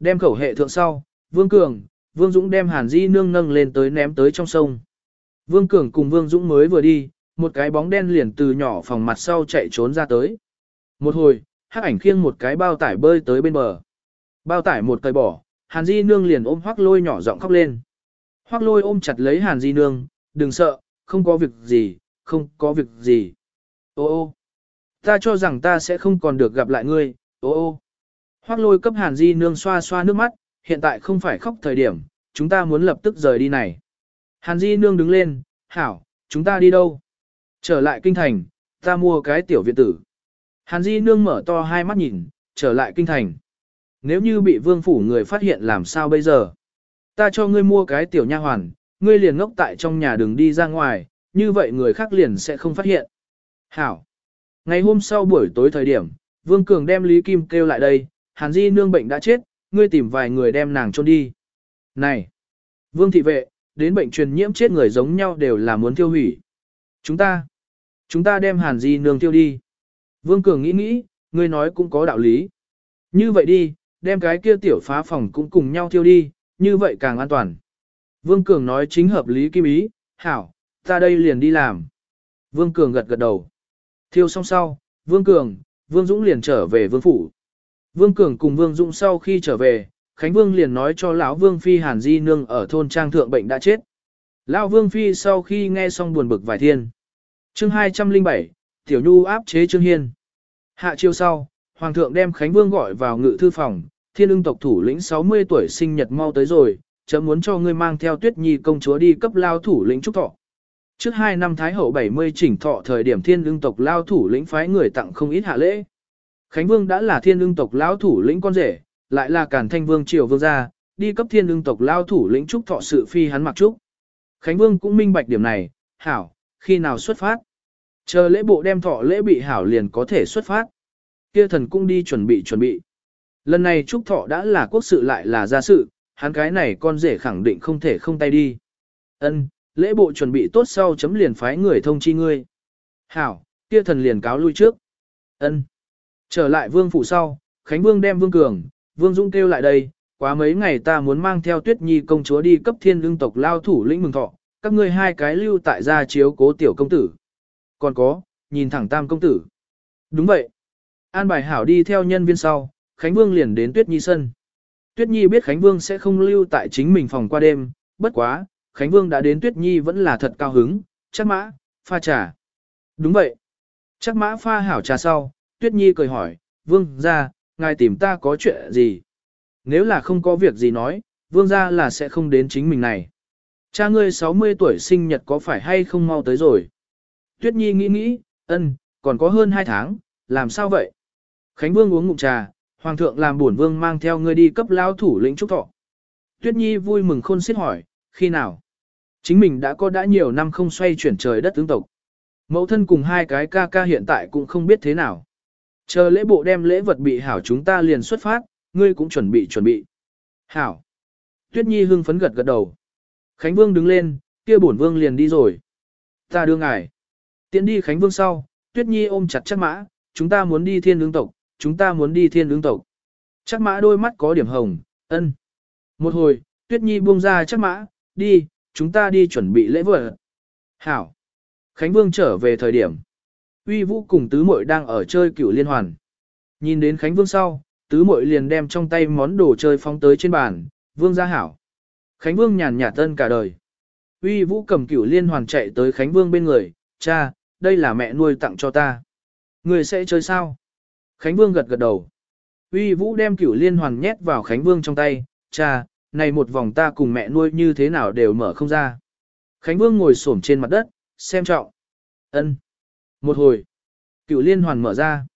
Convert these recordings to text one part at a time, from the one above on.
Đem khẩu hệ thượng sau, Vương Cường, Vương Dũng đem Hàn Di Nương nâng lên tới ném tới trong sông. Vương Cường cùng Vương Dũng mới vừa đi, một cái bóng đen liền từ nhỏ phòng mặt sau chạy trốn ra tới. Một hồi, hắc ảnh khiêng một cái bao tải bơi tới bên bờ. Bao tải một cây bỏ, Hàn Di Nương liền ôm Hoắc Lôi nhỏ giọng khóc lên. Hoắc Lôi ôm chặt lấy Hàn Di Nương, đừng sợ, không có việc gì, không có việc gì. Ô ô, ta cho rằng ta sẽ không còn được gặp lại ngươi, ô ô. Hoác Lôi cấp Hàn Di Nương xoa xoa nước mắt, hiện tại không phải khóc thời điểm, chúng ta muốn lập tức rời đi này. Hàn Di Nương đứng lên, hảo, chúng ta đi đâu? Trở lại kinh thành, ta mua cái tiểu viện tử. Hàn Di Nương mở to hai mắt nhìn, trở lại kinh thành. Nếu như bị vương phủ người phát hiện làm sao bây giờ? Ta cho ngươi mua cái tiểu nha hoàn, ngươi liền ngốc tại trong nhà đừng đi ra ngoài, như vậy người khác liền sẽ không phát hiện. Hảo. Ngày hôm sau buổi tối thời điểm, Vương Cường đem Lý Kim kêu lại đây, Hàn Di nương bệnh đã chết, ngươi tìm vài người đem nàng chôn đi. Này! Vương thị vệ, đến bệnh truyền nhiễm chết người giống nhau đều là muốn tiêu hủy. Chúng ta, chúng ta đem Hàn Di nương tiêu đi. Vương Cường nghĩ nghĩ, ngươi nói cũng có đạo lý. Như vậy đi, đem cái kia tiểu phá phòng cũng cùng nhau tiêu đi, như vậy càng an toàn. Vương Cường nói chính hợp lý kim ý, hảo, ta đây liền đi làm. Vương Cường gật gật đầu. Thiêu xong sau, Vương Cường, Vương Dũng liền trở về Vương Phủ. Vương Cường cùng Vương Dũng sau khi trở về, Khánh Vương liền nói cho lão Vương Phi Hàn Di Nương ở thôn Trang Thượng bệnh đã chết. Lão Vương Phi sau khi nghe xong buồn bực vài thiên. chương 207, Tiểu Nhu áp chế Trương Hiên. Hạ chiêu sau, Hoàng thượng đem Khánh Vương gọi vào ngự thư phòng, thiên ưng tộc thủ lĩnh 60 tuổi sinh nhật mau tới rồi, chấm muốn cho ngươi mang theo tuyết nhi công chúa đi cấp lao thủ lĩnh trúc thọ. Trước hai năm Thái Hậu 70 chỉnh thọ thời điểm thiên ưng tộc lao thủ lĩnh phái người tặng không ít hạ lễ. Khánh Vương đã là thiên lương tộc Lão thủ lĩnh con rể, lại là cản thanh vương triều vương gia, đi cấp thiên lương tộc lao thủ lĩnh trúc thọ sự phi hắn mặc trúc. Khánh Vương cũng minh bạch điểm này, hảo, khi nào xuất phát. Chờ lễ bộ đem thọ lễ bị hảo liền có thể xuất phát. Kia thần cũng đi chuẩn bị chuẩn bị. Lần này trúc thọ đã là quốc sự lại là gia sự, hắn cái này con rể khẳng định không thể không tay đi. Ân, lễ bộ chuẩn bị tốt sau chấm liền phái người thông chi ngươi. Hảo, kia thần liền cáo lui trước. Ân. Trở lại vương phủ sau, Khánh Vương đem Vương Cường, Vương Dũng kêu lại đây, quá mấy ngày ta muốn mang theo Tuyết Nhi công chúa đi cấp thiên lương tộc lao thủ lĩnh mừng thọ, các ngươi hai cái lưu tại gia chiếu cố tiểu công tử. Còn có, nhìn thẳng tam công tử. Đúng vậy. An bài hảo đi theo nhân viên sau, Khánh Vương liền đến Tuyết Nhi sân. Tuyết Nhi biết Khánh Vương sẽ không lưu tại chính mình phòng qua đêm, bất quá, Khánh Vương đã đến Tuyết Nhi vẫn là thật cao hứng, chắc mã, pha trà. Đúng vậy. Chắc mã pha hảo trà sau, Tuyết Nhi cười hỏi, Vương ra, ngài tìm ta có chuyện gì? Nếu là không có việc gì nói, Vương ra là sẽ không đến chính mình này. Cha ngươi 60 tuổi sinh nhật có phải hay không mau tới rồi? Tuyết Nhi nghĩ nghĩ, ân, còn có hơn 2 tháng, làm sao vậy? Khánh Vương uống ngụm trà, Hoàng thượng làm bổn vương mang theo ngươi đi cấp lao thủ lĩnh trúc thọ. Tuyết Nhi vui mừng khôn xiết hỏi, khi nào? Chính mình đã có đã nhiều năm không xoay chuyển trời đất tướng tộc. Mẫu thân cùng hai cái ca ca hiện tại cũng không biết thế nào. Chờ lễ bộ đem lễ vật bị hảo chúng ta liền xuất phát, ngươi cũng chuẩn bị chuẩn bị. Hảo. Tuyết Nhi hưng phấn gật gật đầu. Khánh Vương đứng lên, kia bổn vương liền đi rồi. Ta đưa ngài. Tiến đi Khánh Vương sau, Tuyết Nhi ôm chặt chắc mã, chúng ta muốn đi thiên lương tộc, chúng ta muốn đi thiên ứng tộc. Chắc mã đôi mắt có điểm hồng, ân. Một hồi, Tuyết Nhi buông ra chắc mã, đi, chúng ta đi chuẩn bị lễ vật. Hảo. Khánh Vương trở về thời điểm. Uy Vũ cùng tứ muội đang ở chơi cửu liên hoàn. Nhìn đến Khánh Vương sau, tứ muội liền đem trong tay món đồ chơi phóng tới trên bàn, Vương gia hảo. Khánh Vương nhàn nhạt tân cả đời. Uy Vũ cầm cửu liên hoàn chạy tới Khánh Vương bên người, cha, đây là mẹ nuôi tặng cho ta. Người sẽ chơi sao? Khánh Vương gật gật đầu. Uy Vũ đem cửu liên hoàn nhét vào Khánh Vương trong tay, cha, này một vòng ta cùng mẹ nuôi như thế nào đều mở không ra. Khánh Vương ngồi xổm trên mặt đất, xem trọng. Ân. Một hồi, cựu liên hoàn mở ra.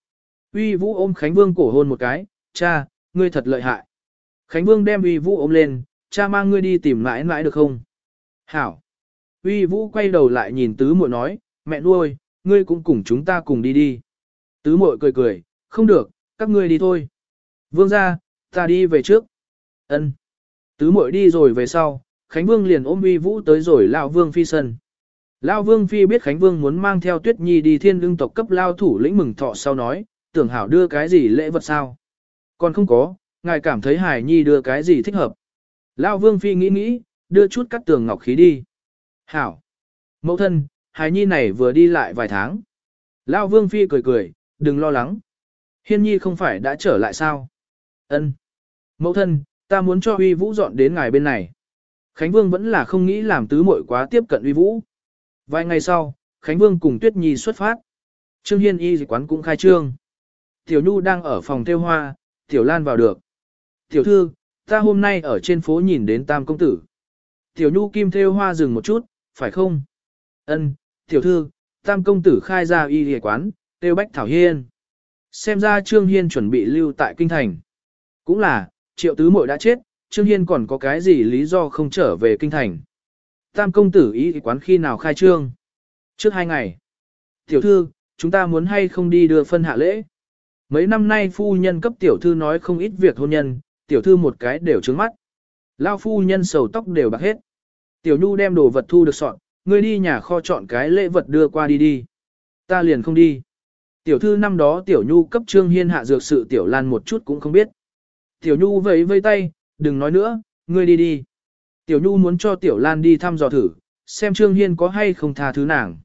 Uy Vũ ôm Khánh Vương cổ hôn một cái, cha, ngươi thật lợi hại. Khánh Vương đem Uy Vũ ôm lên, cha mang ngươi đi tìm mãi mãi được không? Hảo. Uy Vũ quay đầu lại nhìn tứ muội nói, mẹ nuôi, ngươi cũng cùng chúng ta cùng đi đi. Tứ muội cười cười, không được, các ngươi đi thôi. Vương ra, ta đi về trước. ân Tứ muội đi rồi về sau, Khánh Vương liền ôm uy vũ tới rồi Lão Vương Phi sân. Lão Vương Phi biết Khánh Vương muốn mang theo Tuyết Nhi đi thiên lương tộc cấp Lao thủ lĩnh mừng thọ sau nói, tưởng hảo đưa cái gì lễ vật sao. Còn không có, ngài cảm thấy Hải Nhi đưa cái gì thích hợp. Lao Vương Phi nghĩ nghĩ, đưa chút cắt tường ngọc khí đi. Hảo. Mẫu thân, Hải Nhi này vừa đi lại vài tháng. Lao Vương Phi cười cười, đừng lo lắng. Hiên Nhi không phải đã trở lại sao? Ân. Mẫu thân, ta muốn cho Huy Vũ dọn đến ngài bên này. Khánh Vương vẫn là không nghĩ làm tứ muội quá tiếp cận Huy Vũ. Vài ngày sau, Khánh Vương cùng Tuyết Nhi xuất phát. Trương Hiên y quán cũng khai trương. Tiểu Nhu đang ở phòng theo hoa, Tiểu Lan vào được. Tiểu thư, ta hôm nay ở trên phố nhìn đến Tam Công Tử. Tiểu Nhu kim theo hoa dừng một chút, phải không? Ân, Tiểu thư, Tam Công Tử khai ra y dịch quán, tiêu bách Thảo Hiên. Xem ra Trương Hiên chuẩn bị lưu tại Kinh Thành. Cũng là, triệu tứ muội đã chết, Trương Hiên còn có cái gì lý do không trở về Kinh Thành. Tam Công Tử ý quán khi nào khai trương? Trước hai ngày. Tiểu thư, chúng ta muốn hay không đi đưa phân hạ lễ. Mấy năm nay phu nhân cấp tiểu thư nói không ít việc hôn nhân, tiểu thư một cái đều trướng mắt. Lao phu nhân sầu tóc đều bạc hết. Tiểu nhu đem đồ vật thu được soạn, ngươi đi nhà kho chọn cái lễ vật đưa qua đi đi. Ta liền không đi. Tiểu thư năm đó tiểu nhu cấp trương hiên hạ dược sự tiểu lan một chút cũng không biết. Tiểu nhu vẫy vây tay, đừng nói nữa, ngươi đi đi. Tiểu nhu muốn cho tiểu lan đi thăm dò thử, xem trương hiên có hay không tha thứ nàng.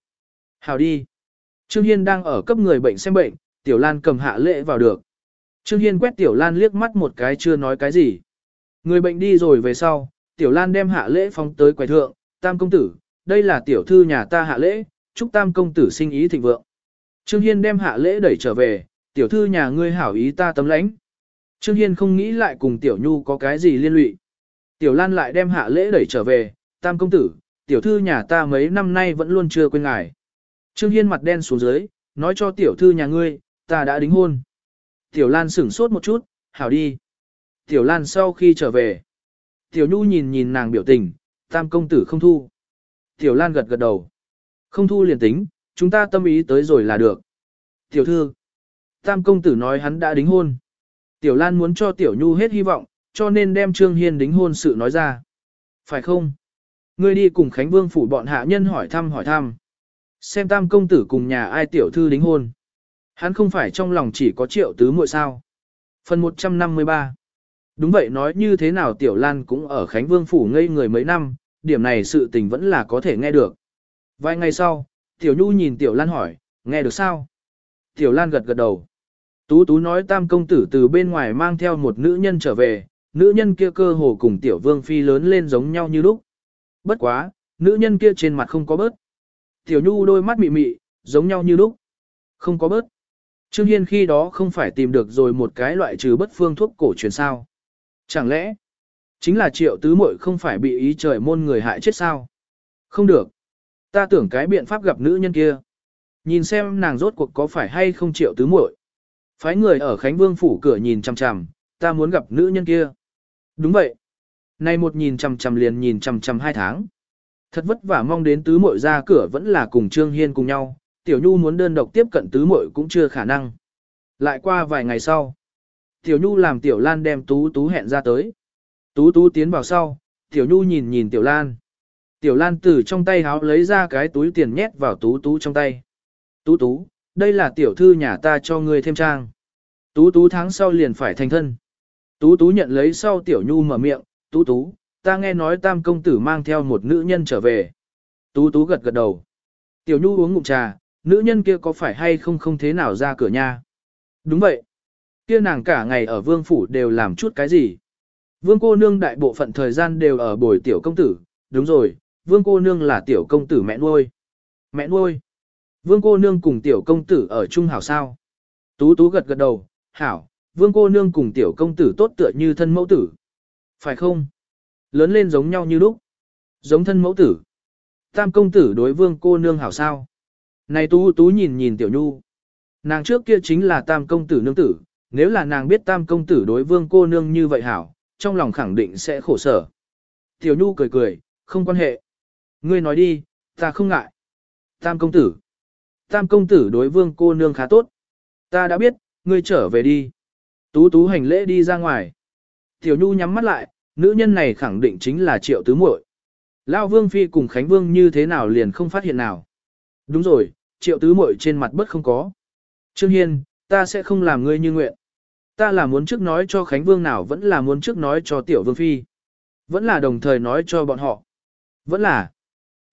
Hào đi. Trương Hiên đang ở cấp người bệnh xem bệnh, Tiểu Lan cầm hạ lễ vào được. Trương Hiên quét Tiểu Lan liếc mắt một cái chưa nói cái gì. Người bệnh đi rồi về sau, Tiểu Lan đem hạ lễ phóng tới quầy thượng, Tam công tử, đây là tiểu thư nhà ta hạ lễ, chúc Tam công tử sinh ý thịnh vượng. Trương Hiên đem hạ lễ đẩy trở về, tiểu thư nhà ngươi hảo ý ta tấm lãnh. Trương Hiên không nghĩ lại cùng Tiểu Nhu có cái gì liên lụy. Tiểu Lan lại đem hạ lễ đẩy trở về, Tam công tử, tiểu thư nhà ta mấy năm nay vẫn luôn chưa quên ngài. Trương Hiên mặt đen xuống dưới, nói cho tiểu thư nhà ngươi, ta đã đính hôn. Tiểu Lan sửng sốt một chút, hảo đi. Tiểu Lan sau khi trở về, Tiểu Nhu nhìn nhìn nàng biểu tình, tam công tử không thu. Tiểu Lan gật gật đầu. Không thu liền tính, chúng ta tâm ý tới rồi là được. Tiểu thư, tam công tử nói hắn đã đính hôn. Tiểu Lan muốn cho Tiểu Nhu hết hy vọng, cho nên đem Trương Hiên đính hôn sự nói ra. Phải không? Ngươi đi cùng Khánh Vương phủ bọn hạ nhân hỏi thăm hỏi thăm. Xem tam công tử cùng nhà ai tiểu thư đính hôn. Hắn không phải trong lòng chỉ có triệu tứ muội sao. Phần 153 Đúng vậy nói như thế nào Tiểu Lan cũng ở Khánh Vương Phủ ngây người mấy năm, điểm này sự tình vẫn là có thể nghe được. Vài ngày sau, Tiểu Nhu nhìn Tiểu Lan hỏi, nghe được sao? Tiểu Lan gật gật đầu. Tú Tú nói tam công tử từ bên ngoài mang theo một nữ nhân trở về, nữ nhân kia cơ hồ cùng Tiểu Vương Phi lớn lên giống nhau như lúc. Bất quá, nữ nhân kia trên mặt không có bớt. Tiểu Nhu đôi mắt mị mị, giống nhau như lúc. Không có bớt. Trương Hiên khi đó không phải tìm được rồi một cái loại trừ bất phương thuốc cổ truyền sao. Chẳng lẽ, chính là triệu tứ muội không phải bị ý trời môn người hại chết sao? Không được. Ta tưởng cái biện pháp gặp nữ nhân kia. Nhìn xem nàng rốt cuộc có phải hay không triệu tứ muội. Phái người ở Khánh Vương phủ cửa nhìn chằm chằm, ta muốn gặp nữ nhân kia. Đúng vậy. nay một nhìn chằm chằm liền nhìn chằm chằm hai tháng. Thật vất vả mong đến tứ muội ra cửa vẫn là cùng Trương Hiên cùng nhau, Tiểu Nhu muốn đơn độc tiếp cận tứ muội cũng chưa khả năng. Lại qua vài ngày sau, Tiểu Nhu làm Tiểu Lan đem Tú Tú hẹn ra tới. Tú Tú tiến vào sau, Tiểu Nhu nhìn nhìn Tiểu Lan. Tiểu Lan từ trong tay háo lấy ra cái túi tiền nhét vào Tú Tú trong tay. Tú Tú, đây là tiểu thư nhà ta cho ngươi thêm trang. Tú Tú tháng sau liền phải thành thân. Tú Tú nhận lấy sau Tiểu Nhu mở miệng, Tú Tú, ta nghe nói tam công tử mang theo một nữ nhân trở về. Tú tú gật gật đầu. Tiểu Nhu uống ngụm trà, nữ nhân kia có phải hay không không thế nào ra cửa nha? Đúng vậy. Kia nàng cả ngày ở vương phủ đều làm chút cái gì? Vương cô nương đại bộ phận thời gian đều ở bồi tiểu công tử, đúng rồi, vương cô nương là tiểu công tử mẹ nuôi. Mẹ nuôi. Vương cô nương cùng tiểu công tử ở chung hảo sao? Tú tú gật gật đầu, hảo, vương cô nương cùng tiểu công tử tốt tựa như thân mẫu tử. Phải không? Lớn lên giống nhau như lúc. Giống thân mẫu tử. Tam công tử đối vương cô nương hảo sao. Này tú tú nhìn nhìn tiểu nhu. Nàng trước kia chính là tam công tử nương tử, nếu là nàng biết tam công tử đối vương cô nương như vậy hảo, trong lòng khẳng định sẽ khổ sở. Tiểu nhu cười cười, không quan hệ. Ngươi nói đi, ta không ngại. Tam công tử. Tam công tử đối vương cô nương khá tốt. Ta đã biết, ngươi trở về đi. Tú tú hành lễ đi ra ngoài. Tiểu nhu nhắm mắt lại, nữ nhân này khẳng định chính là triệu tứ muội. Lao Vương Phi cùng Khánh Vương như thế nào liền không phát hiện nào. Đúng rồi, triệu tứ muội trên mặt bất không có. Trương Hiên, ta sẽ không làm ngươi như nguyện. Ta là muốn trước nói cho Khánh Vương nào vẫn là muốn trước nói cho Tiểu Vương Phi. Vẫn là đồng thời nói cho bọn họ. Vẫn là.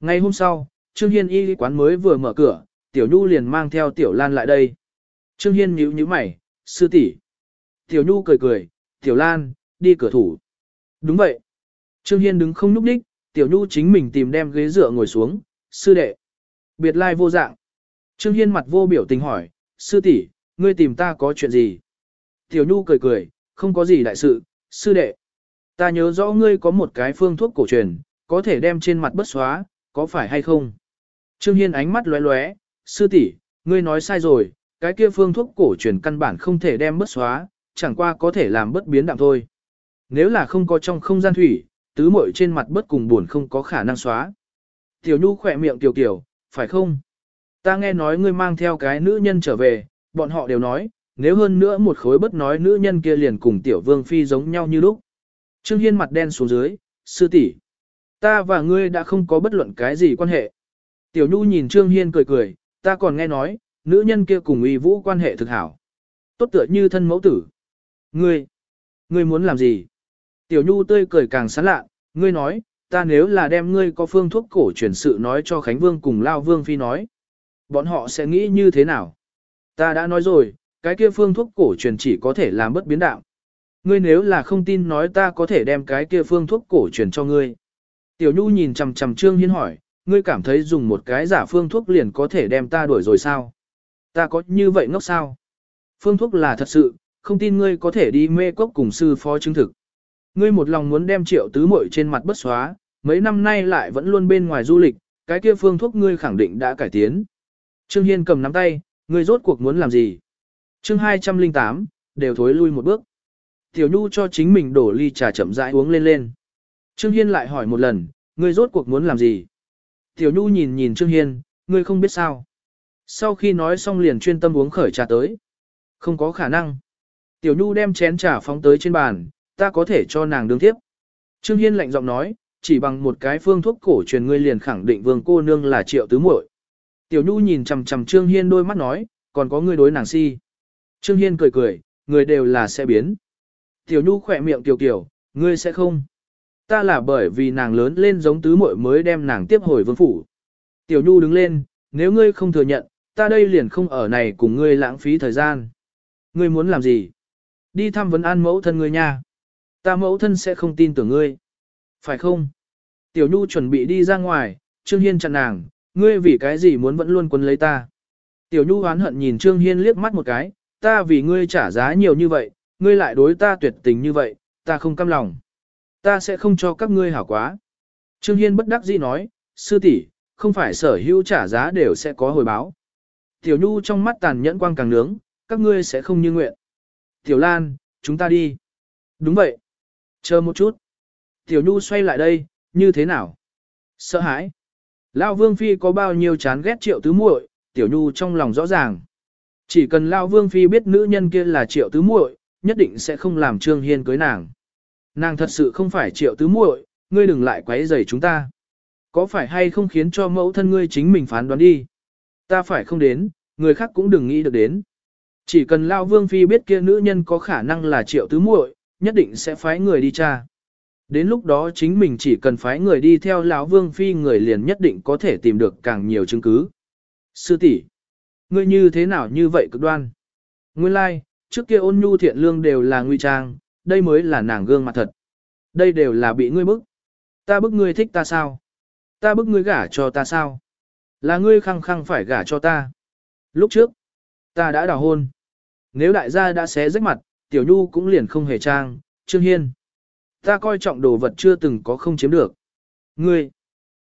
Ngày hôm sau, Trương Hiên y quán mới vừa mở cửa, Tiểu Nhu liền mang theo Tiểu Lan lại đây. Trương Hiên nhíu nhíu mày, sư tỷ. Tiểu Nhu cười cười, Tiểu Lan, đi cửa thủ. Đúng vậy. Trương Hiên đứng không núp đích, Tiểu Nhu chính mình tìm đem ghế dựa ngồi xuống, sư đệ. Biệt lai vô dạng. Trương Hiên mặt vô biểu tình hỏi, sư tỷ, ngươi tìm ta có chuyện gì? Tiểu Nhu cười cười, không có gì đại sự, sư đệ. Ta nhớ rõ ngươi có một cái phương thuốc cổ truyền, có thể đem trên mặt bất xóa, có phải hay không? Trương Hiên ánh mắt lóe lóe, sư tỷ, ngươi nói sai rồi, cái kia phương thuốc cổ truyền căn bản không thể đem bất xóa, chẳng qua có thể làm bất biến đạm thôi. Nếu là không có trong không gian thủy, tứ muội trên mặt bất cùng buồn không có khả năng xóa. Tiểu Nhu khỏe miệng tiểu kiểu, phải không? Ta nghe nói ngươi mang theo cái nữ nhân trở về, bọn họ đều nói, nếu hơn nữa một khối bất nói nữ nhân kia liền cùng tiểu vương phi giống nhau như lúc. Trương Hiên mặt đen xuống dưới, sư tỷ, ta và ngươi đã không có bất luận cái gì quan hệ. Tiểu Nhu nhìn Trương Hiên cười cười, ta còn nghe nói, nữ nhân kia cùng uy vũ quan hệ thực hảo. Tốt tựa như thân mẫu tử. Ngươi, ngươi muốn làm gì? Tiểu Nhu tươi cười càng sán lạ, ngươi nói, ta nếu là đem ngươi có phương thuốc cổ truyền sự nói cho Khánh Vương cùng Lao Vương Phi nói. Bọn họ sẽ nghĩ như thế nào? Ta đã nói rồi, cái kia phương thuốc cổ truyền chỉ có thể làm bất biến đạo. Ngươi nếu là không tin nói ta có thể đem cái kia phương thuốc cổ truyền cho ngươi. Tiểu Nhu nhìn chằm chằm Trương Hiên hỏi, ngươi cảm thấy dùng một cái giả phương thuốc liền có thể đem ta đuổi rồi sao? Ta có như vậy ngốc sao? Phương thuốc là thật sự, không tin ngươi có thể đi mê cốc cùng sư phó chứng thực. Ngươi một lòng muốn đem triệu tứ muội trên mặt bất xóa, mấy năm nay lại vẫn luôn bên ngoài du lịch, cái kia phương thuốc ngươi khẳng định đã cải tiến. Trương Hiên cầm nắm tay, ngươi rốt cuộc muốn làm gì? chương 208, đều thối lui một bước. Tiểu Nhu cho chính mình đổ ly trà chậm rãi uống lên lên. Trương Hiên lại hỏi một lần, ngươi rốt cuộc muốn làm gì? Tiểu Nhu nhìn nhìn Trương Hiên, ngươi không biết sao. Sau khi nói xong liền chuyên tâm uống khởi trà tới. Không có khả năng. Tiểu Nhu đem chén trà phóng tới trên bàn, ta có thể cho nàng đương tiếp. Trương Hiên lạnh giọng nói, chỉ bằng một cái phương thuốc cổ truyền ngươi liền khẳng định vương cô nương là triệu tứ muội. Tiểu Nhu nhìn chằm chằm Trương Hiên đôi mắt nói, còn có ngươi đối nàng si. Trương Hiên cười cười, người đều là sẽ biến. Tiểu Nhu khỏe miệng tiểu kiểu, ngươi sẽ không. Ta là bởi vì nàng lớn lên giống tứ muội mới đem nàng tiếp hồi vương phủ. Tiểu Nhu đứng lên, nếu ngươi không thừa nhận, ta đây liền không ở này cùng ngươi lãng phí thời gian. Ngươi muốn làm gì? Đi thăm vấn an mẫu thân ngươi nha. Ta mẫu thân sẽ không tin tưởng ngươi. Phải không? Tiểu Nhu chuẩn bị đi ra ngoài, Trương Hiên chặn nàng, ngươi vì cái gì muốn vẫn luôn quấn lấy ta. Tiểu Nhu oán hận nhìn Trương Hiên liếc mắt một cái, ta vì ngươi trả giá nhiều như vậy, ngươi lại đối ta tuyệt tình như vậy, ta không căm lòng. Ta sẽ không cho các ngươi hảo quá. Trương Hiên bất đắc dĩ nói, sư tỷ, không phải sở hữu trả giá đều sẽ có hồi báo. Tiểu Nhu trong mắt tàn nhẫn quang càng nướng, các ngươi sẽ không như nguyện. Tiểu Lan, chúng ta đi. Đúng vậy. Chờ một chút. Tiểu Nhu xoay lại đây, như thế nào? Sợ hãi. Lao Vương Phi có bao nhiêu chán ghét triệu tứ muội, Tiểu Nhu trong lòng rõ ràng. Chỉ cần Lao Vương Phi biết nữ nhân kia là triệu tứ muội, nhất định sẽ không làm Trương Hiên cưới nàng. Nàng thật sự không phải triệu tứ muội, ngươi đừng lại quấy rầy chúng ta. Có phải hay không khiến cho mẫu thân ngươi chính mình phán đoán đi? Ta phải không đến, người khác cũng đừng nghĩ được đến. Chỉ cần Lao Vương Phi biết kia nữ nhân có khả năng là triệu tứ muội, nhất định sẽ phái người đi tra. Đến lúc đó chính mình chỉ cần phái người đi theo lão Vương Phi người liền nhất định có thể tìm được càng nhiều chứng cứ. Sư tỷ, ngươi như thế nào như vậy cực đoan? Nguyên lai, like, trước kia ôn nhu thiện lương đều là nguy trang, đây mới là nàng gương mặt thật. Đây đều là bị ngươi bức. Ta bức ngươi thích ta sao? Ta bức ngươi gả cho ta sao? Là ngươi khăng khăng phải gả cho ta. Lúc trước, ta đã đào hôn. Nếu đại gia đã xé rách mặt, tiểu nhu cũng liền không hề trang, trương hiên. Ta coi trọng đồ vật chưa từng có không chiếm được. Ngươi,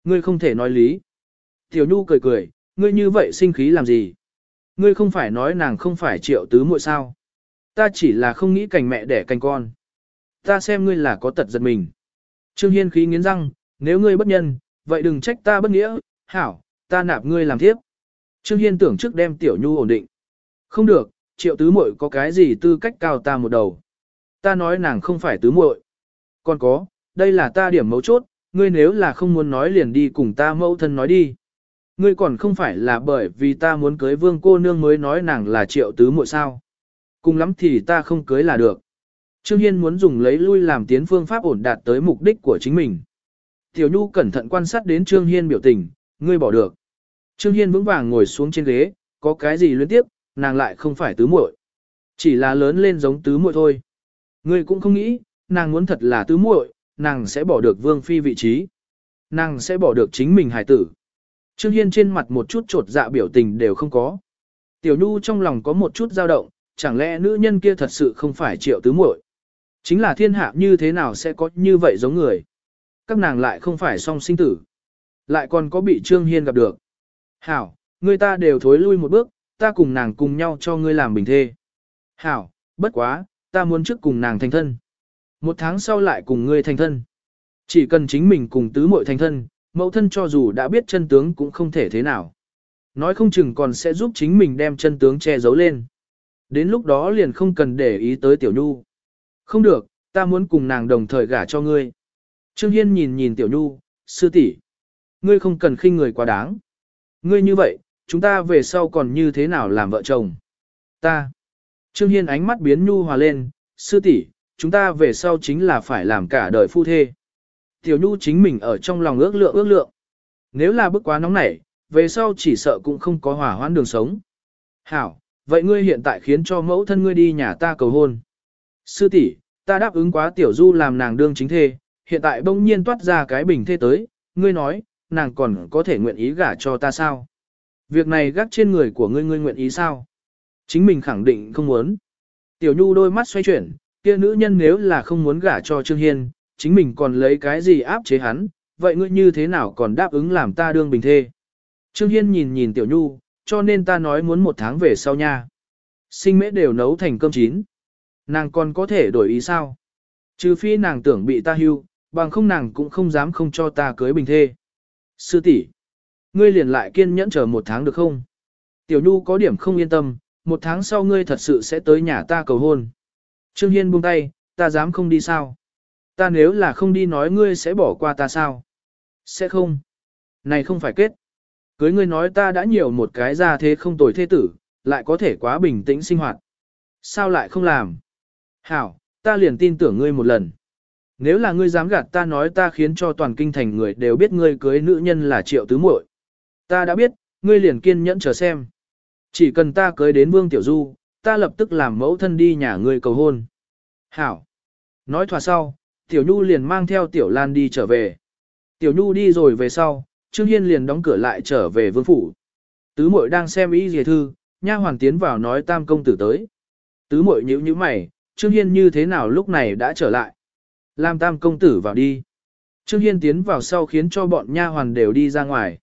ngươi không thể nói lý. Tiểu nhu cười cười, ngươi như vậy sinh khí làm gì? Ngươi không phải nói nàng không phải triệu tứ muội sao? Ta chỉ là không nghĩ cảnh mẹ đẻ cành con. Ta xem ngươi là có tật giật mình. Trương Hiên khí nghiến răng, nếu ngươi bất nhân, vậy đừng trách ta bất nghĩa, hảo, ta nạp ngươi làm thiếp. Trương Hiên tưởng trước đem tiểu nhu ổn định. Không được, triệu tứ muội có cái gì tư cách cao ta một đầu. Ta nói nàng không phải tứ muội. Còn có, đây là ta điểm mấu chốt, ngươi nếu là không muốn nói liền đi cùng ta mẫu thân nói đi. Ngươi còn không phải là bởi vì ta muốn cưới vương cô nương mới nói nàng là triệu tứ muội sao. Cùng lắm thì ta không cưới là được. Trương Hiên muốn dùng lấy lui làm tiến phương pháp ổn đạt tới mục đích của chính mình. Tiểu Nhu cẩn thận quan sát đến Trương Hiên biểu tình, ngươi bỏ được. Trương Hiên vững vàng ngồi xuống trên ghế, có cái gì luyến tiếp, nàng lại không phải tứ muội, Chỉ là lớn lên giống tứ muội thôi. Ngươi cũng không nghĩ, nàng muốn thật là tứ muội, nàng sẽ bỏ được vương phi vị trí. Nàng sẽ bỏ được chính mình hài tử. Trương Hiên trên mặt một chút trột dạ biểu tình đều không có. Tiểu Nhu trong lòng có một chút dao động, chẳng lẽ nữ nhân kia thật sự không phải triệu tứ muội? Chính là thiên hạ như thế nào sẽ có như vậy giống người? Các nàng lại không phải song sinh tử. Lại còn có bị Trương Hiên gặp được. Hảo, người ta đều thối lui một bước, ta cùng nàng cùng nhau cho ngươi làm bình thê. Hảo, bất quá, ta muốn trước cùng nàng thành thân. Một tháng sau lại cùng ngươi thành thân. Chỉ cần chính mình cùng tứ muội thành thân, mẫu thân cho dù đã biết chân tướng cũng không thể thế nào. Nói không chừng còn sẽ giúp chính mình đem chân tướng che giấu lên. Đến lúc đó liền không cần để ý tới Tiểu Nhu. Không được, ta muốn cùng nàng đồng thời gả cho ngươi. Trương Hiên nhìn nhìn Tiểu Nhu, sư tỷ, Ngươi không cần khinh người quá đáng. Ngươi như vậy, chúng ta về sau còn như thế nào làm vợ chồng? Ta. Trương Hiên ánh mắt biến nhu hòa lên, sư tỷ, chúng ta về sau chính là phải làm cả đời phu thê. Tiểu Nhu chính mình ở trong lòng ước lượng ước lượng. Nếu là bức quá nóng nảy, về sau chỉ sợ cũng không có hỏa hoãn đường sống. Hảo, vậy ngươi hiện tại khiến cho mẫu thân ngươi đi nhà ta cầu hôn. Sư tỷ, ta đáp ứng quá Tiểu Du làm nàng đương chính thê, hiện tại bỗng nhiên toát ra cái bình thê tới, ngươi nói, nàng còn có thể nguyện ý gả cho ta sao? Việc này gác trên người của ngươi ngươi nguyện ý sao? Chính mình khẳng định không muốn. Tiểu Nhu đôi mắt xoay chuyển, kia nữ nhân nếu là không muốn gả cho Trương Hiên, chính mình còn lấy cái gì áp chế hắn, vậy ngươi như thế nào còn đáp ứng làm ta đương bình thê? Trương Hiên nhìn nhìn Tiểu Nhu, cho nên ta nói muốn một tháng về sau nha. Sinh mễ đều nấu thành cơm chín. Nàng còn có thể đổi ý sao? Trừ phi nàng tưởng bị ta hưu, bằng không nàng cũng không dám không cho ta cưới bình thê. Sư tỷ, ngươi liền lại kiên nhẫn chờ một tháng được không? Tiểu Nhu có điểm không yên tâm, một tháng sau ngươi thật sự sẽ tới nhà ta cầu hôn. Trương Hiên buông tay, ta dám không đi sao? Ta nếu là không đi nói ngươi sẽ bỏ qua ta sao? Sẽ không. Này không phải kết. Cưới ngươi nói ta đã nhiều một cái ra thế không tồi thế tử, lại có thể quá bình tĩnh sinh hoạt. Sao lại không làm? Hảo, ta liền tin tưởng ngươi một lần. Nếu là ngươi dám gạt ta nói ta khiến cho toàn kinh thành người đều biết ngươi cưới nữ nhân là triệu tứ muội. Ta đã biết, ngươi liền kiên nhẫn chờ xem. Chỉ cần ta cưới đến Vương Tiểu Du, ta lập tức làm mẫu thân đi nhà ngươi cầu hôn. Hảo. Nói thỏa sau, Tiểu Nhu liền mang theo Tiểu Lan đi trở về. Tiểu Nhu đi rồi về sau, Trương Hiên liền đóng cửa lại trở về vương phủ. Tứ muội đang xem ý gì thư, nha hoàng tiến vào nói tam công tử tới. Tứ muội nhíu nhíu mày, Trương Hiên như thế nào lúc này đã trở lại. Làm tam công tử vào đi. Trương Hiên tiến vào sau khiến cho bọn nha hoàn đều đi ra ngoài.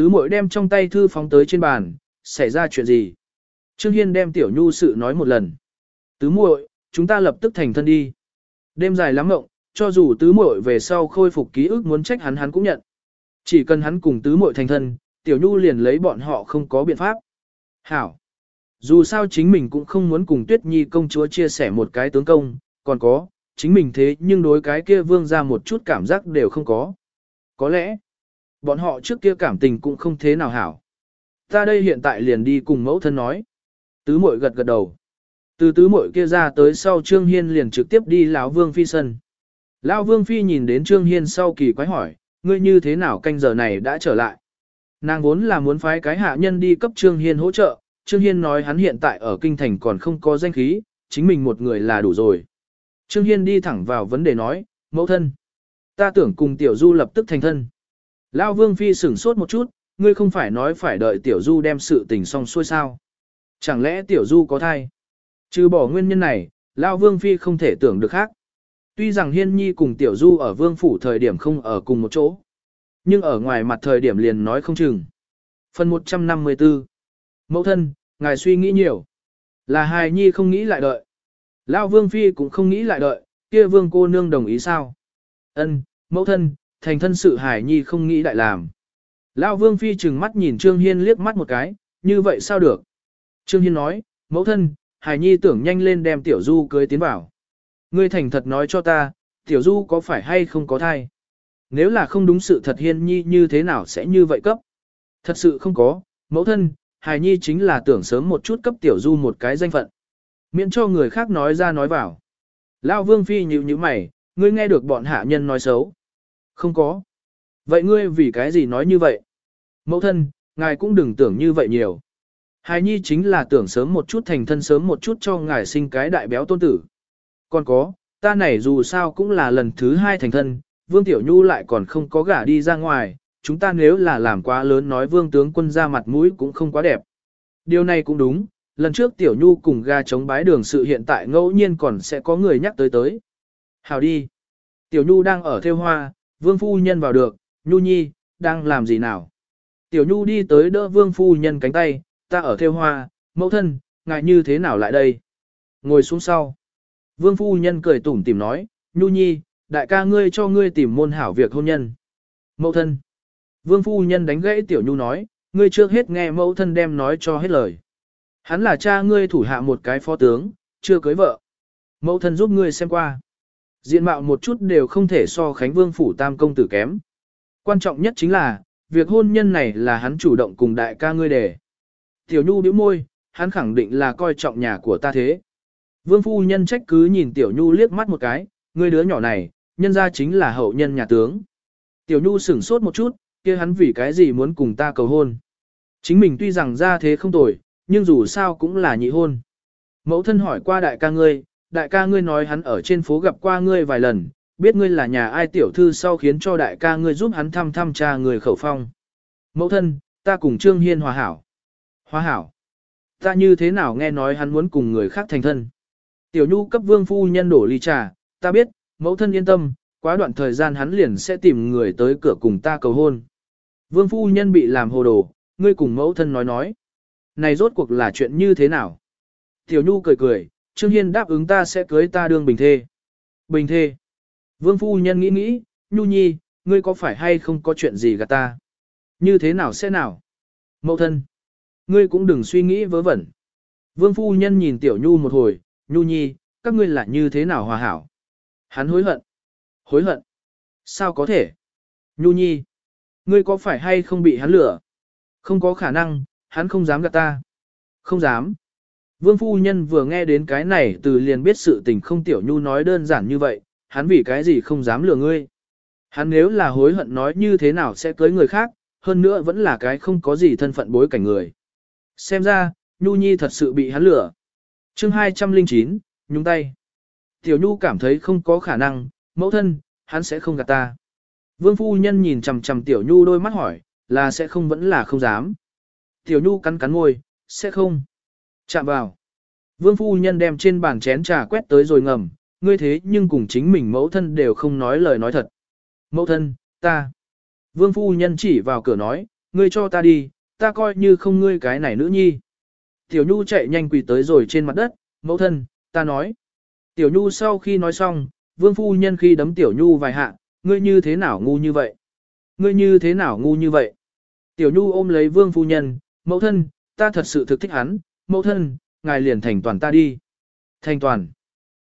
Tứ muội đem trong tay thư phóng tới trên bàn, xảy ra chuyện gì? Trương Hiên đem tiểu nhu sự nói một lần. Tứ muội, chúng ta lập tức thành thân đi. Đêm dài lắm mộng, cho dù tứ muội về sau khôi phục ký ức muốn trách hắn hắn cũng nhận. Chỉ cần hắn cùng tứ muội thành thân, tiểu nhu liền lấy bọn họ không có biện pháp. Hảo. Dù sao chính mình cũng không muốn cùng tuyết nhi công chúa chia sẻ một cái tướng công, còn có, chính mình thế nhưng đối cái kia vương ra một chút cảm giác đều không có. Có lẽ, bọn họ trước kia cảm tình cũng không thế nào hảo. Ta đây hiện tại liền đi cùng mẫu thân nói. Tứ muội gật gật đầu. Từ tứ muội kia ra tới sau Trương Hiên liền trực tiếp đi lão Vương Phi sân. Lão Vương Phi nhìn đến Trương Hiên sau kỳ quái hỏi, ngươi như thế nào canh giờ này đã trở lại. Nàng vốn là muốn phái cái hạ nhân đi cấp Trương Hiên hỗ trợ, Trương Hiên nói hắn hiện tại ở kinh thành còn không có danh khí, chính mình một người là đủ rồi. Trương Hiên đi thẳng vào vấn đề nói, mẫu thân. Ta tưởng cùng Tiểu Du lập tức thành thân. Lão Vương Phi sửng sốt một chút, ngươi không phải nói phải đợi Tiểu Du đem sự tình xong xuôi sao. Chẳng lẽ Tiểu Du có thai? Trừ bỏ nguyên nhân này, Lão Vương Phi không thể tưởng được khác. Tuy rằng Hiên Nhi cùng Tiểu Du ở Vương Phủ thời điểm không ở cùng một chỗ. Nhưng ở ngoài mặt thời điểm liền nói không chừng. Phần 154 Mẫu thân, ngài suy nghĩ nhiều. Là hài nhi không nghĩ lại đợi. Lão vương phi cũng không nghĩ lại đợi, kia vương cô nương đồng ý sao? Ân, mẫu thân, thành thân sự hài nhi không nghĩ đại làm. Lão vương phi trừng mắt nhìn Trương Hiên liếc mắt một cái, như vậy sao được? Trương Hiên nói, mẫu thân, hài nhi tưởng nhanh lên đem tiểu du cưới tiến vào. Ngươi thành thật nói cho ta, tiểu du có phải hay không có thai? Nếu là không đúng sự thật hiên nhi như thế nào sẽ như vậy cấp? Thật sự không có, mẫu thân, hài nhi chính là tưởng sớm một chút cấp tiểu du một cái danh phận. Miễn cho người khác nói ra nói vào. lão vương phi nhíu nhíu mày, ngươi nghe được bọn hạ nhân nói xấu. Không có. Vậy ngươi vì cái gì nói như vậy? Mẫu thân, ngài cũng đừng tưởng như vậy nhiều. Hài nhi chính là tưởng sớm một chút thành thân sớm một chút cho ngài sinh cái đại béo tôn tử. Còn có, ta này dù sao cũng là lần thứ hai thành thân, Vương Tiểu Nhu lại còn không có gả đi ra ngoài, chúng ta nếu là làm quá lớn nói Vương tướng quân ra mặt mũi cũng không quá đẹp. Điều này cũng đúng, lần trước Tiểu Nhu cùng ga chống bái đường sự hiện tại ngẫu nhiên còn sẽ có người nhắc tới tới. Hào đi. Tiểu Nhu đang ở theo hoa, Vương Phu Nhân vào được, Nhu Nhi, đang làm gì nào? Tiểu Nhu đi tới đỡ Vương Phu Nhân cánh tay, ta ở theo hoa, mẫu thân, ngài như thế nào lại đây? Ngồi xuống sau. Vương Phu Nhân cười tủm tìm nói, Nhu Nhi, đại ca ngươi cho ngươi tìm môn hảo việc hôn nhân. Mẫu thân. Vương Phu Nhân đánh gãy Tiểu Nhu nói, ngươi trước hết nghe mẫu thân đem nói cho hết lời. Hắn là cha ngươi thủ hạ một cái phó tướng, chưa cưới vợ. Mẫu thân giúp ngươi xem qua. Diện mạo một chút đều không thể so Khánh Vương phủ tam công tử kém. Quan trọng nhất chính là, việc hôn nhân này là hắn chủ động cùng đại ca ngươi đề. Tiểu Nhu bĩu môi, hắn khẳng định là coi trọng nhà của ta thế. Vương phu nhân trách cứ nhìn Tiểu Nhu liếc mắt một cái, ngươi đứa nhỏ này, nhân ra chính là hậu nhân nhà tướng. Tiểu Nhu sửng sốt một chút, kia hắn vì cái gì muốn cùng ta cầu hôn. Chính mình tuy rằng ra thế không tồi, nhưng dù sao cũng là nhị hôn. Mẫu thân hỏi qua đại ca ngươi, đại ca ngươi nói hắn ở trên phố gặp qua ngươi vài lần, biết ngươi là nhà ai tiểu thư sau khiến cho đại ca ngươi giúp hắn thăm thăm cha người khẩu phong. Mẫu thân, ta cùng Trương Hiên hòa hảo. Hòa hảo. Ta như thế nào nghe nói hắn muốn cùng người khác thành thân. Tiểu Nhu cấp vương phu nhân đổ ly trà, ta biết, mẫu thân yên tâm, quá đoạn thời gian hắn liền sẽ tìm người tới cửa cùng ta cầu hôn. Vương phu nhân bị làm hồ đồ, ngươi cùng mẫu thân nói nói. Này rốt cuộc là chuyện như thế nào? Tiểu Nhu cười cười, Trương Hiên đáp ứng ta sẽ cưới ta đương bình thê. Bình thê. Vương phu nhân nghĩ nghĩ, Nhu nhi, ngươi có phải hay không có chuyện gì gạt ta? Như thế nào sẽ nào? Mậu thân. Ngươi cũng đừng suy nghĩ vớ vẩn. Vương phu nhân nhìn Tiểu Nhu một hồi, Nhu nhi, các ngươi là như thế nào hòa hảo? Hắn hối hận. Hối hận. Sao có thể? Nhu nhi. Ngươi có phải hay không bị hắn lửa? Không có khả năng, hắn không dám gạt ta. Không dám. Vương phu nhân vừa nghe đến cái này từ liền biết sự tình không tiểu nhu nói đơn giản như vậy, hắn vì cái gì không dám lừa ngươi. Hắn nếu là hối hận nói như thế nào sẽ cưới người khác, hơn nữa vẫn là cái không có gì thân phận bối cảnh người. Xem ra, Nhu Nhi thật sự bị hắn lừa. chương 209, nhúng tay. Tiểu Nhu cảm thấy không có khả năng, mẫu thân, hắn sẽ không gạt ta. Vương phu nhân nhìn chằm chằm Tiểu Nhu đôi mắt hỏi, là sẽ không vẫn là không dám. Tiểu Nhu cắn cắn môi, sẽ không. Chạm vào. Vương phu nhân đem trên bàn chén trà quét tới rồi ngầm, ngươi thế nhưng cùng chính mình mẫu thân đều không nói lời nói thật. Mẫu thân, ta. Vương phu nhân chỉ vào cửa nói, ngươi cho ta đi, ta coi như không ngươi cái này nữ nhi. Tiểu Nhu chạy nhanh quỳ tới rồi trên mặt đất, mẫu thân, ta nói. Tiểu Nhu sau khi nói xong, Vương phu nhân khi đấm Tiểu Nhu vài hạ, ngươi như thế nào ngu như vậy? Ngươi như thế nào ngu như vậy? Tiểu Nhu ôm lấy Vương phu nhân, mẫu thân, ta thật sự thực thích hắn, mẫu thân, ngài liền thành toàn ta đi. Thành toàn.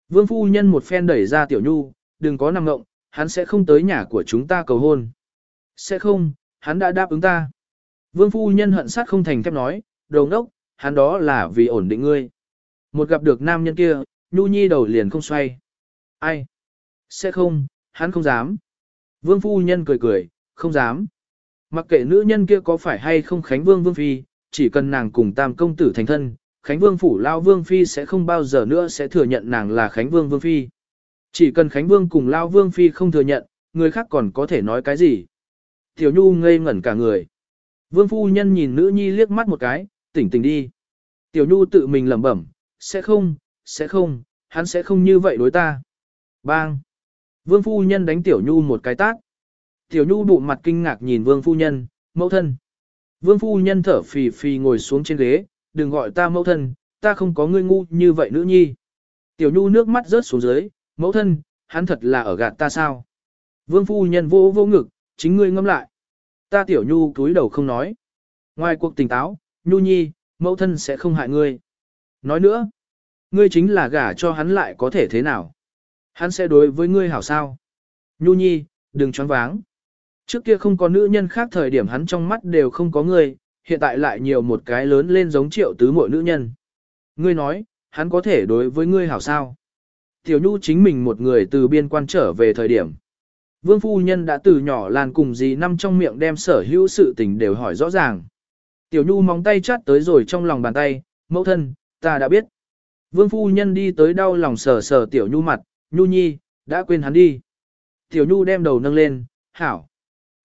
Vương phu nhân một phen đẩy ra Tiểu Nhu, đừng có nằm ngộng, hắn sẽ không tới nhà của chúng ta cầu hôn. Sẽ không, hắn đã đáp ứng ta. Vương phu nhân hận sát không thành thép nói, đồ ngốc, hắn đó là vì ổn định ngươi. Một gặp được nam nhân kia, Nhu Nhi đầu liền không xoay. Ai? Sẽ không, hắn không dám. Vương phu nhân cười cười, không dám. Mặc kệ nữ nhân kia có phải hay không Khánh Vương Vương Phi, chỉ cần nàng cùng tam công tử thành thân, Khánh Vương phủ Lao Vương Phi sẽ không bao giờ nữa sẽ thừa nhận nàng là Khánh Vương Vương Phi. Chỉ cần Khánh Vương cùng Lao Vương Phi không thừa nhận, người khác còn có thể nói cái gì. Tiểu Nhu ngây ngẩn cả người. Vương Phu Nhân nhìn nữ nhi liếc mắt một cái, tỉnh tỉnh đi. Tiểu Nhu tự mình lẩm bẩm, sẽ không, sẽ không, hắn sẽ không như vậy đối ta. Bang! Vương Phu Nhân đánh Tiểu Nhu một cái tát. Tiểu Nhu bụng mặt kinh ngạc nhìn Vương Phu Nhân, mẫu thân. Vương Phu Nhân thở phì phì ngồi xuống trên ghế, đừng gọi ta mẫu thân, ta không có ngươi ngu như vậy nữ nhi. Tiểu Nhu nước mắt rớt xuống dưới, mẫu thân, hắn thật là ở gạt ta sao? Vương Phu Nhân vô vô ngực, chính ngươi ngâm lại. Ta Tiểu Nhu cúi đầu không nói. Ngoài cuộc tỉnh táo, Nhu Nhi, mẫu thân sẽ không hại ngươi. Nói nữa, ngươi chính là gả cho hắn lại có thể thế nào? Hắn sẽ đối với ngươi hảo sao? Nhu Nhi, đừng choáng váng. Trước kia không có nữ nhân khác thời điểm hắn trong mắt đều không có người, hiện tại lại nhiều một cái lớn lên giống triệu tứ mỗi nữ nhân. Ngươi nói, hắn có thể đối với ngươi hảo sao. Tiểu Nhu chính mình một người từ biên quan trở về thời điểm. Vương phu nhân đã từ nhỏ làn cùng gì năm trong miệng đem sở hữu sự tình đều hỏi rõ ràng. Tiểu Nhu móng tay chát tới rồi trong lòng bàn tay, mẫu thân, ta đã biết. Vương phu nhân đi tới đau lòng sờ sờ Tiểu Nhu mặt, Nhu nhi, đã quên hắn đi. Tiểu Nhu đem đầu nâng lên, hảo.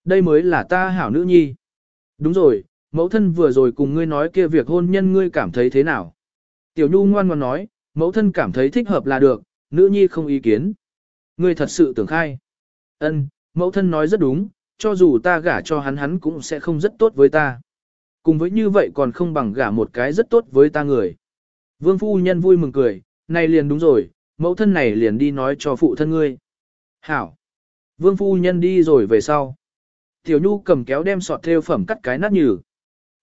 Đây mới là ta hảo nữ nhi. Đúng rồi, mẫu thân vừa rồi cùng ngươi nói kia việc hôn nhân ngươi cảm thấy thế nào. Tiểu Nhu ngoan ngoan nói, mẫu thân cảm thấy thích hợp là được, nữ nhi không ý kiến. Ngươi thật sự tưởng khai. Ân, mẫu thân nói rất đúng, cho dù ta gả cho hắn hắn cũng sẽ không rất tốt với ta. Cùng với như vậy còn không bằng gả một cái rất tốt với ta người. Vương phu nhân vui mừng cười, này liền đúng rồi, mẫu thân này liền đi nói cho phụ thân ngươi. Hảo. Vương phu nhân đi rồi về sau. Tiểu Nhu cầm kéo đem sọt theo phẩm cắt cái nát nhừ.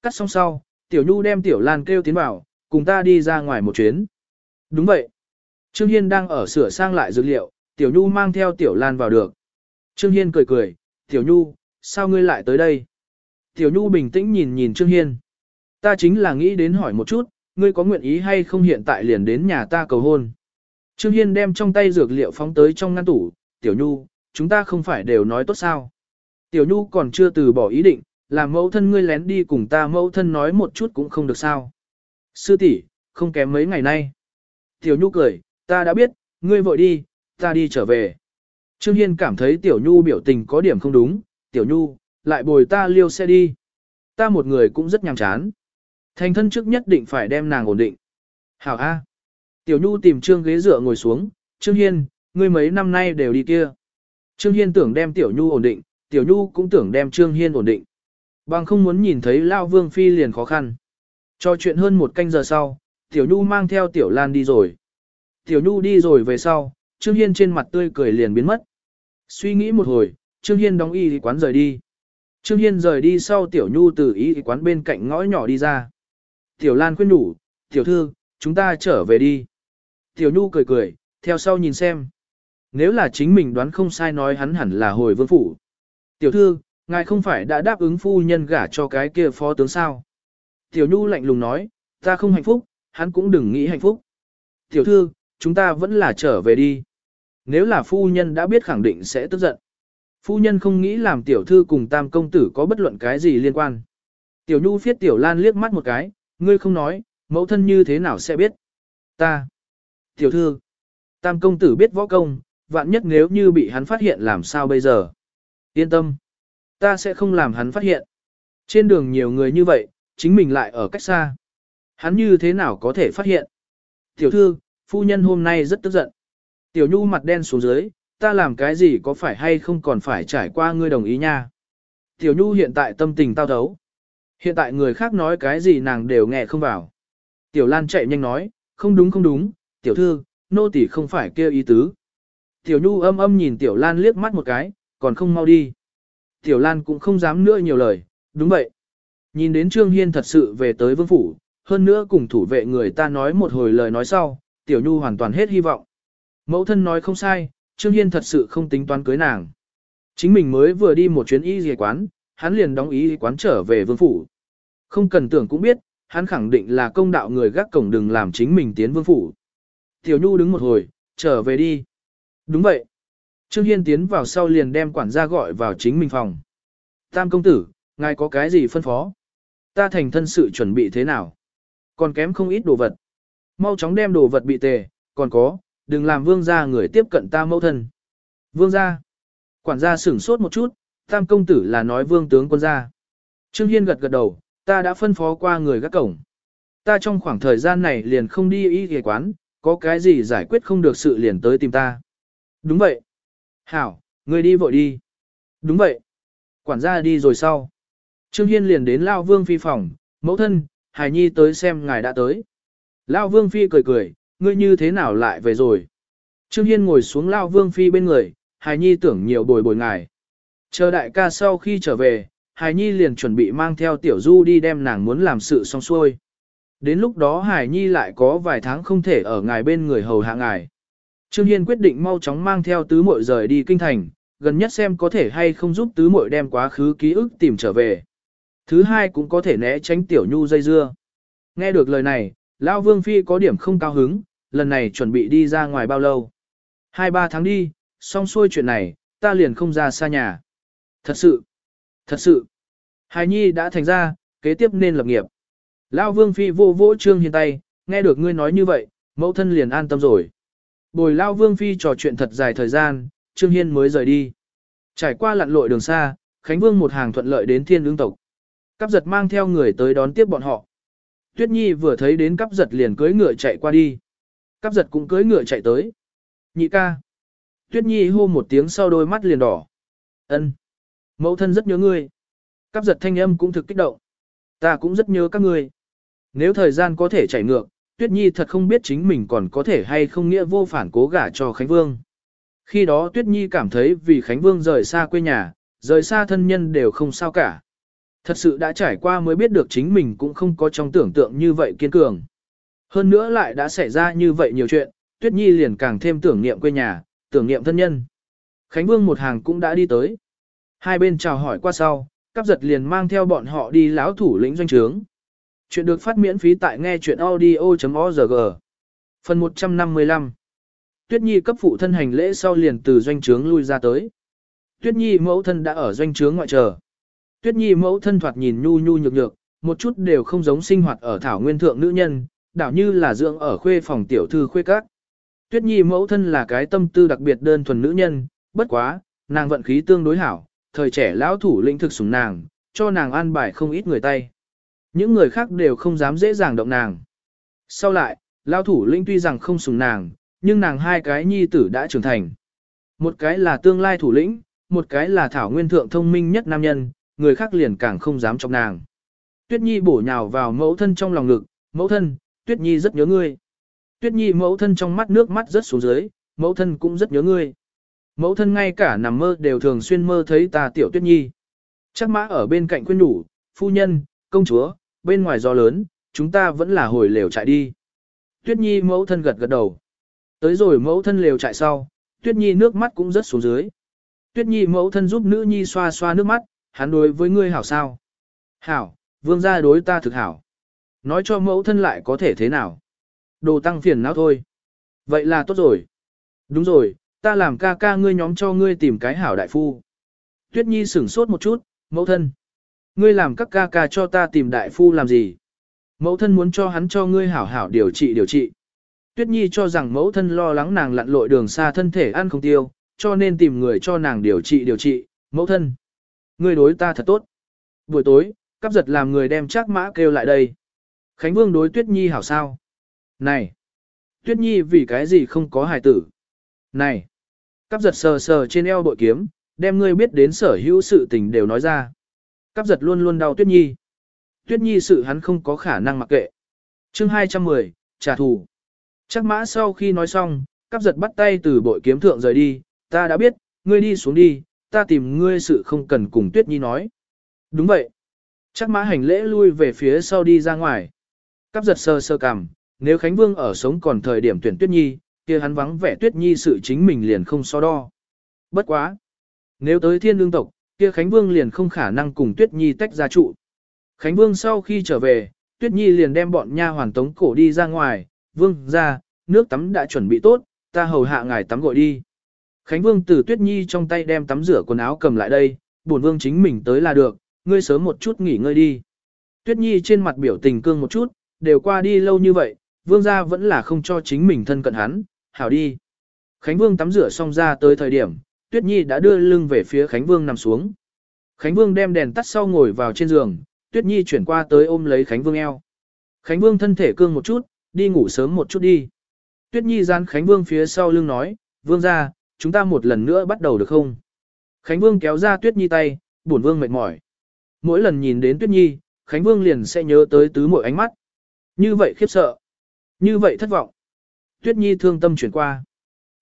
Cắt xong sau, Tiểu Nhu đem Tiểu Lan kêu tiến vào, cùng ta đi ra ngoài một chuyến. Đúng vậy. Trương Hiên đang ở sửa sang lại dữ liệu, Tiểu Nhu mang theo Tiểu Lan vào được. Trương Hiên cười cười, Tiểu Nhu, sao ngươi lại tới đây? Tiểu Nhu bình tĩnh nhìn nhìn Trương Hiên. Ta chính là nghĩ đến hỏi một chút, ngươi có nguyện ý hay không hiện tại liền đến nhà ta cầu hôn. Trương Hiên đem trong tay dược liệu phóng tới trong ngăn tủ, Tiểu Nhu, chúng ta không phải đều nói tốt sao. Tiểu Nhu còn chưa từ bỏ ý định, làm mẫu thân ngươi lén đi cùng ta mẫu thân nói một chút cũng không được sao. Sư tỷ, không kém mấy ngày nay. Tiểu Nhu cười, ta đã biết, ngươi vội đi, ta đi trở về. Trương Hiên cảm thấy Tiểu Nhu biểu tình có điểm không đúng, Tiểu Nhu, lại bồi ta liêu xe đi. Ta một người cũng rất nhàm chán. Thành thân trước nhất định phải đem nàng ổn định. Hảo A. Tiểu Nhu tìm Trương ghế dựa ngồi xuống, Trương Hiên, ngươi mấy năm nay đều đi kia. Trương Hiên tưởng đem Tiểu Nhu ổn định, Tiểu Nhu cũng tưởng đem Trương Hiên ổn định. Bằng không muốn nhìn thấy Lao Vương Phi liền khó khăn. Cho chuyện hơn một canh giờ sau, Tiểu Nhu mang theo Tiểu Lan đi rồi. Tiểu Nhu đi rồi về sau, Trương Hiên trên mặt tươi cười liền biến mất. Suy nghĩ một hồi, Trương Hiên đóng y thì quán rời đi. Trương Hiên rời đi sau Tiểu Nhu từ y thì quán bên cạnh ngõ nhỏ đi ra. Tiểu Lan khuyên nhủ, Tiểu Thư, chúng ta trở về đi. Tiểu Nhu cười cười, theo sau nhìn xem. Nếu là chính mình đoán không sai nói hắn hẳn là hồi vương phủ. Tiểu Thư, ngài không phải đã đáp ứng phu nhân gả cho cái kia phó tướng sao. Tiểu Nhu lạnh lùng nói, ta không hạnh phúc, hắn cũng đừng nghĩ hạnh phúc. Tiểu Thư, chúng ta vẫn là trở về đi. Nếu là phu nhân đã biết khẳng định sẽ tức giận. Phu nhân không nghĩ làm tiểu thư cùng tam công tử có bất luận cái gì liên quan. Tiểu Nhu phiết tiểu Lan liếc mắt một cái, ngươi không nói, mẫu thân như thế nào sẽ biết. Ta. Tiểu thư. Tam công tử biết võ công, vạn nhất nếu như bị hắn phát hiện làm sao bây giờ. Yên tâm. Ta sẽ không làm hắn phát hiện. Trên đường nhiều người như vậy, chính mình lại ở cách xa. Hắn như thế nào có thể phát hiện. Tiểu thư, phu nhân hôm nay rất tức giận. Tiểu Nhu mặt đen xuống dưới, ta làm cái gì có phải hay không còn phải trải qua ngươi đồng ý nha. Tiểu Nhu hiện tại tâm tình tao thấu. Hiện tại người khác nói cái gì nàng đều nghe không vào. Tiểu Lan chạy nhanh nói, không đúng không đúng, tiểu thư, nô tỳ không phải kêu ý tứ. Tiểu Nhu âm âm nhìn Tiểu Lan liếc mắt một cái, còn không mau đi. Tiểu Lan cũng không dám nữa nhiều lời, đúng vậy. Nhìn đến Trương Hiên thật sự về tới vương phủ, hơn nữa cùng thủ vệ người ta nói một hồi lời nói sau, Tiểu Nhu hoàn toàn hết hy vọng. Mẫu thân nói không sai, Trương Hiên thật sự không tính toán cưới nàng. Chính mình mới vừa đi một chuyến y dì quán, hắn liền đóng y quán trở về vương phủ. Không cần tưởng cũng biết, hắn khẳng định là công đạo người gác cổng đừng làm chính mình tiến vương phủ. Tiểu Nhu đứng một hồi, trở về đi. Đúng vậy. Trương Hiên tiến vào sau liền đem quản gia gọi vào chính mình phòng. Tam công tử, ngài có cái gì phân phó? Ta thành thân sự chuẩn bị thế nào? Còn kém không ít đồ vật. Mau chóng đem đồ vật bị tề, còn có, đừng làm vương gia người tiếp cận ta mẫu thân. Vương gia. Quản gia sửng sốt một chút, tam công tử là nói vương tướng quân gia. Trương Hiên gật gật đầu, ta đã phân phó qua người gác cổng. Ta trong khoảng thời gian này liền không đi y ghề quán, có cái gì giải quyết không được sự liền tới tìm ta. Đúng vậy. Hảo, người đi vội đi. Đúng vậy. Quản gia đi rồi sau. Trương Hiên liền đến Lao Vương Phi phòng, mẫu thân, Hải Nhi tới xem ngài đã tới. Lao Vương Phi cười cười, ngươi như thế nào lại về rồi. Trương Hiên ngồi xuống Lao Vương Phi bên người, Hải Nhi tưởng nhiều bồi bồi ngài. Chờ đại ca sau khi trở về, Hải Nhi liền chuẩn bị mang theo Tiểu Du đi đem nàng muốn làm sự xong xuôi. Đến lúc đó Hải Nhi lại có vài tháng không thể ở ngài bên người hầu hạ ngài. Trương Hiên quyết định mau chóng mang theo tứ muội rời đi kinh thành, gần nhất xem có thể hay không giúp tứ muội đem quá khứ ký ức tìm trở về. Thứ hai cũng có thể né tránh Tiểu Nhu dây dưa. Nghe được lời này, Lão Vương Phi có điểm không cao hứng, lần này chuẩn bị đi ra ngoài bao lâu. Hai ba tháng đi, xong xuôi chuyện này, ta liền không ra xa nhà. Thật sự, thật sự, Hài Nhi đã thành ra, kế tiếp nên lập nghiệp. Lão Vương Phi vô vỗ Trương Hiên tay, nghe được ngươi nói như vậy, mẫu thân liền an tâm rồi. Bồi lao Vương Phi trò chuyện thật dài thời gian, Trương Hiên mới rời đi. Trải qua lặn lội đường xa, Khánh Vương một hàng thuận lợi đến thiên lương tộc. Cắp giật mang theo người tới đón tiếp bọn họ. Tuyết Nhi vừa thấy đến cắp giật liền cưỡi ngựa chạy qua đi. Cắp giật cũng cưỡi ngựa chạy tới. Nhị ca. Tuyết Nhi hô một tiếng sau đôi mắt liền đỏ. Ân, Mẫu thân rất nhớ ngươi. Cắp giật thanh âm cũng thực kích động. Ta cũng rất nhớ các ngươi. Nếu thời gian có thể chảy ngược, Tuyết Nhi thật không biết chính mình còn có thể hay không nghĩa vô phản cố gả cho Khánh Vương. Khi đó Tuyết Nhi cảm thấy vì Khánh Vương rời xa quê nhà, rời xa thân nhân đều không sao cả. Thật sự đã trải qua mới biết được chính mình cũng không có trong tưởng tượng như vậy kiên cường. Hơn nữa lại đã xảy ra như vậy nhiều chuyện, Tuyết Nhi liền càng thêm tưởng niệm quê nhà, tưởng niệm thân nhân. Khánh Vương một hàng cũng đã đi tới. Hai bên chào hỏi qua sau, cắp giật liền mang theo bọn họ đi lão thủ lĩnh doanh trướng. Chuyện được phát miễn phí tại nghe chuyện audio.org. Phần 155 Tuyết Nhi cấp phụ thân hành lễ sau liền từ doanh trướng lui ra tới. Tuyết Nhi mẫu thân đã ở doanh trướng ngoại chờ. Tuyết Nhi mẫu thân thoạt nhìn nhu nhu nhược nhược, một chút đều không giống sinh hoạt ở thảo nguyên thượng nữ nhân, đảo như là dưỡng ở khuê phòng tiểu thư khuê các. Tuyết Nhi mẫu thân là cái tâm tư đặc biệt đơn thuần nữ nhân, bất quá, nàng vận khí tương đối hảo, thời trẻ lão thủ lĩnh thực sủng nàng, cho nàng an bài không ít người tay. Những người khác đều không dám dễ dàng động nàng. Sau lại, lao thủ lĩnh tuy rằng không sùng nàng, nhưng nàng hai cái nhi tử đã trưởng thành. Một cái là tương lai thủ lĩnh, một cái là thảo nguyên thượng thông minh nhất nam nhân, người khác liền càng không dám chọc nàng. Tuyết Nhi bổ nhào vào mẫu thân trong lòng ngực, mẫu thân, Tuyết Nhi rất nhớ ngươi. Tuyết Nhi mẫu thân trong mắt nước mắt rất xuống dưới, mẫu thân cũng rất nhớ ngươi. Mẫu thân ngay cả nằm mơ đều thường xuyên mơ thấy ta tiểu Tuyết Nhi. Chắc mã ở bên cạnh khuyên đủ, phu nhân, công chúa, bên ngoài gió lớn, chúng ta vẫn là hồi lều chạy đi. Tuyết Nhi mẫu thân gật gật đầu. Tới rồi mẫu thân lều chạy sau, Tuyết Nhi nước mắt cũng rất xuống dưới. Tuyết Nhi mẫu thân giúp nữ nhi xoa xoa nước mắt, hắn đối với ngươi hảo sao? Hảo, vương gia đối ta thực hảo. Nói cho mẫu thân lại có thể thế nào? Đồ tăng phiền não thôi. Vậy là tốt rồi. Đúng rồi, ta làm ca ca ngươi nhóm cho ngươi tìm cái hảo đại phu. Tuyết Nhi sửng sốt một chút, mẫu thân. Ngươi làm các ca ca cho ta tìm đại phu làm gì? Mẫu thân muốn cho hắn cho ngươi hảo hảo điều trị điều trị. Tuyết Nhi cho rằng mẫu thân lo lắng nàng lặn lội đường xa thân thể ăn không tiêu, cho nên tìm người cho nàng điều trị điều trị, mẫu thân. Ngươi đối ta thật tốt. Buổi tối, cắp giật làm người đem chắc mã kêu lại đây. Khánh Vương đối Tuyết Nhi hảo sao? Này! Tuyết Nhi vì cái gì không có hài tử? Này! Cắp giật sờ sờ trên eo bội kiếm, đem ngươi biết đến sở hữu sự tình đều nói ra. Cắp giật luôn luôn đau Tuyết Nhi. Tuyết Nhi sự hắn không có khả năng mặc kệ. chương 210, trả thù. Chắc mã sau khi nói xong, cắp giật bắt tay từ bội kiếm thượng rời đi, ta đã biết, ngươi đi xuống đi, ta tìm ngươi sự không cần cùng Tuyết Nhi nói. Đúng vậy. Chắc mã hành lễ lui về phía sau đi ra ngoài. Cắp giật sơ sơ cằm, nếu Khánh Vương ở sống còn thời điểm tuyển Tuyết Nhi, kia hắn vắng vẻ Tuyết Nhi sự chính mình liền không so đo. Bất quá. Nếu tới thiên lương tộc, kia Khánh Vương liền không khả năng cùng Tuyết Nhi tách ra trụ. Khánh Vương sau khi trở về, Tuyết Nhi liền đem bọn nha hoàn tống cổ đi ra ngoài, Vương gia, nước tắm đã chuẩn bị tốt, ta hầu hạ ngài tắm gội đi. Khánh Vương từ Tuyết Nhi trong tay đem tắm rửa quần áo cầm lại đây, bổn Vương chính mình tới là được, ngươi sớm một chút nghỉ ngơi đi. Tuyết Nhi trên mặt biểu tình cương một chút, đều qua đi lâu như vậy, Vương gia vẫn là không cho chính mình thân cận hắn, hảo đi. Khánh Vương tắm rửa xong ra tới thời điểm, Tuyết Nhi đã đưa lưng về phía Khánh Vương nằm xuống. Khánh Vương đem đèn tắt sau ngồi vào trên giường, Tuyết Nhi chuyển qua tới ôm lấy Khánh Vương eo. Khánh Vương thân thể cương một chút, đi ngủ sớm một chút đi. Tuyết Nhi dán Khánh Vương phía sau lưng nói, Vương ra, chúng ta một lần nữa bắt đầu được không? Khánh Vương kéo ra Tuyết Nhi tay, buồn Vương mệt mỏi. Mỗi lần nhìn đến Tuyết Nhi, Khánh Vương liền sẽ nhớ tới tứ mỗi ánh mắt. Như vậy khiếp sợ. Như vậy thất vọng. Tuyết Nhi thương tâm chuyển qua.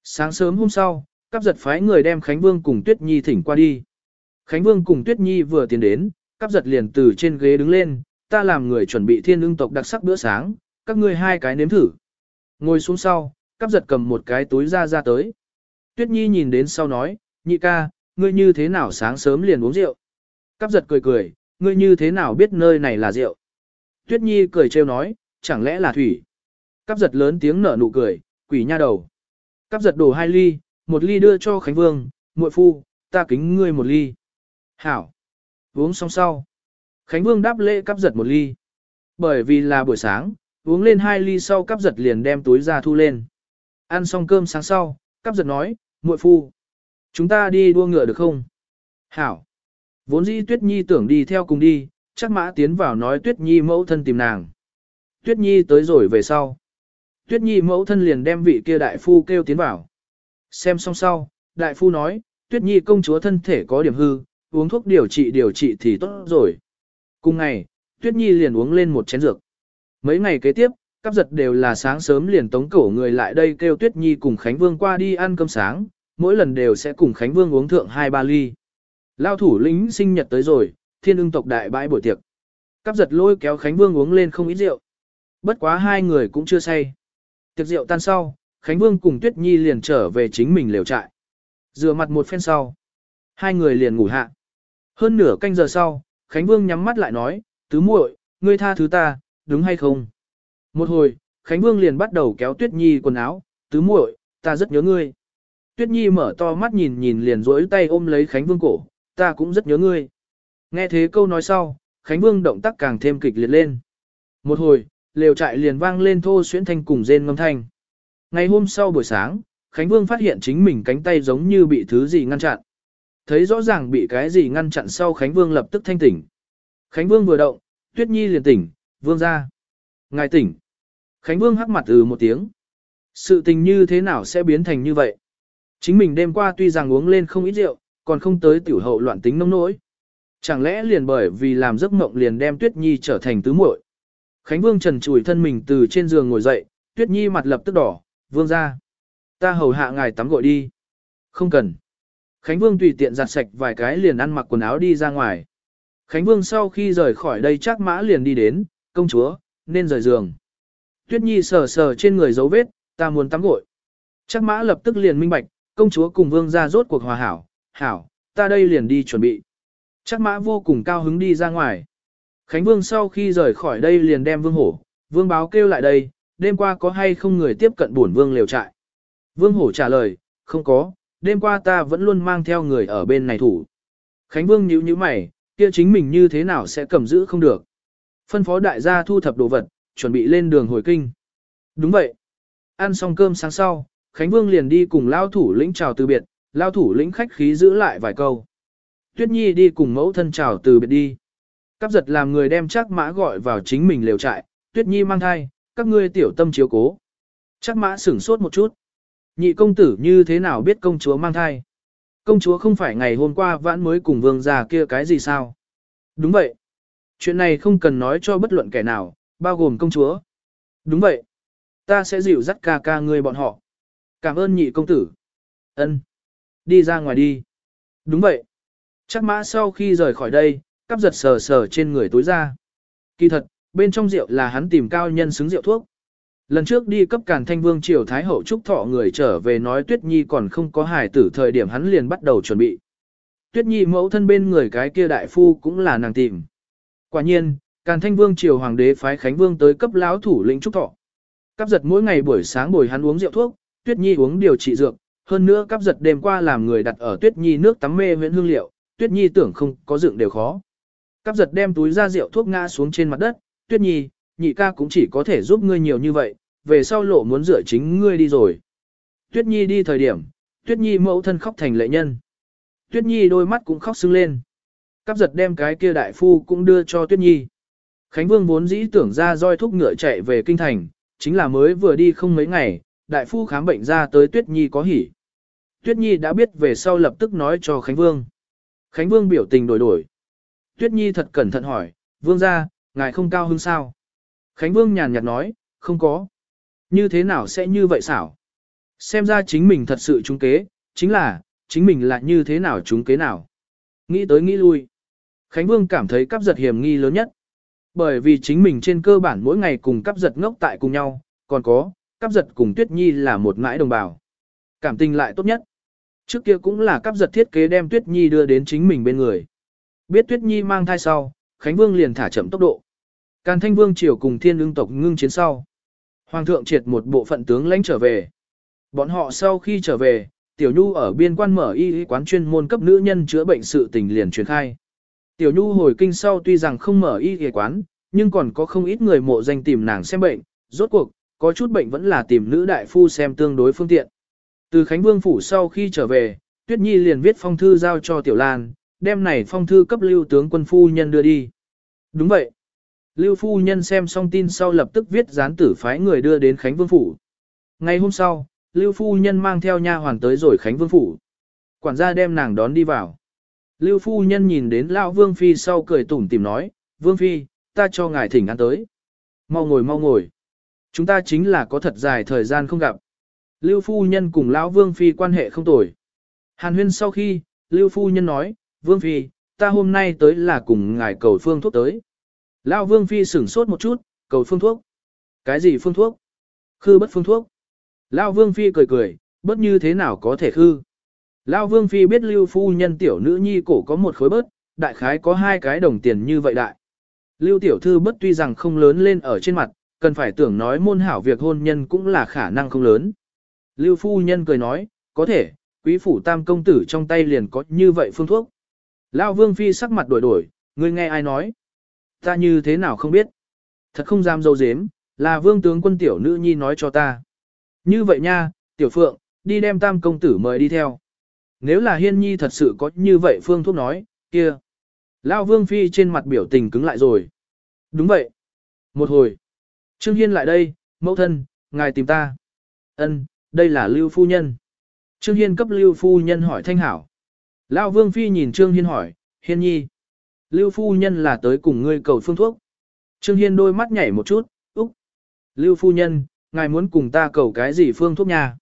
Sáng sớm hôm sau, cắp giật phái người đem Khánh Vương cùng Tuyết Nhi thỉnh qua đi. Khánh Vương cùng Tuyết Nhi vừa tiến đến, cắp giật liền từ trên ghế đứng lên, ta làm người chuẩn bị thiên ưng tộc đặc sắc bữa sáng, các ngươi hai cái nếm thử. Ngồi xuống sau, cắp giật cầm một cái túi ra ra tới. Tuyết Nhi nhìn đến sau nói, nhị ca, ngươi như thế nào sáng sớm liền uống rượu? Cắp giật cười cười, ngươi như thế nào biết nơi này là rượu? Tuyết Nhi cười trêu nói, chẳng lẽ là thủy. Cắp giật lớn tiếng nở nụ cười, quỷ nha đầu. Cắp giật đổ hai ly, một ly đưa cho Khánh Vương, muội phu, ta kính ngươi một ly. Hảo. Uống xong sau. Khánh Vương đáp lễ cắp giật một ly. Bởi vì là buổi sáng, uống lên hai ly sau cắp giật liền đem túi ra thu lên. Ăn xong cơm sáng sau, cắp giật nói, muội phu. Chúng ta đi đua ngựa được không? Hảo. Vốn dĩ Tuyết Nhi tưởng đi theo cùng đi, chắc mã tiến vào nói Tuyết Nhi mẫu thân tìm nàng. Tuyết Nhi tới rồi về sau. Tuyết Nhi mẫu thân liền đem vị kia đại phu kêu tiến vào. Xem xong sau, đại phu nói, Tuyết Nhi công chúa thân thể có điểm hư, uống thuốc điều trị điều trị thì tốt rồi. Cùng ngày, Tuyết Nhi liền uống lên một chén dược. Mấy ngày kế tiếp, cắp giật đều là sáng sớm liền tống cổ người lại đây kêu Tuyết Nhi cùng Khánh Vương qua đi ăn cơm sáng, mỗi lần đều sẽ cùng Khánh Vương uống thượng hai ba ly. Lao thủ lĩnh sinh nhật tới rồi, thiên ưng tộc đại bãi buổi tiệc. Cắp giật lôi kéo Khánh Vương uống lên không ít rượu. Bất quá hai người cũng chưa say. Tiệc rượu tan sau, Khánh Vương cùng Tuyết Nhi liền trở về chính mình lều trại. Rửa mặt một phen sau. Hai người liền ngủ hạ. Hơn nửa canh giờ sau, Khánh Vương nhắm mắt lại nói, tứ muội, ngươi tha thứ ta, đúng hay không? Một hồi, Khánh Vương liền bắt đầu kéo Tuyết Nhi quần áo, tứ muội, ta rất nhớ ngươi. Tuyết Nhi mở to mắt nhìn nhìn liền duỗi tay ôm lấy Khánh Vương cổ, ta cũng rất nhớ ngươi. Nghe thế câu nói sau, Khánh Vương động tác càng thêm kịch liệt lên. Một hồi, lều trại liền vang lên thô xuyến thanh cùng rên ngâm thanh. Ngày hôm sau buổi sáng, Khánh Vương phát hiện chính mình cánh tay giống như bị thứ gì ngăn chặn. Thấy rõ ràng bị cái gì ngăn chặn sau Khánh Vương lập tức thanh tỉnh. Khánh Vương vừa động, Tuyết Nhi liền tỉnh, Vương ra. Ngài tỉnh. Khánh Vương hắc mặt ừ một tiếng. Sự tình như thế nào sẽ biến thành như vậy? Chính mình đêm qua tuy rằng uống lên không ít rượu, còn không tới tiểu hậu loạn tính nông nỗi. Chẳng lẽ liền bởi vì làm giấc mộng liền đem Tuyết Nhi trở thành tứ muội? Khánh Vương trần trùi thân mình từ trên giường ngồi dậy, Tuyết Nhi mặt lập tức đỏ, Vương ra. Ta hầu hạ ngài tắm gội đi. Không cần. Khánh Vương tùy tiện giặt sạch vài cái liền ăn mặc quần áo đi ra ngoài. Khánh Vương sau khi rời khỏi đây chắc mã liền đi đến, công chúa, nên rời giường. Tuyết Nhi sờ sờ trên người dấu vết, ta muốn tắm gội. Chắc mã lập tức liền minh bạch, công chúa cùng vương ra rốt cuộc hòa hảo, hảo, ta đây liền đi chuẩn bị. Chắc mã vô cùng cao hứng đi ra ngoài. Khánh Vương sau khi rời khỏi đây liền đem vương hổ, vương báo kêu lại đây, đêm qua có hay không người tiếp cận bổn vương liều trại. Vương hổ trả lời, không có, đêm qua ta vẫn luôn mang theo người ở bên này thủ. Khánh Vương nhíu nhíu mày, kia chính mình như thế nào sẽ cầm giữ không được. Phân phó đại gia thu thập đồ vật, chuẩn bị lên đường hồi kinh. Đúng vậy. Ăn xong cơm sáng sau, Khánh Vương liền đi cùng lao thủ lĩnh chào từ biệt, lao thủ lĩnh khách khí giữ lại vài câu. Tuyết Nhi đi cùng mẫu thân chào từ biệt đi. Cắp giật làm người đem chắc mã gọi vào chính mình lều trại, Tuyết Nhi mang thai, các ngươi tiểu tâm chiếu cố. Chắc mã sửng sốt một chút. Nhị công tử như thế nào biết công chúa mang thai? Công chúa không phải ngày hôm qua vãn mới cùng vương già kia cái gì sao? Đúng vậy. Chuyện này không cần nói cho bất luận kẻ nào, bao gồm công chúa. Đúng vậy. Ta sẽ dịu dắt ca ca ngươi bọn họ. Cảm ơn nhị công tử. Ân. Đi ra ngoài đi. Đúng vậy. Chắc mã sau khi rời khỏi đây, cắp giật sờ sờ trên người tối ra. Kỳ thật, bên trong rượu là hắn tìm cao nhân xứng rượu thuốc. Lần trước đi cấp càn thanh vương triều thái hậu trúc thọ người trở về nói Tuyết Nhi còn không có hài tử thời điểm hắn liền bắt đầu chuẩn bị. Tuyết Nhi mẫu thân bên người cái kia đại phu cũng là nàng tìm. Quả nhiên, càn thanh vương triều hoàng đế phái khánh vương tới cấp lão thủ lĩnh trúc thọ. cấp giật mỗi ngày buổi sáng buổi hắn uống rượu thuốc, Tuyết Nhi uống điều trị dược, hơn nữa cấp giật đêm qua làm người đặt ở Tuyết Nhi nước tắm mê huyện hương liệu, Tuyết Nhi tưởng không có dựng đều khó. cấp giật đem túi ra rượu thuốc ngã xuống trên mặt đất, Tuyết Nhi, nhị ca cũng chỉ có thể giúp ngươi nhiều như vậy, về sau lộ muốn rửa chính ngươi đi rồi. Tuyết Nhi đi thời điểm, Tuyết Nhi mẫu thân khóc thành lệ nhân. Tuyết Nhi đôi mắt cũng khóc sưng lên. Cắp giật đem cái kia đại phu cũng đưa cho Tuyết Nhi. Khánh Vương vốn dĩ tưởng ra roi thúc ngựa chạy về kinh thành, chính là mới vừa đi không mấy ngày, đại phu khám bệnh ra tới Tuyết Nhi có hỉ. Tuyết Nhi đã biết về sau lập tức nói cho Khánh Vương. Khánh Vương biểu tình đổi đổi. Tuyết Nhi thật cẩn thận hỏi, Vương ra, ngài không cao hứng sao? Khánh Vương nhàn nhạt nói, không có. Như thế nào sẽ như vậy xảo? Xem ra chính mình thật sự trúng kế, chính là, chính mình là như thế nào trúng kế nào? Nghĩ tới nghĩ lui. Khánh Vương cảm thấy cắp giật hiểm nghi lớn nhất. Bởi vì chính mình trên cơ bản mỗi ngày cùng cắp giật ngốc tại cùng nhau, còn có, cắp giật cùng Tuyết Nhi là một mãi đồng bào. Cảm tình lại tốt nhất. Trước kia cũng là cắp giật thiết kế đem Tuyết Nhi đưa đến chính mình bên người. Biết Tuyết Nhi mang thai sau, Khánh Vương liền thả chậm tốc độ. Càn Thanh Vương triều cùng Thiên Ưng tộc ngưng chiến sau. Hoàng thượng triệt một bộ phận tướng lãnh trở về. Bọn họ sau khi trở về, Tiểu Nhu ở biên quan mở y quán chuyên môn cấp nữ nhân chữa bệnh sự tình liền truyền khai. Tiểu Nhu hồi kinh sau tuy rằng không mở y y quán, nhưng còn có không ít người mộ danh tìm nàng xem bệnh, rốt cuộc, có chút bệnh vẫn là tìm nữ đại phu xem tương đối phương tiện. Từ Khánh Vương phủ sau khi trở về, Tuyết Nhi liền viết phong thư giao cho Tiểu Lan, đem này phong thư cấp lưu tướng quân phu nhân đưa đi. Đúng vậy. Lưu phu nhân xem xong tin sau lập tức viết gián tử phái người đưa đến Khánh Vương phủ. Ngày hôm sau, Lưu phu nhân mang theo nha hoàn tới rồi Khánh Vương phủ. Quản gia đem nàng đón đi vào. Lưu phu nhân nhìn đến lão Vương phi sau cười tủm tỉm nói, "Vương phi, ta cho ngài thỉnh ăn tới." "Mau ngồi mau ngồi. Chúng ta chính là có thật dài thời gian không gặp." Lưu phu nhân cùng lão Vương phi quan hệ không tồi. Hàn Huyên sau khi, Lưu phu nhân nói, "Vương phi, ta hôm nay tới là cùng ngài cầu phương thuốc tới." Lão Vương phi sửng sốt một chút, "Cầu phương thuốc?" "Cái gì phương thuốc?" "Khư bất phương thuốc." Lão Vương Phi cười cười, bất như thế nào có thể khư. Lão Vương Phi biết Lưu Phu Nhân tiểu nữ nhi cổ có một khối bớt, đại khái có hai cái đồng tiền như vậy đại. Lưu Tiểu Thư bất tuy rằng không lớn lên ở trên mặt, cần phải tưởng nói môn hảo việc hôn nhân cũng là khả năng không lớn. Lưu Phu Nhân cười nói, có thể, quý phủ tam công tử trong tay liền có như vậy phương thuốc. Lão Vương Phi sắc mặt đổi đổi, ngươi nghe ai nói? Ta như thế nào không biết? Thật không dám dâu dếm, là vương tướng quân tiểu nữ nhi nói cho ta. Như vậy nha, tiểu phượng, đi đem tam công tử mời đi theo. Nếu là hiên nhi thật sự có như vậy phương thuốc nói, kia. Lao vương phi trên mặt biểu tình cứng lại rồi. Đúng vậy. Một hồi. Trương Hiên lại đây, mẫu thân, ngài tìm ta. Ân, đây là Lưu Phu Nhân. Trương Hiên cấp Lưu Phu Nhân hỏi thanh hảo. Lao Vương Phi nhìn Trương Hiên hỏi, Hiên nhi. Lưu Phu Nhân là tới cùng ngươi cầu phương thuốc. Trương Hiên đôi mắt nhảy một chút, úc. Lưu Phu Nhân, ngài muốn cùng ta cầu cái gì phương thuốc nha?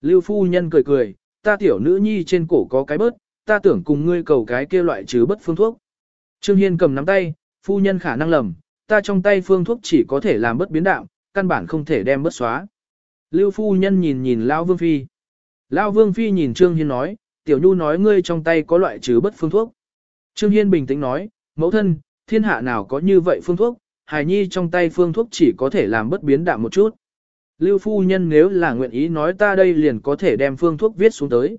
Lưu phu nhân cười cười, ta tiểu nữ nhi trên cổ có cái bớt, ta tưởng cùng ngươi cầu cái kia loại trừ bất phương thuốc. Trương Hiên cầm nắm tay, phu nhân khả năng lầm, ta trong tay phương thuốc chỉ có thể làm bất biến đạo, căn bản không thể đem bất xóa. Lưu phu nhân nhìn nhìn Lão Vương Phi. Lão Vương Phi nhìn Trương Hiên nói, tiểu nhu nói ngươi trong tay có loại trừ bất phương thuốc. Trương Hiên bình tĩnh nói, mẫu thân, thiên hạ nào có như vậy phương thuốc, hài nhi trong tay phương thuốc chỉ có thể làm bất biến đạo một chút. Lưu phu nhân nếu là nguyện ý nói ta đây liền có thể đem phương thuốc viết xuống tới.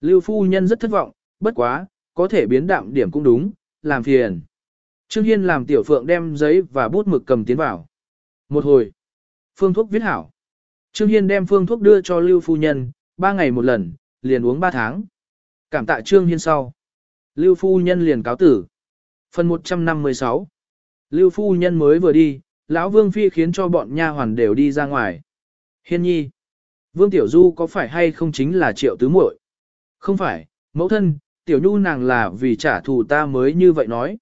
Lưu phu nhân rất thất vọng, bất quá, có thể biến đạm điểm cũng đúng, làm phiền. Trương Hiên làm tiểu phượng đem giấy và bút mực cầm tiến vào. Một hồi, phương thuốc viết hảo. Trương Hiên đem phương thuốc đưa cho Lưu phu nhân, ba ngày một lần, liền uống ba tháng. Cảm tạ Trương Hiên sau. Lưu phu nhân liền cáo tử. Phần 156 Lưu phu nhân mới vừa đi, lão Vương Phi khiến cho bọn nha hoàn đều đi ra ngoài. Hiên nhi. Vương Tiểu Du có phải hay không chính là triệu tứ muội? Không phải, mẫu thân, Tiểu Nhu nàng là vì trả thù ta mới như vậy nói.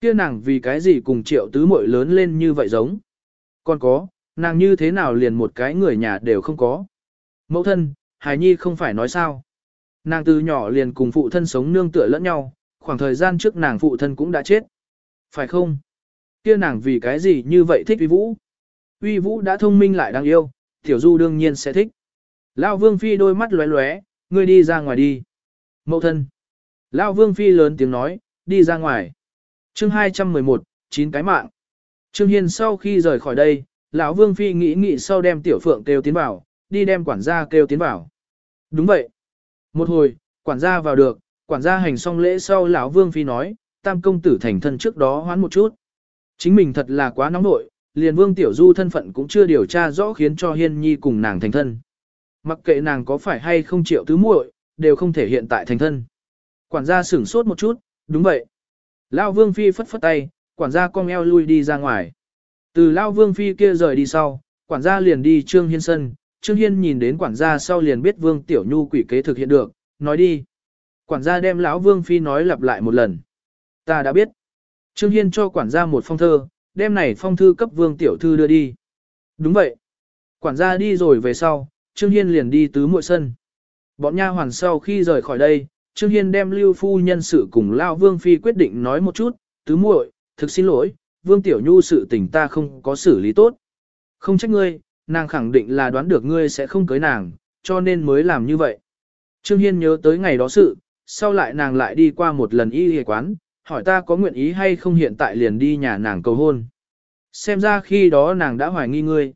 kia nàng vì cái gì cùng triệu tứ muội lớn lên như vậy giống. Còn có, nàng như thế nào liền một cái người nhà đều không có. Mẫu thân, Hải Nhi không phải nói sao. Nàng từ nhỏ liền cùng phụ thân sống nương tựa lẫn nhau, khoảng thời gian trước nàng phụ thân cũng đã chết. Phải không? kia nàng vì cái gì như vậy thích uy vũ? Uy vũ đã thông minh lại đáng yêu, Tiểu Du đương nhiên sẽ thích. Lão Vương Phi đôi mắt lóe lóe, ngươi đi ra ngoài đi. Mậu thân. Lão Vương Phi lớn tiếng nói, đi ra ngoài. chương 211, chín cái mạng. Trương Hiên sau khi rời khỏi đây, lão Vương Phi nghĩ nghĩ sau đem Tiểu Phượng kêu tiến vào, đi đem quản gia kêu tiến vào. Đúng vậy. Một hồi, quản gia vào được, quản gia hành xong lễ sau lão Vương Phi nói, tam công tử thành thân trước đó hoán một chút. Chính mình thật là quá nóng nội, liền Vương Tiểu Du thân phận cũng chưa điều tra rõ khiến cho Hiên Nhi cùng nàng thành thân. Mặc kệ nàng có phải hay không chịu tứ muội, đều không thể hiện tại thành thân. Quản gia sửng sốt một chút, đúng vậy. lão Vương Phi phất phất tay, quản gia cong eo lui đi ra ngoài. Từ lão Vương Phi kia rời đi sau, quản gia liền đi Trương Hiên sân. Trương Hiên nhìn đến quản gia sau liền biết Vương Tiểu Nhu quỷ kế thực hiện được, nói đi. Quản gia đem lão Vương Phi nói lặp lại một lần. Ta đã biết. Trương Hiên cho quản gia một phong thơ, đem này phong thư cấp vương tiểu thư đưa đi. Đúng vậy. Quản gia đi rồi về sau, Trương Hiên liền đi tứ muội sân. Bọn nha hoàn sau khi rời khỏi đây, Trương Hiên đem lưu phu nhân sự cùng Lao Vương Phi quyết định nói một chút, tứ muội, thực xin lỗi, Vương Tiểu Nhu sự tình ta không có xử lý tốt. Không trách ngươi, nàng khẳng định là đoán được ngươi sẽ không cưới nàng, cho nên mới làm như vậy. Trương Hiên nhớ tới ngày đó sự, sau lại nàng lại đi qua một lần y hề quán, hỏi ta có nguyện ý hay không hiện tại liền đi nhà nàng cầu hôn. xem ra khi đó nàng đã hoài nghi ngươi.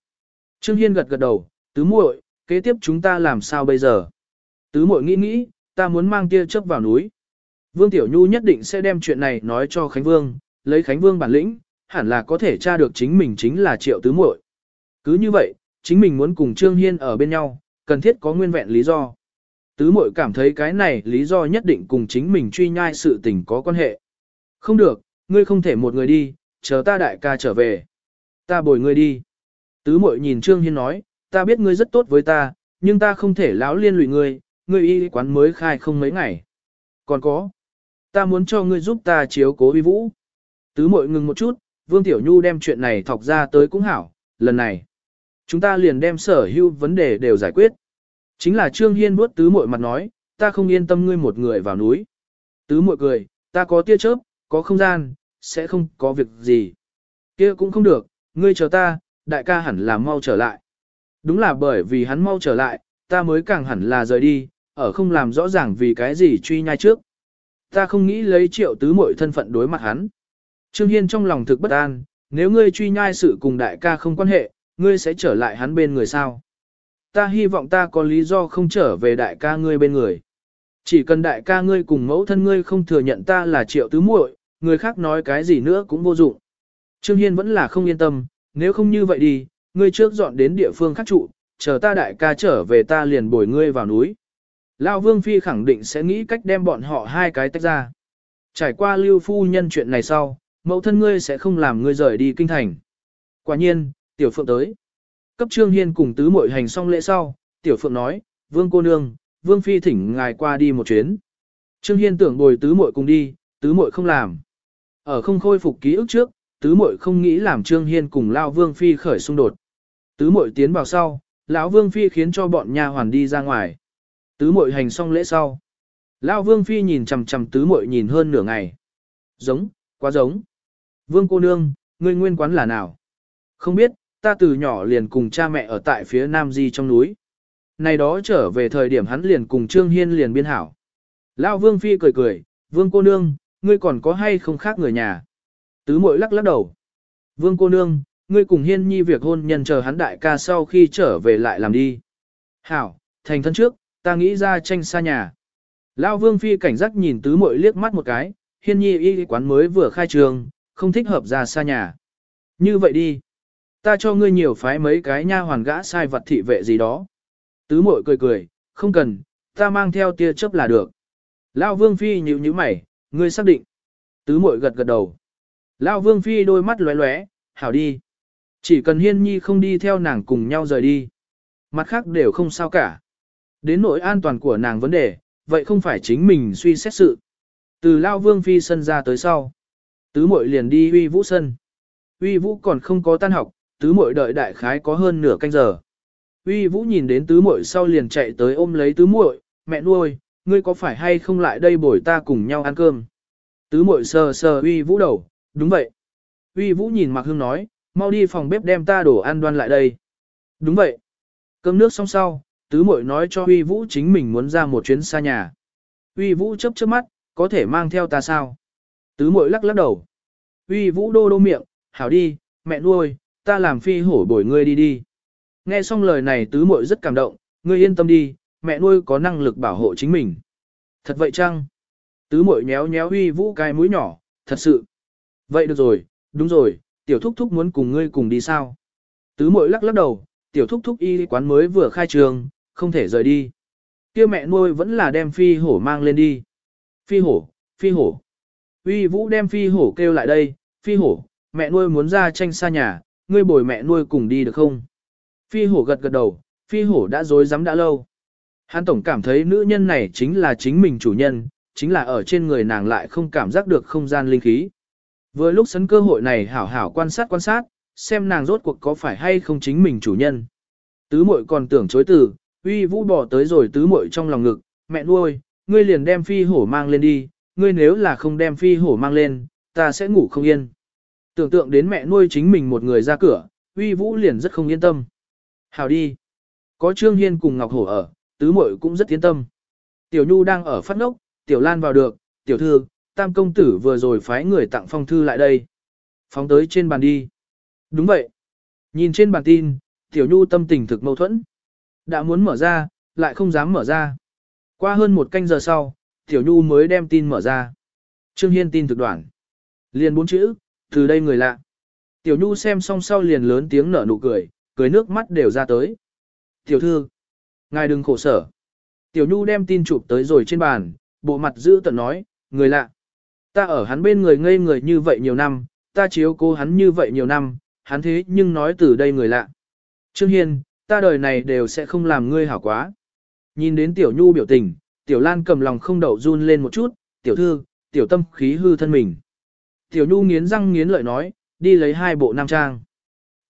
Trương Hiên gật gật đầu, tứ muội, kế tiếp chúng ta làm sao bây giờ? Tứ muội nghĩ nghĩ, ta muốn mang tia chớp vào núi. Vương Tiểu Nhu nhất định sẽ đem chuyện này nói cho Khánh Vương, lấy Khánh Vương bản lĩnh, hẳn là có thể tra được chính mình chính là triệu tứ muội. Cứ như vậy, chính mình muốn cùng Trương Hiên ở bên nhau, cần thiết có nguyên vẹn lý do. Tứ muội cảm thấy cái này lý do nhất định cùng chính mình truy nhai sự tình có quan hệ. Không được, ngươi không thể một người đi, chờ ta đại ca trở về. Ta bồi ngươi đi. Tứ muội nhìn Trương Hiên nói, ta biết ngươi rất tốt với ta, nhưng ta không thể láo liên lụy ngươi, ngươi y quán mới khai không mấy ngày. Còn có, ta muốn cho ngươi giúp ta chiếu cố vi vũ. Tứ muội ngừng một chút, Vương Tiểu Nhu đem chuyện này thọc ra tới cũng hảo, lần này. Chúng ta liền đem sở hữu vấn đề đều giải quyết. Chính là Trương Hiên bước tứ muội mặt nói, ta không yên tâm ngươi một người vào núi. Tứ muội cười, ta có tia chớp, có không gian, sẽ không có việc gì. Kia cũng không được, ngươi chờ ta, đại ca hẳn là mau trở lại. Đúng là bởi vì hắn mau trở lại, ta mới càng hẳn là rời đi, ở không làm rõ ràng vì cái gì truy nhai trước. Ta không nghĩ lấy triệu tứ muội thân phận đối mặt hắn. Trương Hiên trong lòng thực bất an, nếu ngươi truy nhai sự cùng đại ca không quan hệ, ngươi sẽ trở lại hắn bên người sao? Ta hy vọng ta có lý do không trở về đại ca ngươi bên người. Chỉ cần đại ca ngươi cùng mẫu thân ngươi không thừa nhận ta là triệu tứ muội, người khác nói cái gì nữa cũng vô dụng. Trương Hiên vẫn là không yên tâm, nếu không như vậy đi, ngươi trước dọn đến địa phương khác trụ, chờ ta đại ca trở về ta liền bồi ngươi vào núi. Lão Vương Phi khẳng định sẽ nghĩ cách đem bọn họ hai cái tách ra. Trải qua lưu phu nhân chuyện này sau, mẫu thân ngươi sẽ không làm ngươi rời đi kinh thành. Quả nhiên, tiểu phượng tới. Cấp trương hiên cùng tứ muội hành xong lễ sau, tiểu phượng nói, vương cô nương, vương phi thỉnh ngài qua đi một chuyến. Trương hiên tưởng bồi tứ muội cùng đi, tứ muội không làm. Ở không khôi phục ký ức trước, tứ muội không nghĩ làm trương hiên cùng lao vương phi khởi xung đột. Tứ muội tiến vào sau, lão vương phi khiến cho bọn nha hoàn đi ra ngoài. Tứ muội hành xong lễ sau. Lão vương phi nhìn chằm chằm tứ muội nhìn hơn nửa ngày. Giống, quá giống. Vương cô nương, ngươi nguyên quán là nào? Không biết, ta từ nhỏ liền cùng cha mẹ ở tại phía Nam Di trong núi. Này đó trở về thời điểm hắn liền cùng Trương Hiên liền biên hảo. Lão Vương Phi cười cười, Vương cô nương, ngươi còn có hay không khác người nhà? Tứ mội lắc lắc đầu. Vương cô nương, ngươi cùng Hiên nhi việc hôn nhân chờ hắn đại ca sau khi trở về lại làm đi. Hảo, thành thân trước, ta nghĩ ra tranh xa nhà. Lão Vương Phi cảnh giác nhìn tứ mội liếc mắt một cái, Hiên nhi y quán mới vừa khai trường, không thích hợp ra xa nhà. Như vậy đi. Ta cho ngươi nhiều phái mấy cái nha hoàn gã sai vật thị vệ gì đó. Tứ mội cười cười, không cần, ta mang theo tia chớp là được. Lão vương phi nhíu nhíu mày, ngươi xác định. Tứ mội gật gật đầu. Lão vương phi đôi mắt lóe lóe, hảo đi. Chỉ cần hiên nhi không đi theo nàng cùng nhau rời đi. Mặt khác đều không sao cả. Đến nỗi an toàn của nàng vấn đề, vậy không phải chính mình suy xét sự. Từ Lao Vương Phi sân ra tới sau. Tứ mội liền đi uy vũ sân. Uy vũ còn không có tan học, tứ muội đợi đại khái có hơn nửa canh giờ. Uy vũ nhìn đến tứ muội sau liền chạy tới ôm lấy tứ muội, mẹ nuôi, ngươi có phải hay không lại đây bồi ta cùng nhau ăn cơm? Tứ muội sờ sờ uy vũ đầu, đúng vậy. Uy vũ nhìn Mạc Hương nói, mau đi phòng bếp đem ta đổ ăn đoan lại đây. Đúng vậy. Cơm nước xong sau, tứ muội nói cho Uy vũ chính mình muốn ra một chuyến xa nhà. Uy vũ chớp chớp mắt, có thể mang theo ta sao? Tứ muội lắc lắc đầu. Uy vũ đô đô miệng, hảo đi, mẹ nuôi, ta làm phi hổ bồi ngươi đi đi. Nghe xong lời này tứ muội rất cảm động, ngươi yên tâm đi, mẹ nuôi có năng lực bảo hộ chính mình. Thật vậy chăng? Tứ muội nhéo nhéo huy vũ cái mũi nhỏ, thật sự. Vậy được rồi, đúng rồi, tiểu thúc thúc muốn cùng ngươi cùng đi sao? Tứ muội lắc lắc đầu, tiểu thúc thúc y quán mới vừa khai trường, không thể rời đi. Kia mẹ nuôi vẫn là đem phi hổ mang lên đi. Phi hổ, phi hổ. Uy Vũ đem phi hổ kêu lại đây, phi hổ, mẹ nuôi muốn ra tranh xa nhà, ngươi bồi mẹ nuôi cùng đi được không? Phi hổ gật gật đầu, phi hổ đã dối dám đã lâu. Hắn tổng cảm thấy nữ nhân này chính là chính mình chủ nhân, chính là ở trên người nàng lại không cảm giác được không gian linh khí. Vừa lúc sấn cơ hội này hảo hảo quan sát quan sát, xem nàng rốt cuộc có phải hay không chính mình chủ nhân. Tứ muội còn tưởng chối từ, uy vũ bỏ tới rồi tứ muội trong lòng ngực, mẹ nuôi, ngươi liền đem phi hổ mang lên đi, ngươi nếu là không đem phi hổ mang lên, ta sẽ ngủ không yên. Tưởng tượng đến mẹ nuôi chính mình một người ra cửa, uy vũ liền rất không yên tâm. Hào đi. Có Trương Hiên cùng Ngọc Hổ ở, tứ muội cũng rất yên tâm. Tiểu Nhu đang ở phát ngốc, Tiểu Lan vào được, Tiểu Thư, Tam Công Tử vừa rồi phái người tặng phong thư lại đây. Phóng tới trên bàn đi. Đúng vậy. Nhìn trên bản tin, Tiểu Nhu tâm tình thực mâu thuẫn. Đã muốn mở ra, lại không dám mở ra. Qua hơn một canh giờ sau, Tiểu Nhu mới đem tin mở ra. Trương Hiên tin thực đoạn. Liền bốn chữ, từ đây người lạ. Tiểu Nhu xem xong sau liền lớn tiếng nở nụ cười, cười nước mắt đều ra tới. Tiểu thư, ngài đừng khổ sở. Tiểu Nhu đem tin chụp tới rồi trên bàn, bộ mặt giữ tận nói, người lạ. Ta ở hắn bên người ngây người như vậy nhiều năm, ta chiếu cố hắn như vậy nhiều năm, hắn thế nhưng nói từ đây người lạ. Trương Hiên, ta đời này đều sẽ không làm ngươi hảo quá. Nhìn đến Tiểu Nhu biểu tình, Tiểu Lan cầm lòng không đậu run lên một chút, Tiểu Thư, Tiểu Tâm khí hư thân mình. Tiểu Nhu nghiến răng nghiến lợi nói, đi lấy hai bộ nam trang.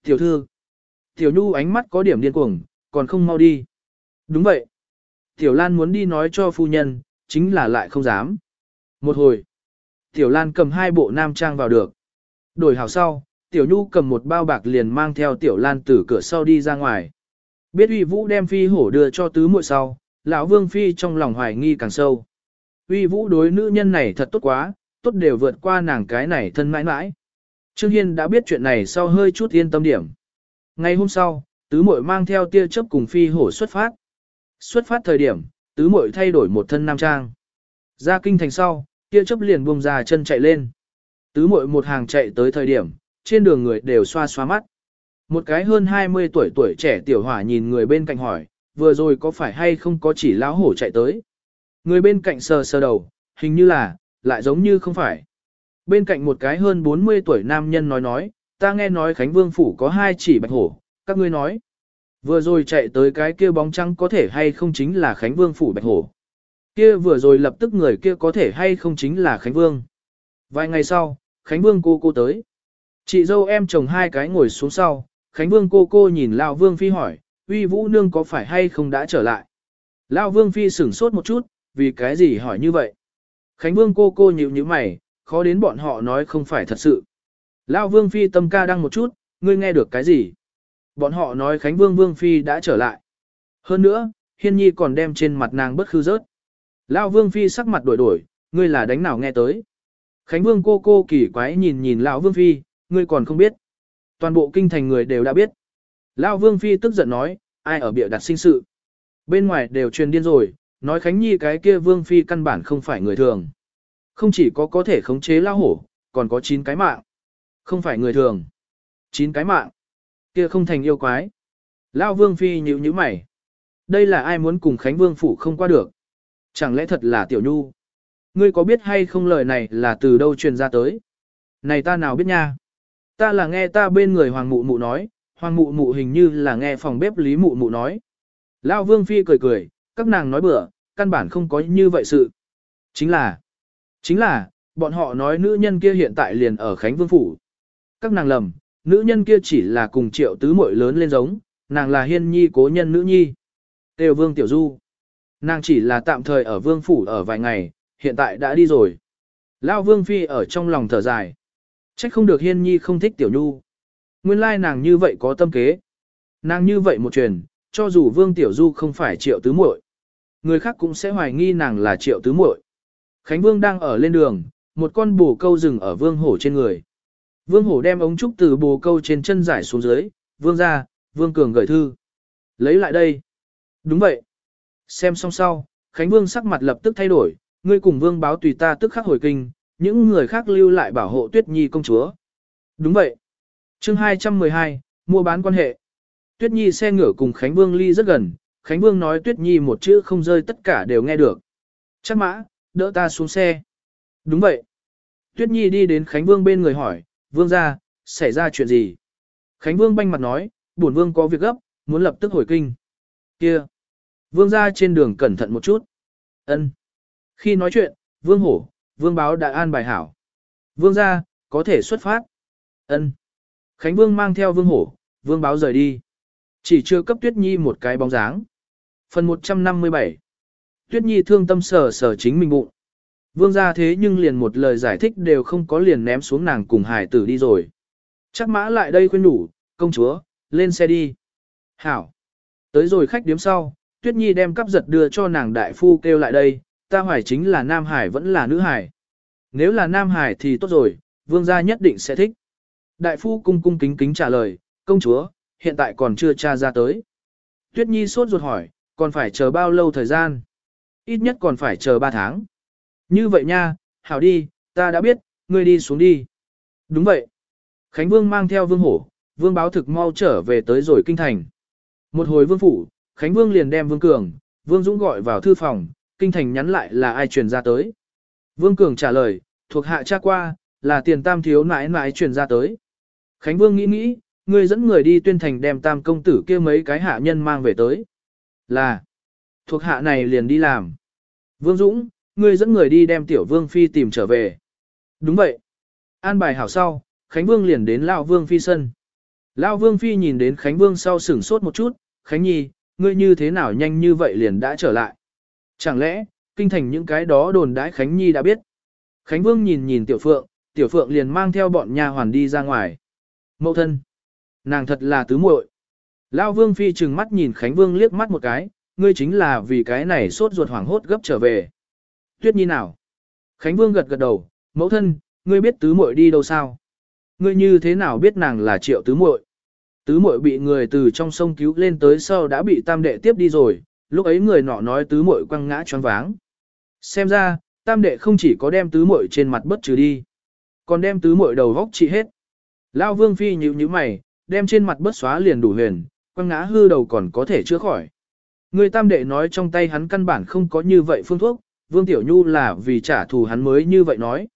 Tiểu Thư, Tiểu Nhu ánh mắt có điểm điên cuồng, còn không mau đi. Đúng vậy. Tiểu Lan muốn đi nói cho phu nhân, chính là lại không dám. Một hồi, Tiểu Lan cầm hai bộ nam trang vào được. Đổi hảo sau, Tiểu Nhu cầm một bao bạc liền mang theo Tiểu Lan từ cửa sau đi ra ngoài. Biết uy vũ đem phi hổ đưa cho tứ muội sau, lão vương phi trong lòng hoài nghi càng sâu. Uy vũ đối nữ nhân này thật tốt quá, tốt đều vượt qua nàng cái này thân mãi mãi. Trương Hiên đã biết chuyện này sau hơi chút yên tâm điểm. Ngày hôm sau, tứ muội mang theo tia chấp cùng phi hổ xuất phát. Xuất phát thời điểm, tứ muội thay đổi một thân nam trang. Ra kinh thành sau, tia chấp liền buông ra chân chạy lên. Tứ muội một hàng chạy tới thời điểm, trên đường người đều xoa xoa mắt. Một cái hơn 20 tuổi tuổi trẻ tiểu hỏa nhìn người bên cạnh hỏi, vừa rồi có phải hay không có chỉ lão hổ chạy tới. Người bên cạnh sờ sờ đầu, hình như là, lại giống như không phải. Bên cạnh một cái hơn 40 tuổi nam nhân nói nói, ta nghe nói Khánh Vương Phủ có hai chỉ bạch hổ, các ngươi nói. Vừa rồi chạy tới cái kia bóng trăng có thể hay không chính là Khánh Vương Phủ bạch hổ. Kia vừa rồi lập tức người kia có thể hay không chính là Khánh Vương. Vài ngày sau, Khánh Vương cô cô tới. Chị dâu em chồng hai cái ngồi xuống sau, Khánh Vương cô cô nhìn Lão Vương Phi hỏi, uy vũ nương có phải hay không đã trở lại? Lão Vương Phi sửng sốt một chút, vì cái gì hỏi như vậy? Khánh Vương cô cô nhíu nhíu mày, khó đến bọn họ nói không phải thật sự. Lão Vương Phi tâm ca đang một chút, ngươi nghe được cái gì? Bọn họ nói Khánh Vương Vương Phi đã trở lại. Hơn nữa, Hiên Nhi còn đem trên mặt nàng bất khư rớt. Lão Vương Phi sắc mặt đổi đổi, ngươi là đánh nào nghe tới? Khánh Vương cô cô kỳ quái nhìn nhìn Lão Vương Phi, ngươi còn không biết. Toàn bộ kinh thành người đều đã biết. Lão Vương Phi tức giận nói, ai ở bịa đặt sinh sự. Bên ngoài đều truyền điên rồi, nói Khánh Nhi cái kia Vương Phi căn bản không phải người thường. Không chỉ có có thể khống chế lao hổ, còn có 9 cái mạng. Không phải người thường. 9 cái mạng. Kia không thành yêu quái. Lao Vương Phi nhíu nhíu mày. Đây là ai muốn cùng Khánh Vương Phủ không qua được. Chẳng lẽ thật là Tiểu Nhu? Ngươi có biết hay không lời này là từ đâu truyền ra tới? Này ta nào biết nha? Ta là nghe ta bên người Hoàng Mụ Mụ nói, Hoàng Mụ Mụ hình như là nghe phòng bếp Lý Mụ Mụ nói. Lao Vương Phi cười cười, các nàng nói bừa, căn bản không có như vậy sự. Chính là, chính là, bọn họ nói nữ nhân kia hiện tại liền ở Khánh Vương Phủ. Các nàng lầm, nữ nhân kia chỉ là cùng triệu tứ muội lớn lên giống, nàng là hiên nhi cố nhân nữ nhi. Têu Vương Tiểu Du. Nàng chỉ là tạm thời ở Vương Phủ ở vài ngày, hiện tại đã đi rồi. Lao Vương Phi ở trong lòng thở dài. Trách không được hiên nhi không thích Tiểu Nhu. Nguyên lai nàng như vậy có tâm kế. Nàng như vậy một truyền, cho dù Vương Tiểu Du không phải triệu tứ muội, người khác cũng sẽ hoài nghi nàng là triệu tứ muội. Khánh Vương đang ở lên đường, một con bồ câu dừng ở Vương Hổ trên người. Vương Hổ đem ống trúc từ bồ câu trên chân giải xuống dưới, Vương ra, Vương Cường gửi thư. Lấy lại đây. Đúng vậy. Xem xong sau, Khánh Vương sắc mặt lập tức thay đổi, ngươi cùng Vương báo tùy ta tức khắc hồi kinh, những người khác lưu lại bảo hộ Tuyết Nhi công chúa. Đúng vậy. chương 212, mua bán quan hệ. Tuyết Nhi xe ngựa cùng Khánh Vương ly rất gần, Khánh Vương nói Tuyết Nhi một chữ không rơi tất cả đều nghe được. Chắc mã, đỡ ta xuống xe. Đúng vậy. Tuyết Nhi đi đến Khánh Vương bên người hỏi, Vương ra, xảy ra chuyện gì? Khánh Vương banh mặt nói, bổn Vương có việc gấp, muốn lập tức hồi kinh. Kia. Vương ra trên đường cẩn thận một chút. ân Khi nói chuyện, Vương hổ, Vương báo đã an bài hảo. Vương ra, có thể xuất phát. ân Khánh Vương mang theo Vương hổ, Vương báo rời đi. Chỉ chưa cấp Tuyết Nhi một cái bóng dáng. Phần 157 Tuyết Nhi thương tâm sở sở chính mình bụng. Vương ra thế nhưng liền một lời giải thích đều không có liền ném xuống nàng cùng hải tử đi rồi. Chắc mã lại đây khuyên đủ, công chúa, lên xe đi. Hảo. Tới rồi khách điếm sau, Tuyết Nhi đem cắp giật đưa cho nàng đại phu kêu lại đây, ta hỏi chính là Nam Hải vẫn là nữ Hải. Nếu là Nam Hải thì tốt rồi, vương gia nhất định sẽ thích. Đại phu cung cung kính kính trả lời, công chúa, hiện tại còn chưa tra ra tới. Tuyết Nhi sốt ruột hỏi, còn phải chờ bao lâu thời gian? Ít nhất còn phải chờ 3 tháng. Như vậy nha, hảo đi, ta đã biết, ngươi đi xuống đi. Đúng vậy. Khánh Vương mang theo Vương Hổ, Vương Báo Thực mau trở về tới rồi kinh thành. Một hồi Vương Phủ, Khánh Vương liền đem Vương Cường, Vương Dũng gọi vào thư phòng, kinh thành nhắn lại là ai truyền ra tới. Vương Cường trả lời, thuộc hạ cha qua, là tiền tam thiếu nãi nãi truyền ra tới. Khánh Vương nghĩ nghĩ, ngươi dẫn người đi tuyên thành đem tam công tử kia mấy cái hạ nhân mang về tới. Là, thuộc hạ này liền đi làm. Vương Dũng, ngươi dẫn người đi đem tiểu vương phi tìm trở về. Đúng vậy. An bài hảo sau, Khánh Vương liền đến Lão Vương phi sân. Lão Vương phi nhìn đến Khánh Vương sau sửng sốt một chút, Khánh Nhi, ngươi như thế nào nhanh như vậy liền đã trở lại. Chẳng lẽ, kinh thành những cái đó đồn đãi Khánh Nhi đã biết. Khánh Vương nhìn nhìn Tiểu Phượng, Tiểu Phượng liền mang theo bọn nha hoàn đi ra ngoài. Mậu thân. Nàng thật là tứ muội. Lão Vương phi trừng mắt nhìn Khánh Vương liếc mắt một cái, ngươi chính là vì cái này sốt ruột hoảng hốt gấp trở về. Tuyết Nhi nào? Khánh Vương gật gật đầu, mẫu thân, ngươi biết tứ muội đi đâu sao? Ngươi như thế nào biết nàng là triệu tứ muội? Tứ muội bị người từ trong sông cứu lên tới sau đã bị tam đệ tiếp đi rồi, lúc ấy người nọ nói tứ muội quăng ngã choáng váng. Xem ra, tam đệ không chỉ có đem tứ muội trên mặt bất trừ đi, còn đem tứ muội đầu góc trị hết. lão vương phi nhíu nhíu mày, đem trên mặt bớt xóa liền đủ huyền, quăng ngã hư đầu còn có thể chữa khỏi. Người tam đệ nói trong tay hắn căn bản không có như vậy phương thuốc, vương tiểu nhu là vì trả thù hắn mới như vậy nói.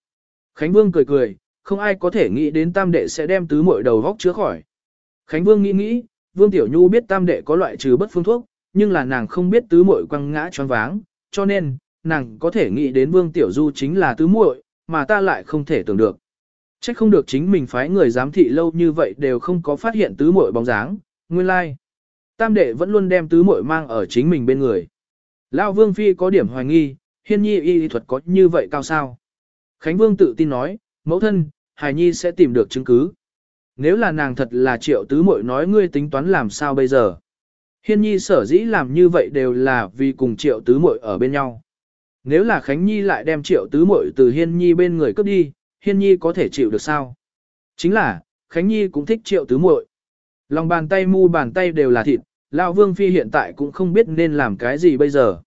Khánh vương cười cười, không ai có thể nghĩ đến tam đệ sẽ đem tứ mội đầu vóc chữa khỏi. Khánh vương nghĩ nghĩ, vương tiểu nhu biết tam đệ có loại trừ bất phương thuốc, nhưng là nàng không biết tứ muội quăng ngã choáng váng, cho nên, nàng có thể nghĩ đến vương tiểu du chính là tứ muội, mà ta lại không thể tưởng được. Chắc không được chính mình phái người giám thị lâu như vậy đều không có phát hiện tứ muội bóng dáng, nguyên lai. Like. Tam đệ vẫn luôn đem tứ muội mang ở chính mình bên người. Lão Vương Phi có điểm hoài nghi, hiên nhi y thuật có như vậy cao sao? Khánh Vương tự tin nói, mẫu thân, Hải Nhi sẽ tìm được chứng cứ. Nếu là nàng thật là triệu tứ muội nói ngươi tính toán làm sao bây giờ? Hiên Nhi sở dĩ làm như vậy đều là vì cùng triệu tứ muội ở bên nhau. Nếu là Khánh Nhi lại đem triệu tứ muội từ Hiên Nhi bên người cướp đi, Hiên Nhi có thể chịu được sao? Chính là, Khánh Nhi cũng thích triệu tứ muội. Lòng bàn tay mu bàn tay đều là thịt, Lão Vương Phi hiện tại cũng không biết nên làm cái gì bây giờ.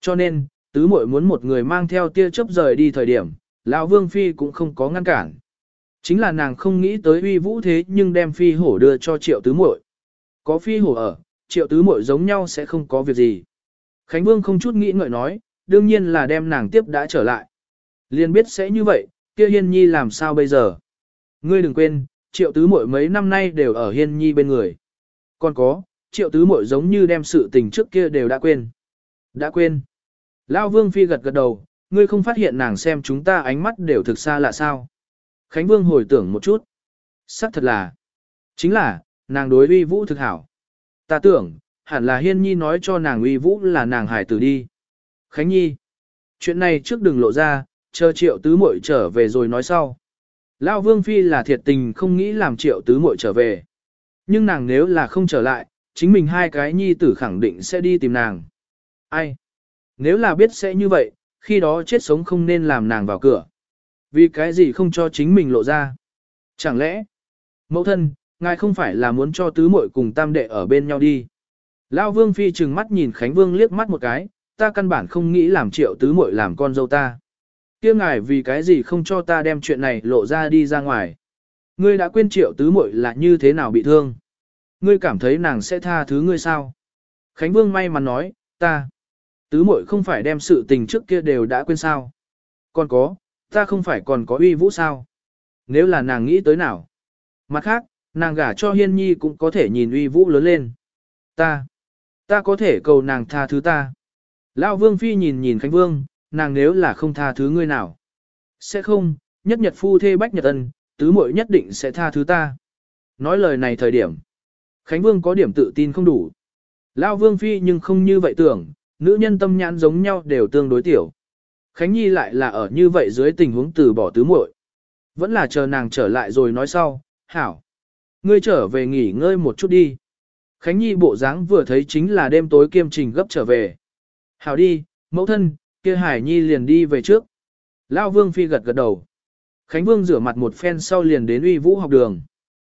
Cho nên, tứ muội muốn một người mang theo tia chớp rời đi thời điểm, Lão Vương Phi cũng không có ngăn cản. Chính là nàng không nghĩ tới uy vũ thế nhưng đem Phi hổ đưa cho triệu tứ muội. Có Phi hổ ở, triệu tứ muội giống nhau sẽ không có việc gì. Khánh Vương không chút nghĩ ngợi nói, đương nhiên là đem nàng tiếp đã trở lại. Liên biết sẽ như vậy, kia Hiên Nhi làm sao bây giờ? Ngươi đừng quên, triệu tứ muội mấy năm nay đều ở Hiên Nhi bên người. Còn có, triệu tứ muội giống như đem sự tình trước kia đều đã quên. Đã quên. Lao Vương Phi gật gật đầu, ngươi không phát hiện nàng xem chúng ta ánh mắt đều thực xa lạ sao. Khánh Vương hồi tưởng một chút. Sắc thật là. Chính là, nàng đối uy vũ thực hảo. Ta tưởng, hẳn là Hiên Nhi nói cho nàng uy vũ là nàng hải tử đi. Khánh Nhi. Chuyện này trước đừng lộ ra, chờ triệu tứ muội trở về rồi nói sau. Lao Vương Phi là thiệt tình không nghĩ làm triệu tứ muội trở về. Nhưng nàng nếu là không trở lại, chính mình hai cái nhi tử khẳng định sẽ đi tìm nàng. Ai? Nếu là biết sẽ như vậy, khi đó chết sống không nên làm nàng vào cửa. Vì cái gì không cho chính mình lộ ra? Chẳng lẽ, mẫu thân, ngài không phải là muốn cho tứ muội cùng tam đệ ở bên nhau đi? Lao Vương Phi trừng mắt nhìn Khánh Vương liếc mắt một cái, ta căn bản không nghĩ làm triệu tứ muội làm con dâu ta kia ngài vì cái gì không cho ta đem chuyện này lộ ra đi ra ngoài? Ngươi đã quên triệu tứ muội là như thế nào bị thương? Ngươi cảm thấy nàng sẽ tha thứ ngươi sao? Khánh Vương may mắn nói, ta. Tứ muội không phải đem sự tình trước kia đều đã quên sao? Còn có, ta không phải còn có uy vũ sao? Nếu là nàng nghĩ tới nào? Mặt khác, nàng gả cho hiên nhi cũng có thể nhìn uy vũ lớn lên. Ta, ta có thể cầu nàng tha thứ ta. Lão Vương Phi nhìn nhìn Khánh Vương, nàng nếu là không tha thứ ngươi nào? Sẽ không, nhất nhật phu thê bách nhật ân, tứ muội nhất định sẽ tha thứ ta. Nói lời này thời điểm. Khánh Vương có điểm tự tin không đủ. Lao Vương Phi nhưng không như vậy tưởng, nữ nhân tâm nhãn giống nhau đều tương đối tiểu. Khánh Nhi lại là ở như vậy dưới tình huống từ bỏ tứ muội. Vẫn là chờ nàng trở lại rồi nói sau, hảo. Ngươi trở về nghỉ ngơi một chút đi. Khánh Nhi bộ dáng vừa thấy chính là đêm tối kiêm trình gấp trở về. Hảo đi, mẫu thân, kia Hải Nhi liền đi về trước. Lao Vương Phi gật gật đầu. Khánh Vương rửa mặt một phen sau liền đến uy vũ học đường.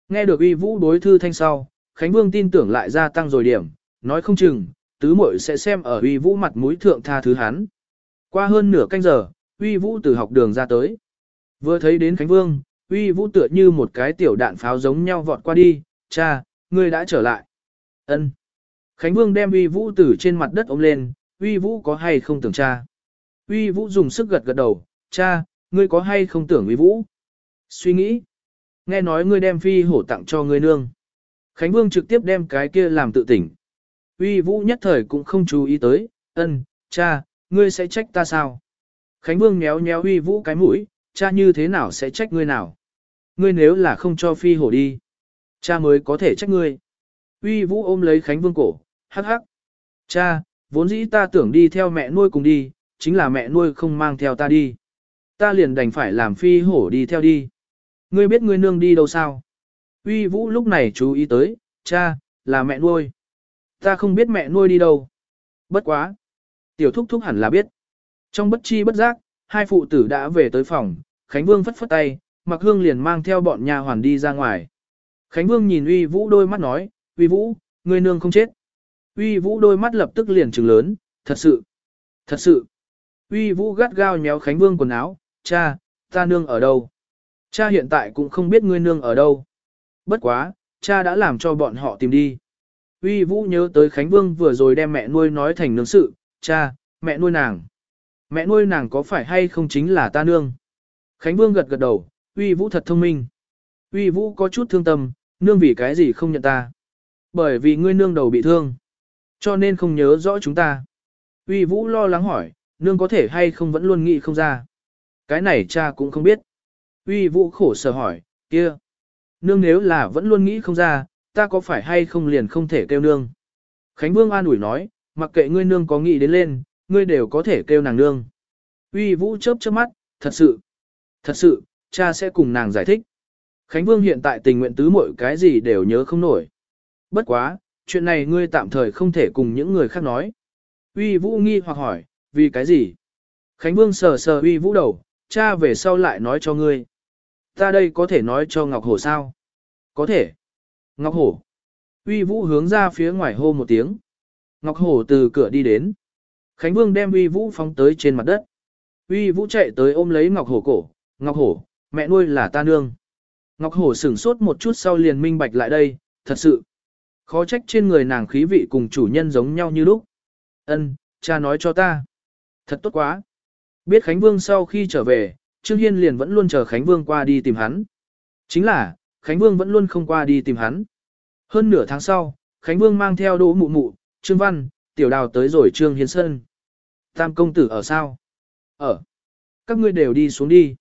Nghe được uy vũ đối thư thanh sau, Khánh Vương tin tưởng lại gia tăng rồi điểm, nói không chừng, tứ muội sẽ xem ở uy vũ mặt mũi thượng tha thứ hắn. Qua hơn nửa canh giờ, uy vũ từ học đường ra tới. Vừa thấy đến Khánh Vương, uy vũ tựa như một cái tiểu đạn pháo giống nhau vọt qua đi, cha, ngươi đã trở lại. ân Khánh Vương đem uy vũ từ trên mặt đất ôm lên, uy vũ có hay không tưởng cha. Uy vũ dùng sức gật gật đầu, cha, ngươi có hay không tưởng uy vũ. Suy nghĩ, nghe nói ngươi đem phi hổ tặng cho ngươi nương. Khánh Vương trực tiếp đem cái kia làm tự tỉnh. Uy vũ nhất thời cũng không chú ý tới, ân, cha, ngươi sẽ trách ta sao? Khánh Vương méo méo uy vũ cái mũi, cha như thế nào sẽ trách ngươi nào? Ngươi nếu là không cho phi hổ đi, cha mới có thể trách ngươi. Uy vũ ôm lấy Khánh Vương cổ, hắc hắc. Cha, vốn dĩ ta tưởng đi theo mẹ nuôi cùng đi, chính là mẹ nuôi không mang theo ta đi. Ta liền đành phải làm phi hổ đi theo đi. Ngươi biết ngươi nương đi đâu sao? Uy vũ lúc này chú ý tới, cha, là mẹ nuôi. Ta không biết mẹ nuôi đi đâu. Bất quá. Tiểu thúc thúc hẳn là biết. Trong bất chi bất giác, hai phụ tử đã về tới phòng, Khánh Vương phất phất tay, Mặc Hương liền mang theo bọn nhà hoàn đi ra ngoài. Khánh Vương nhìn Uy Vũ đôi mắt nói, Uy Vũ, ngươi nương không chết. Uy Vũ đôi mắt lập tức liền trừng lớn, thật sự, thật sự. Uy Vũ gắt gao nhéo Khánh Vương quần áo, cha, ta nương ở đâu? Cha hiện tại cũng không biết ngươi nương ở đâu. Bất quá, cha đã làm cho bọn họ tìm đi. Uy Vũ nhớ tới Khánh Vương vừa rồi đem mẹ nuôi nói thành nương sự, cha, mẹ nuôi nàng. Mẹ nuôi nàng có phải hay không chính là ta nương? Khánh Vương gật gật đầu, Uy Vũ thật thông minh. Uy Vũ có chút thương tâm, nương vì cái gì không nhận ta? Bởi vì ngươi nương đầu bị thương, cho nên không nhớ rõ chúng ta. Uy Vũ lo lắng hỏi, nương có thể hay không vẫn luôn nghĩ không ra. Cái này cha cũng không biết. Uy Vũ khổ sở hỏi, kia, nương nếu là vẫn luôn nghĩ không ra, ta có phải hay không liền không thể kêu nương. Khánh Vương an ủi nói, mặc kệ ngươi nương có nghĩ đến lên, ngươi đều có thể kêu nàng nương. Uy Vũ chớp chớp mắt, thật sự, thật sự, cha sẽ cùng nàng giải thích. Khánh Vương hiện tại tình nguyện tứ mọi cái gì đều nhớ không nổi. Bất quá, chuyện này ngươi tạm thời không thể cùng những người khác nói. Uy Vũ nghi hoặc hỏi, vì cái gì? Khánh Vương sờ sờ Uy Vũ đầu, cha về sau lại nói cho ngươi. Ta đây có thể nói cho Ngọc Hổ sao? Có thể. Ngọc Hổ. Uy Vũ hướng ra phía ngoài hô một tiếng. Ngọc Hổ từ cửa đi đến. Khánh Vương đem Uy Vũ phóng tới trên mặt đất. Uy Vũ chạy tới ôm lấy Ngọc Hổ cổ. Ngọc Hổ, mẹ nuôi là ta nương. Ngọc Hổ sửng sốt một chút sau liền minh bạch lại đây, thật sự. Khó trách trên người nàng khí vị cùng chủ nhân giống nhau như lúc. Ân, cha nói cho ta. Thật tốt quá. Biết Khánh Vương sau khi trở về, Trương Hiên liền vẫn luôn chờ Khánh Vương qua đi tìm hắn. Chính là, Khánh Vương vẫn luôn không qua đi tìm hắn. Hơn nửa tháng sau, Khánh Vương mang theo đỗ mụ mụ, Trương Văn, Tiểu Đào tới rồi Trương Hiên Sơn. Tam công tử ở sao? Ở. Các ngươi đều đi xuống đi.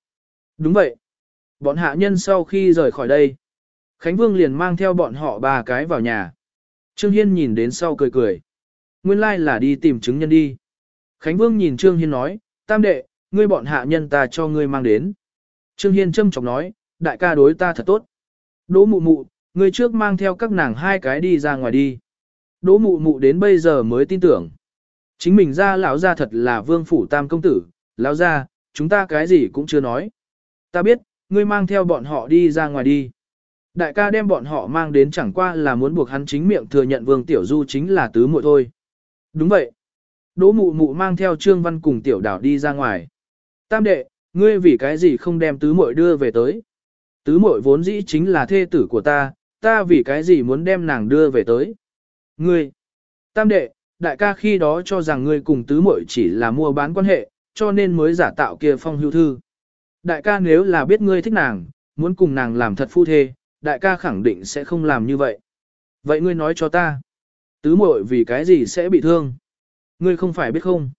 Đúng vậy. Bọn hạ nhân sau khi rời khỏi đây, Khánh Vương liền mang theo bọn họ ba cái vào nhà. Trương Hiên nhìn đến sau cười cười. Nguyên lai like là đi tìm chứng nhân đi. Khánh Vương nhìn Trương Hiên nói, tam đệ, ngươi bọn hạ nhân ta cho ngươi mang đến. Trương Hiên châm chọc nói, đại ca đối ta thật tốt. Đỗ mụ mụ, ngươi trước mang theo các nàng hai cái đi ra ngoài đi. Đỗ mụ mụ đến bây giờ mới tin tưởng. Chính mình ra lão ra thật là vương phủ tam công tử, lão ra, chúng ta cái gì cũng chưa nói. Ta biết, ngươi mang theo bọn họ đi ra ngoài đi. Đại ca đem bọn họ mang đến chẳng qua là muốn buộc hắn chính miệng thừa nhận Vương Tiểu Du chính là tứ muội thôi. Đúng vậy. Đỗ mụ mụ mang theo Trương Văn cùng Tiểu Đảo đi ra ngoài. Tam đệ, ngươi vì cái gì không đem tứ muội đưa về tới? Tứ muội vốn dĩ chính là thê tử của ta, ta vì cái gì muốn đem nàng đưa về tới? Ngươi. Tam đệ, đại ca khi đó cho rằng ngươi cùng tứ muội chỉ là mua bán quan hệ, cho nên mới giả tạo kia phong hưu thư. Đại ca nếu là biết ngươi thích nàng, muốn cùng nàng làm thật phu thê, đại ca khẳng định sẽ không làm như vậy. Vậy ngươi nói cho ta, tứ muội vì cái gì sẽ bị thương? Ngươi không phải biết không?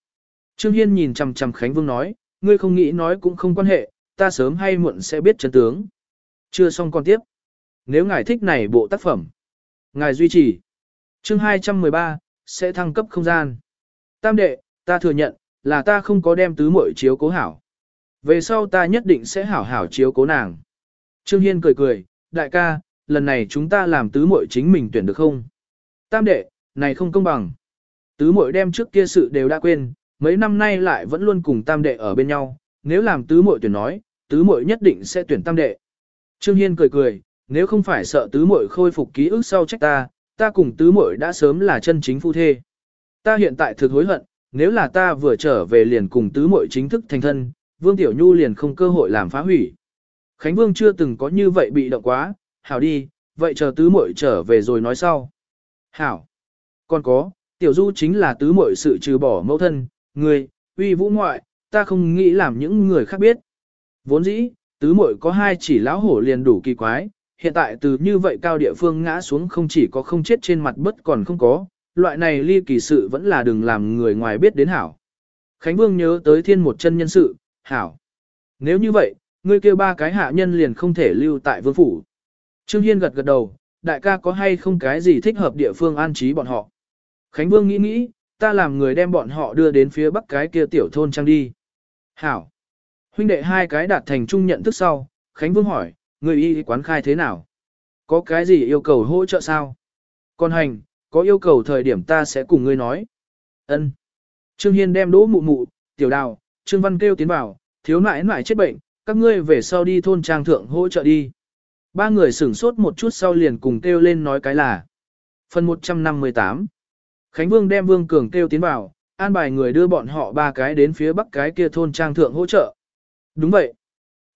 Trương Hiên nhìn chằm chằm Khánh Vương nói, ngươi không nghĩ nói cũng không quan hệ, ta sớm hay muộn sẽ biết chân tướng. Chưa xong còn tiếp. Nếu ngài thích này bộ tác phẩm, ngài duy trì. Chương 213, sẽ thăng cấp không gian. Tam đệ, ta thừa nhận, là ta không có đem tứ muội chiếu cố hảo. Về sau ta nhất định sẽ hảo hảo chiếu cố nàng. Trương Hiên cười cười, đại ca, lần này chúng ta làm tứ muội chính mình tuyển được không? Tam đệ, này không công bằng. Tứ muội đem trước kia sự đều đã quên, mấy năm nay lại vẫn luôn cùng tam đệ ở bên nhau, nếu làm tứ muội tuyển nói, tứ muội nhất định sẽ tuyển tam đệ. Trương Hiên cười cười, nếu không phải sợ tứ muội khôi phục ký ức sau trách ta, ta cùng tứ muội đã sớm là chân chính phu thê. Ta hiện tại thực hối hận, nếu là ta vừa trở về liền cùng tứ muội chính thức thành thân, Vương Tiểu Nhu liền không cơ hội làm phá hủy. Khánh Vương chưa từng có như vậy bị động quá, hảo đi, vậy chờ tứ muội trở về rồi nói sau. Hảo. Còn có, Tiểu Du chính là tứ muội sự trừ bỏ mẫu thân, người, uy vũ ngoại, ta không nghĩ làm những người khác biết. Vốn dĩ, tứ muội có hai chỉ lão hổ liền đủ kỳ quái, hiện tại từ như vậy cao địa phương ngã xuống không chỉ có không chết trên mặt bất còn không có, loại này ly kỳ sự vẫn là đừng làm người ngoài biết đến hảo. Khánh Vương nhớ tới thiên một chân nhân sự, hảo. Nếu như vậy, ngươi kêu ba cái hạ nhân liền không thể lưu tại vương phủ. Trương Hiên gật gật đầu, đại ca có hay không cái gì thích hợp địa phương an trí bọn họ. Khánh Vương nghĩ nghĩ, ta làm người đem bọn họ đưa đến phía bắc cái kia tiểu thôn trang đi. Hảo. Huynh đệ hai cái đạt thành chung nhận thức sau, Khánh Vương hỏi, người y quán khai thế nào? Có cái gì yêu cầu hỗ trợ sao? Con hành, có yêu cầu thời điểm ta sẽ cùng ngươi nói. Ân. Trương Hiên đem đỗ mụ mụ, tiểu đào, Trương Văn kêu tiến vào, thiếu nãi nãi chết bệnh, các ngươi về sau đi thôn trang thượng hỗ trợ đi. Ba người sửng sốt một chút sau liền cùng kêu lên nói cái là. Phần 158 Khánh Vương đem Vương Cường kêu tiến vào, an bài người đưa bọn họ ba cái đến phía bắc cái kia thôn trang thượng hỗ trợ. Đúng vậy.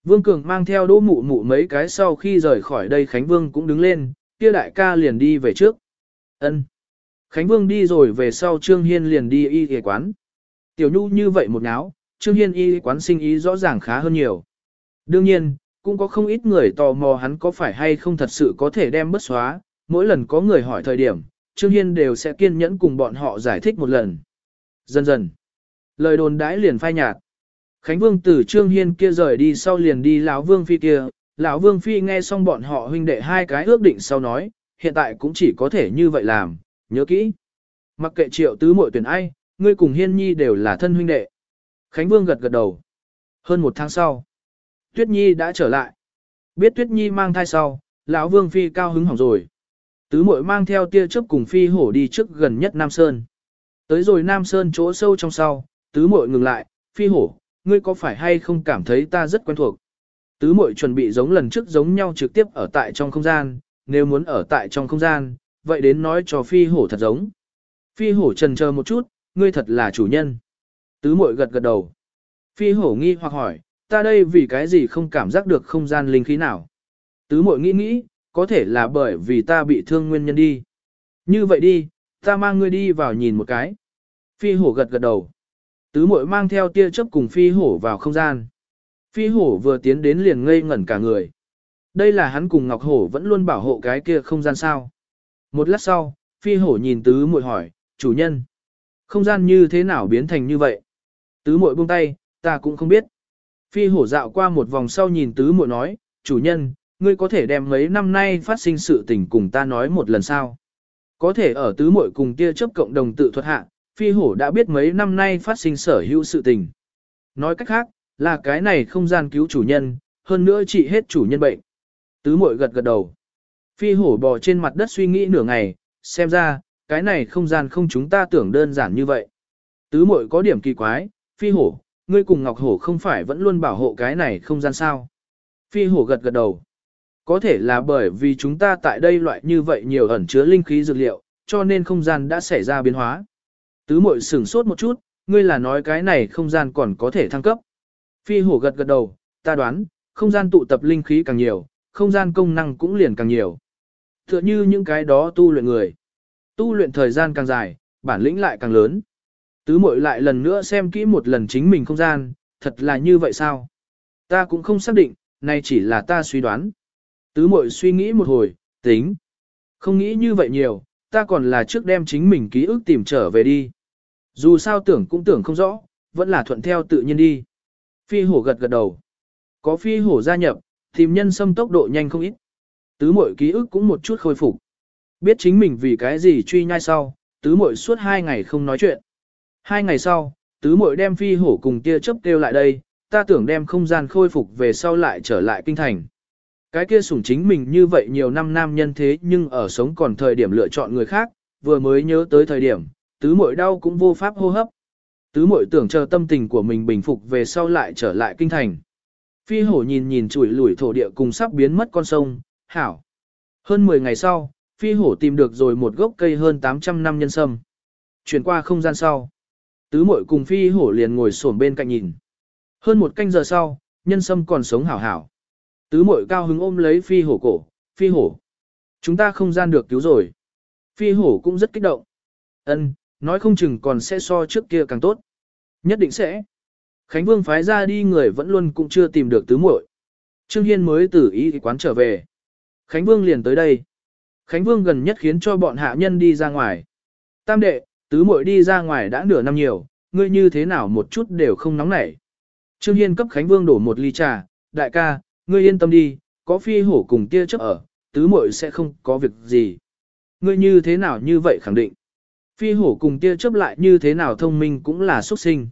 Vương Cường mang theo đỗ mụ mụ mấy cái sau khi rời khỏi đây Khánh Vương cũng đứng lên, kia đại ca liền đi về trước. Ân. Khánh Vương đi rồi về sau Trương Hiên liền đi y y quán. Tiểu Nhu như vậy một náo, Trương Hiên y quán sinh ý rõ ràng khá hơn nhiều. Đương nhiên, cũng có không ít người tò mò hắn có phải hay không thật sự có thể đem bất xóa, mỗi lần có người hỏi thời điểm, Trương Hiên đều sẽ kiên nhẫn cùng bọn họ giải thích một lần. Dần dần, lời đồn đãi liền phai nhạt. Khánh Vương từ Trương Hiên kia rời đi sau liền đi lão Vương Phi kia, lão Vương Phi nghe xong bọn họ huynh đệ hai cái ước định sau nói, hiện tại cũng chỉ có thể như vậy làm, nhớ kỹ. Mặc kệ triệu tứ muội tuyển ai, ngươi cùng Hiên Nhi đều là thân huynh đệ. Khánh Vương gật gật đầu. Hơn một tháng sau, Tuyết Nhi đã trở lại. Biết Tuyết Nhi mang thai sau, lão Vương Phi cao hứng hỏng rồi. Tứ muội mang theo tia chớp cùng Phi hổ đi trước gần nhất Nam Sơn. Tới rồi Nam Sơn chỗ sâu trong sau, tứ muội ngừng lại, Phi hổ, ngươi có phải hay không cảm thấy ta rất quen thuộc? Tứ muội chuẩn bị giống lần trước giống nhau trực tiếp ở tại trong không gian, nếu muốn ở tại trong không gian, vậy đến nói cho phi hổ thật giống. Phi hổ trần chờ một chút, ngươi thật là chủ nhân. Tứ muội gật gật đầu. Phi hổ nghi hoặc hỏi, ta đây vì cái gì không cảm giác được không gian linh khí nào? Tứ muội nghĩ nghĩ, có thể là bởi vì ta bị thương nguyên nhân đi. Như vậy đi, ta mang ngươi đi vào nhìn một cái. Phi hổ gật gật đầu. Tứ muội mang theo tia chớp cùng phi hổ vào không gian. Phi hổ vừa tiến đến liền ngây ngẩn cả người. Đây là hắn cùng Ngọc Hổ vẫn luôn bảo hộ cái kia không gian sao. Một lát sau, phi hổ nhìn tứ muội hỏi, chủ nhân. Không gian như thế nào biến thành như vậy? Tứ muội buông tay, ta cũng không biết. Phi hổ dạo qua một vòng sau nhìn tứ muội nói, chủ nhân, ngươi có thể đem mấy năm nay phát sinh sự tình cùng ta nói một lần sao? Có thể ở tứ muội cùng tia chấp cộng đồng tự thuật hạ, phi hổ đã biết mấy năm nay phát sinh sở hữu sự tình. Nói cách khác, là cái này không gian cứu chủ nhân, hơn nữa trị hết chủ nhân bệnh. Tứ muội gật gật đầu. Phi hổ bò trên mặt đất suy nghĩ nửa ngày, xem ra, cái này không gian không chúng ta tưởng đơn giản như vậy. Tứ muội có điểm kỳ quái, phi hổ, ngươi cùng ngọc hổ không phải vẫn luôn bảo hộ cái này không gian sao. Phi hổ gật gật đầu. Có thể là bởi vì chúng ta tại đây loại như vậy nhiều ẩn chứa linh khí dược liệu, cho nên không gian đã xảy ra biến hóa. Tứ mội sửng sốt một chút, ngươi là nói cái này không gian còn có thể thăng cấp. Phi hổ gật gật đầu, ta đoán, không gian tụ tập linh khí càng nhiều, không gian công năng cũng liền càng nhiều. Tựa như những cái đó tu luyện người. Tu luyện thời gian càng dài, bản lĩnh lại càng lớn. Tứ mội lại lần nữa xem kỹ một lần chính mình không gian, thật là như vậy sao? Ta cũng không xác định, này chỉ là ta suy đoán. Tứ mội suy nghĩ một hồi, tính. Không nghĩ như vậy nhiều, ta còn là trước đem chính mình ký ức tìm trở về đi. Dù sao tưởng cũng tưởng không rõ, vẫn là thuận theo tự nhiên đi. Phi hổ gật gật đầu. Có phi hổ gia nhập, tìm nhân xâm tốc độ nhanh không ít. Tứ mội ký ức cũng một chút khôi phục. Biết chính mình vì cái gì truy nhai sau, tứ mội suốt hai ngày không nói chuyện. Hai ngày sau, tứ mội đem phi hổ cùng tia chớp kêu lại đây, ta tưởng đem không gian khôi phục về sau lại trở lại kinh thành. Cái kia sủng chính mình như vậy nhiều năm nam nhân thế nhưng ở sống còn thời điểm lựa chọn người khác, vừa mới nhớ tới thời điểm, tứ mội đau cũng vô pháp hô hấp. Tứ mội tưởng chờ tâm tình của mình bình phục về sau lại trở lại kinh thành. Phi hổ nhìn nhìn chuỗi lủi thổ địa cùng sắp biến mất con sông, hảo, Hơn 10 ngày sau, phi hổ tìm được rồi một gốc cây hơn 800 năm nhân sâm. Chuyển qua không gian sau. Tứ mội cùng phi hổ liền ngồi xổm bên cạnh nhìn. Hơn một canh giờ sau, nhân sâm còn sống hảo hảo. Tứ mội cao hứng ôm lấy phi hổ cổ, phi hổ. Chúng ta không gian được cứu rồi. Phi hổ cũng rất kích động. Ân, nói không chừng còn sẽ so trước kia càng tốt. Nhất định sẽ. Khánh Vương phái ra đi người vẫn luôn cũng chưa tìm được tứ muội. Trương Hiên mới từ ý quán trở về. Khánh Vương liền tới đây. Khánh Vương gần nhất khiến cho bọn hạ nhân đi ra ngoài. Tam đệ, tứ muội đi ra ngoài đã nửa năm nhiều, ngươi như thế nào một chút đều không nóng nảy. Trương Hiên cấp Khánh Vương đổ một ly trà, đại ca, ngươi yên tâm đi, có phi hổ cùng tia chấp ở, tứ muội sẽ không có việc gì. Ngươi như thế nào như vậy khẳng định. Phi hổ cùng tia chấp lại như thế nào thông minh cũng là xuất sinh.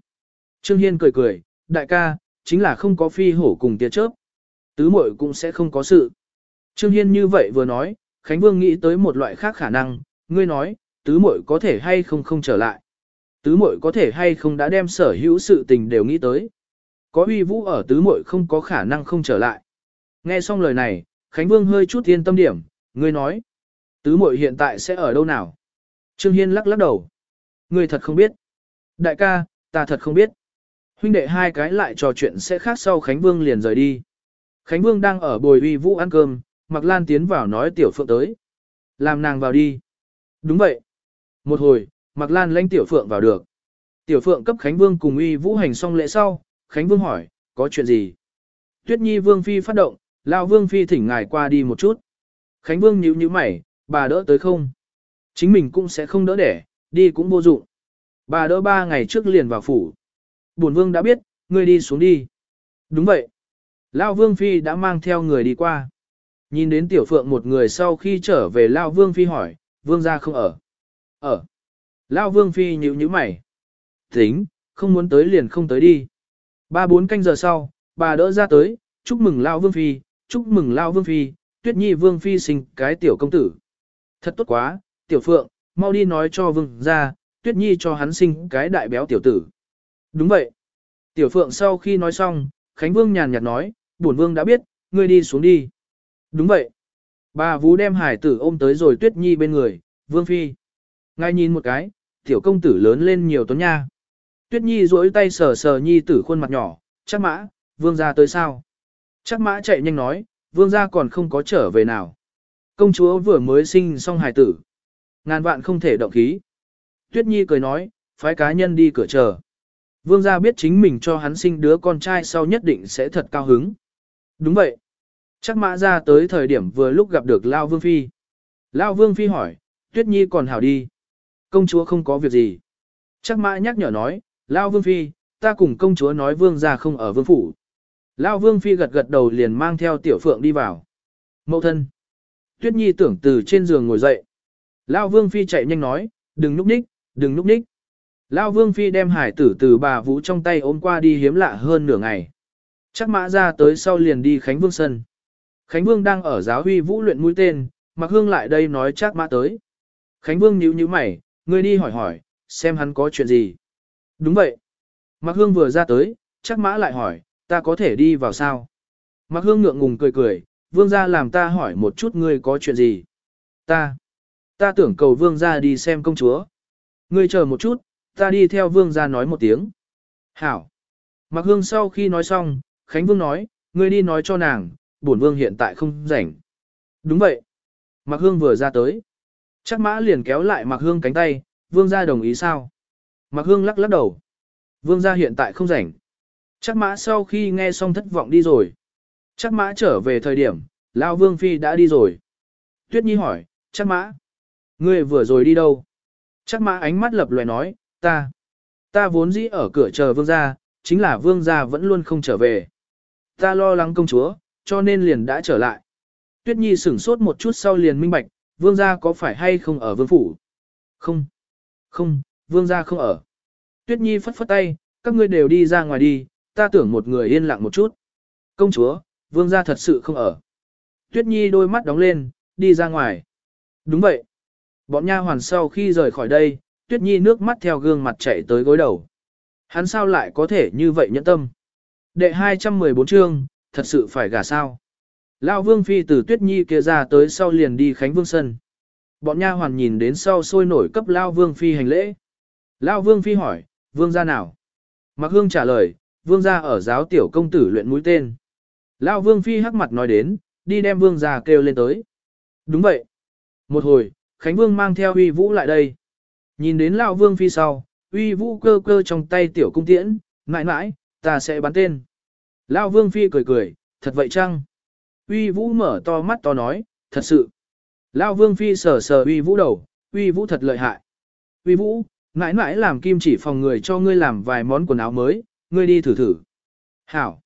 Trương Hiên cười cười, đại ca, chính là không có phi hổ cùng tia chớp. Tứ muội cũng sẽ không có sự. Trương Hiên như vậy vừa nói, Khánh Vương nghĩ tới một loại khác khả năng, ngươi nói, tứ muội có thể hay không không trở lại. Tứ muội có thể hay không đã đem sở hữu sự tình đều nghĩ tới. Có uy vũ ở tứ muội không có khả năng không trở lại. Nghe xong lời này, Khánh Vương hơi chút yên tâm điểm, ngươi nói, tứ muội hiện tại sẽ ở đâu nào? Trương Hiên lắc lắc đầu. Ngươi thật không biết. Đại ca, ta thật không biết. Huynh đệ hai cái lại trò chuyện sẽ khác sau Khánh Vương liền rời đi. Khánh Vương đang ở bồi uy vũ ăn cơm, Mạc Lan tiến vào nói Tiểu Phượng tới. Làm nàng vào đi. Đúng vậy. Một hồi, Mạc Lan lãnh Tiểu Phượng vào được. Tiểu Phượng cấp Khánh Vương cùng uy vũ hành xong lễ sau, Khánh Vương hỏi, có chuyện gì? Tuyết Nhi Vương Phi phát động, Lão Vương Phi thỉnh ngài qua đi một chút. Khánh Vương nhíu nhíu mày, bà đỡ tới không? Chính mình cũng sẽ không đỡ đẻ, đi cũng vô dụng. Bà đỡ ba ngày trước liền vào phủ. Bổn Vương đã biết, ngươi đi xuống đi. Đúng vậy. Lão Vương Phi đã mang theo người đi qua. Nhìn đến Tiểu Phượng một người sau khi trở về Lão Vương Phi hỏi, Vương gia không ở. Ở. Lão Vương Phi nhíu nhíu mày. Tính, không muốn tới liền không tới đi. Ba bốn canh giờ sau, bà đỡ ra tới, chúc mừng Lão Vương Phi, chúc mừng Lão Vương Phi, Tuyết Nhi Vương Phi sinh cái tiểu công tử. Thật tốt quá, Tiểu Phượng, mau đi nói cho Vương gia, Tuyết Nhi cho hắn sinh cái đại béo tiểu tử. Đúng vậy. Tiểu Phượng sau khi nói xong, Khánh Vương nhàn nhạt nói, bổn Vương đã biết, ngươi đi xuống đi. Đúng vậy. Bà Vú đem hải tử ôm tới rồi Tuyết Nhi bên người, Vương Phi. Ngay nhìn một cái, tiểu công tử lớn lên nhiều tuấn nha. Tuyết Nhi duỗi tay sờ sờ Nhi tử khuôn mặt nhỏ, chắc mã, Vương ra tới sao? Chắc mã chạy nhanh nói, Vương gia còn không có trở về nào. Công chúa vừa mới sinh xong hài tử. Ngàn vạn không thể động khí. Tuyết Nhi cười nói, phái cá nhân đi cửa chờ. Vương gia biết chính mình cho hắn sinh đứa con trai sau nhất định sẽ thật cao hứng. Đúng vậy. Chắc mã ra tới thời điểm vừa lúc gặp được Lao Vương Phi. Lao Vương Phi hỏi, Tuyết Nhi còn hảo đi. Công chúa không có việc gì. Chắc mã nhắc nhở nói, Lao Vương Phi, ta cùng công chúa nói Vương gia không ở Vương Phủ. Lao Vương Phi gật gật đầu liền mang theo Tiểu Phượng đi vào. Mậu thân. Tuyết Nhi tưởng từ trên giường ngồi dậy. Lao Vương Phi chạy nhanh nói, đừng núp ních, đừng núp ních. Lao Vương Phi đem hải tử từ bà Vũ trong tay ôm qua đi hiếm lạ hơn nửa ngày. Chắc mã ra tới sau liền đi Khánh Vương sân. Khánh Vương đang ở giáo huy vũ luyện mũi tên, Mặc Hương lại đây nói chắc mã tới. Khánh Vương nhíu nhíu mày, người đi hỏi hỏi, xem hắn có chuyện gì. Đúng vậy. Mặc Hương vừa ra tới, chắc mã lại hỏi, ta có thể đi vào sao? Mặc Hương ngượng ngùng cười cười, Vương gia làm ta hỏi một chút ngươi có chuyện gì. Ta, ta tưởng cầu Vương gia đi xem công chúa. Ngươi chờ một chút, Ta đi theo vương gia nói một tiếng. Hảo. Mặc hương sau khi nói xong, Khánh Vương nói, ngươi đi nói cho nàng, bổn vương hiện tại không rảnh. Đúng vậy. Mặc hương vừa ra tới. Chắc mã liền kéo lại mặc hương cánh tay, vương gia đồng ý sao? Mặc hương lắc lắc đầu. Vương gia hiện tại không rảnh. Chắc mã sau khi nghe xong thất vọng đi rồi. Chắc mã trở về thời điểm, Lao Vương Phi đã đi rồi. Tuyết Nhi hỏi, chắc mã. Ngươi vừa rồi đi đâu? Chắc mã ánh mắt lập loè nói, Ta, ta vốn dĩ ở cửa chờ vương gia, chính là vương gia vẫn luôn không trở về. Ta lo lắng công chúa, cho nên liền đã trở lại. Tuyết Nhi sửng sốt một chút sau liền minh bạch, vương gia có phải hay không ở vương phủ? Không, không, vương gia không ở. Tuyết Nhi phất phất tay, các ngươi đều đi ra ngoài đi, ta tưởng một người yên lặng một chút. Công chúa, vương gia thật sự không ở. Tuyết Nhi đôi mắt đóng lên, đi ra ngoài. Đúng vậy. Bọn nha hoàn sau khi rời khỏi đây, Tuyết Nhi nước mắt theo gương mặt chảy tới gối đầu. Hắn sao lại có thể như vậy nhẫn tâm? Đệ 214 chương, thật sự phải gả sao? Lão Vương Phi từ Tuyết Nhi kia ra tới sau liền đi Khánh Vương Sân. Bọn nha hoàn nhìn đến sau sôi nổi cấp Lão Vương Phi hành lễ. Lão Vương Phi hỏi, Vương gia nào? Mạc Hương trả lời, Vương gia ở giáo tiểu công tử luyện mũi tên. Lão Vương Phi hắc mặt nói đến, đi đem Vương gia kêu lên tới. Đúng vậy. Một hồi, Khánh Vương mang theo Uy Vũ lại đây. Nhìn đến Lão Vương Phi sau, Uy Vũ cơ cơ trong tay tiểu cung tiễn, mãi mãi, ta sẽ bắn tên. Lão Vương Phi cười cười, thật vậy chăng? Uy Vũ mở to mắt to nói, thật sự. Lão Vương Phi sờ sờ Uy Vũ đầu, Uy Vũ thật lợi hại. Uy Vũ, mãi mãi làm kim chỉ phòng người cho ngươi làm vài món quần áo mới, ngươi đi thử thử. Hảo.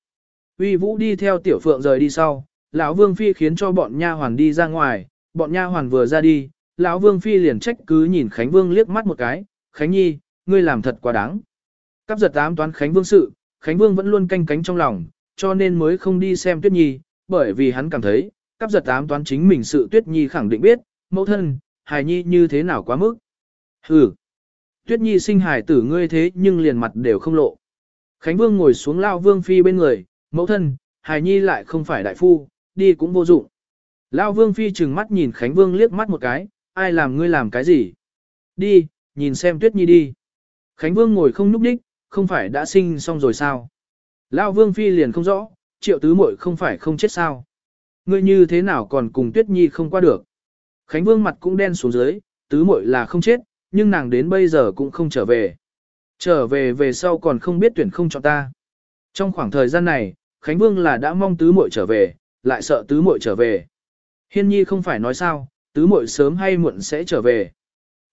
Uy Vũ đi theo Tiểu Phượng rời đi sau, lão Vương Phi khiến cho bọn nha hoàn đi ra ngoài, bọn nha hoàn vừa ra đi, lão Vương Phi liền trách cứ nhìn Khánh Vương liếc mắt một cái, Khánh Nhi, ngươi làm thật quá đáng. Cáp giật ám toán Khánh Vương sự, Khánh Vương vẫn luôn canh cánh trong lòng, cho nên mới không đi xem Tuyết Nhi, bởi vì hắn cảm thấy, Cáp giật ám toán chính mình sự Tuyết Nhi khẳng định biết, mẫu thân, hài nhi như thế nào quá mức. Hừ, Tuyết Nhi sinh hài tử ngươi thế nhưng liền mặt đều không lộ. Khánh Vương ngồi xuống lao Vương Phi bên người, mẫu thân, hài nhi lại không phải đại phu, đi cũng vô dụng. Lao Vương Phi trừng mắt nhìn Khánh Vương liếc mắt một cái, ai làm ngươi làm cái gì? Đi, nhìn xem Tuyết Nhi đi. Khánh Vương ngồi không núp đích, không phải đã sinh xong rồi sao? Lao Vương Phi liền không rõ, triệu tứ muội không phải không chết sao? Ngươi như thế nào còn cùng Tuyết Nhi không qua được? Khánh Vương mặt cũng đen xuống dưới, tứ muội là không chết, nhưng nàng đến bây giờ cũng không trở về. Trở về về sau còn không biết tuyển không cho ta. Trong khoảng thời gian này, Khánh Vương là đã mong tứ muội trở về, lại sợ tứ muội trở về. Hiên nhi không phải nói sao, tứ muội sớm hay muộn sẽ trở về.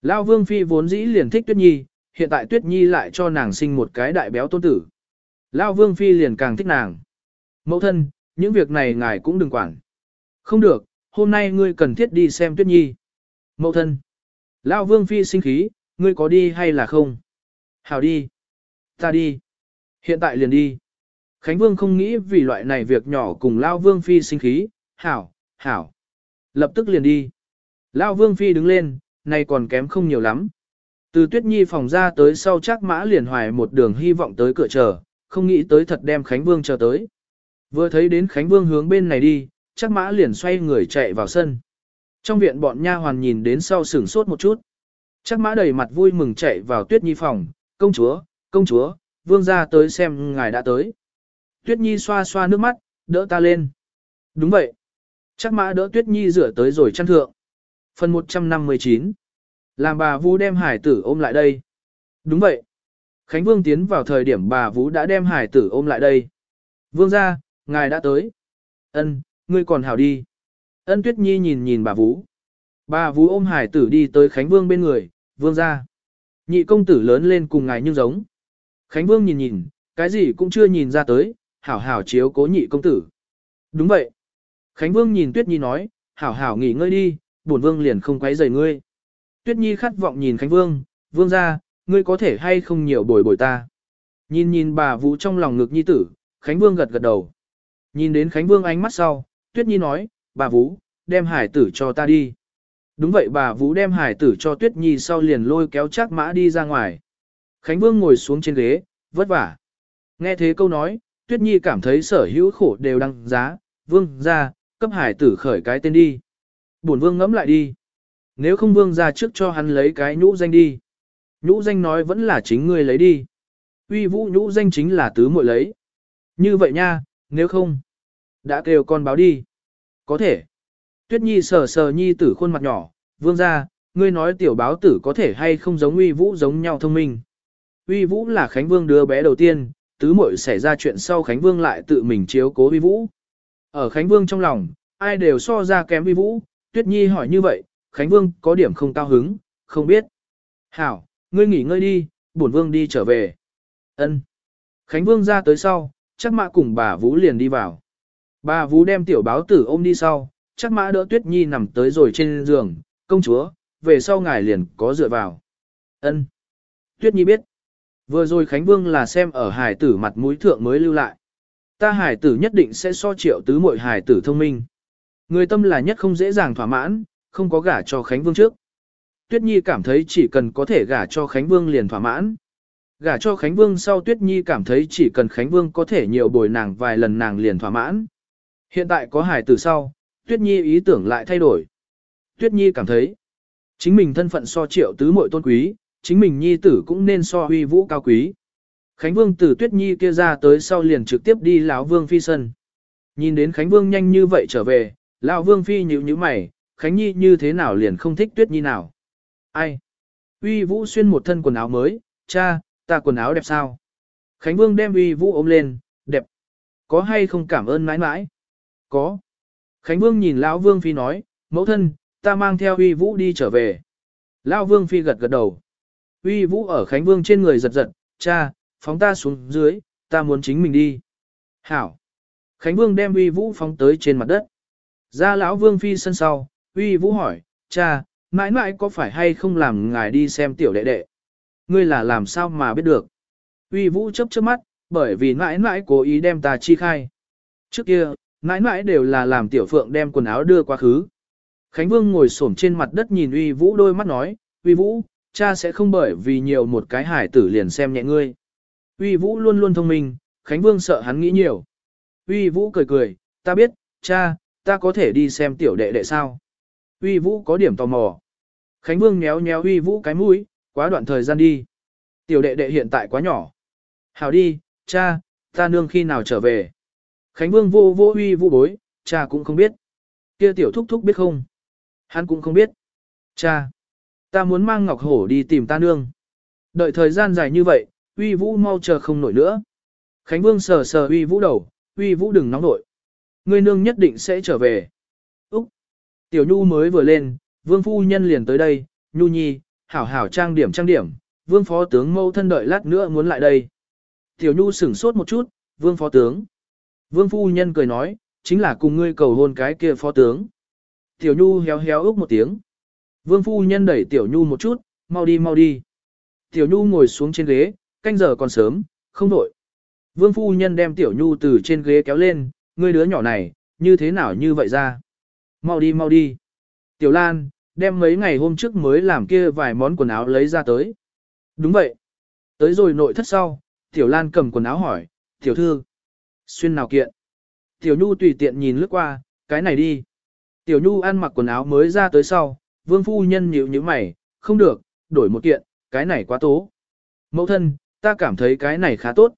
Lao Vương Phi vốn dĩ liền thích Tuyết Nhi, hiện tại Tuyết Nhi lại cho nàng sinh một cái đại béo tôn tử. Lao Vương Phi liền càng thích nàng. Mẫu thân, những việc này ngài cũng đừng quản. Không được, hôm nay ngươi cần thiết đi xem Tuyết Nhi. Mẫu thân. Lao Vương Phi sinh khí, ngươi có đi hay là không? Hảo đi. Ta đi. Hiện tại liền đi. Khánh Vương không nghĩ vì loại này việc nhỏ cùng Lao Vương Phi sinh khí. Hảo, hảo. Lập tức liền đi. Lao Vương Phi đứng lên, này còn kém không nhiều lắm. Từ Tuyết Nhi phòng ra tới sau chắc mã liền hoài một đường hy vọng tới cửa chờ, không nghĩ tới thật đem Khánh Vương chờ tới. Vừa thấy đến Khánh Vương hướng bên này đi, chắc mã liền xoay người chạy vào sân. Trong viện bọn nha hoàn nhìn đến sau sửng sốt một chút. Chắc mã đầy mặt vui mừng chạy vào Tuyết Nhi phòng, công chúa, công chúa, vương gia tới xem ngài đã tới. Tuyết Nhi xoa xoa nước mắt, đỡ ta lên. Đúng vậy. Chắc mã đỡ Tuyết Nhi rửa tới rồi chăn thượng. Phần 159 Làm bà Vũ đem hải tử ôm lại đây. Đúng vậy. Khánh Vương tiến vào thời điểm bà Vũ đã đem hải tử ôm lại đây. Vương gia, ngài đã tới. Ân, ngươi còn hảo đi. Ân Tuyết Nhi nhìn nhìn bà Vũ. Bà Vũ ôm hải tử đi tới Khánh Vương bên người, vương gia. Nhị công tử lớn lên cùng ngài nhưng giống. Khánh Vương nhìn nhìn, cái gì cũng chưa nhìn ra tới, hảo hảo chiếu cố nhị công tử. Đúng vậy. Khánh Vương nhìn Tuyết Nhi nói, hảo hảo nghỉ ngơi đi, bổn vương liền không quấy rầy ngươi. Tuyết Nhi khát vọng nhìn Khánh Vương, vương ra, ngươi có thể hay không nhiều bồi bồi ta. Nhìn nhìn bà Vũ trong lòng ngực nhi tử, Khánh Vương gật gật đầu. Nhìn đến Khánh Vương ánh mắt sau, Tuyết Nhi nói, bà Vũ, đem hải tử cho ta đi. Đúng vậy bà Vũ đem hải tử cho Tuyết Nhi sau liền lôi kéo chắc mã đi ra ngoài. Khánh Vương ngồi xuống trên ghế, vất vả. Nghe thế câu nói, Tuyết Nhi cảm thấy sở hữu khổ đều đăng giá, Vương ra, cấp hải tử khởi cái tên đi. Bổn Vương ngẫm lại đi. Nếu không Vương ra trước cho hắn lấy cái nhũ danh đi. Nhũ danh nói vẫn là chính ngươi lấy đi. Uy vũ nhũ danh chính là tứ muội lấy. Như vậy nha, nếu không, đã kêu con báo đi. Có thể. Tuyết Nhi sờ sờ Nhi tử khuôn mặt nhỏ, vương ra, ngươi nói tiểu báo tử có thể hay không giống uy vũ giống nhau thông minh. Uy vũ là Khánh Vương đứa bé đầu tiên, tứ muội xảy ra chuyện sau Khánh Vương lại tự mình chiếu cố uy vũ. Ở Khánh Vương trong lòng, ai đều so ra kém uy vũ, Tuyết Nhi hỏi như vậy, Khánh Vương có điểm không cao hứng, không biết. Hảo, ngươi nghỉ ngơi đi, bổn Vương đi trở về. Ân. Khánh Vương ra tới sau, chắc mạ cùng bà Vũ liền đi vào. Bà Vũ đem tiểu báo tử ôm đi sau, chắc mã đỡ Tuyết Nhi nằm tới rồi trên giường, công chúa, về sau ngài liền có dựa vào. Ân. Tuyết Nhi biết. Vừa rồi Khánh Vương là xem ở hải tử mặt mũi thượng mới lưu lại. Ta hải tử nhất định sẽ so triệu tứ muội hải tử thông minh. Người tâm là nhất không dễ dàng thỏa mãn, không có gả cho Khánh Vương trước. Tuyết Nhi cảm thấy chỉ cần có thể gả cho Khánh Vương liền thỏa mãn. Gả cho Khánh Vương sau Tuyết Nhi cảm thấy chỉ cần Khánh Vương có thể nhiều bồi nàng vài lần nàng liền thỏa mãn. Hiện tại có hải tử sau, Tuyết Nhi ý tưởng lại thay đổi. Tuyết Nhi cảm thấy, chính mình thân phận so triệu tứ muội tôn quý, chính mình Nhi tử cũng nên so huy vũ cao quý. Khánh Vương từ Tuyết Nhi kia ra tới sau liền trực tiếp đi lão Vương phi sân. Nhìn đến Khánh Vương nhanh như vậy trở về, lão Vương phi nhíu nhíu mày, Khánh Nhi như thế nào liền không thích Tuyết Nhi nào. Ai? Uy Vũ xuyên một thân quần áo mới, cha, ta quần áo đẹp sao? Khánh Vương đem Uy Vũ ôm lên, đẹp. Có hay không cảm ơn mãi mãi? Có. Khánh Vương nhìn lão Vương phi nói, mẫu thân, ta mang theo Uy Vũ đi trở về. Lão Vương phi gật gật đầu. Uy Vũ ở Khánh Vương trên người giật giật, cha, phóng ta xuống dưới, ta muốn chính mình đi. Hảo. Khánh Vương đem Uy Vũ phóng tới trên mặt đất. Ra lão Vương phi sân sau, Uy Vũ hỏi, cha, mãi mãi có phải hay không làm ngài đi xem tiểu đệ đệ? Ngươi là làm sao mà biết được? Uy Vũ chớp chớp mắt, bởi vì mãi mãi cố ý đem ta chi khai. Trước kia, mãi mãi đều là làm tiểu phượng đem quần áo đưa qua khứ. Khánh Vương ngồi xổm trên mặt đất nhìn Uy Vũ đôi mắt nói, Uy Vũ, cha sẽ không bởi vì nhiều một cái hải tử liền xem nhẹ ngươi. Uy Vũ luôn luôn thông minh, Khánh Vương sợ hắn nghĩ nhiều. Uy Vũ cười cười, ta biết, cha, ta có thể đi xem tiểu đệ đệ sao. Uy Vũ có điểm tò mò. Khánh Vương nhéo nhéo Uy Vũ cái mũi, quá đoạn thời gian đi. Tiểu đệ đệ hiện tại quá nhỏ. Hảo đi, cha, ta nương khi nào trở về. Khánh Vương vô vô Uy Vũ bối, cha cũng không biết. Kia tiểu thúc thúc biết không? Hắn cũng không biết. Cha, ta muốn mang Ngọc Hổ đi tìm ta nương. Đợi thời gian dài như vậy, Uy Vũ mau chờ không nổi nữa. Khánh Vương sờ sờ Uy Vũ đầu, Uy Vũ đừng nóng nổi. Ngươi nương nhất định sẽ trở về. Úc! Tiểu Nhu mới vừa lên, Vương Phu Nhân liền tới đây, Nhu Nhi, hảo hảo trang điểm trang điểm, Vương Phó Tướng mâu thân đợi lát nữa muốn lại đây. Tiểu Nhu sửng sốt một chút, Vương Phó Tướng. Vương Phu Nhân cười nói, chính là cùng ngươi cầu hôn cái kia Phó Tướng. Tiểu Nhu héo héo ước một tiếng. Vương Phu Nhân đẩy Tiểu Nhu một chút, mau đi mau đi. Tiểu Nhu ngồi xuống trên ghế, canh giờ còn sớm, không đổi. Vương Phu Nhân đem Tiểu Nhu từ trên ghế kéo lên, ngươi đứa nhỏ này, như thế nào như vậy ra? Mau đi mau đi. Tiểu Lan, đem mấy ngày hôm trước mới làm kia vài món quần áo lấy ra tới. Đúng vậy. Tới rồi nội thất sau, Tiểu Lan cầm quần áo hỏi, Tiểu Thư, xuyên nào kiện? Tiểu Nhu tùy tiện nhìn lướt qua, cái này đi. Tiểu Nhu ăn mặc quần áo mới ra tới sau, Vương Phu Nhân nhíu nhíu mày, không được, đổi một kiện, cái này quá tố. Mẫu thân, ta cảm thấy cái này khá tốt.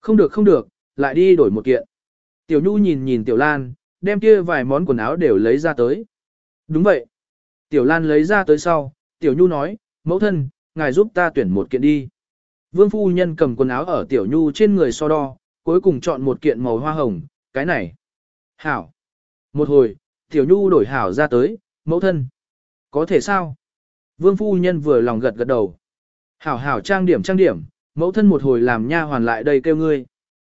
Không được không được, lại đi đổi một kiện. Tiểu Nhu nhìn nhìn Tiểu Lan, đem kia vài món quần áo đều lấy ra tới. Đúng vậy. Tiểu Lan lấy ra tới sau, Tiểu Nhu nói, mẫu thân, ngài giúp ta tuyển một kiện đi. Vương phu nhân cầm quần áo ở Tiểu Nhu trên người so đo, cuối cùng chọn một kiện màu hoa hồng, cái này. Hảo. Một hồi, Tiểu Nhu đổi hảo ra tới, mẫu thân. Có thể sao? Vương phu nhân vừa lòng gật gật đầu. Hảo hảo trang điểm trang điểm, mẫu thân một hồi làm nha hoàn lại đây kêu ngươi.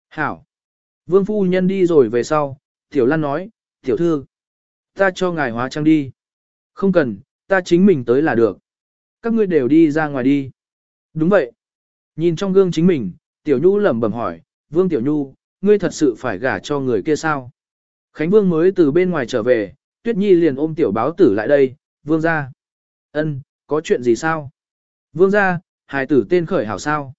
Hảo. Vương phu nhân đi rồi về sau, Tiểu Lan nói, Tiểu thư, ta cho ngài hóa trang đi. Không cần, ta chính mình tới là được. Các ngươi đều đi ra ngoài đi. Đúng vậy. Nhìn trong gương chính mình, Tiểu Nhu lẩm bẩm hỏi, Vương Tiểu Nhu, ngươi thật sự phải gả cho người kia sao? Khánh Vương mới từ bên ngoài trở về, Tuyết Nhi liền ôm Tiểu báo tử lại đây, Vương ra. ân có chuyện gì sao? Vương ra, hài tử tên khởi hảo sao?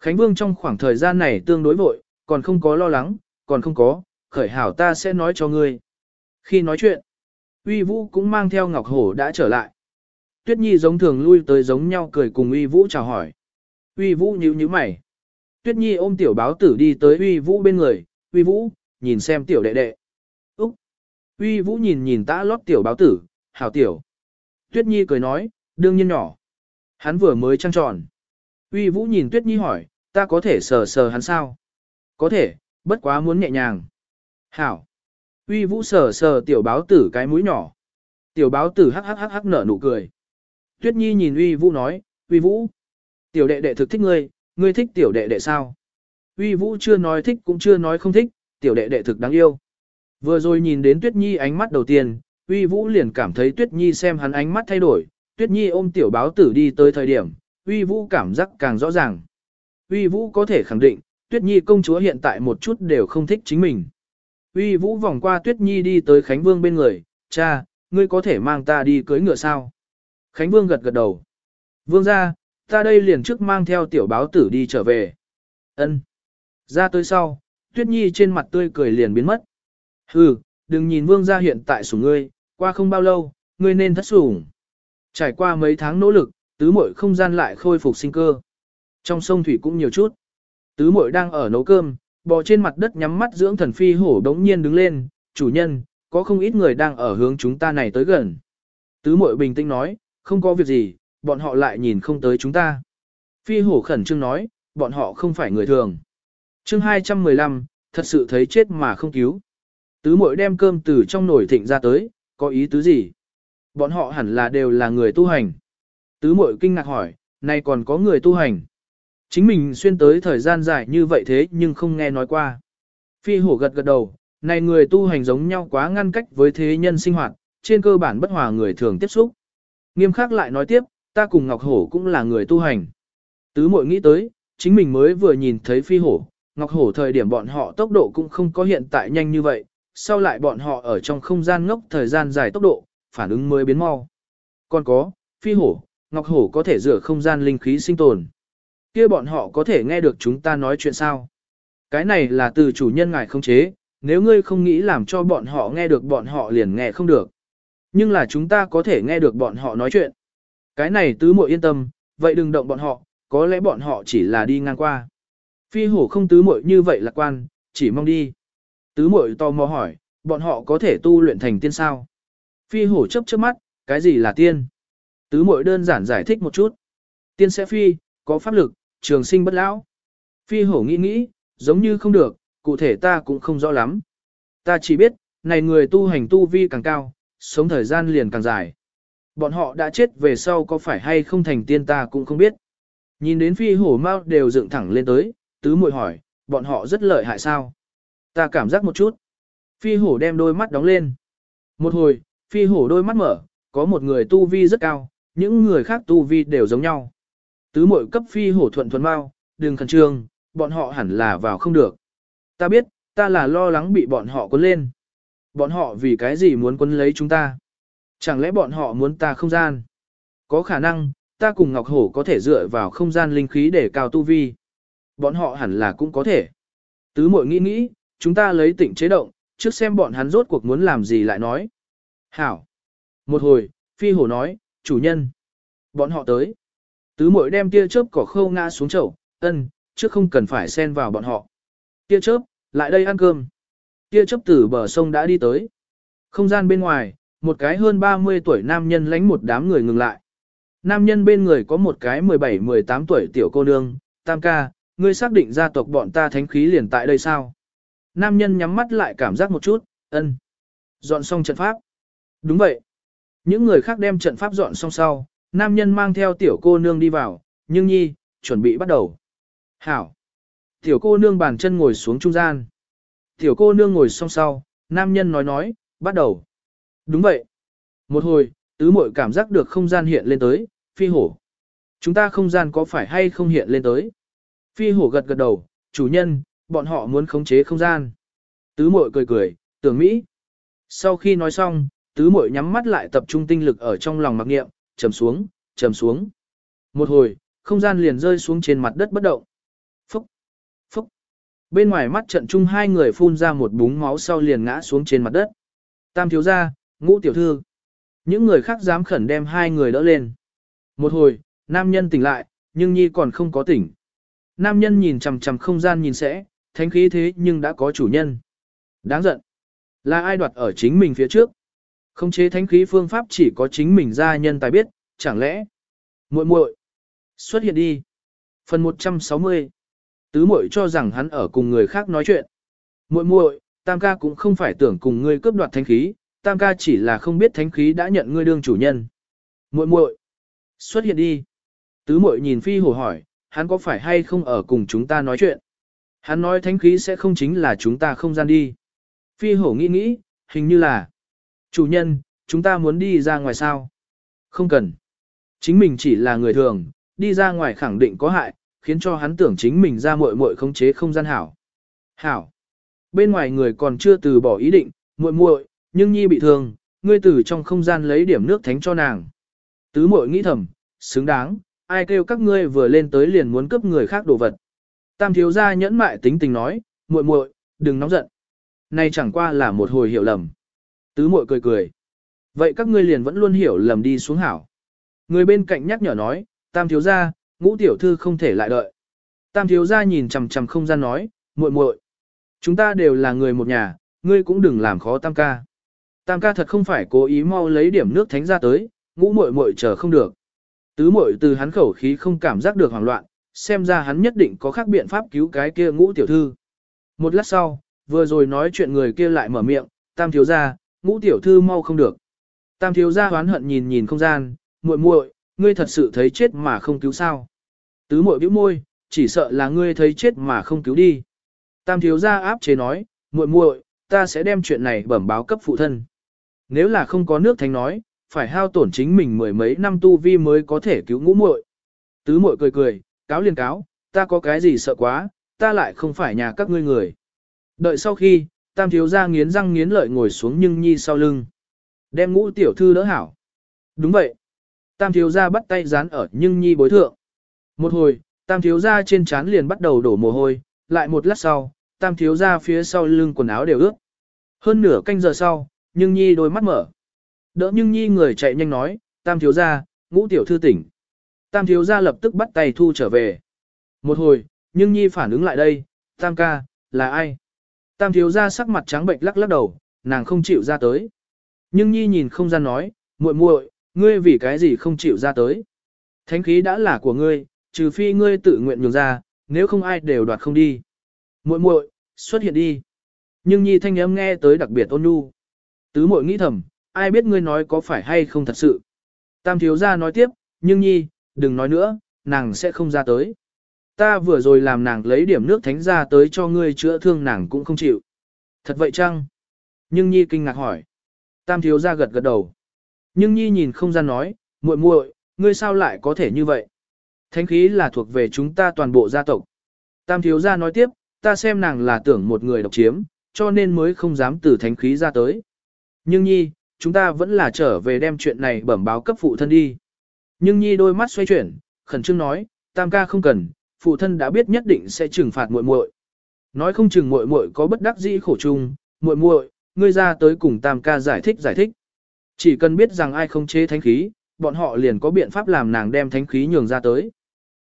Khánh Vương trong khoảng thời gian này tương đối vội, còn không có lo lắng, còn không có, khởi hảo ta sẽ nói cho ngươi. Khi nói chuyện, Uy Vũ cũng mang theo Ngọc Hổ đã trở lại. Tuyết Nhi giống thường lui tới giống nhau cười cùng Uy Vũ chào hỏi. Uy Vũ nhíu nhíu mày. Tuyết Nhi ôm tiểu báo tử đi tới Uy Vũ bên người, Uy Vũ, nhìn xem tiểu đệ đệ. Úc! Uy Vũ nhìn nhìn tã lót tiểu báo tử, hảo tiểu. Tuyết Nhi cười nói, đương nhiên nhỏ. Hắn vừa mới trăng tròn. Uy Vũ nhìn Tuyết Nhi hỏi, ta có thể sờ sờ hắn sao? Có thể, bất quá muốn nhẹ nhàng. Hảo. Uy Vũ sờ sờ tiểu báo tử cái mũi nhỏ. Tiểu báo tử hắc hắc hắc hắc nở nụ cười. Tuyết Nhi nhìn Uy Vũ nói, Uy Vũ. Tiểu đệ đệ thực thích ngươi, ngươi thích tiểu đệ đệ sao? Uy Vũ chưa nói thích cũng chưa nói không thích, tiểu đệ đệ thực đáng yêu. Vừa rồi nhìn đến Tuyết Nhi ánh mắt đầu tiên, Uy Vũ liền cảm thấy Tuyết Nhi xem hắn ánh mắt thay đổi. Tuyết Nhi ôm tiểu báo tử đi tới thời điểm, Uy Vũ cảm giác càng rõ ràng. Uy Vũ có thể khẳng định, Tuyết Nhi công chúa hiện tại một chút đều không thích chính mình. Uy Vũ vòng qua Tuyết Nhi đi tới Khánh Vương bên người, cha, ngươi có thể mang ta đi cưới ngựa sao? Khánh Vương gật gật đầu. Vương ra, ta đây liền trước mang theo tiểu báo tử đi trở về. Ân. Ra tới sau, Tuyết Nhi trên mặt tươi cười liền biến mất. Hừ, đừng nhìn vương gia hiện tại sủng ngươi, qua không bao lâu, ngươi nên thất sủng. Trải qua mấy tháng nỗ lực, tứ muội không gian lại khôi phục sinh cơ. Trong sông thủy cũng nhiều chút. Tứ muội đang ở nấu cơm, bò trên mặt đất nhắm mắt dưỡng thần phi hổ đống nhiên đứng lên, chủ nhân, có không ít người đang ở hướng chúng ta này tới gần. Tứ muội bình tĩnh nói, không có việc gì, bọn họ lại nhìn không tới chúng ta. Phi hổ khẩn trương nói, bọn họ không phải người thường. chương 215, thật sự thấy chết mà không cứu. Tứ muội đem cơm từ trong nồi thịnh ra tới, có ý tứ gì? Bọn họ hẳn là đều là người tu hành. Tứ muội kinh ngạc hỏi, nay còn có người tu hành. Chính mình xuyên tới thời gian dài như vậy thế nhưng không nghe nói qua. Phi hổ gật gật đầu, này người tu hành giống nhau quá ngăn cách với thế nhân sinh hoạt, trên cơ bản bất hòa người thường tiếp xúc. Nghiêm khắc lại nói tiếp, ta cùng Ngọc Hổ cũng là người tu hành. Tứ mội nghĩ tới, chính mình mới vừa nhìn thấy phi hổ, Ngọc Hổ thời điểm bọn họ tốc độ cũng không có hiện tại nhanh như vậy, sau lại bọn họ ở trong không gian ngốc thời gian dài tốc độ, phản ứng mới biến mau. Còn có, phi hổ, Ngọc Hổ có thể rửa không gian linh khí sinh tồn. kia bọn họ có thể nghe được chúng ta nói chuyện sao? Cái này là từ chủ nhân ngài không chế, nếu ngươi không nghĩ làm cho bọn họ nghe được bọn họ liền nghe không được. Nhưng là chúng ta có thể nghe được bọn họ nói chuyện. Cái này tứ muội yên tâm, vậy đừng động bọn họ, có lẽ bọn họ chỉ là đi ngang qua. Phi hổ không tứ muội như vậy lạc quan, chỉ mong đi. Tứ muội to mò hỏi, bọn họ có thể tu luyện thành tiên sao? Phi hổ chấp chớp mắt, cái gì là tiên? Tứ muội đơn giản giải thích một chút. Tiên sẽ phi, có pháp lực, trường sinh bất lão. Phi hổ nghĩ nghĩ, giống như không được, cụ thể ta cũng không rõ lắm. Ta chỉ biết, này người tu hành tu vi càng cao, sống thời gian liền càng dài. Bọn họ đã chết về sau có phải hay không thành tiên ta cũng không biết. Nhìn đến phi hổ mau đều dựng thẳng lên tới, tứ muội hỏi, bọn họ rất lợi hại sao? Ta cảm giác một chút. Phi hổ đem đôi mắt đóng lên. Một hồi, phi hổ đôi mắt mở, có một người tu vi rất cao, những người khác tu vi đều giống nhau. Tứ muội cấp phi hổ thuận thuần mau, đừng khẩn trương, bọn họ hẳn là vào không được. Ta biết, ta là lo lắng bị bọn họ cuốn lên. Bọn họ vì cái gì muốn cuốn lấy chúng ta? Chẳng lẽ bọn họ muốn ta không gian? Có khả năng, ta cùng Ngọc Hổ có thể dựa vào không gian linh khí để cao tu vi. Bọn họ hẳn là cũng có thể. Tứ mội nghĩ nghĩ, chúng ta lấy tỉnh chế động, trước xem bọn hắn rốt cuộc muốn làm gì lại nói. Hảo. Một hồi, phi hổ nói, chủ nhân. Bọn họ tới. Tứ mội đem tia chớp cỏ khâu ngã xuống chậu, ân, trước không cần phải xen vào bọn họ. Tia chớp, lại đây ăn cơm. Tia chớp từ bờ sông đã đi tới. Không gian bên ngoài, một cái hơn 30 tuổi nam nhân lánh một đám người ngừng lại. Nam nhân bên người có một cái 17-18 tuổi tiểu cô nương, tam ca, ngươi xác định gia tộc bọn ta thánh khí liền tại đây sao? Nam nhân nhắm mắt lại cảm giác một chút, ân. Dọn xong trận pháp. Đúng vậy. Những người khác đem trận pháp dọn xong sau, nam nhân mang theo tiểu cô nương đi vào, nhưng nhi, chuẩn bị bắt đầu. Hảo. Tiểu cô nương bàn chân ngồi xuống trung gian. Tiểu cô nương ngồi xong sau, nam nhân nói nói, bắt đầu. Đúng vậy. Một hồi, tứ muội cảm giác được không gian hiện lên tới, phi hổ. Chúng ta không gian có phải hay không hiện lên tới? Phi hổ gật gật đầu, chủ nhân, bọn họ muốn khống chế không gian. Tứ muội cười cười, tưởng Mỹ. Sau khi nói xong, tứ muội nhắm mắt lại tập trung tinh lực ở trong lòng mặc nghiệm, trầm xuống, trầm xuống. Một hồi, không gian liền rơi xuống trên mặt đất bất động. Phúc, phúc. Bên ngoài mắt trận chung hai người phun ra một búng máu sau liền ngã xuống trên mặt đất. Tam thiếu gia, ngũ tiểu thư. Những người khác dám khẩn đem hai người đỡ lên. Một hồi, nam nhân tỉnh lại, nhưng nhi còn không có tỉnh. Nam nhân nhìn chằm chằm không gian nhìn sẽ, thánh khí thế nhưng đã có chủ nhân. Đáng giận. Là ai đoạt ở chính mình phía trước? Không chế thánh khí phương pháp chỉ có chính mình gia nhân tài biết, chẳng lẽ? muội muội Xuất hiện đi. Phần 160. Tứ muội cho rằng hắn ở cùng người khác nói chuyện. muội muội tam ca cũng không phải tưởng cùng ngươi cướp đoạt thánh khí, tam ca chỉ là không biết thánh khí đã nhận ngươi đương chủ nhân. muội muội Xuất hiện đi. Tứ muội nhìn phi hổ hỏi, hắn có phải hay không ở cùng chúng ta nói chuyện? Hắn nói thánh khí sẽ không chính là chúng ta không gian đi. Phi hổ nghĩ nghĩ, hình như là. Chủ nhân, chúng ta muốn đi ra ngoài sao? Không cần. Chính mình chỉ là người thường, đi ra ngoài khẳng định có hại, khiến cho hắn tưởng chính mình ra muội muội khống chế không gian hảo. Hảo. Bên ngoài người còn chưa từ bỏ ý định, muội muội, nhưng nhi bị thương, ngươi từ trong không gian lấy điểm nước thánh cho nàng. Tứ muội nghĩ thầm, xứng đáng, ai kêu các ngươi vừa lên tới liền muốn cướp người khác đồ vật. Tam thiếu gia nhẫn mại tính tình nói, muội muội, đừng nóng giận. này chẳng qua là một hồi hiểu lầm. Tứ muội cười cười. Vậy các ngươi liền vẫn luôn hiểu lầm đi xuống hảo. Người bên cạnh nhắc nhở nói, tam thiếu gia, ngũ tiểu thư không thể lại đợi. Tam thiếu gia nhìn chằm chằm không gian nói, muội muội, chúng ta đều là người một nhà, ngươi cũng đừng làm khó tam ca. Tam ca thật không phải cố ý mau lấy điểm nước thánh ra tới, ngũ muội muội chờ không được. Tứ muội từ hắn khẩu khí không cảm giác được hoảng loạn, xem ra hắn nhất định có khác biện pháp cứu cái kia ngũ tiểu thư. Một lát sau, vừa rồi nói chuyện người kia lại mở miệng, tam thiếu gia, ngũ tiểu thư mau không được. Tam thiếu gia hoán hận nhìn nhìn không gian, muội muội, ngươi thật sự thấy chết mà không cứu sao. Tứ muội bĩu môi, chỉ sợ là ngươi thấy chết mà không cứu đi. Tam thiếu gia áp chế nói, muội muội, ta sẽ đem chuyện này bẩm báo cấp phụ thân. Nếu là không có nước thánh nói, phải hao tổn chính mình mười mấy năm tu vi mới có thể cứu ngũ muội. Tứ muội cười cười, cáo liền cáo, ta có cái gì sợ quá, ta lại không phải nhà các ngươi người. Đợi sau khi, tam thiếu gia nghiến răng nghiến lợi ngồi xuống nhưng nhi sau lưng. Đem ngũ tiểu thư đỡ hảo. Đúng vậy. Tam thiếu gia bắt tay dán ở nhưng nhi bối thượng. Một hồi, tam thiếu gia trên trán liền bắt đầu đổ mồ hôi, lại một lát sau, tam thiếu gia phía sau lưng quần áo đều ướt. Hơn nửa canh giờ sau, nhưng nhi đôi mắt mở. Đỡ nhưng nhi người chạy nhanh nói, tam thiếu gia, ngũ tiểu thư tỉnh. Tam thiếu gia lập tức bắt tay thu trở về. Một hồi, nhưng nhi phản ứng lại đây, tam ca, là ai? Tam thiếu gia sắc mặt trắng bệnh lắc lắc đầu, nàng không chịu ra tới. Nhưng nhi nhìn không gian nói, muội muội, ngươi vì cái gì không chịu ra tới? Thánh khí đã là của ngươi, trừ phi ngươi tự nguyện nhường ra, nếu không ai đều đoạt không đi. Muội muội, xuất hiện đi. Nhưng nhi thanh âm nghe tới đặc biệt ôn nhu. Tứ muội nghĩ thầm, ai biết ngươi nói có phải hay không thật sự. Tam thiếu gia nói tiếp, nhưng nhi, đừng nói nữa, nàng sẽ không ra tới. Ta vừa rồi làm nàng lấy điểm nước thánh ra tới cho ngươi chữa thương nàng cũng không chịu. Thật vậy chăng? Nhưng nhi kinh ngạc hỏi. Tam thiếu gia gật gật đầu. Nhưng nhi nhìn không gian nói, muội muội, ngươi sao lại có thể như vậy? Thánh khí là thuộc về chúng ta toàn bộ gia tộc. Tam thiếu gia nói tiếp, ta xem nàng là tưởng một người độc chiếm, cho nên mới không dám từ thánh khí ra tới. Nhưng nhi, chúng ta vẫn là trở về đem chuyện này bẩm báo cấp phụ thân đi. Nhưng nhi đôi mắt xoay chuyển, khẩn trương nói, tam ca không cần, phụ thân đã biết nhất định sẽ trừng phạt muội muội. Nói không chừng muội muội có bất đắc dĩ khổ chung, muội muội, ngươi ra tới cùng tam ca giải thích giải thích. Chỉ cần biết rằng ai không chế thánh khí, bọn họ liền có biện pháp làm nàng đem thánh khí nhường ra tới.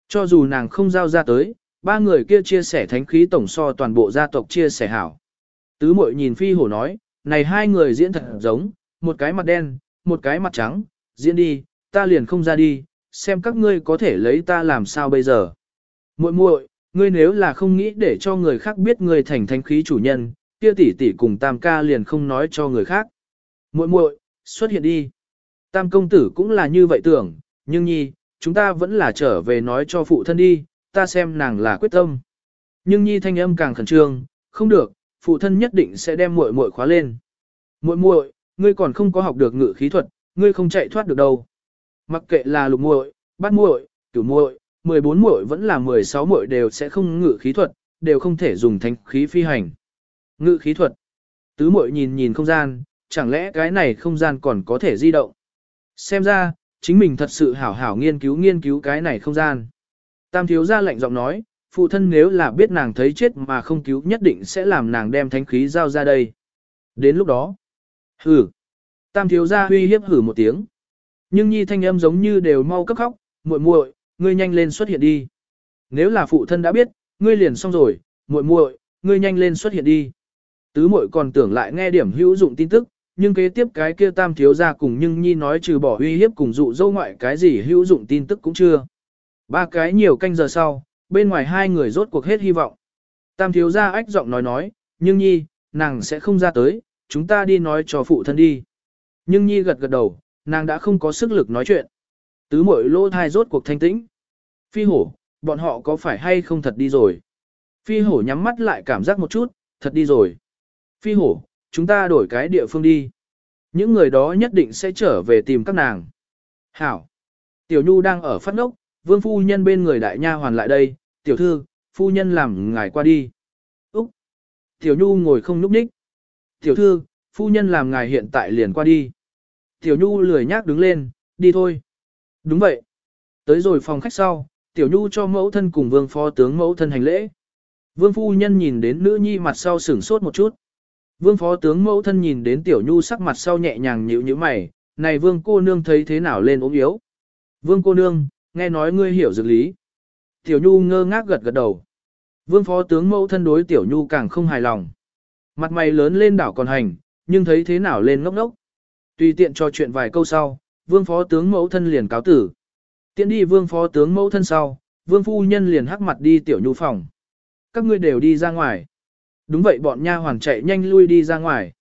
Cho dù nàng không giao ra tới, ba người kia chia sẻ thánh khí tổng so toàn bộ gia tộc chia sẻ hảo. Tứ Muội nhìn phi hổ nói, này hai người diễn thật giống, một cái mặt đen, một cái mặt trắng, diễn đi, ta liền không ra đi, xem các ngươi có thể lấy ta làm sao bây giờ. Muội muội, ngươi nếu là không nghĩ để cho người khác biết ngươi thành thánh khí chủ nhân, kia tỷ tỷ cùng tam ca liền không nói cho người khác. Muội muội, xuất hiện đi. Tam công tử cũng là như vậy tưởng, nhưng nhi, chúng ta vẫn là trở về nói cho phụ thân đi, ta xem nàng là quyết tâm. Nhưng nhi thanh âm càng khẩn trương, không được, phụ thân nhất định sẽ đem muội muội khóa lên. Muội muội, ngươi còn không có học được ngự khí thuật, ngươi không chạy thoát được đâu. Mặc kệ là lục muội, bát muội, cửu muội, 14 muội vẫn là 16 muội đều sẽ không ngự khí thuật, đều không thể dùng thánh khí phi hành. Ngự khí thuật. Tứ muội nhìn nhìn không gian, chẳng lẽ cái này không gian còn có thể di động. Xem ra, chính mình thật sự hảo hảo nghiên cứu nghiên cứu cái này không gian. Tam thiếu gia lạnh giọng nói, phụ thân nếu là biết nàng thấy chết mà không cứu nhất định sẽ làm nàng đem thánh khí giao ra đây. Đến lúc đó, hử. Tam thiếu gia huy hiếp hử một tiếng. Nhưng nhi thanh âm giống như đều mau cấp khóc, muội muội, ngươi nhanh lên xuất hiện đi. Nếu là phụ thân đã biết, ngươi liền xong rồi, muội muội, ngươi nhanh lên xuất hiện đi. Tứ muội còn tưởng lại nghe điểm hữu dụng tin tức, nhưng kế tiếp cái kia tam thiếu gia cùng nhưng nhi nói trừ bỏ uy hiếp cùng dụ dâu ngoại cái gì hữu dụng tin tức cũng chưa. Ba cái nhiều canh giờ sau, bên ngoài hai người rốt cuộc hết hy vọng. Tam thiếu gia ách giọng nói nói, nhưng nhi, nàng sẽ không ra tới, chúng ta đi nói cho phụ thân đi. Nhưng nhi gật gật đầu, nàng đã không có sức lực nói chuyện. Tứ mội lô thai rốt cuộc thanh tĩnh. Phi hổ, bọn họ có phải hay không thật đi rồi? Phi hổ nhắm mắt lại cảm giác một chút, thật đi rồi. Phi hổ, chúng ta đổi cái địa phương đi. Những người đó nhất định sẽ trở về tìm các nàng. Hảo. Tiểu Nhu đang ở phát ngốc, vương phu nhân bên người đại nha hoàn lại đây, tiểu thư, phu nhân làm ngài qua đi. Úc. Tiểu Nhu ngồi không núp ních. Tiểu thư, phu nhân làm ngài hiện tại liền qua đi. Tiểu Nhu lười nhác đứng lên, đi thôi. Đúng vậy. Tới rồi phòng khách sau, Tiểu Nhu cho mẫu thân cùng vương phó tướng mẫu thân hành lễ. Vương phu nhân nhìn đến nữ nhi mặt sau sửng sốt một chút. Vương phó tướng mẫu thân nhìn đến tiểu nhu sắc mặt sau nhẹ nhàng nhíu nhíu mày, này vương cô nương thấy thế nào lên ốm yếu. Vương cô nương, nghe nói ngươi hiểu dược lý. Tiểu nhu ngơ ngác gật gật đầu. Vương phó tướng mẫu thân đối tiểu nhu càng không hài lòng. Mặt mày lớn lên đảo còn hành, nhưng thấy thế nào lên ngốc ngốc. Tùy tiện cho chuyện vài câu sau, vương phó tướng mẫu thân liền cáo tử. Tiện đi vương phó tướng mẫu thân sau, vương phu nhân liền hắc mặt đi tiểu nhu phòng. Các ngươi đều đi ra ngoài. Đúng vậy bọn nha hoàn chạy nhanh lui đi ra ngoài.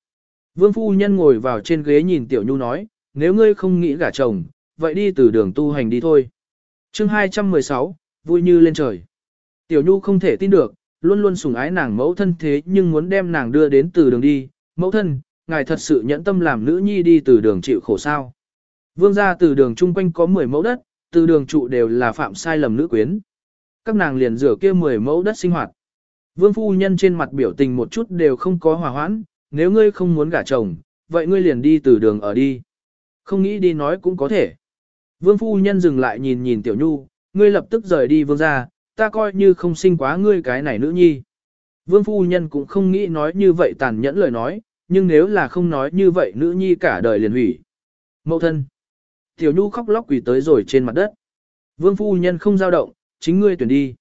Vương phu nhân ngồi vào trên ghế nhìn tiểu nhu nói, nếu ngươi không nghĩ gả chồng, vậy đi từ đường tu hành đi thôi. chương 216, vui như lên trời. Tiểu nhu không thể tin được, luôn luôn sủng ái nàng mẫu thân thế nhưng muốn đem nàng đưa đến từ đường đi. Mẫu thân, ngài thật sự nhẫn tâm làm nữ nhi đi từ đường chịu khổ sao. Vương gia từ đường chung quanh có 10 mẫu đất, từ đường trụ đều là phạm sai lầm nữ quyến. Các nàng liền rửa kia 10 mẫu đất sinh hoạt. Vương phu nhân trên mặt biểu tình một chút đều không có hòa hoãn, nếu ngươi không muốn gả chồng, vậy ngươi liền đi từ đường ở đi. Không nghĩ đi nói cũng có thể. Vương phu nhân dừng lại nhìn nhìn tiểu nhu, ngươi lập tức rời đi vương gia, ta coi như không sinh quá ngươi cái này nữ nhi. Vương phu nhân cũng không nghĩ nói như vậy tàn nhẫn lời nói, nhưng nếu là không nói như vậy nữ nhi cả đời liền hủy. Mậu thân. Tiểu nhu khóc lóc quỳ tới rồi trên mặt đất. Vương phu nhân không giao động, chính ngươi tuyển đi.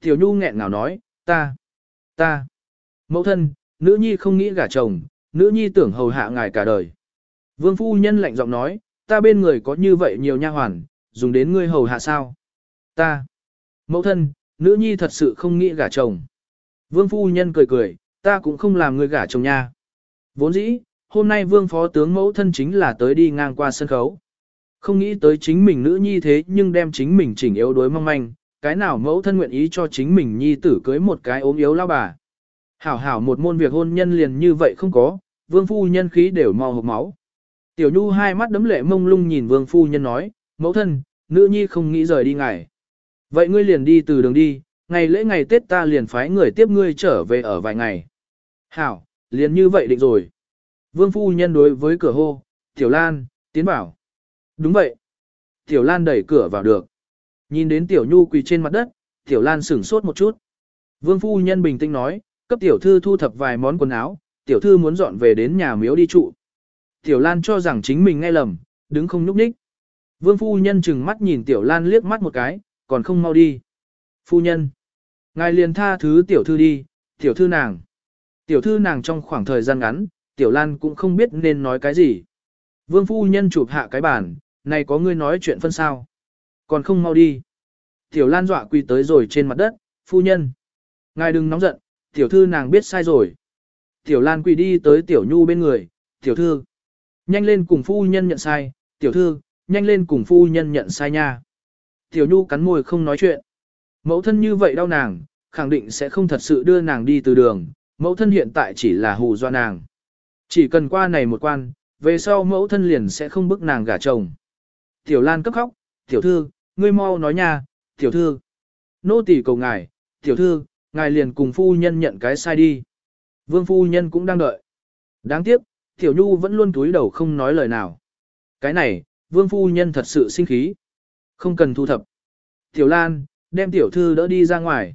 Tiểu nhu nghẹn ngào nói, ta, ta. Mẫu thân, nữ nhi không nghĩ gả chồng, nữ nhi tưởng hầu hạ ngài cả đời. Vương phu nhân lạnh giọng nói, ta bên người có như vậy nhiều nha hoàn, dùng đến ngươi hầu hạ sao? Ta. Mẫu thân, nữ nhi thật sự không nghĩ gả chồng. Vương phu nhân cười cười, ta cũng không làm người gả chồng nha. Vốn dĩ, hôm nay vương phó tướng mẫu thân chính là tới đi ngang qua sân khấu. Không nghĩ tới chính mình nữ nhi thế nhưng đem chính mình chỉnh yếu đối mong manh, cái nào mẫu thân nguyện ý cho chính mình nhi tử cưới một cái ốm yếu lao bà. Hảo hảo một môn việc hôn nhân liền như vậy không có, vương phu nhân khí đều mò hộp máu. Tiểu Nhu hai mắt đấm lệ mông lung nhìn vương phu nhân nói, mẫu thân, nữ nhi không nghĩ rời đi ngài. Vậy ngươi liền đi từ đường đi, ngày lễ ngày Tết ta liền phái người tiếp ngươi trở về ở vài ngày. Hảo, liền như vậy định rồi. Vương phu nhân đối với cửa hô, Tiểu Lan, tiến bảo. Đúng vậy. Tiểu Lan đẩy cửa vào được. Nhìn đến Tiểu Nhu quỳ trên mặt đất, Tiểu Lan sửng sốt một chút. Vương phu nhân bình tĩnh nói, cấp Tiểu Thư thu thập vài món quần áo, Tiểu Thư muốn dọn về đến nhà miếu đi trụ. Tiểu Lan cho rằng chính mình nghe lầm, đứng không nhúc nhích. Vương phu nhân chừng mắt nhìn Tiểu Lan liếc mắt một cái, còn không mau đi. Phu nhân. Ngài liền tha thứ Tiểu Thư đi, Tiểu Thư nàng. Tiểu Thư nàng trong khoảng thời gian ngắn, Tiểu Lan cũng không biết nên nói cái gì. Vương phu nhân chụp hạ cái bàn, này có ngươi nói chuyện phân sao. Còn không mau đi. Tiểu Lan dọa quỳ tới rồi trên mặt đất, phu nhân. Ngài đừng nóng giận, tiểu thư nàng biết sai rồi. Tiểu Lan quỳ đi tới tiểu nhu bên người, tiểu thư. Nhanh lên cùng phu nhân nhận sai, tiểu thư, nhanh lên cùng phu nhân nhận sai nha. Tiểu nhu cắn môi không nói chuyện. Mẫu thân như vậy đau nàng, khẳng định sẽ không thật sự đưa nàng đi từ đường, mẫu thân hiện tại chỉ là hù do nàng. Chỉ cần qua này một quan, về sau mẫu thân liền sẽ không bức nàng gả chồng. Tiểu Lan cấp khóc, tiểu thư, ngươi mau nói nha, tiểu thư. Nô tỳ cầu ngài, tiểu thư, ngài liền cùng phu nhân nhận cái sai đi. Vương phu nhân cũng đang đợi. Đáng tiếc, tiểu nhu vẫn luôn túi đầu không nói lời nào. Cái này, vương phu nhân thật sự sinh khí. Không cần thu thập. Tiểu Lan, đem tiểu thư đỡ đi ra ngoài.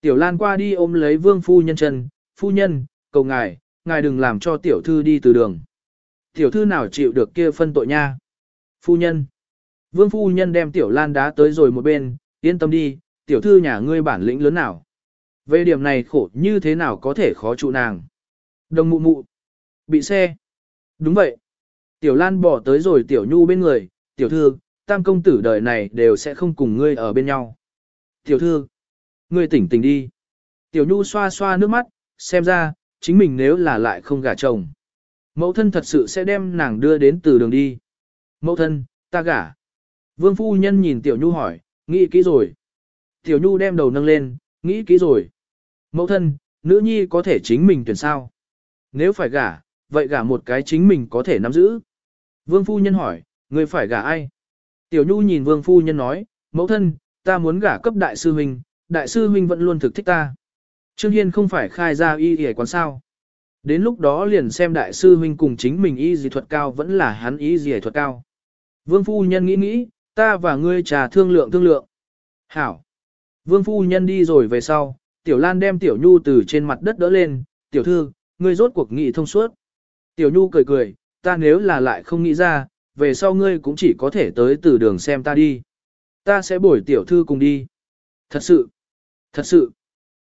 Tiểu Lan qua đi ôm lấy vương phu nhân chân, phu nhân, cầu ngài, ngài đừng làm cho tiểu thư đi từ đường. Tiểu thư nào chịu được kia phân tội nha. Phu nhân. Vương phu nhân đem tiểu lan đá tới rồi một bên, yên tâm đi, tiểu thư nhà ngươi bản lĩnh lớn nào. Về điểm này khổ như thế nào có thể khó trụ nàng. Đồng mụ mụ. Bị xe. Đúng vậy. Tiểu lan bỏ tới rồi tiểu nhu bên người, tiểu thư, tam công tử đời này đều sẽ không cùng ngươi ở bên nhau. Tiểu thư. Ngươi tỉnh tỉnh đi. Tiểu nhu xoa xoa nước mắt, xem ra, chính mình nếu là lại không gả chồng. Mẫu thân thật sự sẽ đem nàng đưa đến từ đường đi. Mẫu thân, ta gả. Vương phu nhân nhìn Tiểu Nhu hỏi, nghĩ kỹ rồi. Tiểu Nhu đem đầu nâng lên, nghĩ kỹ rồi. Mẫu thân, nữ nhi có thể chính mình tuyển sao? Nếu phải gả, vậy gả một cái chính mình có thể nắm giữ. Vương phu nhân hỏi, người phải gả ai? Tiểu Nhu nhìn Vương phu nhân nói, mẫu thân, ta muốn gả cấp đại sư huynh, đại sư huynh vẫn luôn thực thích ta. Trương Hiên không phải khai ra y y quán sao. Đến lúc đó liền xem đại sư huynh cùng chính mình y dị thuật cao vẫn là hắn y dị thuật cao. Vương phu nhân nghĩ nghĩ, ta và ngươi trà thương lượng thương lượng. Hảo. Vương phu nhân đi rồi về sau, tiểu lan đem tiểu nhu từ trên mặt đất đỡ lên, tiểu thư, ngươi rốt cuộc nghị thông suốt. Tiểu Nhu cười cười, ta nếu là lại không nghĩ ra, về sau ngươi cũng chỉ có thể tới từ đường xem ta đi. Ta sẽ bổi tiểu thư cùng đi. Thật sự, thật sự.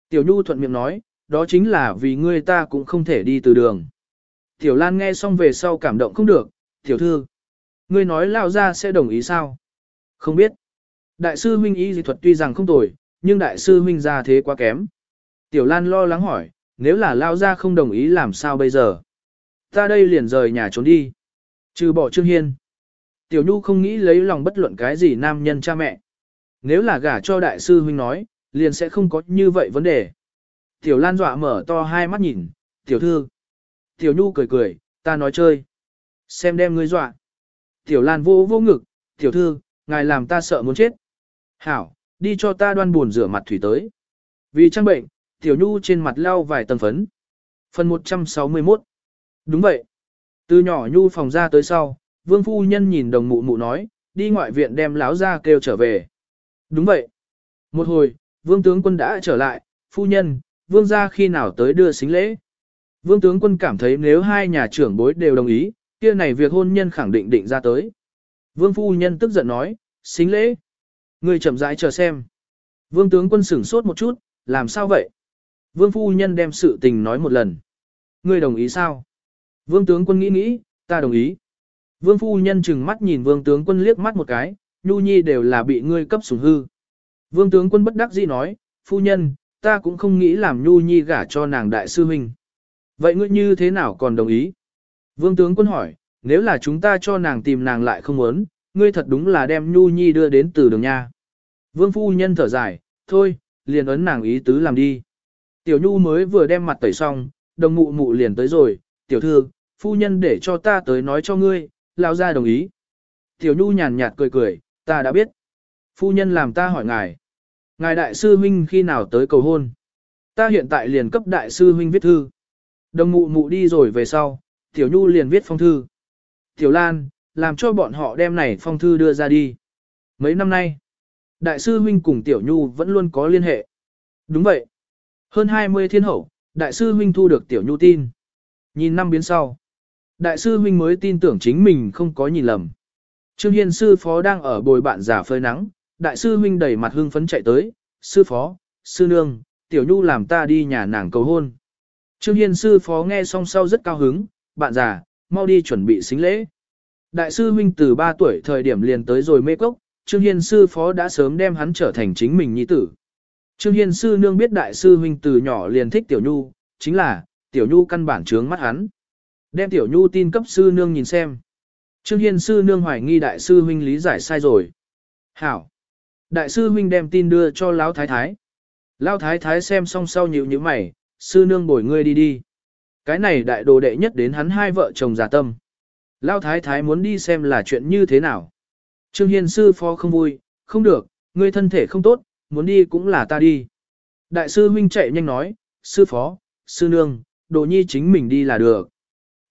Tiểu Nhu thuận miệng nói, đó chính là vì ngươi ta cũng không thể đi từ đường. Tiểu Lan nghe xong về sau cảm động không được, tiểu thư. Ngươi nói lao ra sẽ đồng ý sao? Không biết. Đại sư huynh ý dị thuật tuy rằng không tồi, nhưng đại sư huynh ra thế quá kém. Tiểu Lan lo lắng hỏi, nếu là lao ra không đồng ý làm sao bây giờ? Ta đây liền rời nhà trốn đi. Trừ bỏ Trương Hiên. Tiểu Nhu không nghĩ lấy lòng bất luận cái gì nam nhân cha mẹ. Nếu là gả cho đại sư huynh nói, liền sẽ không có như vậy vấn đề. Tiểu Lan dọa mở to hai mắt nhìn, tiểu thư. Tiểu Nhu cười cười, ta nói chơi. Xem đem ngươi dọa. Tiểu Lan vô vô ngực, tiểu thư, ngài làm ta sợ muốn chết. Hảo, đi cho ta đoan buồn rửa mặt thủy tới. Vì trang bệnh, tiểu Nhu trên mặt lau vài tầng phấn. Phần 161 Đúng vậy. Từ nhỏ Nhu phòng ra tới sau, vương phu nhân nhìn đồng mụ mụ nói, đi ngoại viện đem láo ra kêu trở về. Đúng vậy. Một hồi, vương tướng quân đã trở lại, phu nhân, vương gia khi nào tới đưa xính lễ. Vương tướng quân cảm thấy nếu hai nhà trưởng bối đều đồng ý, kia này việc hôn nhân khẳng định định ra tới. Vương phu nhân tức giận nói, xính lễ. Người chậm rãi chờ xem. Vương tướng quân sửng sốt một chút, làm sao vậy? Vương phu nhân đem sự tình nói một lần. Ngươi đồng ý sao? Vương tướng quân nghĩ nghĩ, ta đồng ý. Vương phu nhân chừng mắt nhìn vương tướng quân liếc mắt một cái, nhu nhi đều là bị ngươi cấp sủng hư. Vương tướng quân bất đắc dĩ nói, phu nhân, ta cũng không nghĩ làm nhu nhi gả cho nàng đại sư huynh. Vậy ngươi như thế nào còn đồng ý? Vương tướng quân hỏi, nếu là chúng ta cho nàng tìm nàng lại không muốn, ngươi thật đúng là đem nhu nhi đưa đến từ đường nha. Vương phu nhân thở dài, thôi, liền ấn nàng ý tứ làm đi. Tiểu nhu mới vừa đem mặt tẩy xong, đồng mụ mụ liền tới rồi, tiểu thư, phu nhân để cho ta tới nói cho ngươi, lao ra đồng ý. Tiểu nhu nhàn nhạt cười cười, ta đã biết. Phu nhân làm ta hỏi ngài. Ngài đại sư huynh khi nào tới cầu hôn? Ta hiện tại liền cấp đại sư huynh viết thư. Đồng mụ mụ đi rồi về sau, tiểu nhu liền viết phong thư. Tiểu Lan, làm cho bọn họ đem này phong thư đưa ra đi. Mấy năm nay, đại sư huynh cùng tiểu nhu vẫn luôn có liên hệ. Đúng vậy. Hơn 20 thiên hậu, đại sư huynh thu được tiểu nhu tin. Nhìn năm biến sau, đại sư huynh mới tin tưởng chính mình không có nhìn lầm. Trương Hiên sư phó đang ở bồi bạn giả phơi nắng, đại sư huynh đẩy mặt hưng phấn chạy tới, sư phó, sư nương, tiểu nhu làm ta đi nhà nàng cầu hôn. Trương Hiên sư phó nghe xong sau rất cao hứng, bạn già, mau đi chuẩn bị xính lễ. Đại sư huynh từ 3 tuổi thời điểm liền tới rồi mê cốc, Trương Hiên sư phó đã sớm đem hắn trở thành chính mình nhi tử. Trương Hiên sư nương biết đại sư huynh từ nhỏ liền thích tiểu nhu, chính là, tiểu nhu căn bản trướng mắt hắn. Đem tiểu nhu tin cấp sư nương nhìn xem. Trương Hiên sư nương hoài nghi đại sư huynh lý giải sai rồi. Hảo. Đại sư huynh đem tin đưa cho Lão Thái Thái. Lão Thái Thái xem xong sau nhíu nhíu mày, sư nương bồi ngươi đi đi. Cái này đại đồ đệ nhất đến hắn hai vợ chồng giả tâm. Lão Thái Thái muốn đi xem là chuyện như thế nào. Trương Hiên sư phó không vui, không được, ngươi thân thể không tốt, muốn đi cũng là ta đi. Đại sư huynh chạy nhanh nói, sư phó, sư nương, đồ nhi chính mình đi là được.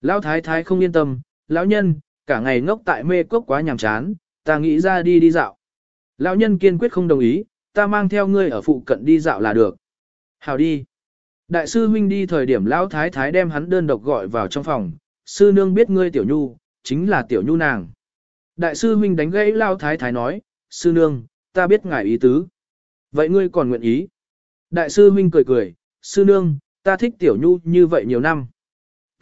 Lão Thái Thái không yên tâm, lão nhân, cả ngày ngốc tại mê cốc quá nhàm chán, ta nghĩ ra đi đi dạo. Lão nhân kiên quyết không đồng ý, ta mang theo ngươi ở phụ cận đi dạo là được. Hào đi. Đại sư huynh đi thời điểm lão thái thái đem hắn đơn độc gọi vào trong phòng, sư nương biết ngươi tiểu nhu, chính là tiểu nhu nàng. Đại sư huynh đánh gãy lão thái thái nói, sư nương, ta biết ngài ý tứ. Vậy ngươi còn nguyện ý. Đại sư huynh cười cười, sư nương, ta thích tiểu nhu như vậy nhiều năm.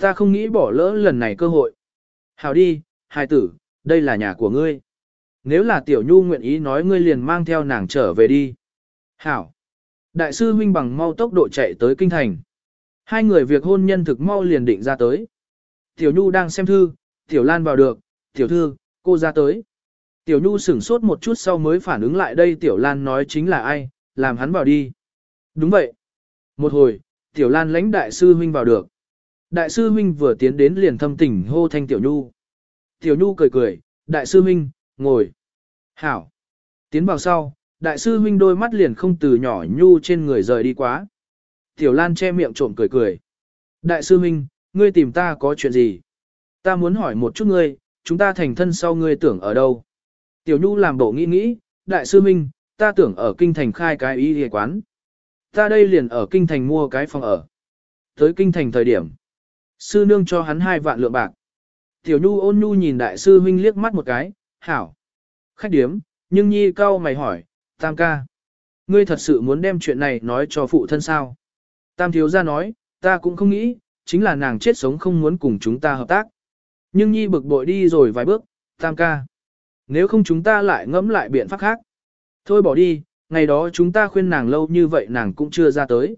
Ta không nghĩ bỏ lỡ lần này cơ hội. Hào đi, hài tử, đây là nhà của ngươi. Nếu là tiểu nhu nguyện ý nói ngươi liền mang theo nàng trở về đi. Hảo. Đại sư huynh bằng mau tốc độ chạy tới kinh thành. Hai người việc hôn nhân thực mau liền định ra tới. Tiểu nhu đang xem thư, tiểu lan vào được, tiểu thư, cô ra tới. Tiểu nhu sửng sốt một chút sau mới phản ứng lại đây tiểu lan nói chính là ai, làm hắn vào đi. Đúng vậy. Một hồi, tiểu lan lãnh đại sư huynh vào được. Đại sư huynh vừa tiến đến liền thâm tình hô thanh tiểu nhu. Tiểu nhu cười cười, đại sư huynh, ngồi. Hảo. Tiến vào sau, đại sư huynh đôi mắt liền không từ nhỏ nhu trên người rời đi quá. Tiểu Lan che miệng trộm cười cười. Đại sư huynh, ngươi tìm ta có chuyện gì? Ta muốn hỏi một chút ngươi, chúng ta thành thân sau ngươi tưởng ở đâu? Tiểu Nhu làm bộ nghĩ nghĩ, đại sư huynh, ta tưởng ở kinh thành khai cái y y quán. Ta đây liền ở kinh thành mua cái phòng ở. Tới kinh thành thời điểm, sư nương cho hắn hai vạn lượng bạc. Tiểu Nhu ôn nhu nhìn đại sư huynh liếc mắt một cái, hảo. Khách điếm, nhưng nhi cao mày hỏi, tam ca. Ngươi thật sự muốn đem chuyện này nói cho phụ thân sao? Tam thiếu gia nói, ta cũng không nghĩ, chính là nàng chết sống không muốn cùng chúng ta hợp tác. Nhưng nhi bực bội đi rồi vài bước, tam ca. Nếu không chúng ta lại ngẫm lại biện pháp khác. Thôi bỏ đi, ngày đó chúng ta khuyên nàng lâu như vậy nàng cũng chưa ra tới.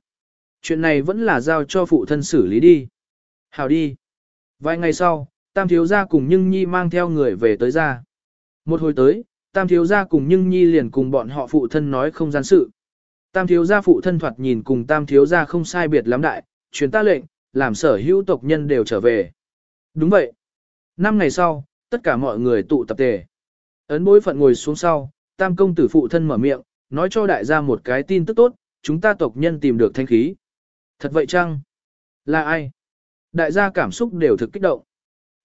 Chuyện này vẫn là giao cho phụ thân xử lý đi. Hảo đi. Vài ngày sau, Tam Thiếu Gia cùng Nhưng Nhi mang theo người về tới ra. Một hồi tới, Tam Thiếu Gia cùng Nhưng Nhi liền cùng bọn họ phụ thân nói không gian sự. Tam Thiếu Gia phụ thân thoạt nhìn cùng Tam Thiếu Gia không sai biệt lắm đại, truyền ta lệnh, làm sở hữu tộc nhân đều trở về. Đúng vậy. Năm ngày sau, tất cả mọi người tụ tập tề. Ấn bối phận ngồi xuống sau, Tam công tử phụ thân mở miệng, nói cho đại gia một cái tin tức tốt, chúng ta tộc nhân tìm được thanh khí. Thật vậy chăng? Là ai? Đại gia cảm xúc đều thực kích động.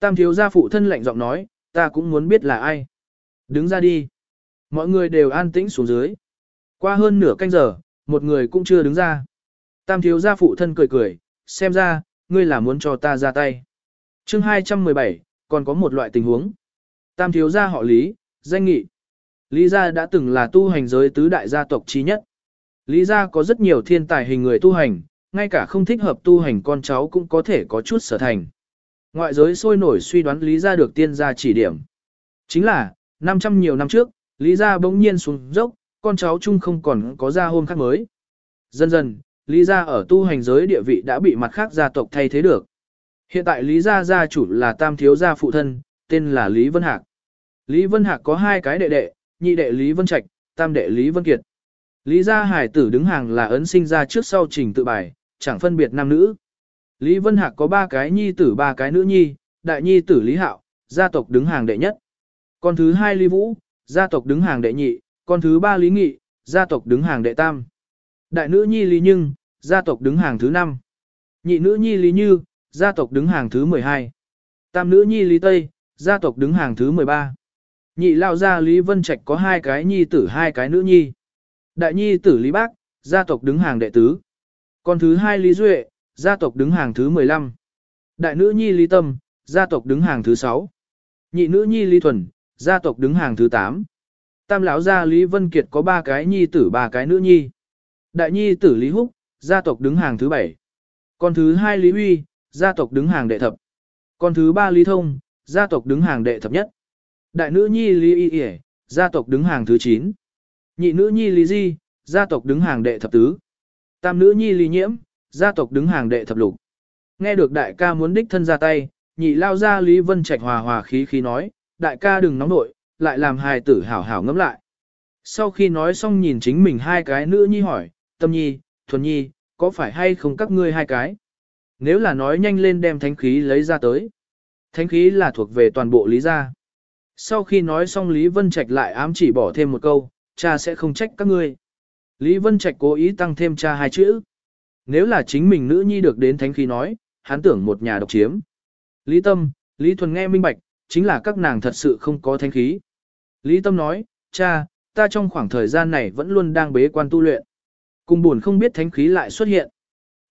Tam thiếu gia phụ thân lạnh giọng nói, ta cũng muốn biết là ai. Đứng ra đi. Mọi người đều an tĩnh xuống dưới. Qua hơn nửa canh giờ, một người cũng chưa đứng ra. Tam thiếu gia phụ thân cười cười, xem ra, ngươi là muốn cho ta ra tay. chương 217, còn có một loại tình huống. Tam thiếu gia họ Lý, danh nghị. Lý gia đã từng là tu hành giới tứ đại gia tộc chi nhất. Lý gia có rất nhiều thiên tài hình người tu hành, ngay cả không thích hợp tu hành con cháu cũng có thể có chút sở thành. Ngoại giới sôi nổi suy đoán Lý gia được tiên gia chỉ điểm. Chính là, 500 nhiều năm trước, Lý gia bỗng nhiên xuống dốc, con cháu chung không còn có gia hôm khác mới. Dần dần, Lý gia ở tu hành giới địa vị đã bị mặt khác gia tộc thay thế được. Hiện tại Lý gia gia chủ là tam thiếu gia phụ thân, tên là Lý Vân Hạc. Lý Vân Hạc có hai cái đệ đệ, nhị đệ Lý Vân Trạch, tam đệ Lý Vân Kiệt. Lý gia hải tử đứng hàng là ấn sinh ra trước sau trình tự bài, chẳng phân biệt nam nữ. Lý Vân Hạc có ba cái nhi tử ba cái nữ nhi, đại nhi tử Lý Hạo, gia tộc đứng hàng đệ nhất. Con thứ hai Lý Vũ, gia tộc đứng hàng đệ nhị, con thứ ba Lý Nghị, gia tộc đứng hàng đệ tam. Đại nữ nhi Lý Nhưng, gia tộc đứng hàng thứ năm. Nhị nữ nhi Lý Như, gia tộc đứng hàng thứ 12. Tam nữ nhi Lý Tây, gia tộc đứng hàng thứ 13. Nhị lao gia Lý Vân Trạch có hai cái nhi tử hai cái nữ nhi. Đại nhi tử Lý Bác, gia tộc đứng hàng đệ tứ. Con thứ hai Lý Duệ, gia tộc đứng hàng thứ 15. Đại nữ nhi Lý Tâm, gia tộc đứng hàng thứ 6. Nhị nữ nhi Lý Thuần, gia tộc đứng hàng thứ 8. Tam lão gia Lý Vân Kiệt có ba cái nhi tử ba cái nữ nhi. Đại nhi tử Lý Húc, gia tộc đứng hàng thứ 7. Con thứ hai Lý Huy, gia tộc đứng hàng đệ thập. Con thứ ba Lý Thông, gia tộc đứng hàng đệ thập nhất. Đại nữ nhi Lý Y Y, gia tộc đứng hàng thứ 9. Nhị nữ nhi Lý Di, gia tộc đứng hàng đệ thập tứ. Tam nữ nhi Lý Nhiễm, gia tộc đứng hàng đệ thập lục. Nghe được đại ca muốn đích thân ra tay, nhị lao ra Lý Vân Trạch hòa hòa khí khí nói, đại ca đừng nóng nội, lại làm hài tử hảo hảo ngẫm lại. Sau khi nói xong nhìn chính mình hai cái nữ nhi hỏi, tâm nhi, thuần nhi, có phải hay không các ngươi hai cái? Nếu là nói nhanh lên đem thánh khí lấy ra tới. Thánh khí là thuộc về toàn bộ lý gia. Sau khi nói xong Lý Vân Trạch lại ám chỉ bỏ thêm một câu, cha sẽ không trách các ngươi. Lý Vân Trạch cố ý tăng thêm cha hai chữ. Nếu là chính mình nữ nhi được đến thánh khí nói, hắn tưởng một nhà độc chiếm. Lý Tâm, Lý Thuần nghe minh bạch, chính là các nàng thật sự không có thánh khí. Lý Tâm nói, cha, ta trong khoảng thời gian này vẫn luôn đang bế quan tu luyện. Cùng buồn không biết thánh khí lại xuất hiện.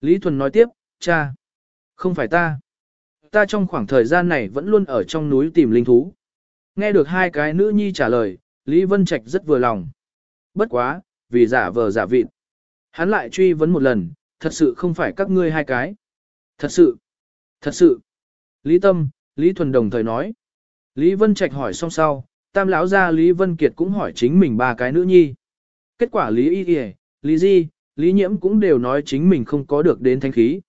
Lý Thuần nói tiếp, cha, không phải ta. Ta trong khoảng thời gian này vẫn luôn ở trong núi tìm linh thú. Nghe được hai cái nữ nhi trả lời, Lý Vân Trạch rất vừa lòng. Bất quá, vì giả vờ giả vịt. Hắn lại truy vấn một lần, thật sự không phải các ngươi hai cái. Thật sự, thật sự. Lý Tâm, Lý Thuần đồng thời nói. Lý Vân Trạch hỏi xong sau, tam lão gia Lý Vân Kiệt cũng hỏi chính mình ba cái nữ nhi. Kết quả Lý Y Y, Lý Di, Lý Nhiễm cũng đều nói chính mình không có được đến thanh khí.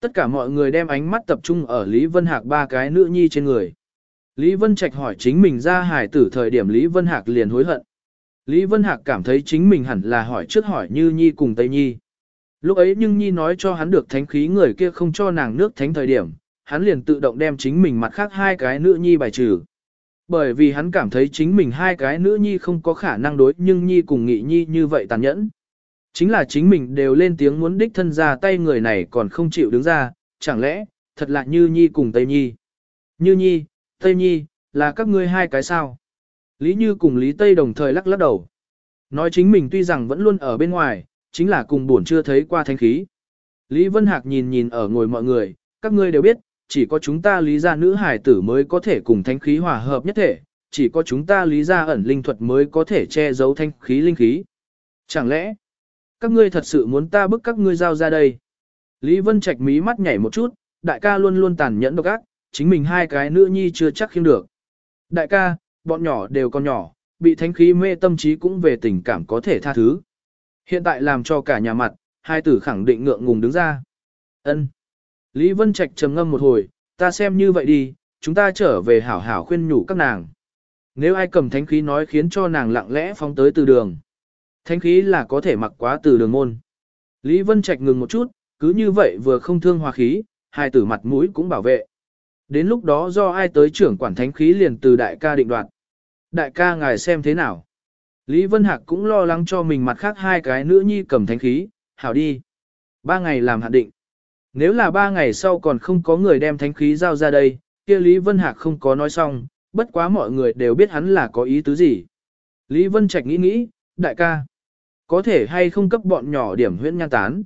Tất cả mọi người đem ánh mắt tập trung ở Lý Vân Hạc ba cái nữ nhi trên người. Lý Vân Trạch hỏi chính mình ra hải tử thời điểm Lý Vân Hạc liền hối hận. Lý Vân Hạc cảm thấy chính mình hẳn là hỏi trước hỏi Như Nhi cùng Tây Nhi. Lúc ấy nhưng Nhi nói cho hắn được thánh khí người kia không cho nàng nước thánh thời điểm, hắn liền tự động đem chính mình mặt khác hai cái nữ Nhi bài trừ. Bởi vì hắn cảm thấy chính mình hai cái nữ Nhi không có khả năng đối nhưng Nhi cùng Nghị Nhi như vậy tàn nhẫn. Chính là chính mình đều lên tiếng muốn đích thân ra tay người này còn không chịu đứng ra, chẳng lẽ, thật là Như Nhi cùng Tây Nhi. Như Nhi, Tây Nhi, là các ngươi hai cái sao? Lý Như cùng Lý Tây đồng thời lắc lắc đầu. Nói chính mình tuy rằng vẫn luôn ở bên ngoài, chính là cùng buồn chưa thấy qua thanh khí. Lý Vân Hạc nhìn nhìn ở ngồi mọi người, các ngươi đều biết, chỉ có chúng ta lý gia nữ hải tử mới có thể cùng thánh khí hòa hợp nhất thể, chỉ có chúng ta lý gia ẩn linh thuật mới có thể che giấu thanh khí linh khí. Chẳng lẽ, các ngươi thật sự muốn ta bức các ngươi giao ra đây? Lý Vân Trạch mí mắt nhảy một chút, đại ca luôn luôn tàn nhẫn độc ác, chính mình hai cái nữ nhi chưa chắc khiêm được. Đại ca, bọn nhỏ đều còn nhỏ, bị thánh khí mê tâm trí cũng về tình cảm có thể tha thứ. Hiện tại làm cho cả nhà mặt, hai tử khẳng định ngượng ngùng đứng ra. Ân. Lý Vân Trạch trầm ngâm một hồi, ta xem như vậy đi, chúng ta trở về hảo hảo khuyên nhủ các nàng. Nếu ai cầm thánh khí nói khiến cho nàng lặng lẽ phóng tới từ đường. Thánh khí là có thể mặc quá từ đường môn. Lý Vân Trạch ngừng một chút, cứ như vậy vừa không thương hòa khí, hai tử mặt mũi cũng bảo vệ. Đến lúc đó do ai tới trưởng quản thánh khí liền từ đại ca định đoạt. Đại ca ngài xem thế nào. Lý Vân Hạc cũng lo lắng cho mình mặt khác hai cái nữ nhi cầm thánh khí, hảo đi. Ba ngày làm hạn định. Nếu là ba ngày sau còn không có người đem thánh khí giao ra đây, kia Lý Vân Hạc không có nói xong, bất quá mọi người đều biết hắn là có ý tứ gì. Lý Vân Trạch nghĩ nghĩ, đại ca, có thể hay không cấp bọn nhỏ điểm huyễn nhan tán.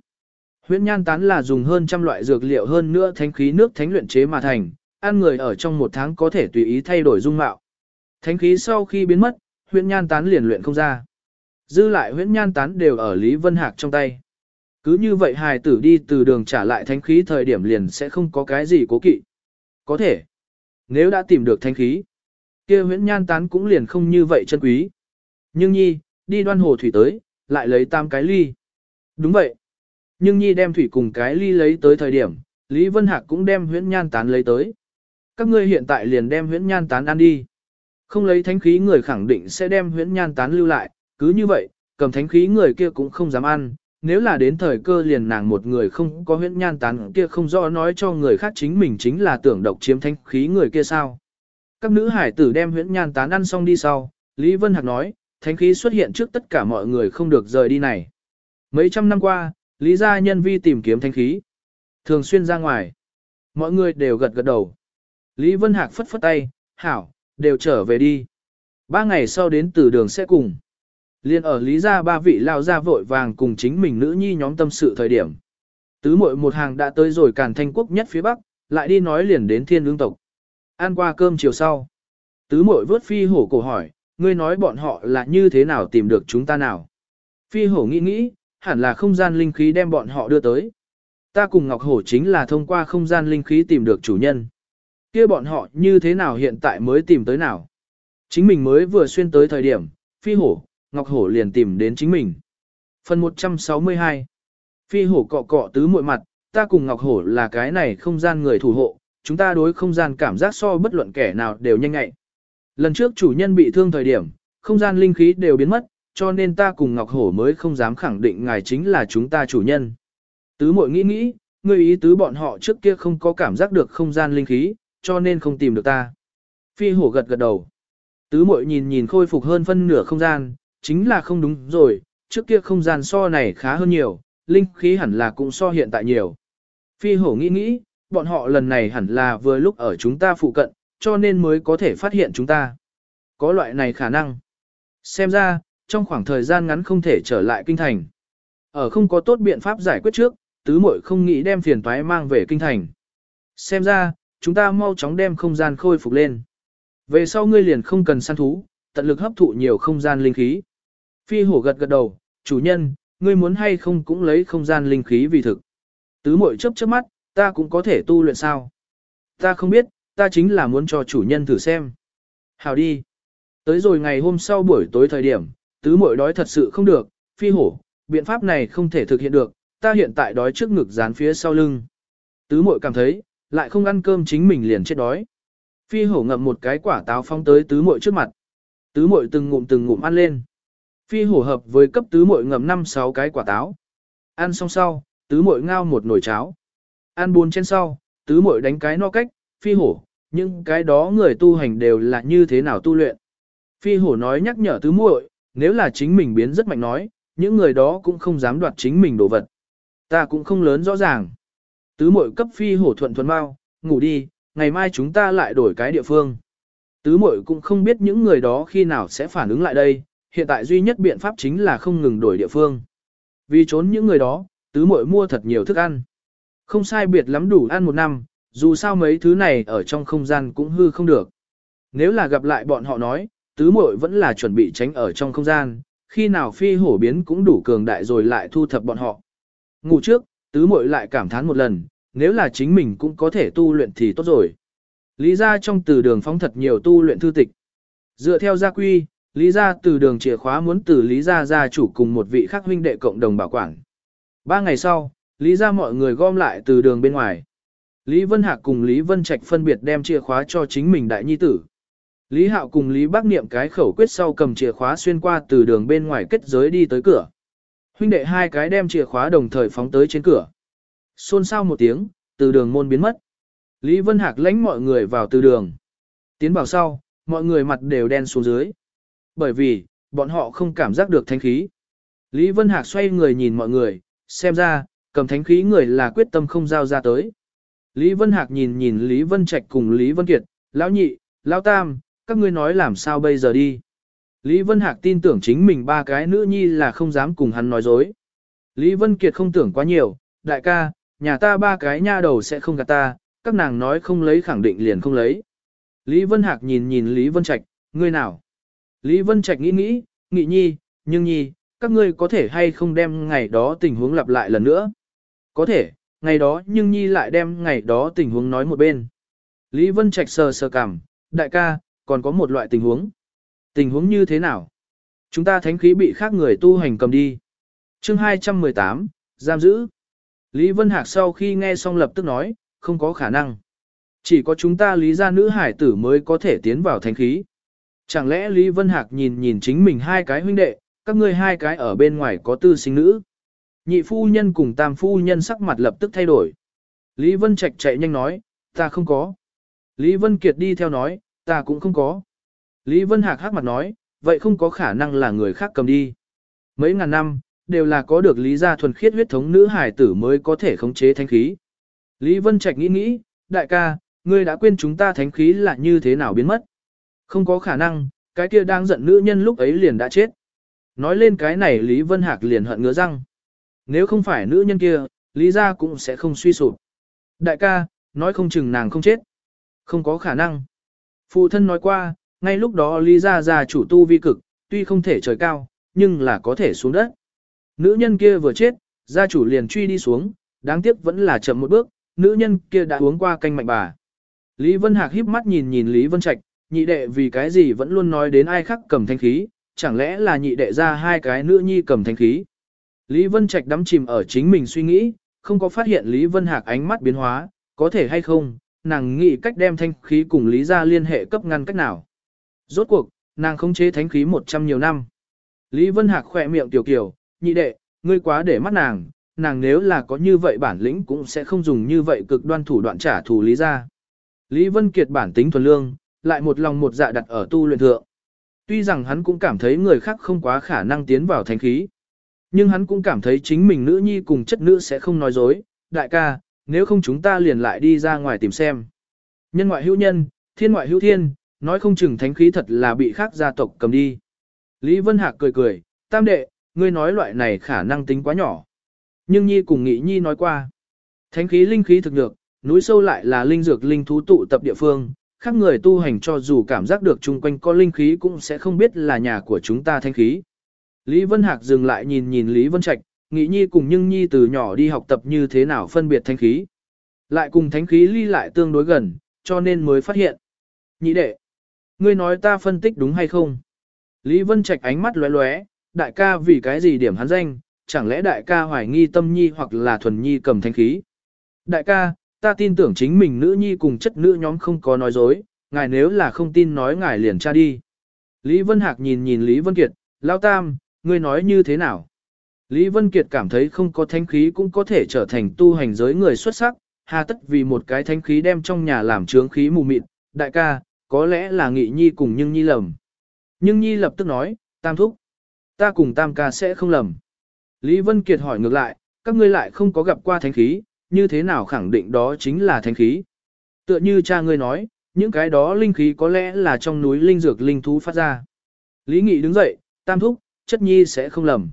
Huyễn nhan tán là dùng hơn trăm loại dược liệu hơn nữa thánh khí nước thánh luyện chế mà thành, ăn người ở trong một tháng có thể tùy ý thay đổi dung mạo. Thánh khí sau khi biến mất, huyễn nhan tán liền luyện không ra. Dư lại huyễn nhan tán đều ở Lý Vân Hạc trong tay. Cứ như vậy hài tử đi từ đường trả lại thánh khí thời điểm liền sẽ không có cái gì cố kỵ. Có thể, nếu đã tìm được thánh khí, kia huyễn nhan tán cũng liền không như vậy chân quý. Nhưng nhi, đi đoan hồ thủy tới, lại lấy tam cái ly. Đúng vậy. Nhưng nhi đem thủy cùng cái ly lấy tới thời điểm, Lý Vân Hạc cũng đem huyễn nhan tán lấy tới. Các ngươi hiện tại liền đem huyễn nhan tán ăn đi. Không lấy thánh khí người khẳng định sẽ đem huyễn nhan tán lưu lại, cứ như vậy, cầm thánh khí người kia cũng không dám ăn. Nếu là đến thời cơ liền nàng một người không có huyễn nhan tán kia không rõ nói cho người khác chính mình chính là tưởng độc chiếm thánh khí người kia sao. Các nữ hải tử đem huyễn nhan tán ăn xong đi sau, Lý Vân Hạc nói, thánh khí xuất hiện trước tất cả mọi người không được rời đi này. Mấy trăm năm qua, Lý gia nhân vi tìm kiếm thánh khí. Thường xuyên ra ngoài. Mọi người đều gật gật đầu. Lý Vân Hạc phất phất tay, hảo, đều trở về đi. Ba ngày sau đến từ đường sẽ cùng. Liên ở Lý gia ba vị lao ra vội vàng cùng chính mình nữ nhi nhóm tâm sự thời điểm. Tứ muội một hàng đã tới rồi càn thanh quốc nhất phía bắc, lại đi nói liền đến thiên lương tộc. Ăn qua cơm chiều sau. Tứ muội vớt phi hổ cổ hỏi, ngươi nói bọn họ là như thế nào tìm được chúng ta nào. Phi hổ nghĩ nghĩ, hẳn là không gian linh khí đem bọn họ đưa tới. Ta cùng Ngọc Hổ chính là thông qua không gian linh khí tìm được chủ nhân kia bọn họ như thế nào hiện tại mới tìm tới nào. Chính mình mới vừa xuyên tới thời điểm, Phi Hổ, Ngọc Hổ liền tìm đến chính mình. Phần 162 Phi Hổ cọ cọ tứ muội mặt, ta cùng Ngọc Hổ là cái này không gian người thủ hộ, chúng ta đối không gian cảm giác so bất luận kẻ nào đều nhanh ngại. Lần trước chủ nhân bị thương thời điểm, không gian linh khí đều biến mất, cho nên ta cùng Ngọc Hổ mới không dám khẳng định ngài chính là chúng ta chủ nhân. Tứ muội nghĩ nghĩ, người ý tứ bọn họ trước kia không có cảm giác được không gian linh khí, cho nên không tìm được ta. Phi hổ gật gật đầu. Tứ mội nhìn nhìn khôi phục hơn phân nửa không gian, chính là không đúng rồi, trước kia không gian so này khá hơn nhiều, linh khí hẳn là cũng so hiện tại nhiều. Phi hổ nghĩ nghĩ, bọn họ lần này hẳn là vừa lúc ở chúng ta phụ cận, cho nên mới có thể phát hiện chúng ta. Có loại này khả năng. Xem ra, trong khoảng thời gian ngắn không thể trở lại kinh thành. Ở không có tốt biện pháp giải quyết trước, tứ muội không nghĩ đem phiền toái mang về kinh thành. Xem ra, chúng ta mau chóng đem không gian khôi phục lên. Về sau ngươi liền không cần săn thú, tận lực hấp thụ nhiều không gian linh khí. Phi hổ gật gật đầu, chủ nhân, ngươi muốn hay không cũng lấy không gian linh khí vì thực. Tứ muội chớp chớp mắt, ta cũng có thể tu luyện sao? Ta không biết, ta chính là muốn cho chủ nhân thử xem. Hào đi. Tới rồi ngày hôm sau buổi tối thời điểm, tứ muội đói thật sự không được, phi hổ, biện pháp này không thể thực hiện được, ta hiện tại đói trước ngực dán phía sau lưng. Tứ muội cảm thấy, lại không ăn cơm chính mình liền chết đói. Phi hổ ngậm một cái quả táo phong tới tứ muội trước mặt. Tứ muội từng ngụm từng ngụm ăn lên. Phi hổ hợp với cấp tứ muội ngậm 5-6 cái quả táo. Ăn xong sau, tứ muội ngao một nồi cháo. Ăn buồn trên sau, tứ muội đánh cái no cách, phi hổ, nhưng cái đó người tu hành đều là như thế nào tu luyện. Phi hổ nói nhắc nhở tứ muội, nếu là chính mình biến rất mạnh nói, những người đó cũng không dám đoạt chính mình đồ vật. Ta cũng không lớn rõ ràng. Tứ muội cấp phi hổ thuận thuận mau, ngủ đi, ngày mai chúng ta lại đổi cái địa phương. Tứ muội cũng không biết những người đó khi nào sẽ phản ứng lại đây, hiện tại duy nhất biện pháp chính là không ngừng đổi địa phương. Vì trốn những người đó, tứ muội mua thật nhiều thức ăn. Không sai biệt lắm đủ ăn một năm, dù sao mấy thứ này ở trong không gian cũng hư không được. Nếu là gặp lại bọn họ nói, tứ muội vẫn là chuẩn bị tránh ở trong không gian, khi nào phi hổ biến cũng đủ cường đại rồi lại thu thập bọn họ. Ngủ trước, tứ muội lại cảm thán một lần, nếu là chính mình cũng có thể tu luyện thì tốt rồi. Lý ra trong từ đường phóng thật nhiều tu luyện thư tịch. Dựa theo gia quy, Lý ra từ đường chìa khóa muốn từ Lý ra gia chủ cùng một vị khác huynh đệ cộng đồng bảo quản. Ba ngày sau, Lý ra mọi người gom lại từ đường bên ngoài. Lý Vân Hạc cùng Lý Vân Trạch phân biệt đem chìa khóa cho chính mình đại nhi tử. Lý Hạo cùng Lý Bác niệm cái khẩu quyết sau cầm chìa khóa xuyên qua từ đường bên ngoài kết giới đi tới cửa. Huynh đệ hai cái đem chìa khóa đồng thời phóng tới trên cửa. Xôn xao một tiếng, từ đường môn biến mất. Lý Vân Hạc lãnh mọi người vào từ đường. Tiến vào sau, mọi người mặt đều đen xuống dưới. Bởi vì, bọn họ không cảm giác được thánh khí. Lý Vân Hạc xoay người nhìn mọi người, xem ra, cầm thánh khí người là quyết tâm không giao ra tới. Lý Vân Hạc nhìn nhìn Lý Vân Trạch cùng Lý Vân Kiệt, lão nhị, lão tam, các ngươi nói làm sao bây giờ đi. Lý Vân Hạc tin tưởng chính mình ba cái nữ nhi là không dám cùng hắn nói dối. Lý Vân Kiệt không tưởng quá nhiều, đại ca, nhà ta ba cái nha đầu sẽ không gạt ta, các nàng nói không lấy khẳng định liền không lấy. Lý Vân Hạc nhìn nhìn Lý Vân Trạch, ngươi nào? Lý Vân Trạch nghĩ nghĩ, nghị nhi, nhưng nhi, các ngươi có thể hay không đem ngày đó tình huống lặp lại lần nữa? Có thể, ngày đó nhưng nhi lại đem ngày đó tình huống nói một bên. Lý Vân Trạch sờ sờ cảm, đại ca, còn có một loại tình huống. Tình huống như thế nào? Chúng ta thánh khí bị khác người tu hành cầm đi. chương 218, giam giữ. Lý Vân Hạc sau khi nghe xong lập tức nói, không có khả năng. Chỉ có chúng ta lý gia nữ hải tử mới có thể tiến vào thánh khí. Chẳng lẽ Lý Vân Hạc nhìn nhìn chính mình hai cái huynh đệ, các ngươi hai cái ở bên ngoài có tư sinh nữ. Nhị phu nhân cùng tam phu nhân sắc mặt lập tức thay đổi. Lý Vân Trạch chạy nhanh nói, ta không có. Lý Vân Kiệt đi theo nói, ta cũng không có. Lý Vân Hạc hắc mặt nói, vậy không có khả năng là người khác cầm đi. Mấy ngàn năm, đều là có được lý gia thuần khiết huyết thống nữ hải tử mới có thể khống chế thánh khí. Lý Vân Trạch nghĩ nghĩ, đại ca, ngươi đã quên chúng ta thánh khí là như thế nào biến mất. Không có khả năng, cái kia đang giận nữ nhân lúc ấy liền đã chết. Nói lên cái này Lý Vân Hạc liền hận ngứa răng. Nếu không phải nữ nhân kia, Lý gia cũng sẽ không suy sụp. Đại ca, nói không chừng nàng không chết. Không có khả năng. Phụ thân nói qua, ngay lúc đó Lý gia gia chủ tu vi cực, tuy không thể trời cao, nhưng là có thể xuống đất. Nữ nhân kia vừa chết, gia chủ liền truy đi xuống, đáng tiếc vẫn là chậm một bước, nữ nhân kia đã uống qua canh mạnh bà. Lý Vân Hạc híp mắt nhìn nhìn Lý Vân Trạch, nhị đệ vì cái gì vẫn luôn nói đến ai khác cầm thanh khí, chẳng lẽ là nhị đệ ra hai cái nữ nhi cầm thanh khí. Lý Vân Trạch đắm chìm ở chính mình suy nghĩ, không có phát hiện Lý Vân Hạc ánh mắt biến hóa, có thể hay không, nàng nghĩ cách đem thanh khí cùng Lý gia liên hệ cấp ngăn cách nào. Rốt cuộc, nàng không chế thánh khí một trăm nhiều năm. Lý Vân Hạc khỏe miệng tiểu kiểu, nhị đệ, ngươi quá để mắt nàng, nàng nếu là có như vậy bản lĩnh cũng sẽ không dùng như vậy cực đoan thủ đoạn trả thù Lý gia. Lý Vân Kiệt bản tính thuần lương, lại một lòng một dạ đặt ở tu luyện thượng. Tuy rằng hắn cũng cảm thấy người khác không quá khả năng tiến vào thánh khí. Nhưng hắn cũng cảm thấy chính mình nữ nhi cùng chất nữ sẽ không nói dối. Đại ca, nếu không chúng ta liền lại đi ra ngoài tìm xem. Nhân ngoại hữu nhân, thiên ngoại hữu thiên, nói không chừng thánh khí thật là bị khác gia tộc cầm đi. Lý Vân Hạc cười cười, tam đệ, ngươi nói loại này khả năng tính quá nhỏ. Nhưng Nhi cùng Nghị Nhi nói qua. Thánh khí linh khí thực được, núi sâu lại là linh dược linh thú tụ tập địa phương, khác người tu hành cho dù cảm giác được chung quanh có linh khí cũng sẽ không biết là nhà của chúng ta thánh khí. Lý Vân Hạc dừng lại nhìn nhìn Lý Vân Trạch, nghĩ nhi cùng nhưng nhi từ nhỏ đi học tập như thế nào phân biệt thánh khí. Lại cùng thánh khí ly lại tương đối gần, cho nên mới phát hiện. Nhị đệ, ngươi nói ta phân tích đúng hay không? Lý Vân Trạch ánh mắt lóe lóe, đại ca vì cái gì điểm hắn danh, chẳng lẽ đại ca hoài nghi tâm nhi hoặc là thuần nhi cầm thanh khí? Đại ca, ta tin tưởng chính mình nữ nhi cùng chất nữ nhóm không có nói dối, ngài nếu là không tin nói ngài liền tra đi. Lý Vân Hạc nhìn nhìn Lý Vân Kiệt, Lao Tam, ngươi nói như thế nào? Lý Vân Kiệt cảm thấy không có thanh khí cũng có thể trở thành tu hành giới người xuất sắc, hà tất vì một cái thanh khí đem trong nhà làm trướng khí mù mịt, đại ca, có lẽ là nghị nhi cùng nhưng nhi lầm. Nhưng nhi lập tức nói, tam thúc, ta cùng tam ca sẽ không lầm. Lý Vân Kiệt hỏi ngược lại, các ngươi lại không có gặp qua thánh khí, như thế nào khẳng định đó chính là thánh khí. Tựa như cha ngươi nói, những cái đó linh khí có lẽ là trong núi linh dược linh thú phát ra. Lý Nghị đứng dậy, tam thúc, chất nhi sẽ không lầm.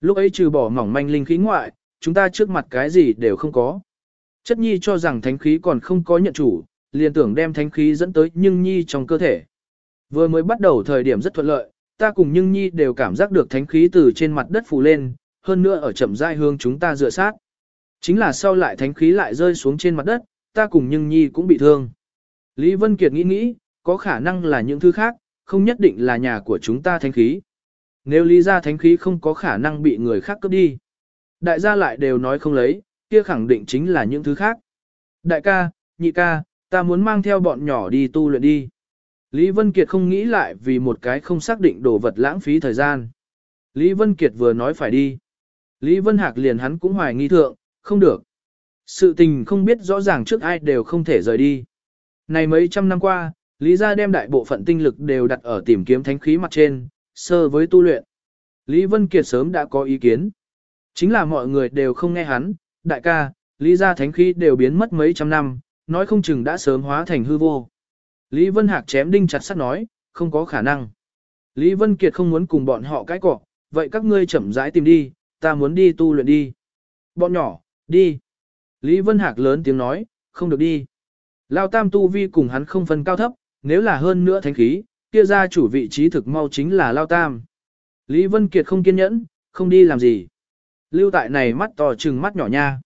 Lúc ấy trừ bỏ mỏng manh linh khí ngoại, chúng ta trước mặt cái gì đều không có. Chất nhi cho rằng thánh khí còn không có nhận chủ, liền tưởng đem thánh khí dẫn tới nhưng nhi trong cơ thể. Vừa mới bắt đầu thời điểm rất thuận lợi, ta cùng nhưng nhi đều cảm giác được thánh khí từ trên mặt đất phủ lên, hơn nữa ở chậm rãi hướng chúng ta dựa sát. Chính là sau lại thánh khí lại rơi xuống trên mặt đất, ta cùng nhưng nhi cũng bị thương. Lý Vân Kiệt nghĩ nghĩ, có khả năng là những thứ khác, không nhất định là nhà của chúng ta thánh khí. Nếu lý ra thánh khí không có khả năng bị người khác cướp đi. Đại gia lại đều nói không lấy, kia khẳng định chính là những thứ khác. Đại ca, nhị ca, ta muốn mang theo bọn nhỏ đi tu luyện đi. Lý Vân Kiệt không nghĩ lại vì một cái không xác định đồ vật lãng phí thời gian. Lý Vân Kiệt vừa nói phải đi. Lý Vân Hạc liền hắn cũng hoài nghi thượng, không được. Sự tình không biết rõ ràng trước ai đều không thể rời đi. Này mấy trăm năm qua, Lý gia đem đại bộ phận tinh lực đều đặt ở tìm kiếm thánh khí mặt trên, sơ với tu luyện. Lý Vân Kiệt sớm đã có ý kiến. Chính là mọi người đều không nghe hắn, đại ca, Lý gia thánh khí đều biến mất mấy trăm năm, nói không chừng đã sớm hóa thành hư vô. Lý Vân Hạc chém đinh chặt sắt nói, không có khả năng. Lý Vân Kiệt không muốn cùng bọn họ cãi cọ, vậy các ngươi chậm rãi tìm đi, ta muốn đi tu luyện đi. Bọn nhỏ, đi. Lý Vân Hạc lớn tiếng nói, không được đi. Lao Tam tu vi cùng hắn không phân cao thấp, nếu là hơn nữa thánh khí, kia ra chủ vị trí thực mau chính là Lao Tam. Lý Vân Kiệt không kiên nhẫn, không đi làm gì. Lưu tại này mắt to trừng mắt nhỏ nha.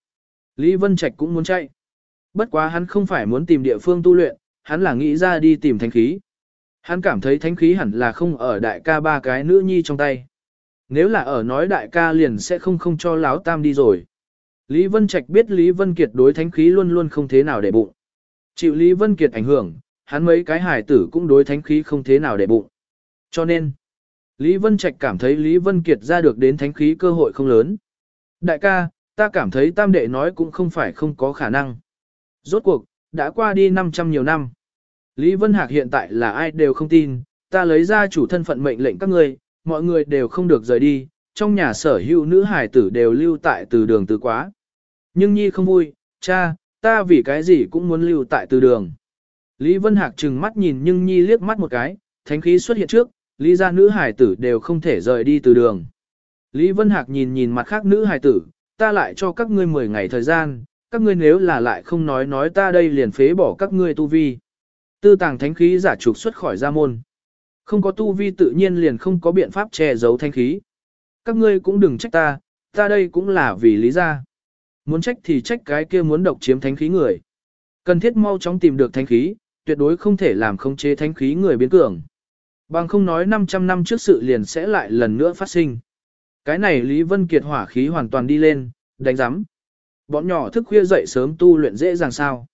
Lý Vân Trạch cũng muốn chạy. Bất quá hắn không phải muốn tìm địa phương tu luyện, hắn là nghĩ ra đi tìm thánh khí. Hắn cảm thấy thánh khí hẳn là không ở đại ca ba cái nữ nhi trong tay. Nếu là ở nói đại ca liền sẽ không không cho láo tam đi rồi. Lý Vân Trạch biết Lý Vân Kiệt đối thánh khí luôn luôn không thế nào để bụng. Chịu Lý Vân Kiệt ảnh hưởng, hắn mấy cái hải tử cũng đối thánh khí không thế nào để bụng. Cho nên, Lý Vân Trạch cảm thấy Lý Vân Kiệt ra được đến thánh khí cơ hội không lớn. Đại ca, ta cảm thấy tam đệ nói cũng không phải không có khả năng. Rốt cuộc, đã qua đi 500 nhiều năm. Lý Vân Hạc hiện tại là ai đều không tin, ta lấy ra chủ thân phận mệnh lệnh các ngươi, mọi người đều không được rời đi, trong nhà sở hữu nữ hải tử đều lưu tại từ đường từ quá. Nhưng Nhi không vui, cha, ta vì cái gì cũng muốn lưu tại từ đường. Lý Vân Hạc trừng mắt nhìn nhưng Nhi liếc mắt một cái, thánh khí xuất hiện trước, Lý gia nữ hải tử đều không thể rời đi từ đường. Lý Vân Hạc nhìn nhìn mặt khác nữ hải tử, ta lại cho các ngươi 10 ngày thời gian, các ngươi nếu là lại không nói nói ta đây liền phế bỏ các ngươi tu vi. Tư tàng thánh khí giả trục xuất khỏi gia môn. Không có tu vi tự nhiên liền không có biện pháp che giấu thánh khí. Các ngươi cũng đừng trách ta, ta đây cũng là vì lý gia. Muốn trách thì trách cái kia muốn độc chiếm thánh khí người. Cần thiết mau chóng tìm được thánh khí, tuyệt đối không thể làm không chế thánh khí người biến cường. Bằng không nói 500 năm trước sự liền sẽ lại lần nữa phát sinh. Cái này Lý Vân Kiệt hỏa khí hoàn toàn đi lên, đánh giám. Bọn nhỏ thức khuya dậy sớm tu luyện dễ dàng sao.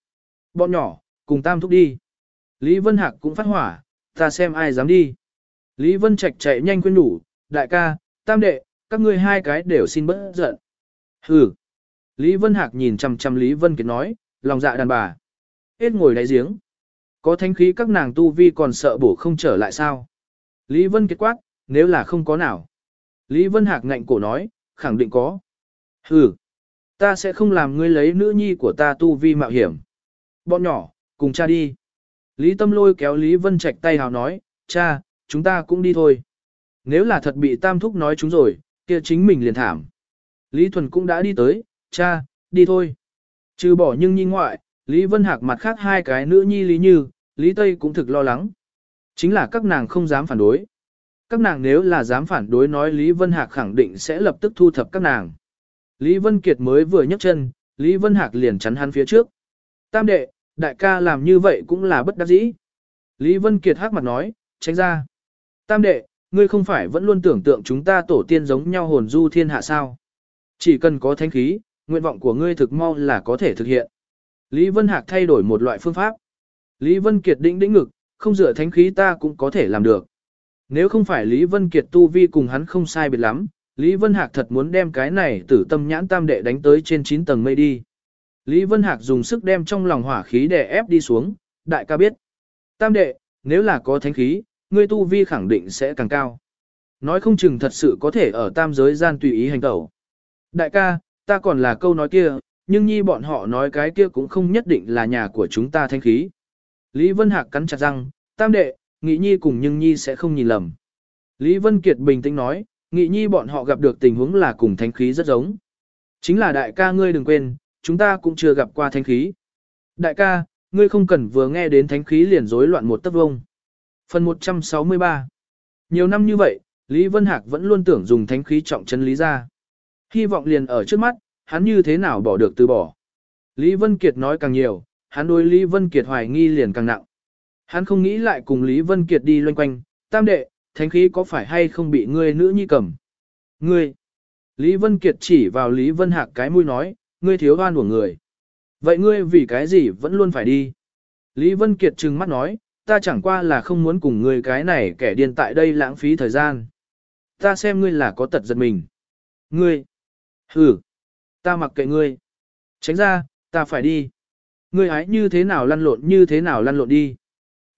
Bọn nhỏ, cùng tam thúc đi. Lý Vân Hạc cũng phát hỏa, ta xem ai dám đi. Lý Vân Trạch chạy nhanh quên đủ, đại ca, tam đệ, các ngươi hai cái đều xin bớt giận. Hừ. Lý Vân Hạc nhìn chằm chằm Lý Vân Kiệt nói, lòng dạ đàn bà. Hết ngồi đáy giếng. Có thánh khí các nàng tu vi còn sợ bổ không trở lại sao. Lý Vân Kiệt quát, nếu là không có nào. Lý Vân Hạc ngạnh cổ nói, khẳng định có. Hừ. Ta sẽ không làm ngươi lấy nữ nhi của ta tu vi mạo hiểm. Bọn nhỏ, cùng cha đi. Lý Tâm lôi kéo Lý Vân Trạch tay hào nói, cha, chúng ta cũng đi thôi. Nếu là thật bị tam thúc nói chúng rồi, kia chính mình liền thảm. Lý Thuần cũng đã đi tới, cha, đi thôi. Trừ bỏ nhưng nhi ngoại, Lý Vân Hạc mặt khác hai cái nữ nhi Lý Như, Lý Tây cũng thực lo lắng. Chính là các nàng không dám phản đối. Các nàng nếu là dám phản đối nói Lý Vân Hạc khẳng định sẽ lập tức thu thập các nàng. Lý Vân Kiệt mới vừa nhấc chân, Lý Vân Hạc liền chắn hắn phía trước. Tam đệ, đại ca làm như vậy cũng là bất đắc dĩ. Lý Vân Kiệt hắc mặt nói, tránh ra. Tam đệ, ngươi không phải vẫn luôn tưởng tượng chúng ta tổ tiên giống nhau hồn du thiên hạ sao. Chỉ cần có thánh khí, nguyện vọng của ngươi thực mau là có thể thực hiện. Lý Vân Hạc thay đổi một loại phương pháp. Lý Vân Kiệt đĩnh đĩnh ngực, không dựa thánh khí ta cũng có thể làm được. Nếu không phải Lý Vân Kiệt tu vi cùng hắn không sai biệt lắm, Lý Vân Hạc thật muốn đem cái này tử tâm nhãn tam đệ đánh tới trên 9 tầng mây đi. Lý Vân Hạc dùng sức đem trong lòng hỏa khí đè ép đi xuống, đại ca biết. Tam đệ, nếu là có thánh khí, ngươi tu vi khẳng định sẽ càng cao. Nói không chừng thật sự có thể ở tam giới gian tùy ý hành tẩu. Đại ca, ta còn là câu nói kia, nhưng nhi bọn họ nói cái kia cũng không nhất định là nhà của chúng ta thanh khí. Lý Vân Hạc cắn chặt răng, tam đệ, nghị nhi cùng nhưng nhi sẽ không nhìn lầm. Lý Vân Kiệt bình tĩnh nói, nghị nhi bọn họ gặp được tình huống là cùng thánh khí rất giống. Chính là đại ca ngươi đừng quên, chúng ta cũng chưa gặp qua thánh khí. Đại ca, ngươi không cần vừa nghe đến thánh khí liền rối loạn một tấc vông. Phần 163 Nhiều năm như vậy, Lý Vân Hạc vẫn luôn tưởng dùng thánh khí trọng chân Lý ra. Hy vọng liền ở trước mắt, hắn như thế nào bỏ được từ bỏ. Lý Vân Kiệt nói càng nhiều, hắn đối Lý Vân Kiệt hoài nghi liền càng nặng. Hắn không nghĩ lại cùng Lý Vân Kiệt đi loanh quanh, tam đệ, thánh khí có phải hay không bị ngươi nữ nhi cầm? Ngươi! Lý Vân Kiệt chỉ vào Lý Vân Hạc cái mũi nói, ngươi thiếu oan của người. Vậy ngươi vì cái gì vẫn luôn phải đi? Lý Vân Kiệt trừng mắt nói, ta chẳng qua là không muốn cùng ngươi cái này kẻ điên tại đây lãng phí thời gian. Ta xem ngươi là có tật giật mình. Ngươi! Ừ! Ta mặc kệ ngươi. Tránh ra, ta phải đi. Ngươi hái như thế nào lăn lộn như thế nào lăn lộn đi.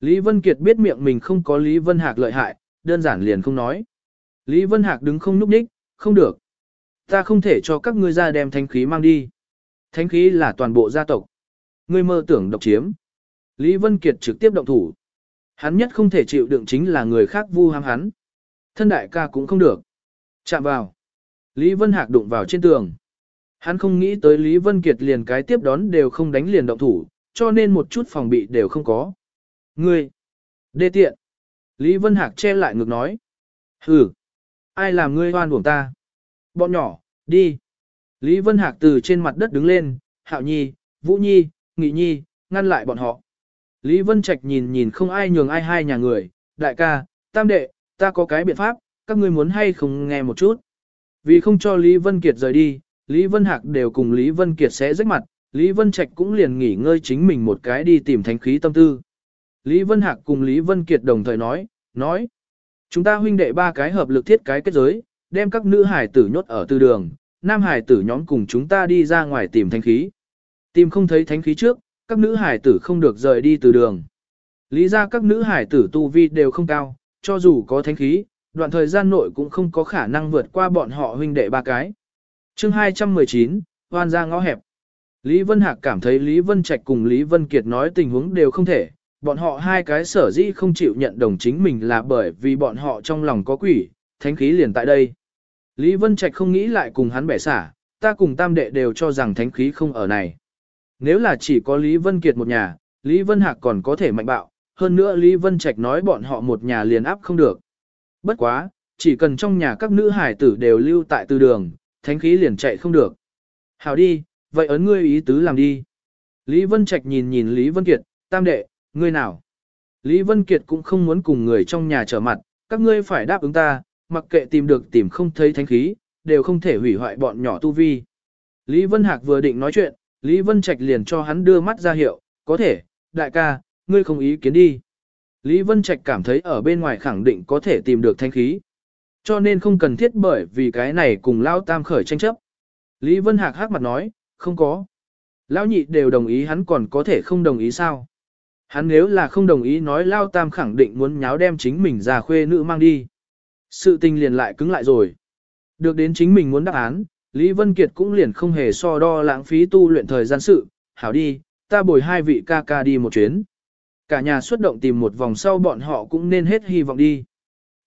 Lý Vân Kiệt biết miệng mình không có Lý Vân Hạc lợi hại, đơn giản liền không nói. Lý Vân Hạc đứng không núp đích, không được. Ta không thể cho các ngươi ra đem thánh khí mang đi. Thánh khí là toàn bộ gia tộc. Ngươi mơ tưởng độc chiếm. Lý Vân Kiệt trực tiếp động thủ. Hắn nhất không thể chịu đựng chính là người khác vu ham hắn. Thân đại ca cũng không được. Chạm vào. Lý Vân Hạc đụng vào trên tường. Hắn không nghĩ tới Lý Vân Kiệt liền cái tiếp đón đều không đánh liền động thủ, cho nên một chút phòng bị đều không có. Ngươi! Đê tiện! Lý Vân Hạc che lại ngực nói. Hừ! Ai làm ngươi hoan uổng ta? Bọn nhỏ, đi! Lý Vân Hạc từ trên mặt đất đứng lên, Hạo Nhi, Vũ Nhi, Nghị Nhi, ngăn lại bọn họ. Lý Vân Trạch nhìn nhìn không ai nhường ai hai nhà người, đại ca, tam đệ, ta có cái biện pháp, các ngươi muốn hay không nghe một chút. Vì không cho Lý Vân Kiệt rời đi, Lý Vân Hạc đều cùng Lý Vân Kiệt sẽ rách mặt, Lý Vân Trạch cũng liền nghỉ ngơi chính mình một cái đi tìm thánh khí tâm tư. Lý Vân Hạc cùng Lý Vân Kiệt đồng thời nói, nói, chúng ta huynh đệ ba cái hợp lực thiết cái kết giới, đem các nữ hải tử nhốt ở tư đường, nam hải tử nhóm cùng chúng ta đi ra ngoài tìm thánh khí. Tìm không thấy thánh khí trước, các nữ hải tử không được rời đi từ đường. Lý ra các nữ hải tử tu vi đều không cao, cho dù có thánh khí, đoạn thời gian nội cũng không có khả năng vượt qua bọn họ huynh đệ ba cái. chương 219, hoan ra ngõ hẹp. Lý Vân Hạc cảm thấy Lý Vân Trạch cùng Lý Vân Kiệt nói tình huống đều không thể, bọn họ hai cái sở dĩ không chịu nhận đồng chính mình là bởi vì bọn họ trong lòng có quỷ, thánh khí liền tại đây. Lý Vân Trạch không nghĩ lại cùng hắn bẻ xả, ta cùng tam đệ đều cho rằng thánh khí không ở này. Nếu là chỉ có Lý Vân Kiệt một nhà, Lý Vân Hạc còn có thể mạnh bạo, hơn nữa Lý Vân Trạch nói bọn họ một nhà liền áp không được. Bất quá, chỉ cần trong nhà các nữ hải tử đều lưu tại tư đường, thánh khí liền chạy không được. Hảo đi, vậy ấn ngươi ý tứ làm đi. Lý Vân Trạch nhìn nhìn Lý Vân Kiệt, tam đệ, ngươi nào? Lý Vân Kiệt cũng không muốn cùng người trong nhà trở mặt, các ngươi phải đáp ứng ta, mặc kệ tìm được tìm không thấy thánh khí, đều không thể hủy hoại bọn nhỏ tu vi. Lý Vân Hạc vừa định nói chuyện, Lý Vân Trạch liền cho hắn đưa mắt ra hiệu, có thể, đại ca, ngươi không ý kiến đi. Lý Vân Trạch cảm thấy ở bên ngoài khẳng định có thể tìm được thanh khí. Cho nên không cần thiết bởi vì cái này cùng Lao Tam khởi tranh chấp. Lý Vân Hạc hắc mặt nói, không có. Lão nhị đều đồng ý hắn còn có thể không đồng ý sao. Hắn nếu là không đồng ý nói Lao Tam khẳng định muốn nháo đem chính mình ra khuê nữ mang đi. Sự tình liền lại cứng lại rồi. Được đến chính mình muốn đáp án, Lý Vân Kiệt cũng liền không hề so đo lãng phí tu luyện thời gian sự. Hảo đi, ta bồi hai vị ca ca đi một chuyến. Cả nhà xuất động tìm một vòng sau bọn họ cũng nên hết hy vọng đi.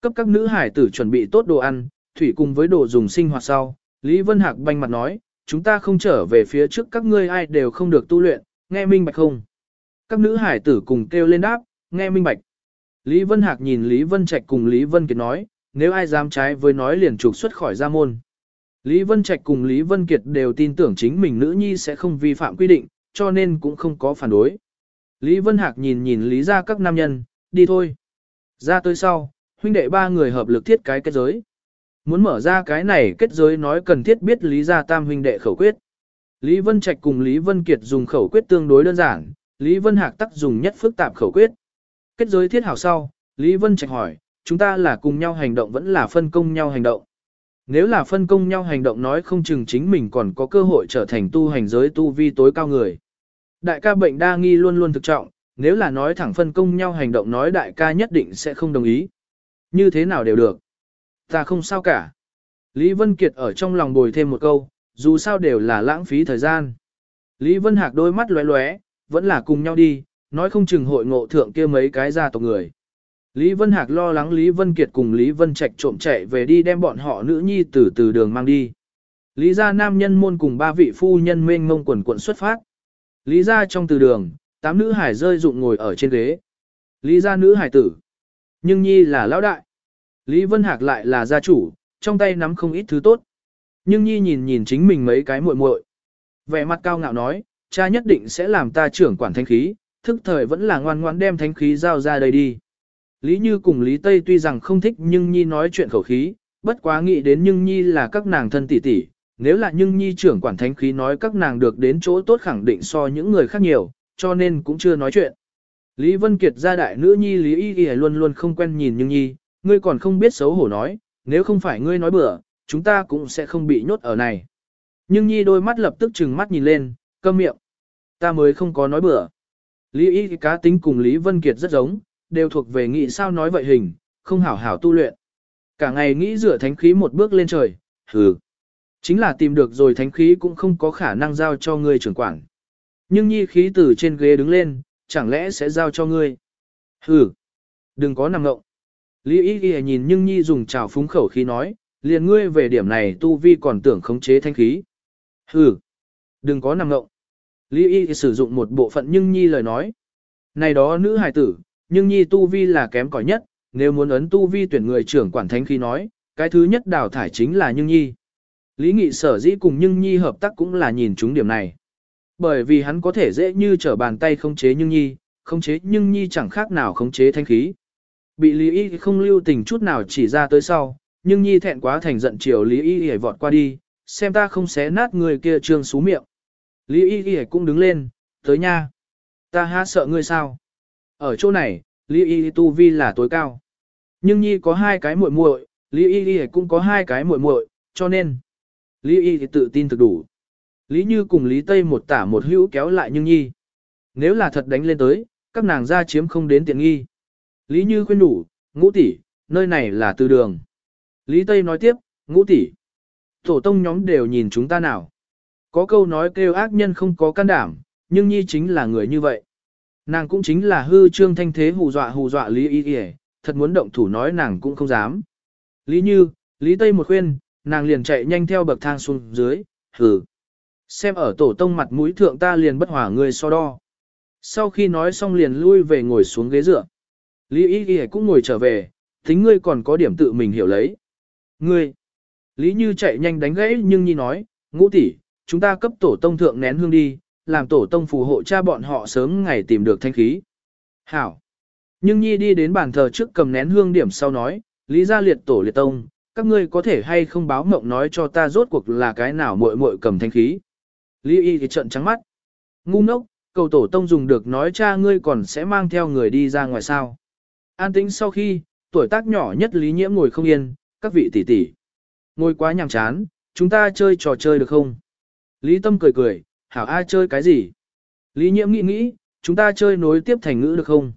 Cấp các nữ hải tử chuẩn bị tốt đồ ăn, thủy cùng với đồ dùng sinh hoạt sau, Lý Vân Hạc banh mặt nói, chúng ta không trở về phía trước các ngươi ai đều không được tu luyện, nghe minh bạch không? Các nữ hải tử cùng kêu lên đáp, nghe minh bạch. Lý Vân Hạc nhìn Lý Vân Trạch cùng Lý Vân Kiệt nói, nếu ai dám trái với nói liền trục xuất khỏi gia môn. Lý Vân Trạch cùng Lý Vân Kiệt đều tin tưởng chính mình nữ nhi sẽ không vi phạm quy định, cho nên cũng không có phản đối. Lý Vân Hạc nhìn nhìn Lý ra các nam nhân, đi thôi. Ra tới sau, huynh đệ ba người hợp lực thiết cái kết giới. Muốn mở ra cái này kết giới nói cần thiết biết Lý gia tam huynh đệ khẩu quyết. Lý Vân Trạch cùng Lý Vân Kiệt dùng khẩu quyết tương đối đơn giản, Lý Vân Hạc tắc dùng nhất phức tạp khẩu quyết. Kết giới thiết hảo sau, Lý Vân Trạch hỏi, chúng ta là cùng nhau hành động vẫn là phân công nhau hành động. Nếu là phân công nhau hành động nói không chừng chính mình còn có cơ hội trở thành tu hành giới tu vi tối cao người. Đại ca bệnh đa nghi luôn luôn thực trọng, nếu là nói thẳng phân công nhau hành động nói đại ca nhất định sẽ không đồng ý. Như thế nào đều được. Ta không sao cả. Lý Vân Kiệt ở trong lòng bồi thêm một câu, dù sao đều là lãng phí thời gian. Lý Vân Hạc đôi mắt lóe lóe, vẫn là cùng nhau đi, nói không chừng hội ngộ thượng kia mấy cái gia tộc người. Lý Vân Hạc lo lắng Lý Vân Kiệt cùng Lý Vân Trạch trộm chạy về đi đem bọn họ nữ nhi từ từ đường mang đi. Lý gia nam nhân môn cùng ba vị phu nhân mênh mông quần quận xuất phát. Lý gia trong từ đường, tám nữ hải rơi dụng ngồi ở trên ghế. Lý gia nữ hải tử. Nhưng nhi là lão đại. Lý Vân Hạc lại là gia chủ, trong tay nắm không ít thứ tốt. Nhưng nhi nhìn nhìn chính mình mấy cái muội muội, Vẻ mặt cao ngạo nói, cha nhất định sẽ làm ta trưởng quản thánh khí, thức thời vẫn là ngoan ngoãn đem thánh khí giao ra đây đi. Lý Như cùng Lý Tây tuy rằng không thích nhưng nhi nói chuyện khẩu khí, bất quá nghĩ đến nhưng nhi là các nàng thân tỷ tỷ, nếu là nhưng nhi trưởng quản thánh khí nói các nàng được đến chỗ tốt khẳng định so những người khác nhiều, cho nên cũng chưa nói chuyện. Lý Vân Kiệt gia đại nữ nhi Lý Y Y luôn luôn không quen nhìn nhưng nhi, ngươi còn không biết xấu hổ nói, nếu không phải ngươi nói bừa, chúng ta cũng sẽ không bị nhốt ở này. Nhưng nhi đôi mắt lập tức trừng mắt nhìn lên, câm miệng. Ta mới không có nói bừa. Lý Y cá tính cùng Lý Vân Kiệt rất giống, đều thuộc về nghĩ sao nói vậy hình, không hảo hảo tu luyện. Cả ngày nghĩ rửa thánh khí một bước lên trời, hừ. Chính là tìm được rồi thánh khí cũng không có khả năng giao cho ngươi trưởng quản. Nhưng nhi khí từ trên ghế đứng lên, chẳng lẽ sẽ giao cho ngươi? Hừ, đừng có nằm ngộng. Lý Y Y nhìn nhưng nhi dùng trào phúng khẩu khí nói, liền ngươi về điểm này tu vi còn tưởng khống chế thanh khí. Hừ, đừng có nằm ngộng. Lý Y sử dụng một bộ phận nhưng nhi lời nói. Này đó nữ hài tử, nhưng nhi tu vi là kém cỏi nhất, nếu muốn ấn tu vi tuyển người trưởng quản thánh khí nói, cái thứ nhất đào thải chính là nhưng nhi. Lý Nghị sở dĩ cùng nhưng nhi hợp tác cũng là nhìn chúng điểm này. Bởi vì hắn có thể dễ như trở bàn tay không chế nhưng nhi, không chế nhưng nhi chẳng khác nào không chế thanh khí. Bị Lý Y không lưu tình chút nào chỉ ra tới sau, nhưng nhi thẹn quá thành giận chiều Lý Y hề vọt qua đi, xem ta không xé nát người kia trương xú miệng. Lý Y Y cũng đứng lên, tới nha. Ta há sợ ngươi sao? Ở chỗ này, Lý Y tu vi là tối cao. Nhưng nhi có hai cái muội muội, Lý Y Y cũng có hai cái muội muội, cho nên Lý Y thì tự tin thực đủ. Lý Như cùng Lý Tây một tả một hữu kéo lại Nhưng Nhi. Nếu là thật đánh lên tới, các nàng ra chiếm không đến tiện nghi. Lý Như khuyên đủ, ngũ tỷ, nơi này là từ đường. Lý Tây nói tiếp, ngũ tỷ. Tổ tông nhóm đều nhìn chúng ta nào. Có câu nói kêu ác nhân không có can đảm, nhưng Nhi chính là người như vậy. Nàng cũng chính là hư trương thanh thế hù dọa hù dọa Lý Y Y, thật muốn động thủ nói nàng cũng không dám. Lý Như, Lý Tây một khuyên, nàng liền chạy nhanh theo bậc thang xuống dưới, hừ. Xem ở tổ tông mặt mũi thượng ta liền bất hỏa người so đo. Sau khi nói xong liền lui về ngồi xuống ghế dựa. Lý Y Y cũng ngồi trở về, tính ngươi còn có điểm tự mình hiểu lấy. Ngươi. Lý Như chạy nhanh đánh gãy nhưng Nhi nói, ngũ tỷ, chúng ta cấp tổ tông thượng nén hương đi, làm tổ tông phù hộ cha bọn họ sớm ngày tìm được thanh khí. Hảo. Nhưng Nhi đi đến bàn thờ trước cầm nén hương điểm sau nói, Lý gia liệt tổ liệt tông, các ngươi có thể hay không báo mộng nói cho ta rốt cuộc là cái nào muội muội cầm thanh khí. Lý y thì trận trắng mắt. Ngu ngốc, cầu tổ tông dùng được nói cha ngươi còn sẽ mang theo người đi ra ngoài sao. An tĩnh sau khi, tuổi tác nhỏ nhất Lý Nhiễm ngồi không yên, các vị tỷ tỷ. Ngồi quá nhàm chán, chúng ta chơi trò chơi được không? Lý Tâm cười cười, hảo A chơi cái gì? Lý Nhiễm nghĩ nghĩ, chúng ta chơi nối tiếp thành ngữ được không?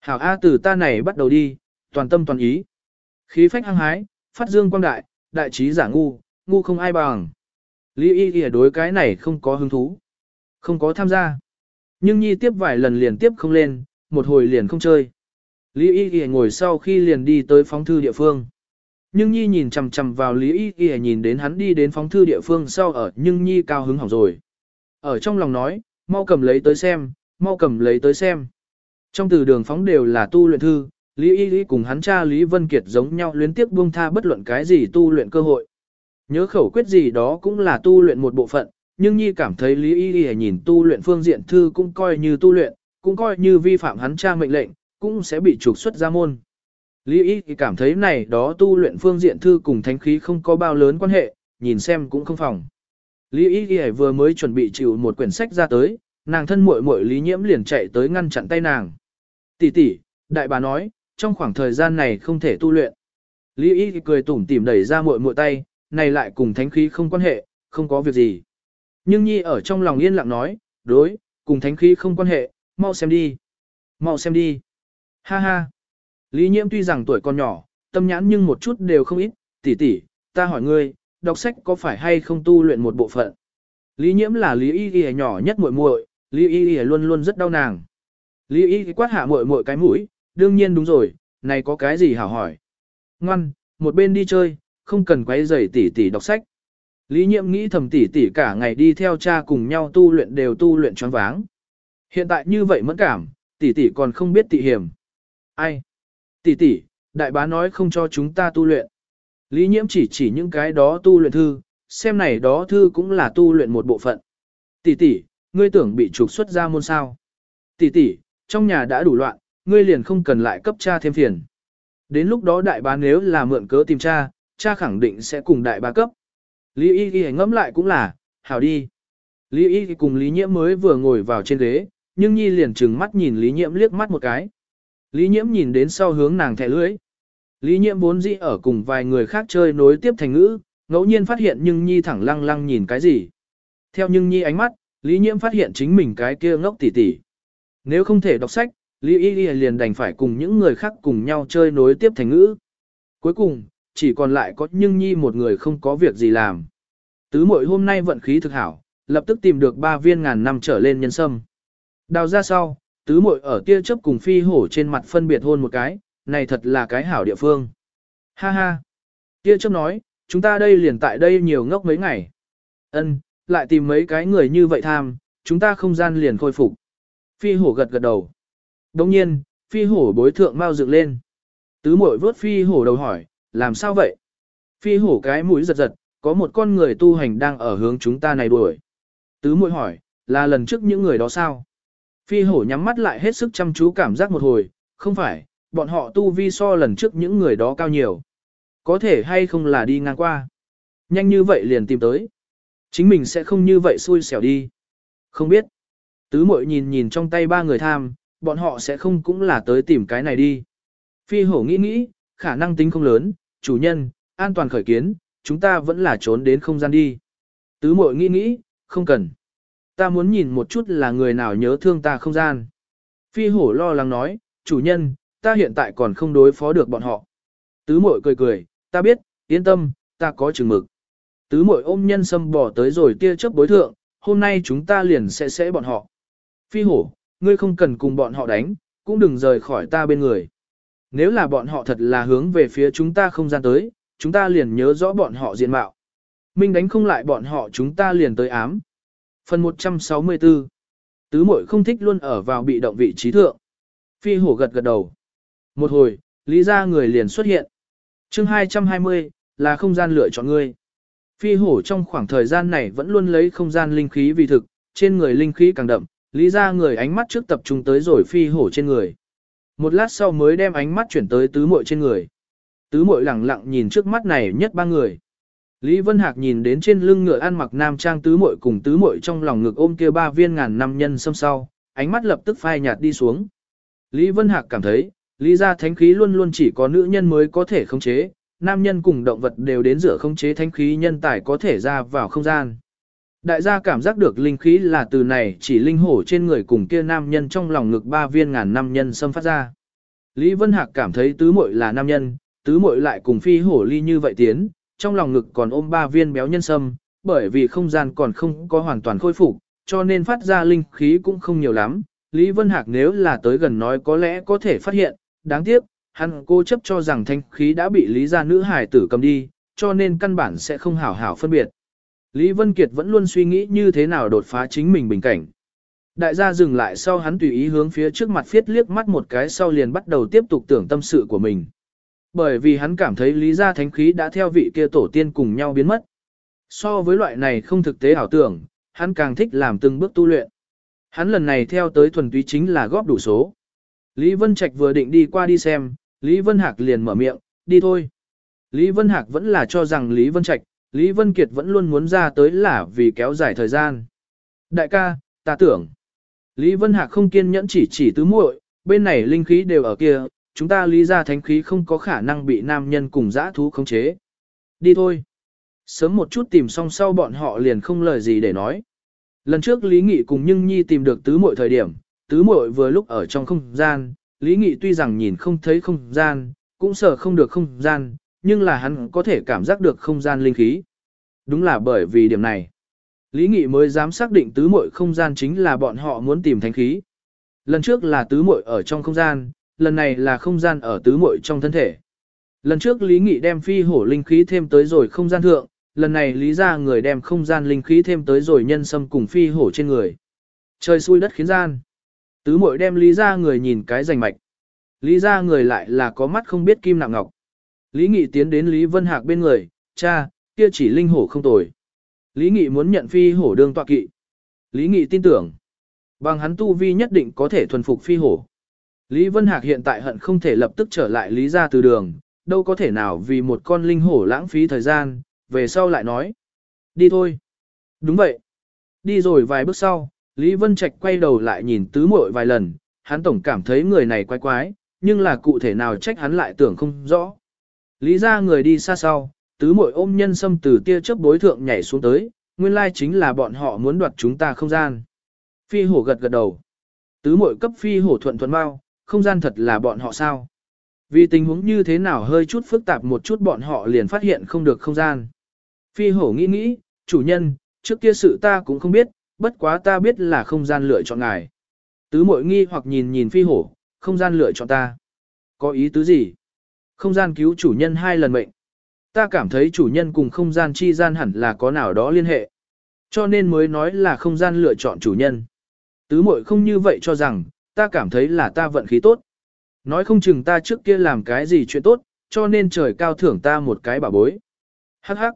Hảo A từ ta này bắt đầu đi, toàn tâm toàn ý. Khí phách hăng hái, phát dương quang đại, đại trí giả ngu, ngu không ai bằng. Lý y y đối cái này không có hứng thú, không có tham gia. Nhưng nhi tiếp vài lần liền tiếp không lên, một hồi liền không chơi. Lý y y ngồi sau khi liền đi tới phóng thư địa phương. Nhưng nhi nhìn chằm chằm vào Lý y y nhìn đến hắn đi đến phóng thư địa phương sau ở nhưng nhi cao hứng hỏng rồi. Ở trong lòng nói, mau cầm lấy tới xem, mau cầm lấy tới xem. Trong từ đường phóng đều là tu luyện thư, Lý Y Y cùng hắn cha Lý Vân Kiệt giống nhau luyến tiếp buông tha bất luận cái gì tu luyện cơ hội. Nhớ khẩu quyết gì đó cũng là tu luyện một bộ phận, nhưng Nhi cảm thấy Lý Y Y nhìn tu luyện phương diện thư cũng coi như tu luyện, cũng coi như vi phạm hắn cha mệnh lệnh, cũng sẽ bị trục xuất ra môn. Lý Y thì cảm thấy này đó tu luyện phương diện thư cùng thánh khí không có bao lớn quan hệ, nhìn xem cũng không phòng. Lý Y thì vừa mới chuẩn bị chịu một quyển sách ra tới, nàng thân muội muội Lý Nhiễm liền chạy tới ngăn chặn tay nàng. Tỷ tỷ, đại bà nói, trong khoảng thời gian này không thể tu luyện. Lý Y cười tủm tỉm đẩy ra muội muội tay, này lại cùng thánh khí không quan hệ, không có việc gì. Nhưng Nhi ở trong lòng yên lặng nói, đối, cùng thánh khí không quan hệ, mau xem đi. Mau xem đi. Ha ha. Lý Nhiễm tuy rằng tuổi còn nhỏ, tâm nhãn nhưng một chút đều không ít, tỷ tỷ, ta hỏi ngươi, đọc sách có phải hay không tu luyện một bộ phận? Lý Nhiễm là Lý Y Y nhỏ nhất muội muội, Lý Y Y luôn luôn rất đau nàng. Lý Y quát hạ muội muội cái mũi, đương nhiên đúng rồi, này có cái gì hảo hỏi. Ngoan, một bên đi chơi, không cần quấy rầy tỷ tỷ đọc sách. Lý Nhiệm nghĩ thầm tỷ tỷ cả ngày đi theo cha cùng nhau tu luyện đều tu luyện choáng váng. Hiện tại như vậy mẫn cảm, tỷ tỷ còn không biết tị hiểm. Ai? Tỷ tỷ, đại bá nói không cho chúng ta tu luyện. Lý Nhiễm chỉ chỉ những cái đó tu luyện thư, xem này đó thư cũng là tu luyện một bộ phận. Tỷ tỷ, ngươi tưởng bị trục xuất ra môn sao? Tỷ tỷ, trong nhà đã đủ loạn, ngươi liền không cần lại cấp cha thêm phiền. Đến lúc đó đại bá nếu là mượn cớ tìm cha, cha khẳng định sẽ cùng đại bá cấp. Lý Y ghi ngẫm lại cũng là, hảo đi. Lý Y cùng Lý Nhiễm mới vừa ngồi vào trên ghế, nhưng Nhi liền trừng mắt nhìn Lý Nhiễm liếc mắt một cái. Lý Nhiễm nhìn đến sau hướng nàng thẻ lưỡi. Lý Nhiễm vốn dĩ ở cùng vài người khác chơi nối tiếp thành ngữ, ngẫu nhiên phát hiện nhưng Nhi thẳng lăng lăng nhìn cái gì. Theo nhưng Nhi ánh mắt, Lý Nhiễm phát hiện chính mình cái kia ngốc tỉ tỉ. Nếu không thể đọc sách, Lý Y Y liền đành phải cùng những người khác cùng nhau chơi nối tiếp thành ngữ. Cuối cùng, chỉ còn lại có nhưng Nhi một người không có việc gì làm. Tứ muội hôm nay vận khí thực hảo, lập tức tìm được ba viên ngàn năm trở lên nhân sâm. Đào ra sau, tứ muội ở tia chớp cùng phi hổ trên mặt phân biệt hôn một cái, này thật là cái hảo địa phương. Ha ha. Tia chớp nói, chúng ta đây liền tại đây nhiều ngốc mấy ngày. Ân, lại tìm mấy cái người như vậy tham, chúng ta không gian liền khôi phục. Phi hổ gật gật đầu. Đồng nhiên, phi hổ bối thượng mau dựng lên. Tứ muội vớt phi hổ đầu hỏi, làm sao vậy? Phi hổ cái mũi giật giật, có một con người tu hành đang ở hướng chúng ta này đuổi. Tứ muội hỏi, là lần trước những người đó sao? Phi hổ nhắm mắt lại hết sức chăm chú cảm giác một hồi, không phải, bọn họ tu vi so lần trước những người đó cao nhiều. Có thể hay không là đi ngang qua. Nhanh như vậy liền tìm tới. Chính mình sẽ không như vậy xui xẻo đi. Không biết. Tứ mội nhìn nhìn trong tay ba người tham, bọn họ sẽ không cũng là tới tìm cái này đi. Phi hổ nghĩ nghĩ, khả năng tính không lớn, chủ nhân, an toàn khởi kiến, chúng ta vẫn là trốn đến không gian đi. Tứ mội nghĩ nghĩ, không cần. Ta muốn nhìn một chút là người nào nhớ thương ta không gian. Phi hổ lo lắng nói, chủ nhân, ta hiện tại còn không đối phó được bọn họ. Tứ mội cười cười, ta biết, yên tâm, ta có chừng mực. Tứ mội ôm nhân sâm bỏ tới rồi tia chớp bối thượng, hôm nay chúng ta liền sẽ sẽ bọn họ. Phi hổ, ngươi không cần cùng bọn họ đánh, cũng đừng rời khỏi ta bên người. Nếu là bọn họ thật là hướng về phía chúng ta không gian tới, chúng ta liền nhớ rõ bọn họ diện mạo. Minh đánh không lại bọn họ chúng ta liền tới ám. Phần 164 Tứ mội không thích luôn ở vào bị động vị trí thượng. Phi hổ gật gật đầu. Một hồi, lý ra người liền xuất hiện. chương 220, là không gian lựa chọn ngươi. Phi hổ trong khoảng thời gian này vẫn luôn lấy không gian linh khí vì thực, trên người linh khí càng đậm, lý ra người ánh mắt trước tập trung tới rồi phi hổ trên người. Một lát sau mới đem ánh mắt chuyển tới tứ muội trên người. Tứ muội lẳng lặng nhìn trước mắt này nhất ba người. Lý Vân Hạc nhìn đến trên lưng ngựa ăn mặc nam trang tứ muội cùng tứ muội trong lòng ngực ôm kia ba viên ngàn năm nhân xâm sau, ánh mắt lập tức phai nhạt đi xuống. Lý Vân Hạc cảm thấy, lý gia thánh khí luôn luôn chỉ có nữ nhân mới có thể khống chế, nam nhân cùng động vật đều đến giữa khống chế thánh khí nhân tài có thể ra vào không gian. Đại gia cảm giác được linh khí là từ này chỉ linh hổ trên người cùng kia nam nhân trong lòng ngực ba viên ngàn năm nhân xâm phát ra. Lý Vân Hạc cảm thấy tứ muội là nam nhân, tứ muội lại cùng phi hổ ly như vậy tiến, trong lòng ngực còn ôm ba viên béo nhân sâm, bởi vì không gian còn không có hoàn toàn khôi phục, cho nên phát ra linh khí cũng không nhiều lắm. Lý Vân Hạc nếu là tới gần nói có lẽ có thể phát hiện, đáng tiếc, hắn cô chấp cho rằng thanh khí đã bị Lý gia nữ hải tử cầm đi, cho nên căn bản sẽ không hảo hảo phân biệt. Lý Vân Kiệt vẫn luôn suy nghĩ như thế nào đột phá chính mình bình cảnh. Đại gia dừng lại sau hắn tùy ý hướng phía trước mặt phiết liếc mắt một cái sau liền bắt đầu tiếp tục tưởng tâm sự của mình. Bởi vì hắn cảm thấy lý gia thánh khí đã theo vị kia tổ tiên cùng nhau biến mất. So với loại này không thực tế ảo tưởng, hắn càng thích làm từng bước tu luyện. Hắn lần này theo tới thuần túy chính là góp đủ số. Lý Vân Trạch vừa định đi qua đi xem, Lý Vân Hạc liền mở miệng, đi thôi. Lý Vân Hạc vẫn là cho rằng Lý Vân Trạch, Lý Vân Kiệt vẫn luôn muốn ra tới là vì kéo dài thời gian. Đại ca, ta tưởng. Lý Vân Hạc không kiên nhẫn chỉ chỉ tứ muội, bên này linh khí đều ở kia, chúng ta lý ra thánh khí không có khả năng bị nam nhân cùng dã thú khống chế. Đi thôi. Sớm một chút tìm xong sau bọn họ liền không lời gì để nói. Lần trước Lý Nghị cùng Nhưng Nhi tìm được tứ muội thời điểm, tứ muội vừa lúc ở trong không gian, Lý Nghị tuy rằng nhìn không thấy không gian, cũng sợ không được không gian, nhưng là hắn có thể cảm giác được không gian linh khí. Đúng là bởi vì điểm này. Lý Nghị mới dám xác định tứ muội không gian chính là bọn họ muốn tìm thánh khí. Lần trước là tứ muội ở trong không gian, lần này là không gian ở tứ muội trong thân thể. Lần trước Lý Nghị đem phi hổ linh khí thêm tới rồi không gian thượng, lần này lý ra người đem không gian linh khí thêm tới rồi nhân sâm cùng phi hổ trên người. Trời xui đất khiến gian. Tứ muội đem lý ra người nhìn cái rành mạch. Lý ra người lại là có mắt không biết kim nặng ngọc. Lý Nghị tiến đến Lý Vân Hạc bên người, cha, kia chỉ linh hổ không tồi. Lý Nghị muốn nhận phi hổ đương tọa kỵ. Lý Nghị tin tưởng, bằng hắn tu vi nhất định có thể thuần phục phi hổ. Lý Vân Hạc hiện tại hận không thể lập tức trở lại Lý ra từ đường, đâu có thể nào vì một con linh hổ lãng phí thời gian, về sau lại nói. Đi thôi. Đúng vậy. Đi rồi vài bước sau, Lý Vân Trạch quay đầu lại nhìn tứ muội vài lần, hắn tổng cảm thấy người này quái quái, nhưng là cụ thể nào trách hắn lại tưởng không rõ. Lý ra người đi xa sau, tứ muội ôm nhân sâm từ tia chớp bối thượng nhảy xuống tới, nguyên lai chính là bọn họ muốn đoạt chúng ta không gian. Phi hổ gật gật đầu. Tứ muội cấp phi hổ thuận thuận mau, không gian thật là bọn họ sao. Vì tình huống như thế nào hơi chút phức tạp một chút bọn họ liền phát hiện không được không gian. Phi hổ nghĩ nghĩ, chủ nhân, trước kia sự ta cũng không biết, bất quá ta biết là không gian lựa chọn ngài. Tứ mội nghi hoặc nhìn nhìn phi hổ, không gian lựa chọn ta. Có ý tứ gì? Không gian cứu chủ nhân hai lần mệnh. Ta cảm thấy chủ nhân cùng không gian chi gian hẳn là có nào đó liên hệ. Cho nên mới nói là không gian lựa chọn chủ nhân. Tứ mội không như vậy cho rằng, ta cảm thấy là ta vận khí tốt. Nói không chừng ta trước kia làm cái gì chuyện tốt, cho nên trời cao thưởng ta một cái bảo bối. Hắc hắc.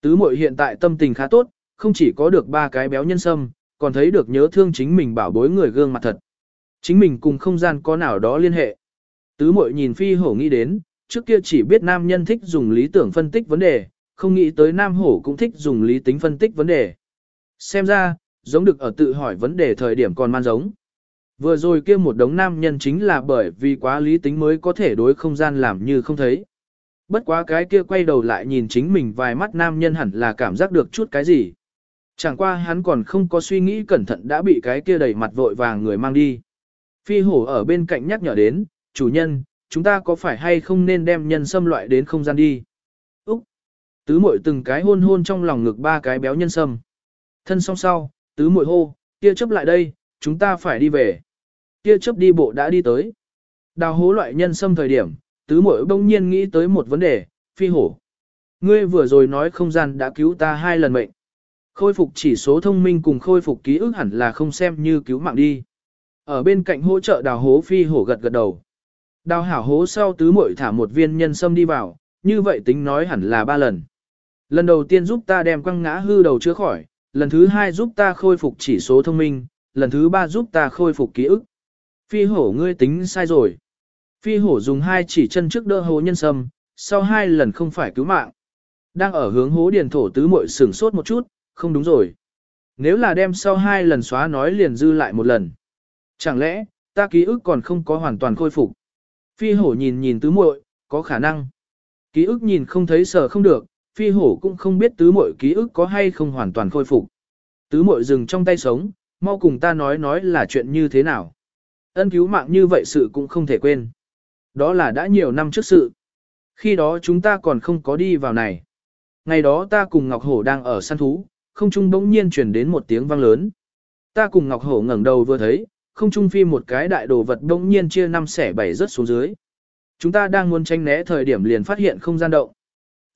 Tứ muội hiện tại tâm tình khá tốt, không chỉ có được ba cái béo nhân sâm, còn thấy được nhớ thương chính mình bảo bối người gương mặt thật. Chính mình cùng không gian có nào đó liên hệ. Tứ muội nhìn phi hổ nghĩ đến, trước kia chỉ biết nam nhân thích dùng lý tưởng phân tích vấn đề, không nghĩ tới nam hổ cũng thích dùng lý tính phân tích vấn đề. Xem ra, giống được ở tự hỏi vấn đề thời điểm còn man giống. Vừa rồi kia một đống nam nhân chính là bởi vì quá lý tính mới có thể đối không gian làm như không thấy. Bất quá cái kia quay đầu lại nhìn chính mình vài mắt nam nhân hẳn là cảm giác được chút cái gì. Chẳng qua hắn còn không có suy nghĩ cẩn thận đã bị cái kia đẩy mặt vội vàng người mang đi. Phi hổ ở bên cạnh nhắc nhở đến, chủ nhân, chúng ta có phải hay không nên đem nhân sâm loại đến không gian đi. Úc! Tứ mội từng cái hôn hôn trong lòng ngực ba cái béo nhân sâm. Thân song sau, tứ mội hô, kia chấp lại đây, chúng ta phải đi về. Kia chấp đi bộ đã đi tới. Đào hố loại nhân sâm thời điểm, tứ muội bỗng nhiên nghĩ tới một vấn đề, phi hổ. Ngươi vừa rồi nói không gian đã cứu ta hai lần mệnh. Khôi phục chỉ số thông minh cùng khôi phục ký ức hẳn là không xem như cứu mạng đi. Ở bên cạnh hỗ trợ đào hố phi hổ gật gật đầu. Đào hảo hố sau tứ muội thả một viên nhân sâm đi vào, như vậy tính nói hẳn là ba lần. Lần đầu tiên giúp ta đem quăng ngã hư đầu chữa khỏi, lần thứ hai giúp ta khôi phục chỉ số thông minh, lần thứ ba giúp ta khôi phục ký ức. Phi hổ ngươi tính sai rồi. Phi hổ dùng hai chỉ chân trước đỡ hố nhân sâm, sau hai lần không phải cứu mạng. Đang ở hướng hố điền thổ tứ muội sửng sốt một chút, không đúng rồi. Nếu là đem sau hai lần xóa nói liền dư lại một lần. Chẳng lẽ, ta ký ức còn không có hoàn toàn khôi phục. Phi hổ nhìn nhìn tứ muội, có khả năng. Ký ức nhìn không thấy sở không được, phi hổ cũng không biết tứ muội ký ức có hay không hoàn toàn khôi phục. Tứ muội dừng trong tay sống, mau cùng ta nói nói là chuyện như thế nào. Ân cứu mạng như vậy sự cũng không thể quên. Đó là đã nhiều năm trước sự. Khi đó chúng ta còn không có đi vào này. Ngày đó ta cùng Ngọc Hổ đang ở săn thú, không trung bỗng nhiên truyền đến một tiếng vang lớn. Ta cùng Ngọc Hổ ngẩng đầu vừa thấy, không trung phi một cái đại đồ vật bỗng nhiên chia năm xẻ bảy rớt xuống dưới. Chúng ta đang muốn tranh né thời điểm liền phát hiện không gian động.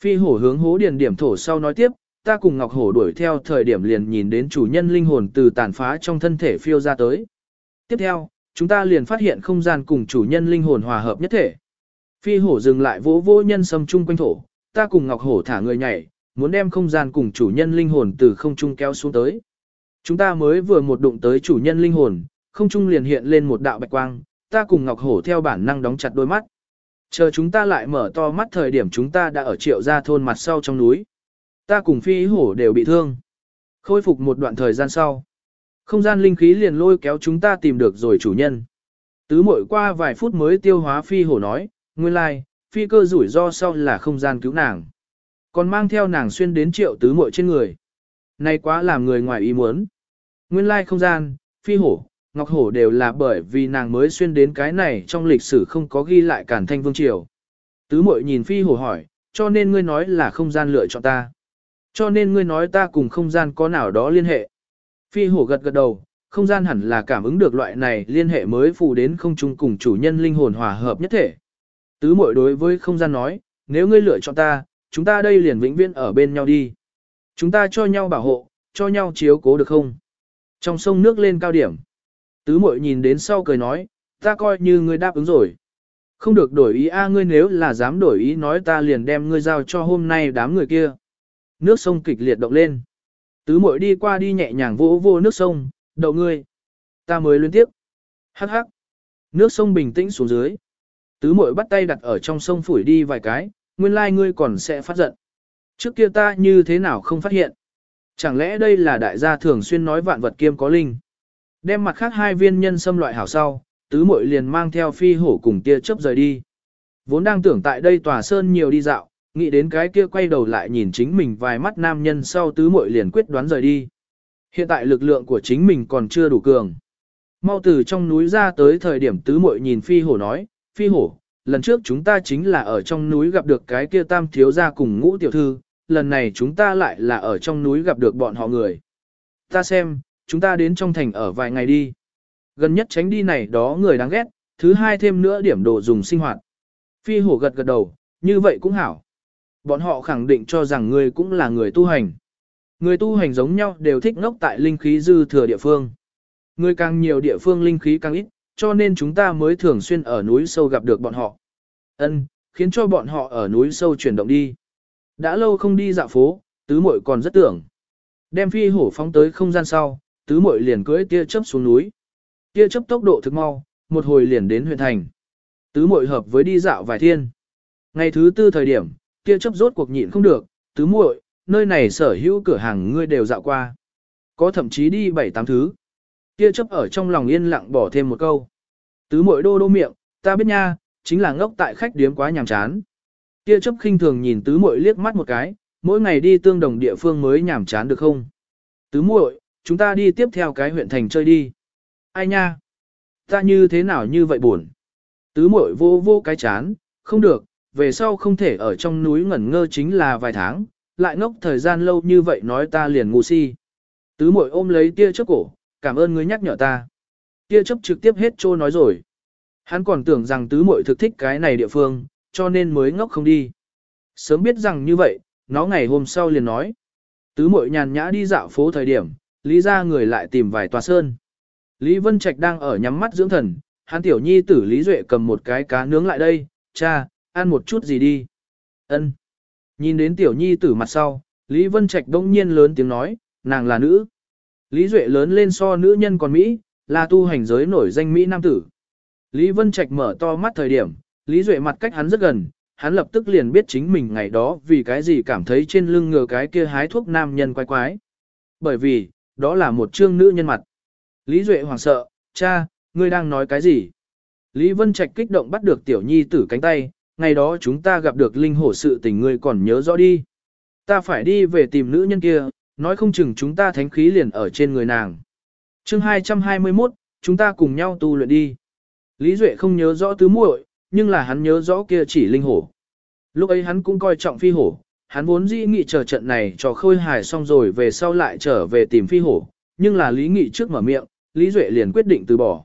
Phi hổ hướng hố điền điểm thổ sau nói tiếp, ta cùng Ngọc Hổ đuổi theo thời điểm liền nhìn đến chủ nhân linh hồn từ tàn phá trong thân thể phiêu ra tới. Tiếp theo, chúng ta liền phát hiện không gian cùng chủ nhân linh hồn hòa hợp nhất thể. Phi hổ dừng lại vỗ vỗ nhân sâm chung quanh thổ, ta cùng Ngọc Hổ thả người nhảy, muốn đem không gian cùng chủ nhân linh hồn từ không trung kéo xuống tới. Chúng ta mới vừa một đụng tới chủ nhân linh hồn, không trung liền hiện lên một đạo bạch quang, ta cùng Ngọc Hổ theo bản năng đóng chặt đôi mắt. Chờ chúng ta lại mở to mắt thời điểm chúng ta đã ở triệu gia thôn mặt sau trong núi. Ta cùng phi hổ đều bị thương. Khôi phục một đoạn thời gian sau. Không gian linh khí liền lôi kéo chúng ta tìm được rồi chủ nhân. Tứ mội qua vài phút mới tiêu hóa phi hổ nói, nguyên lai, like, phi cơ rủi ro sau là không gian cứu nàng. Còn mang theo nàng xuyên đến triệu tứ Mội trên người. nay quá làm người ngoài ý muốn. Nguyên lai không gian, phi hổ, ngọc hổ đều là bởi vì nàng mới xuyên đến cái này trong lịch sử không có ghi lại cản thanh vương triều. Tứ Mội nhìn phi hổ hỏi, cho nên ngươi nói là không gian lựa chọn ta. Cho nên ngươi nói ta cùng không gian có nào đó liên hệ. Phi hổ gật gật đầu, không gian hẳn là cảm ứng được loại này liên hệ mới phù đến không chung cùng chủ nhân linh hồn hòa hợp nhất thể. Tứ muội đối với không gian nói, nếu ngươi lựa chọn ta, chúng ta đây liền vĩnh viễn ở bên nhau đi. Chúng ta cho nhau bảo hộ, cho nhau chiếu cố được không? Trong sông nước lên cao điểm. Tứ mội nhìn đến sau cười nói, ta coi như ngươi đáp ứng rồi. Không được đổi ý a ngươi nếu là dám đổi ý nói ta liền đem ngươi giao cho hôm nay đám người kia. Nước sông kịch liệt động lên. Tứ muội đi qua đi nhẹ nhàng vỗ vô nước sông, đậu ngươi. Ta mới liên tiếp. Hắc hắc. Nước sông bình tĩnh xuống dưới. Tứ muội bắt tay đặt ở trong sông phủi đi vài cái, nguyên lai ngươi còn sẽ phát giận. Trước kia ta như thế nào không phát hiện. Chẳng lẽ đây là đại gia thường xuyên nói vạn vật kiêm có linh. Đem mặt khác hai viên nhân xâm loại hảo sau, tứ muội liền mang theo phi hổ cùng tia chớp rời đi. Vốn đang tưởng tại đây tòa sơn nhiều đi dạo, nghĩ đến cái kia quay đầu lại nhìn chính mình vài mắt nam nhân sau tứ muội liền quyết đoán rời đi. Hiện tại lực lượng của chính mình còn chưa đủ cường. Mau từ trong núi ra tới thời điểm tứ muội nhìn phi hổ nói, phi hổ, lần trước chúng ta chính là ở trong núi gặp được cái kia tam thiếu gia cùng ngũ tiểu thư, lần này chúng ta lại là ở trong núi gặp được bọn họ người. Ta xem, chúng ta đến trong thành ở vài ngày đi. Gần nhất tránh đi này đó người đáng ghét, thứ hai thêm nữa điểm đồ dùng sinh hoạt. Phi hổ gật gật đầu, như vậy cũng hảo. Bọn họ khẳng định cho rằng ngươi cũng là người tu hành. Người tu hành giống nhau đều thích ngốc tại linh khí dư thừa địa phương. Người càng nhiều địa phương linh khí càng ít, cho nên chúng ta mới thường xuyên ở núi sâu gặp được bọn họ. Ân, khiến cho bọn họ ở núi sâu chuyển động đi. Đã lâu không đi dạo phố, tứ muội còn rất tưởng. Đem phi hổ phóng tới không gian sau, tứ muội liền cưỡi tia chớp xuống núi. Tia chớp tốc độ thực mau, một hồi liền đến huyện thành. Tứ muội hợp với đi dạo vài thiên. Ngày thứ tư thời điểm, kia chấp rốt cuộc nhịn không được, tứ muội, nơi này sở hữu cửa hàng ngươi đều dạo qua. Có thậm chí đi bảy tám thứ. Kia chấp ở trong lòng yên lặng bỏ thêm một câu. Tứ muội đô đô miệng, ta biết nha, chính là ngốc tại khách điếm quá nhàm chán. Kia chấp khinh thường nhìn tứ muội liếc mắt một cái, mỗi ngày đi tương đồng địa phương mới nhàm chán được không? Tứ muội, chúng ta đi tiếp theo cái huyện thành chơi đi. Ai nha? Ta như thế nào như vậy buồn? Tứ muội vô vô cái chán, không được, về sau không thể ở trong núi ngẩn ngơ chính là vài tháng, lại ngốc thời gian lâu như vậy nói ta liền ngu si. Tứ muội ôm lấy tia chớp cổ, cảm ơn ngươi nhắc nhở ta. Tia chớp trực tiếp hết trô nói rồi. Hắn còn tưởng rằng tứ muội thực thích cái này địa phương, cho nên mới ngốc không đi. Sớm biết rằng như vậy, nó ngày hôm sau liền nói. Tứ muội nhàn nhã đi dạo phố thời điểm, Lý ra người lại tìm vài tòa sơn. Lý Vân Trạch đang ở nhắm mắt dưỡng thần, hắn tiểu nhi tử Lý Duệ cầm một cái cá nướng lại đây, cha, ăn một chút gì đi. Ân. Nhìn đến tiểu nhi tử mặt sau, Lý Vân Trạch đông nhiên lớn tiếng nói, nàng là nữ. Lý Duệ lớn lên so nữ nhân còn Mỹ, là tu hành giới nổi danh Mỹ nam tử. Lý Vân Trạch mở to mắt thời điểm, Lý Duệ mặt cách hắn rất gần, hắn lập tức liền biết chính mình ngày đó vì cái gì cảm thấy trên lưng ngừa cái kia hái thuốc nam nhân quái quái. Bởi vì, đó là một trương nữ nhân mặt. Lý Duệ hoảng sợ, cha, ngươi đang nói cái gì? Lý Vân Trạch kích động bắt được tiểu nhi tử cánh tay, ngày đó chúng ta gặp được linh hổ sự tình ngươi còn nhớ rõ đi. Ta phải đi về tìm nữ nhân kia, nói không chừng chúng ta thánh khí liền ở trên người nàng. chương 221, chúng ta cùng nhau tu luyện đi. Lý Duệ không nhớ rõ tứ muội, nhưng là hắn nhớ rõ kia chỉ linh hổ. Lúc ấy hắn cũng coi trọng phi hổ, hắn vốn dĩ nghị chờ trận này cho khôi hài xong rồi về sau lại trở về tìm phi hổ, nhưng là Lý Nghị trước mở miệng, Lý Duệ liền quyết định từ bỏ.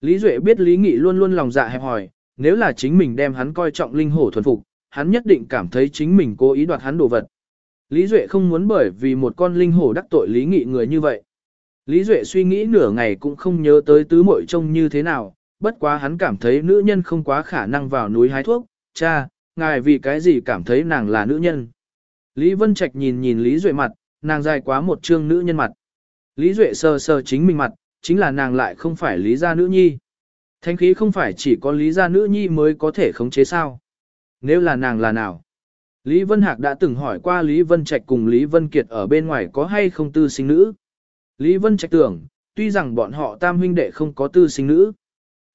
Lý Duệ biết Lý Nghị luôn luôn lòng dạ hẹp hòi, nếu là chính mình đem hắn coi trọng linh hổ thuần phục, hắn nhất định cảm thấy chính mình cố ý đoạt hắn đồ vật. Lý Duệ không muốn bởi vì một con linh hổ đắc tội Lý Nghị người như vậy. Lý Duệ suy nghĩ nửa ngày cũng không nhớ tới tứ muội trông như thế nào, bất quá hắn cảm thấy nữ nhân không quá khả năng vào núi hái thuốc, cha, ngài vì cái gì cảm thấy nàng là nữ nhân. Lý Vân Trạch nhìn nhìn Lý Duệ mặt, nàng dài quá một trương nữ nhân mặt. Lý Duệ sờ sờ chính mình mặt, chính là nàng lại không phải Lý gia nữ nhi. Thánh khí không phải chỉ có Lý gia nữ nhi mới có thể khống chế sao. Nếu là nàng là nào? Lý Vân Hạc đã từng hỏi qua Lý Vân Trạch cùng Lý Vân Kiệt ở bên ngoài có hay không tư sinh nữ. Lý Vân Trạch tưởng, tuy rằng bọn họ tam huynh đệ không có tư sinh nữ.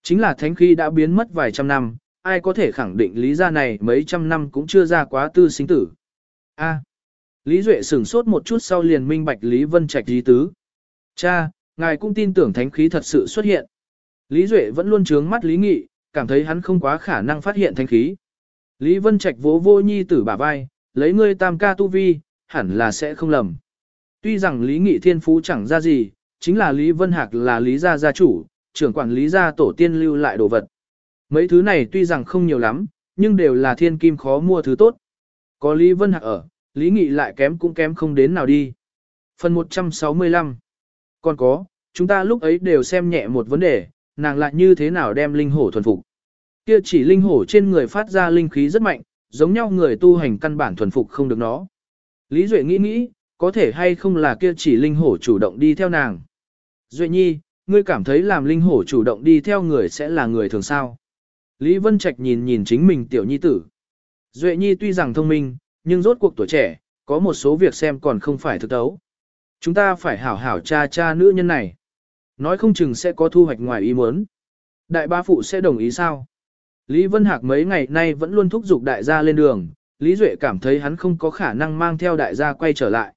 Chính là thánh khí đã biến mất vài trăm năm, ai có thể khẳng định lý gia này mấy trăm năm cũng chưa ra quá tư sinh tử. A. Lý Duệ sửng sốt một chút sau liền minh bạch Lý Vân Trạch ý tứ. Cha, ngài cũng tin tưởng thánh khí thật sự xuất hiện. Lý Duệ vẫn luôn trướng mắt Lý Nghị, cảm thấy hắn không quá khả năng phát hiện thanh khí. Lý Vân Trạch vỗ vô nhi tử bả vai, lấy ngươi tam ca tu vi, hẳn là sẽ không lầm. Tuy rằng Lý Nghị thiên phú chẳng ra gì, chính là Lý Vân Hạc là Lý gia gia chủ, trưởng quản Lý gia tổ tiên lưu lại đồ vật. Mấy thứ này tuy rằng không nhiều lắm, nhưng đều là thiên kim khó mua thứ tốt. Có Lý Vân Hạc ở, Lý Nghị lại kém cũng kém không đến nào đi. Phần 165 Còn có, chúng ta lúc ấy đều xem nhẹ một vấn đề, nàng lại như thế nào đem linh hổ thuần phục. Kia chỉ linh hổ trên người phát ra linh khí rất mạnh, giống nhau người tu hành căn bản thuần phục không được nó. Lý Duệ nghĩ nghĩ, có thể hay không là kia chỉ linh hổ chủ động đi theo nàng. Duệ nhi, ngươi cảm thấy làm linh hổ chủ động đi theo người sẽ là người thường sao. Lý Vân Trạch nhìn nhìn chính mình tiểu nhi tử. Duệ nhi tuy rằng thông minh, nhưng rốt cuộc tuổi trẻ, có một số việc xem còn không phải thực đấu. Chúng ta phải hảo hảo cha cha nữ nhân này. Nói không chừng sẽ có thu hoạch ngoài ý muốn. Đại ba phụ sẽ đồng ý sao? Lý Vân Hạc mấy ngày nay vẫn luôn thúc giục đại gia lên đường, Lý Duệ cảm thấy hắn không có khả năng mang theo đại gia quay trở lại.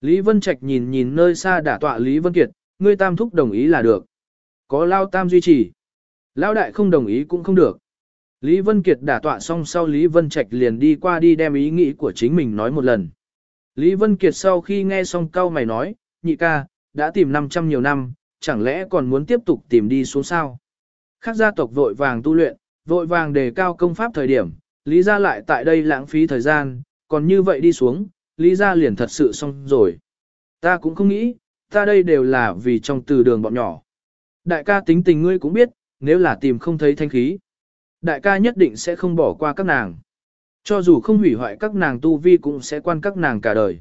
Lý Vân Trạch nhìn nhìn nơi xa đả tọa Lý Vân Kiệt, ngươi tam thúc đồng ý là được. Có lao tam duy trì. Lao đại không đồng ý cũng không được. Lý Vân Kiệt đả tọa xong sau Lý Vân Trạch liền đi qua đi đem ý nghĩ của chính mình nói một lần. Lý Vân Kiệt sau khi nghe xong câu mày nói, nhị ca, đã tìm 500 nhiều năm, chẳng lẽ còn muốn tiếp tục tìm đi xuống sao? Khác gia tộc vội vàng tu luyện, vội vàng đề cao công pháp thời điểm, Lý gia lại tại đây lãng phí thời gian, còn như vậy đi xuống, Lý gia liền thật sự xong rồi. Ta cũng không nghĩ, ta đây đều là vì trong từ đường bọn nhỏ. Đại ca tính tình ngươi cũng biết, nếu là tìm không thấy thanh khí. Đại ca nhất định sẽ không bỏ qua các nàng. Cho dù không hủy hoại các nàng tu vi cũng sẽ quan các nàng cả đời.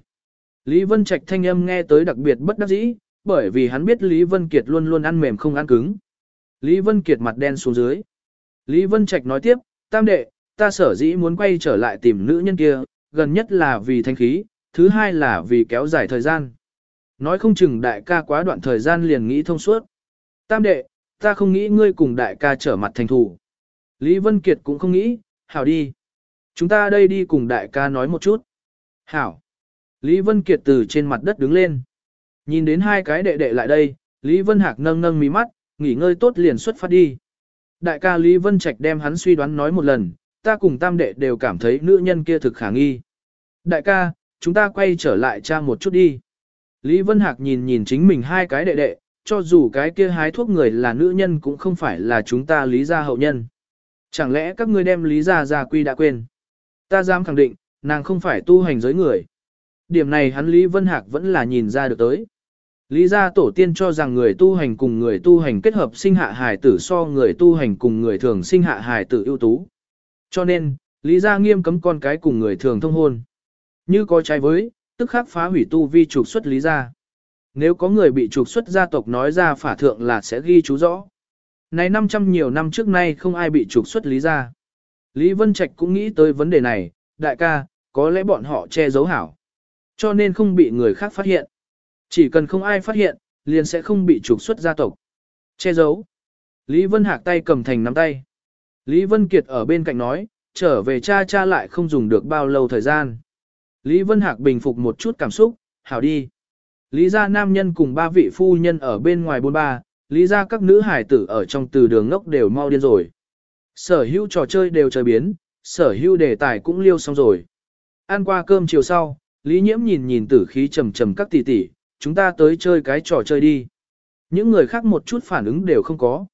Lý Vân Trạch thanh âm nghe tới đặc biệt bất đắc dĩ, bởi vì hắn biết Lý Vân Kiệt luôn luôn ăn mềm không ăn cứng. Lý Vân Kiệt mặt đen xuống dưới. Lý Vân Trạch nói tiếp, tam đệ, ta sở dĩ muốn quay trở lại tìm nữ nhân kia, gần nhất là vì thanh khí, thứ hai là vì kéo dài thời gian. Nói không chừng đại ca quá đoạn thời gian liền nghĩ thông suốt. Tam đệ, ta không nghĩ ngươi cùng đại ca trở mặt thành thủ. Lý Vân Kiệt cũng không nghĩ, hảo đi. Chúng ta đây đi cùng đại ca nói một chút. Hảo. Lý Vân Kiệt từ trên mặt đất đứng lên. Nhìn đến hai cái đệ đệ lại đây, Lý Vân Hạc nâng nâng mí mắt, nghỉ ngơi tốt liền xuất phát đi. Đại ca Lý Vân Trạch đem hắn suy đoán nói một lần, ta cùng tam đệ đều cảm thấy nữ nhân kia thực khả nghi. Đại ca, chúng ta quay trở lại cha một chút đi. Lý Vân Hạc nhìn nhìn chính mình hai cái đệ đệ, cho dù cái kia hái thuốc người là nữ nhân cũng không phải là chúng ta lý gia hậu nhân. Chẳng lẽ các ngươi đem lý gia gia quy đã quên? Ta dám khẳng định, nàng không phải tu hành giới người. Điểm này hắn Lý Vân Hạc vẫn là nhìn ra được tới. Lý gia tổ tiên cho rằng người tu hành cùng người tu hành kết hợp sinh hạ hài tử so người tu hành cùng người thường sinh hạ hài tử ưu tú. Cho nên, Lý gia nghiêm cấm con cái cùng người thường thông hôn. Như có trái với, tức khắc phá hủy tu vi trục xuất Lý gia. Nếu có người bị trục xuất gia tộc nói ra phả thượng là sẽ ghi chú rõ. Này 500 nhiều năm trước nay không ai bị trục xuất Lý gia. Lý Vân Trạch cũng nghĩ tới vấn đề này, đại ca, có lẽ bọn họ che giấu hảo. Cho nên không bị người khác phát hiện. Chỉ cần không ai phát hiện, liền sẽ không bị trục xuất gia tộc. Che giấu. Lý Vân Hạc tay cầm thành nắm tay. Lý Vân Kiệt ở bên cạnh nói, trở về cha cha lại không dùng được bao lâu thời gian. Lý Vân Hạc bình phục một chút cảm xúc, hảo đi. Lý gia nam nhân cùng ba vị phu nhân ở bên ngoài bôn ba, lý gia các nữ hải tử ở trong từ đường ngốc đều mau điên rồi. Sở hữu trò chơi đều chơi biến, sở hữu đề tài cũng liêu xong rồi. Ăn qua cơm chiều sau, Lý Nhiễm nhìn nhìn tử khí trầm trầm các tỷ tỷ, chúng ta tới chơi cái trò chơi đi. Những người khác một chút phản ứng đều không có.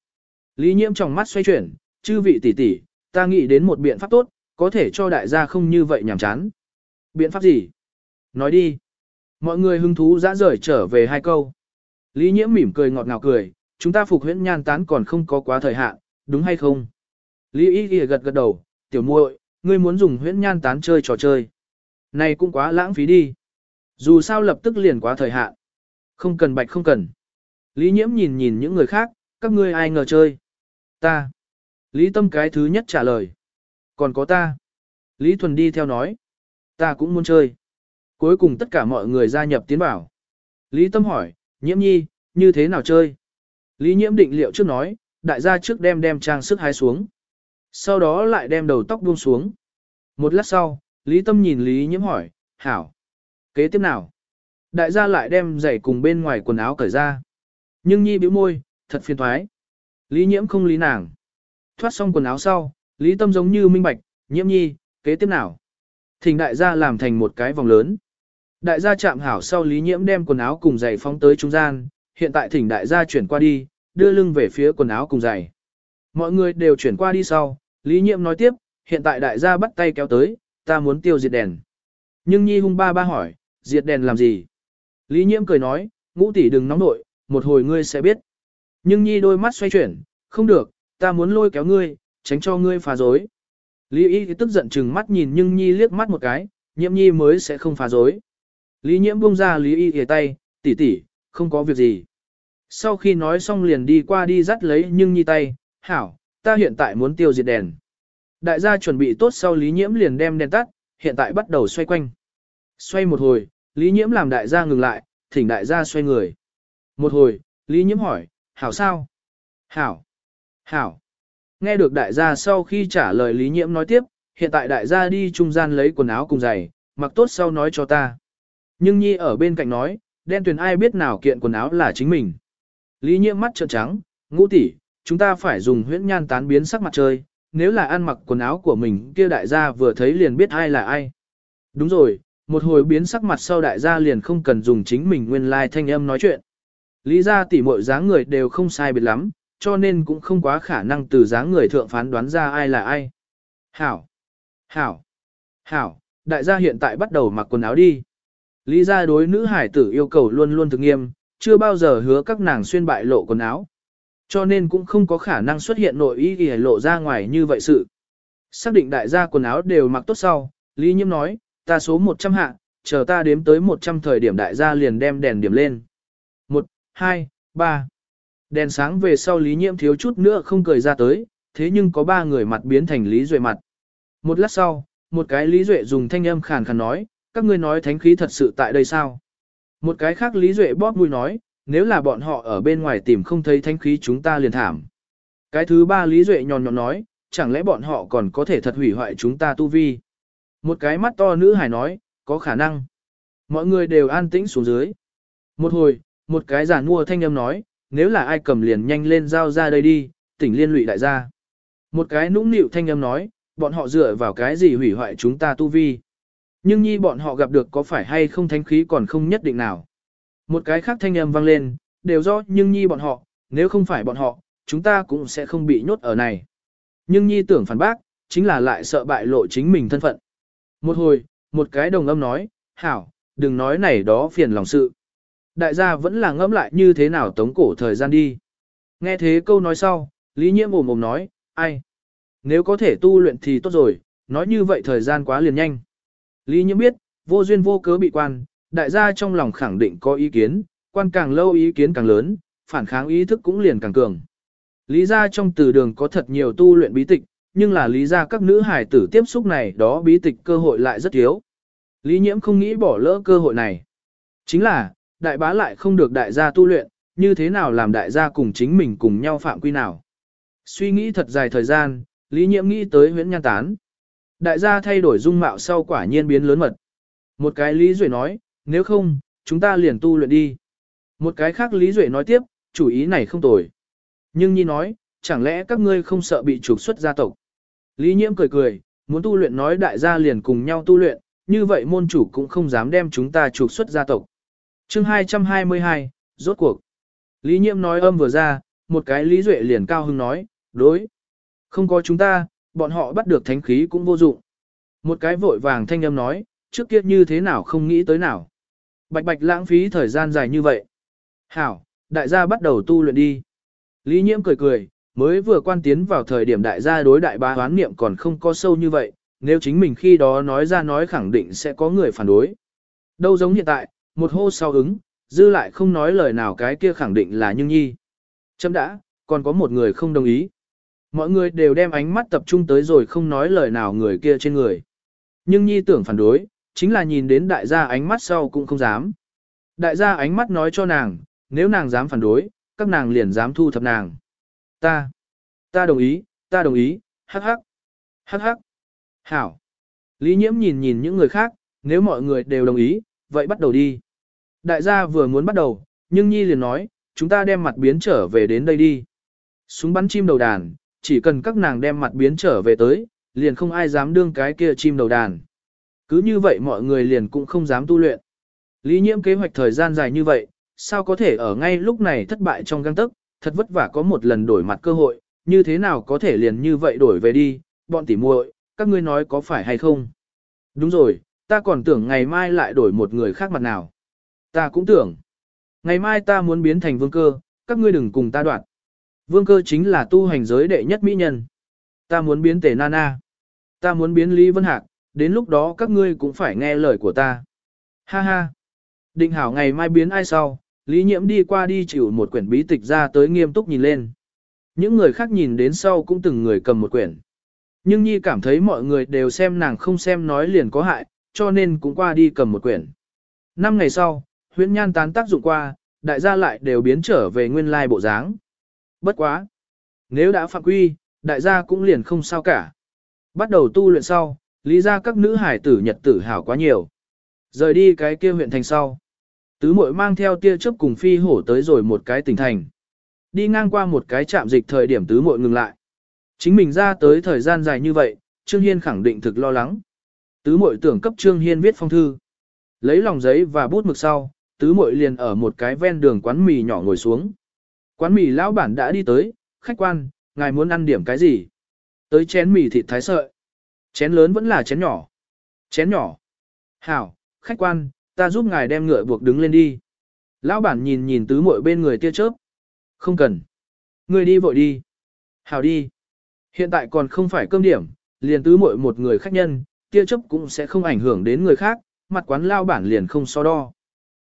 Lý Nhiễm trong mắt xoay chuyển, chư vị tỷ tỷ, ta nghĩ đến một biện pháp tốt, có thể cho đại gia không như vậy nhàm chán. Biện pháp gì? Nói đi. Mọi người hứng thú dã rời trở về hai câu. Lý Nhiễm mỉm cười ngọt ngào cười, chúng ta phục huyễn nhan tán còn không có quá thời hạn, đúng hay không? Lý Y gật gật đầu, tiểu muội, ngươi muốn dùng huyễn nhan tán chơi trò chơi. Này cũng quá lãng phí đi. Dù sao lập tức liền quá thời hạn. Không cần bạch không cần. Lý nhiễm nhìn nhìn những người khác, các ngươi ai ngờ chơi. Ta. Lý tâm cái thứ nhất trả lời. Còn có ta. Lý thuần đi theo nói. Ta cũng muốn chơi. Cuối cùng tất cả mọi người gia nhập tiến bảo. Lý tâm hỏi, nhiễm nhi, như thế nào chơi? Lý nhiễm định liệu trước nói, đại gia trước đem đem trang sức hái xuống. Sau đó lại đem đầu tóc buông xuống. Một lát sau, Lý Tâm nhìn Lý Nhiễm hỏi, hảo. Kế tiếp nào? Đại gia lại đem giày cùng bên ngoài quần áo cởi ra. Nhưng Nhi bĩu môi, thật phiền thoái. Lý Nhiễm không lý nàng. Thoát xong quần áo sau, Lý Tâm giống như minh bạch, Nhiễm Nhi, kế tiếp nào? Thỉnh đại gia làm thành một cái vòng lớn. Đại gia chạm hảo sau Lý Nhiễm đem quần áo cùng giày phóng tới trung gian, hiện tại thỉnh đại gia chuyển qua đi, đưa lưng về phía quần áo cùng giày. Mọi người đều chuyển qua đi sau, Lý Nhiễm nói tiếp, hiện tại đại gia bắt tay kéo tới, ta muốn tiêu diệt đèn. Nhưng Nhi hung ba ba hỏi, diệt đèn làm gì? Lý Nhiễm cười nói, ngũ tỷ đừng nóng nội, một hồi ngươi sẽ biết. Nhưng Nhi đôi mắt xoay chuyển, không được, ta muốn lôi kéo ngươi, tránh cho ngươi phá rối. Lý Y tức giận chừng mắt nhìn nhưng Nhi liếc mắt một cái, Nhiễm Nhi mới sẽ không phá rối. Lý Nhiễm buông ra Lý Y tay, tỷ tỷ, không có việc gì. Sau khi nói xong liền đi qua đi dắt lấy nhưng Nhi tay, hảo, ta hiện tại muốn tiêu diệt đèn. Đại gia chuẩn bị tốt sau Lý Nhiễm liền đem đèn tắt, hiện tại bắt đầu xoay quanh. Xoay một hồi, Lý Nhiễm làm đại gia ngừng lại, thỉnh đại gia xoay người. Một hồi, Lý Nhiễm hỏi, hảo sao? Hảo. Hảo. Nghe được đại gia sau khi trả lời Lý Nhiễm nói tiếp, hiện tại đại gia đi trung gian lấy quần áo cùng giày, mặc tốt sau nói cho ta. Nhưng Nhi ở bên cạnh nói, đen tuyền ai biết nào kiện quần áo là chính mình. Lý Nhiễm mắt trợn trắng, ngũ tỷ, chúng ta phải dùng huyễn nhan tán biến sắc mặt trời nếu là ăn mặc quần áo của mình kia đại gia vừa thấy liền biết ai là ai. Đúng rồi, một hồi biến sắc mặt sau đại gia liền không cần dùng chính mình nguyên lai like thanh âm nói chuyện. Lý gia tỷ mội dáng người đều không sai biệt lắm, cho nên cũng không quá khả năng từ dáng người thượng phán đoán ra ai là ai. Hảo! Hảo! Hảo! Đại gia hiện tại bắt đầu mặc quần áo đi. Lý gia đối nữ hải tử yêu cầu luôn luôn thực nghiêm, chưa bao giờ hứa các nàng xuyên bại lộ quần áo. Cho nên cũng không có khả năng xuất hiện nội ý ghi lộ ra ngoài như vậy sự. Xác định đại gia quần áo đều mặc tốt sau, Lý Nhiễm nói, ta số 100 hạ, chờ ta đếm tới 100 thời điểm đại gia liền đem đèn điểm lên. 1, 2, 3. Đèn sáng về sau Lý Nhiễm thiếu chút nữa không cười ra tới, thế nhưng có ba người mặt biến thành Lý Duệ mặt. Một lát sau, một cái Lý Duệ dùng thanh âm khàn khàn nói, các ngươi nói thánh khí thật sự tại đây sao? Một cái khác Lý Duệ bóp mũi nói, nếu là bọn họ ở bên ngoài tìm không thấy thánh khí chúng ta liền thảm. Cái thứ ba Lý Duệ nhòn nhọn nói, chẳng lẽ bọn họ còn có thể thật hủy hoại chúng ta tu vi? Một cái mắt to nữ hài nói, có khả năng. Mọi người đều an tĩnh xuống dưới. Một hồi, một cái giả mua thanh âm nói, nếu là ai cầm liền nhanh lên giao ra đây đi, tỉnh liên lụy đại gia. Một cái nũng nịu thanh âm nói, bọn họ dựa vào cái gì hủy hoại chúng ta tu vi. Nhưng nhi bọn họ gặp được có phải hay không thánh khí còn không nhất định nào. Một cái khác thanh âm vang lên, đều do nhưng nhi bọn họ, nếu không phải bọn họ, chúng ta cũng sẽ không bị nhốt ở này. Nhưng nhi tưởng phản bác, chính là lại sợ bại lộ chính mình thân phận. Một hồi, một cái đồng âm nói, hảo, đừng nói này đó phiền lòng sự. Đại gia vẫn là ngẫm lại như thế nào tống cổ thời gian đi. Nghe thế câu nói sau, Lý Nhiễm ồm ồm nói, ai? Nếu có thể tu luyện thì tốt rồi, nói như vậy thời gian quá liền nhanh. Lý Nhiễm biết, vô duyên vô cớ bị quan, đại gia trong lòng khẳng định có ý kiến, quan càng lâu ý kiến càng lớn, phản kháng ý thức cũng liền càng cường. Lý gia trong từ đường có thật nhiều tu luyện bí tịch, nhưng là lý gia các nữ hải tử tiếp xúc này đó bí tịch cơ hội lại rất thiếu. Lý nhiễm không nghĩ bỏ lỡ cơ hội này. Chính là, đại bá lại không được đại gia tu luyện, như thế nào làm đại gia cùng chính mình cùng nhau phạm quy nào. Suy nghĩ thật dài thời gian, Lý nhiễm nghĩ tới huyễn nhan tán. Đại gia thay đổi dung mạo sau quả nhiên biến lớn mật. Một cái Lý Duệ nói, nếu không, chúng ta liền tu luyện đi. Một cái khác Lý Duệ nói tiếp, chủ ý này không tồi. Nhưng Nhi nói, chẳng lẽ các ngươi không sợ bị trục xuất gia tộc? Lý Nhiễm cười cười, muốn tu luyện nói đại gia liền cùng nhau tu luyện, như vậy môn chủ cũng không dám đem chúng ta trục xuất gia tộc. Chương 222, rốt cuộc. Lý Nhiễm nói âm vừa ra, một cái Lý Duệ liền cao hưng nói, đối. Không có chúng ta, bọn họ bắt được thánh khí cũng vô dụng. Một cái vội vàng thanh âm nói, trước kia như thế nào không nghĩ tới nào. Bạch bạch lãng phí thời gian dài như vậy. Hảo, đại gia bắt đầu tu luyện đi. Lý Nhiễm cười cười, mới vừa quan tiến vào thời điểm đại gia đối đại bá hoán niệm còn không có sâu như vậy, nếu chính mình khi đó nói ra nói khẳng định sẽ có người phản đối. Đâu giống hiện tại, một hô sau ứng, dư lại không nói lời nào cái kia khẳng định là Nhưng Nhi. Chấm đã, còn có một người không đồng ý. Mọi người đều đem ánh mắt tập trung tới rồi không nói lời nào người kia trên người. Nhưng Nhi tưởng phản đối, chính là nhìn đến đại gia ánh mắt sau cũng không dám. Đại gia ánh mắt nói cho nàng, nếu nàng dám phản đối, các nàng liền dám thu thập nàng. Ta, ta đồng ý, ta đồng ý, hắc hắc, hắc hắc. Hảo. Lý nhiễm nhìn nhìn những người khác, nếu mọi người đều đồng ý, vậy bắt đầu đi. Đại gia vừa muốn bắt đầu, nhưng Nhi liền nói, chúng ta đem mặt biến trở về đến đây đi. Súng bắn chim đầu đàn, chỉ cần các nàng đem mặt biến trở về tới, liền không ai dám đương cái kia chim đầu đàn. Cứ như vậy mọi người liền cũng không dám tu luyện. Lý nhiễm kế hoạch thời gian dài như vậy, sao có thể ở ngay lúc này thất bại trong găng tức, thật vất vả có một lần đổi mặt cơ hội, như thế nào có thể liền như vậy đổi về đi, bọn tỉ muội, các ngươi nói có phải hay không? Đúng rồi, ta còn tưởng ngày mai lại đổi một người khác mặt nào. Ta cũng tưởng. Ngày mai ta muốn biến thành vương cơ, các ngươi đừng cùng ta đoạn. Vương cơ chính là tu hành giới đệ nhất mỹ nhân. Ta muốn biến tể nana. Ta muốn biến Lý Vân Hạc, đến lúc đó các ngươi cũng phải nghe lời của ta. Ha ha. Định hảo ngày mai biến ai sau, Lý Nhiễm đi qua đi chịu một quyển bí tịch ra tới nghiêm túc nhìn lên. Những người khác nhìn đến sau cũng từng người cầm một quyển. Nhưng Nhi cảm thấy mọi người đều xem nàng không xem nói liền có hại, cho nên cũng qua đi cầm một quyển. Năm ngày sau, huyễn nhan tán tác dụng qua, đại gia lại đều biến trở về nguyên lai bộ dáng. Bất quá. Nếu đã phạm quy, đại gia cũng liền không sao cả. Bắt đầu tu luyện sau, lý ra các nữ hải tử nhật tử hảo quá nhiều. Rời đi cái kia huyện thành sau. Tứ muội mang theo tia chớp cùng phi hổ tới rồi một cái tỉnh thành. Đi ngang qua một cái trạm dịch thời điểm tứ muội ngừng lại. Chính mình ra tới thời gian dài như vậy, Trương Hiên khẳng định thực lo lắng. Tứ muội tưởng cấp Trương Hiên viết phong thư. Lấy lòng giấy và bút mực sau, tứ muội liền ở một cái ven đường quán mì nhỏ ngồi xuống. Quán mì lão bản đã đi tới, khách quan, ngài muốn ăn điểm cái gì? Tới chén mì thịt thái sợi. Chén lớn vẫn là chén nhỏ. Chén nhỏ. Hảo, khách quan, ta giúp ngài đem ngựa buộc đứng lên đi. Lão bản nhìn nhìn tứ muội bên người tia chớp. Không cần. Người đi vội đi. Hảo đi. Hiện tại còn không phải cơm điểm, liền tứ muội một người khách nhân, tia chớp cũng sẽ không ảnh hưởng đến người khác, mặt quán lao bản liền không so đo.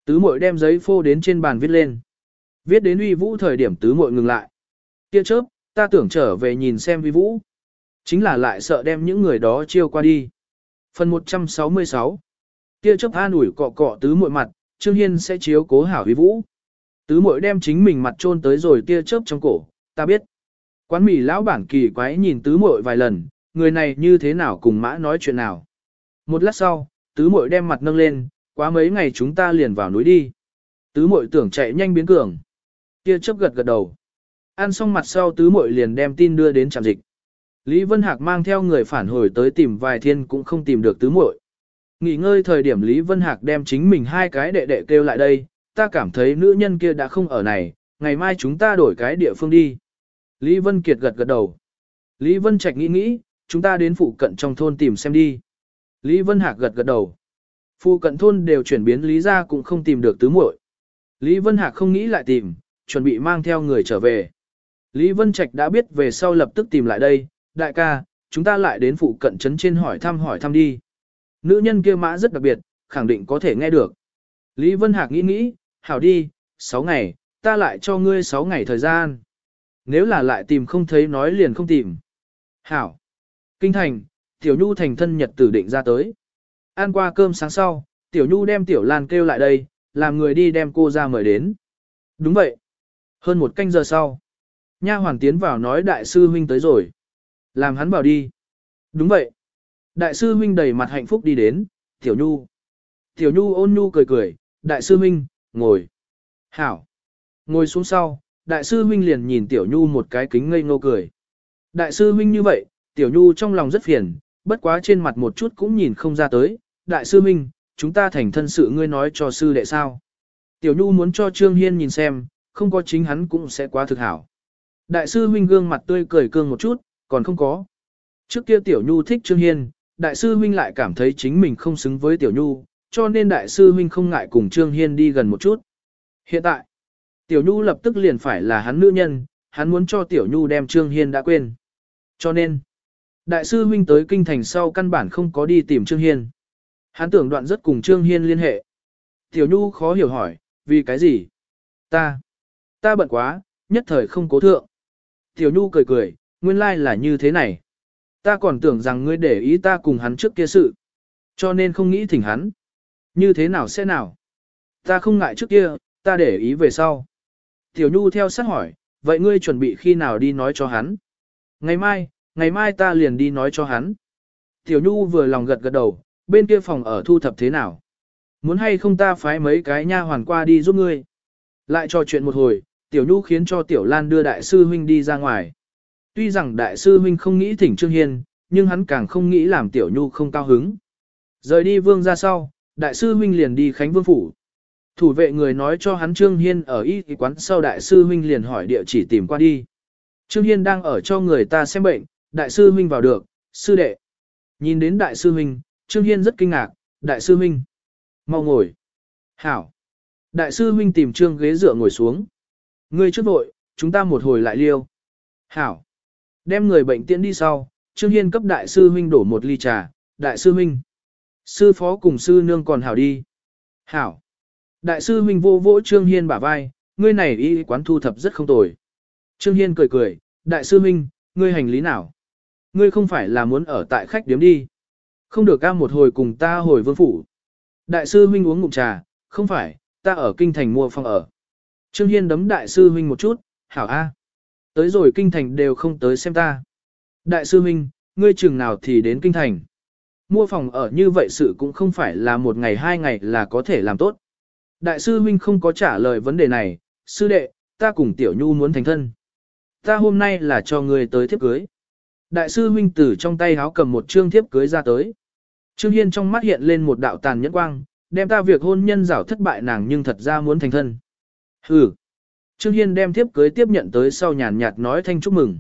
Tứ muội đem giấy phô đến trên bàn viết lên. Viết đến uy vũ thời điểm tứ muội ngừng lại. Tia chớp, ta tưởng trở về nhìn xem uy vũ. Chính là lại sợ đem những người đó chiêu qua đi. Phần 166 Tia Chấp an ủi cọ cọ tứ muội mặt, Trương Hiên sẽ chiếu cố hảo Huy vũ. Tứ muội đem chính mình mặt trôn tới rồi tia chớp trong cổ, ta biết. Quán mì lão bản kỳ quái nhìn tứ muội vài lần, người này như thế nào cùng mã nói chuyện nào. Một lát sau, tứ muội đem mặt nâng lên, quá mấy ngày chúng ta liền vào núi đi. Tứ muội tưởng chạy nhanh biến cường. Tia chấp gật gật đầu. Ăn xong mặt sau tứ muội liền đem tin đưa đến trạm dịch. Lý Vân Hạc mang theo người phản hồi tới tìm vài thiên cũng không tìm được tứ muội. Nghỉ ngơi thời điểm Lý Vân Hạc đem chính mình hai cái đệ đệ kêu lại đây, ta cảm thấy nữ nhân kia đã không ở này, ngày mai chúng ta đổi cái địa phương đi. Lý Vân Kiệt gật gật đầu. Lý Vân Trạch nghĩ nghĩ, chúng ta đến phụ cận trong thôn tìm xem đi. Lý Vân Hạc gật gật đầu. Phụ cận thôn đều chuyển biến Lý ra cũng không tìm được tứ muội. Lý Vân Hạc không nghĩ lại tìm, chuẩn bị mang theo người trở về. Lý Vân Trạch đã biết về sau lập tức tìm lại đây, đại ca, chúng ta lại đến phụ cận trấn trên hỏi thăm hỏi thăm đi. Nữ nhân kia mã rất đặc biệt, khẳng định có thể nghe được. Lý Vân Hạc nghĩ nghĩ, hảo đi, 6 ngày, ta lại cho ngươi 6 ngày thời gian. Nếu là lại tìm không thấy nói liền không tìm. Hảo. Kinh thành, Tiểu Nhu thành thân nhật tử định ra tới. Ăn qua cơm sáng sau, Tiểu Nhu đem Tiểu Lan kêu lại đây, làm người đi đem cô ra mời đến. Đúng vậy. Hơn một canh giờ sau. Nha hoàng tiến vào nói đại sư huynh tới rồi. Làm hắn vào đi. Đúng vậy. Đại sư huynh đầy mặt hạnh phúc đi đến, Tiểu Nhu. Tiểu Nhu ôn nhu cười cười, đại sư huynh, ngồi. Hảo. Ngồi xuống sau, đại sư huynh liền nhìn Tiểu Nhu một cái kính ngây ngô cười. Đại sư huynh như vậy, Tiểu Nhu trong lòng rất phiền, bất quá trên mặt một chút cũng nhìn không ra tới. Đại sư huynh, chúng ta thành thân sự ngươi nói cho sư đệ sao. Tiểu Nhu muốn cho Trương Hiên nhìn xem, không có chính hắn cũng sẽ quá thực hảo. Đại sư huynh gương mặt tươi cười cương một chút, còn không có. Trước kia Tiểu Nhu thích Trương Hiên, đại sư huynh lại cảm thấy chính mình không xứng với Tiểu Nhu, cho nên đại sư huynh không ngại cùng Trương Hiên đi gần một chút. Hiện tại, Tiểu Nhu lập tức liền phải là hắn nữ nhân, hắn muốn cho Tiểu Nhu đem Trương Hiên đã quên. Cho nên, đại sư huynh tới kinh thành sau căn bản không có đi tìm Trương Hiên. Hắn tưởng đoạn rất cùng Trương Hiên liên hệ. Tiểu Nhu khó hiểu hỏi, vì cái gì? Ta, ta bận quá, nhất thời không cố thượng. Tiểu Nhu cười cười, nguyên lai like là như thế này. Ta còn tưởng rằng ngươi để ý ta cùng hắn trước kia sự. Cho nên không nghĩ thỉnh hắn. Như thế nào sẽ nào? Ta không ngại trước kia, ta để ý về sau. Tiểu Nhu theo sát hỏi, vậy ngươi chuẩn bị khi nào đi nói cho hắn? Ngày mai, ngày mai ta liền đi nói cho hắn. Tiểu Nhu vừa lòng gật gật đầu, bên kia phòng ở thu thập thế nào? Muốn hay không ta phái mấy cái nha hoàn qua đi giúp ngươi? Lại trò chuyện một hồi, Tiểu Nhu khiến cho Tiểu Lan đưa đại sư huynh đi ra ngoài. Tuy rằng đại sư huynh không nghĩ thỉnh Trương Hiên, nhưng hắn càng không nghĩ làm Tiểu Nhu không cao hứng. Rời đi vương ra sau, đại sư huynh liền đi Khánh Vương Phủ. Thủ vệ người nói cho hắn Trương Hiên ở y quán sau đại sư huynh liền hỏi địa chỉ tìm qua đi. Trương Hiên đang ở cho người ta xem bệnh, đại sư huynh vào được, sư đệ. Nhìn đến đại sư huynh, Trương Hiên rất kinh ngạc, đại sư huynh. Mau ngồi. Hảo. Đại sư huynh tìm trương ghế dựa ngồi xuống. Ngươi trước vội, chúng ta một hồi lại liêu. Hảo. Đem người bệnh tiễn đi sau, Trương Hiên cấp đại sư huynh đổ một ly trà, đại sư huynh. Sư phó cùng sư nương còn hảo đi. Hảo. Đại sư huynh vô vỗ Trương Hiên bả vai, ngươi này y quán thu thập rất không tồi. Trương Hiên cười cười, đại sư huynh, ngươi hành lý nào? Ngươi không phải là muốn ở tại khách điếm đi. Không được ca một hồi cùng ta hồi vương phủ. Đại sư huynh uống ngụm trà, không phải, ta ở kinh thành mua phòng ở. Trương Hiên đấm đại sư huynh một chút, hảo a. Tới rồi kinh thành đều không tới xem ta. Đại sư huynh, ngươi chừng nào thì đến kinh thành. Mua phòng ở như vậy sự cũng không phải là một ngày hai ngày là có thể làm tốt. Đại sư huynh không có trả lời vấn đề này, sư đệ, ta cùng tiểu nhu muốn thành thân. Ta hôm nay là cho ngươi tới thiếp cưới. Đại sư huynh từ trong tay háo cầm một trương thiếp cưới ra tới. Trương Hiên trong mắt hiện lên một đạo tàn nhẫn quang, đem ta việc hôn nhân rảo thất bại nàng nhưng thật ra muốn thành thân. Hừ. Trương Hiên đem thiếp cưới tiếp nhận tới sau nhàn nhạt nói thanh chúc mừng.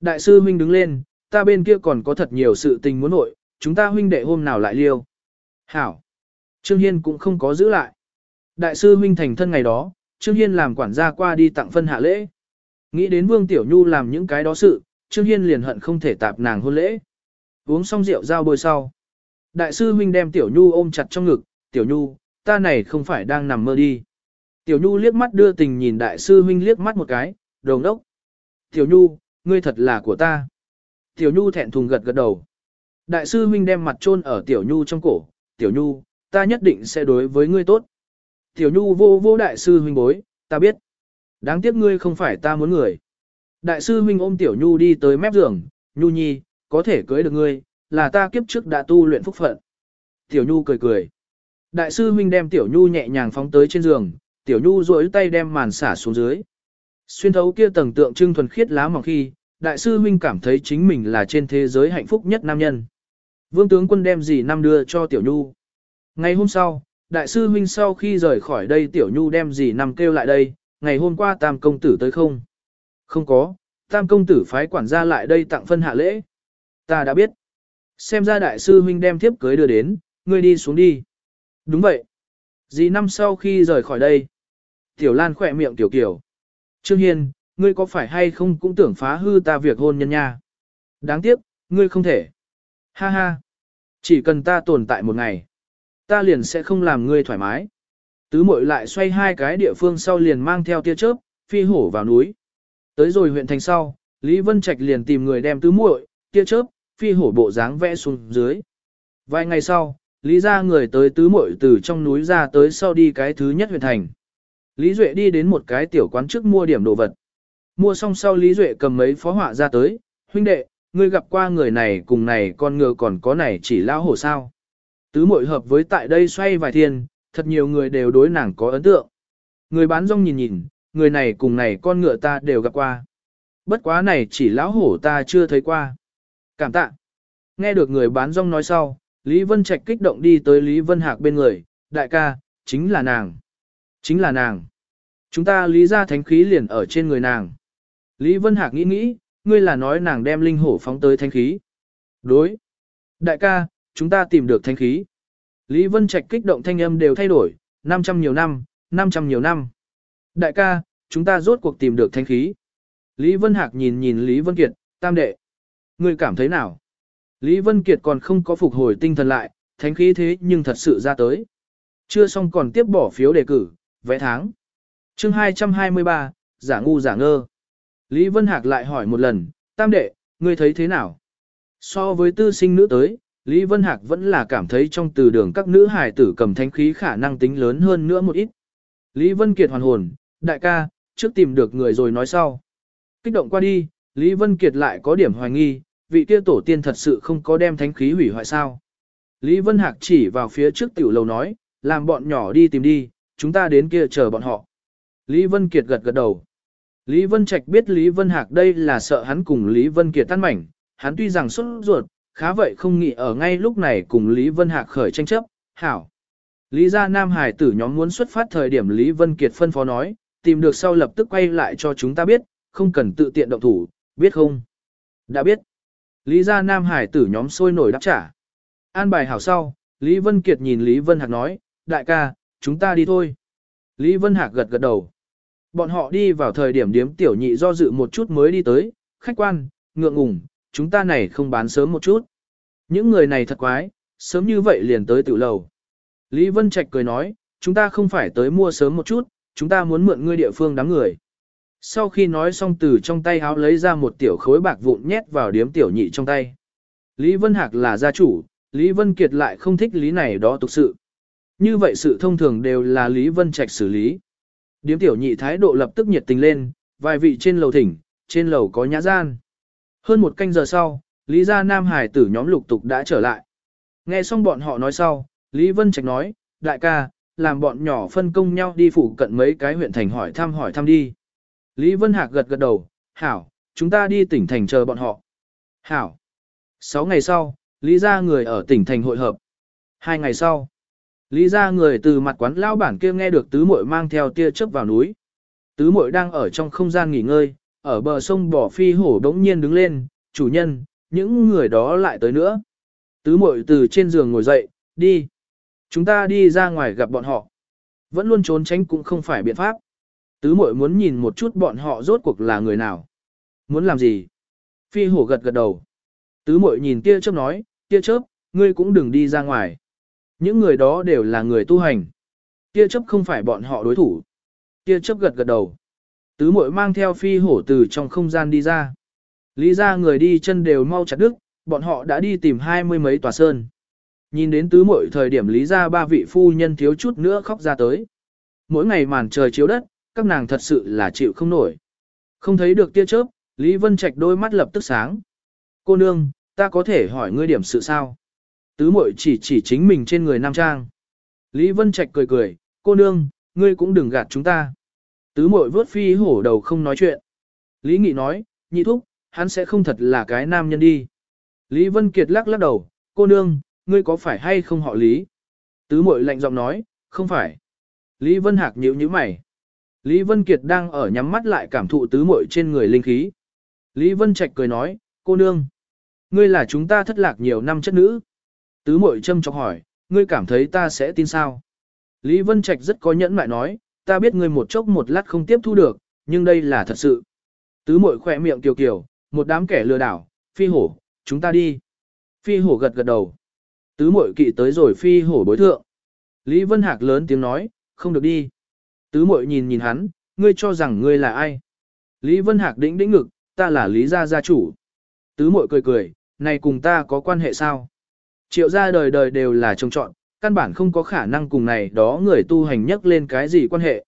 Đại sư huynh đứng lên, ta bên kia còn có thật nhiều sự tình muốn nội, chúng ta huynh đệ hôm nào lại liêu. Hảo. Trương Hiên cũng không có giữ lại. Đại sư huynh thành thân ngày đó, Trương Hiên làm quản gia qua đi tặng phân hạ lễ. Nghĩ đến Vương Tiểu Nhu làm những cái đó sự, Trương Hiên liền hận không thể tạp nàng hôn lễ. Uống xong rượu giao bôi sau. Đại sư huynh đem Tiểu Nhu ôm chặt trong ngực, Tiểu Nhu, ta này không phải đang nằm mơ đi. Tiểu Nhu liếc mắt đưa tình nhìn đại sư huynh liếc mắt một cái, đồng đốc. Tiểu Nhu, ngươi thật là của ta. Tiểu Nhu thẹn thùng gật gật đầu. Đại sư huynh đem mặt chôn ở Tiểu Nhu trong cổ, Tiểu Nhu, ta nhất định sẽ đối với ngươi tốt. Tiểu Nhu vô vô đại sư huynh bối, ta biết. Đáng tiếc ngươi không phải ta muốn người. Đại sư huynh ôm Tiểu Nhu đi tới mép giường, Nhu nhi, có thể cưới được ngươi, là ta kiếp trước đã tu luyện phúc phận. Tiểu Nhu cười cười. Đại sư huynh đem Tiểu Nhu nhẹ nhàng phóng tới trên giường, Tiểu Nhu duỗi tay đem màn xả xuống dưới. Xuyên thấu kia tầng tượng trưng thuần khiết lá mỏng khi, đại sư huynh cảm thấy chính mình là trên thế giới hạnh phúc nhất nam nhân. Vương tướng quân đem gì năm đưa cho Tiểu Nhu. Ngày hôm sau, đại sư huynh sau khi rời khỏi đây Tiểu Nhu đem gì năm kêu lại đây, ngày hôm qua tam công tử tới không? Không có, tam công tử phái quản gia lại đây tặng phân hạ lễ. Ta đã biết. Xem ra đại sư huynh đem thiếp cưới đưa đến, ngươi đi xuống đi. Đúng vậy. Dì năm sau khi rời khỏi đây. Tiểu Lan khỏe miệng tiểu kiểu. Trương Hiên, ngươi có phải hay không cũng tưởng phá hư ta việc hôn nhân nha. Đáng tiếc, ngươi không thể. Ha ha. Chỉ cần ta tồn tại một ngày. Ta liền sẽ không làm ngươi thoải mái. Tứ mội lại xoay hai cái địa phương sau liền mang theo tia chớp, phi hổ vào núi. Tới rồi huyện thành sau, Lý Vân Trạch liền tìm người đem tứ muội, tia chớp, phi hổ bộ dáng vẽ xuống dưới. Vài ngày sau, Lý ra người tới tứ muội từ trong núi ra tới sau đi cái thứ nhất huyện thành. Lý Duệ đi đến một cái tiểu quán trước mua điểm đồ vật. Mua xong sau Lý Duệ cầm mấy phó họa ra tới, huynh đệ, ngươi gặp qua người này cùng này con ngựa còn có này chỉ lão hổ sao. Tứ muội hợp với tại đây xoay vài thiên, thật nhiều người đều đối nàng có ấn tượng. Người bán rong nhìn nhìn, người này cùng này con ngựa ta đều gặp qua. Bất quá này chỉ lão hổ ta chưa thấy qua. Cảm tạ. Nghe được người bán rong nói sau, Lý Vân Trạch kích động đi tới Lý Vân Hạc bên người, đại ca, chính là nàng. Chính là nàng. Chúng ta lý ra thánh khí liền ở trên người nàng. Lý Vân Hạc nghĩ nghĩ, ngươi là nói nàng đem linh hổ phóng tới thánh khí. Đối. Đại ca, chúng ta tìm được thánh khí. Lý Vân Trạch kích động thanh âm đều thay đổi, 500 nhiều năm, 500 nhiều năm. Đại ca, chúng ta rốt cuộc tìm được thánh khí. Lý Vân Hạc nhìn nhìn Lý Vân Kiệt, tam đệ. Ngươi cảm thấy nào? Lý Vân Kiệt còn không có phục hồi tinh thần lại, thánh khí thế nhưng thật sự ra tới. Chưa xong còn tiếp bỏ phiếu đề cử, vẽ tháng. chương 223, giả ngu giả ngơ. Lý Vân Hạc lại hỏi một lần, tam đệ, ngươi thấy thế nào? So với tư sinh nữ tới, Lý Vân Hạc vẫn là cảm thấy trong từ đường các nữ hài tử cầm thánh khí khả năng tính lớn hơn nữa một ít. Lý Vân Kiệt hoàn hồn, đại ca, trước tìm được người rồi nói sau. Kích động qua đi, Lý Vân Kiệt lại có điểm hoài nghi, vị kia tổ tiên thật sự không có đem thánh khí hủy hoại sao. Lý Vân Hạc chỉ vào phía trước tiểu lầu nói, làm bọn nhỏ đi tìm đi, chúng ta đến kia chờ bọn họ. Lý Vân Kiệt gật gật đầu. Lý Vân Trạch biết Lý Vân Hạc đây là sợ hắn cùng Lý Vân Kiệt tan mảnh, hắn tuy rằng xuất ruột, khá vậy không nghĩ ở ngay lúc này cùng Lý Vân Hạc khởi tranh chấp, hảo. Lý gia Nam Hải tử nhóm muốn xuất phát thời điểm Lý Vân Kiệt phân phó nói, tìm được sau lập tức quay lại cho chúng ta biết, không cần tự tiện động thủ, biết không? Đã biết. Lý gia Nam Hải tử nhóm sôi nổi đáp trả. An bài hảo sau, Lý Vân Kiệt nhìn Lý Vân Hạc nói, đại ca, chúng ta đi thôi. Lý Vân Hạc gật gật đầu. Bọn họ đi vào thời điểm điếm tiểu nhị do dự một chút mới đi tới, khách quan, ngượng ngùng, chúng ta này không bán sớm một chút. Những người này thật quái, sớm như vậy liền tới tiểu lầu. Lý Vân Trạch cười nói, chúng ta không phải tới mua sớm một chút, chúng ta muốn mượn ngươi địa phương đám người. Sau khi nói xong từ trong tay háo lấy ra một tiểu khối bạc vụn nhét vào điếm tiểu nhị trong tay. Lý Vân Hạc là gia chủ, Lý Vân Kiệt lại không thích lý này đó tục sự. Như vậy sự thông thường đều là Lý Vân Trạch xử lý. Điếm tiểu nhị thái độ lập tức nhiệt tình lên, vài vị trên lầu thỉnh, trên lầu có nhã gian. Hơn một canh giờ sau, Lý gia Nam Hải tử nhóm lục tục đã trở lại. Nghe xong bọn họ nói sau, Lý Vân Trạch nói, đại ca, làm bọn nhỏ phân công nhau đi phủ cận mấy cái huyện thành hỏi thăm hỏi thăm đi. Lý Vân Hạc gật gật đầu, hảo, chúng ta đi tỉnh thành chờ bọn họ. Hảo. Sáu ngày sau, Lý gia người ở tỉnh thành hội hợp. Hai ngày sau, Lý ra người từ mặt quán lao bản kia nghe được tứ muội mang theo tia chớp vào núi. Tứ muội đang ở trong không gian nghỉ ngơi, ở bờ sông bỏ phi hổ đống nhiên đứng lên, chủ nhân, những người đó lại tới nữa. Tứ muội từ trên giường ngồi dậy, đi. Chúng ta đi ra ngoài gặp bọn họ. Vẫn luôn trốn tránh cũng không phải biện pháp. Tứ muội muốn nhìn một chút bọn họ rốt cuộc là người nào. Muốn làm gì? Phi hổ gật gật đầu. Tứ muội nhìn tia chớp nói, tia chớp, ngươi cũng đừng đi ra ngoài. Những người đó đều là người tu hành. Tia chớp không phải bọn họ đối thủ. Tia chớp gật gật đầu. Tứ muội mang theo phi hổ từ trong không gian đi ra. Lý ra người đi chân đều mau chặt đứt, bọn họ đã đi tìm hai mươi mấy tòa sơn. Nhìn đến tứ muội thời điểm lý ra ba vị phu nhân thiếu chút nữa khóc ra tới. Mỗi ngày màn trời chiếu đất, các nàng thật sự là chịu không nổi. Không thấy được tia chớp, Lý Vân Trạch đôi mắt lập tức sáng. Cô nương, ta có thể hỏi ngươi điểm sự sao? Tứ muội chỉ chỉ chính mình trên người nam trang. Lý Vân Trạch cười cười, cô nương, ngươi cũng đừng gạt chúng ta. Tứ muội vớt phi hổ đầu không nói chuyện. Lý Nghị nói, nhị thúc, hắn sẽ không thật là cái nam nhân đi. Lý Vân Kiệt lắc lắc đầu, cô nương, ngươi có phải hay không họ Lý? Tứ muội lạnh giọng nói, không phải. Lý Vân Hạc nhíu nhíu mày. Lý Vân Kiệt đang ở nhắm mắt lại cảm thụ tứ muội trên người linh khí. Lý Vân Trạch cười nói, cô nương, ngươi là chúng ta thất lạc nhiều năm chất nữ. Tứ muội châm chọc hỏi, ngươi cảm thấy ta sẽ tin sao? Lý Vân Trạch rất có nhẫn mại nói, ta biết ngươi một chốc một lát không tiếp thu được, nhưng đây là thật sự. Tứ muội khỏe miệng kiều kiều, một đám kẻ lừa đảo, phi hổ, chúng ta đi. Phi hổ gật gật đầu. Tứ muội kỵ tới rồi phi hổ bối thượng. Lý Vân Hạc lớn tiếng nói, không được đi. Tứ muội nhìn nhìn hắn, ngươi cho rằng ngươi là ai? Lý Vân Hạc đĩnh đĩnh ngực, ta là Lý gia gia chủ. Tứ muội cười cười, này cùng ta có quan hệ sao? Triệu gia đời đời đều là trông trọn, căn bản không có khả năng cùng này đó người tu hành nhất lên cái gì quan hệ.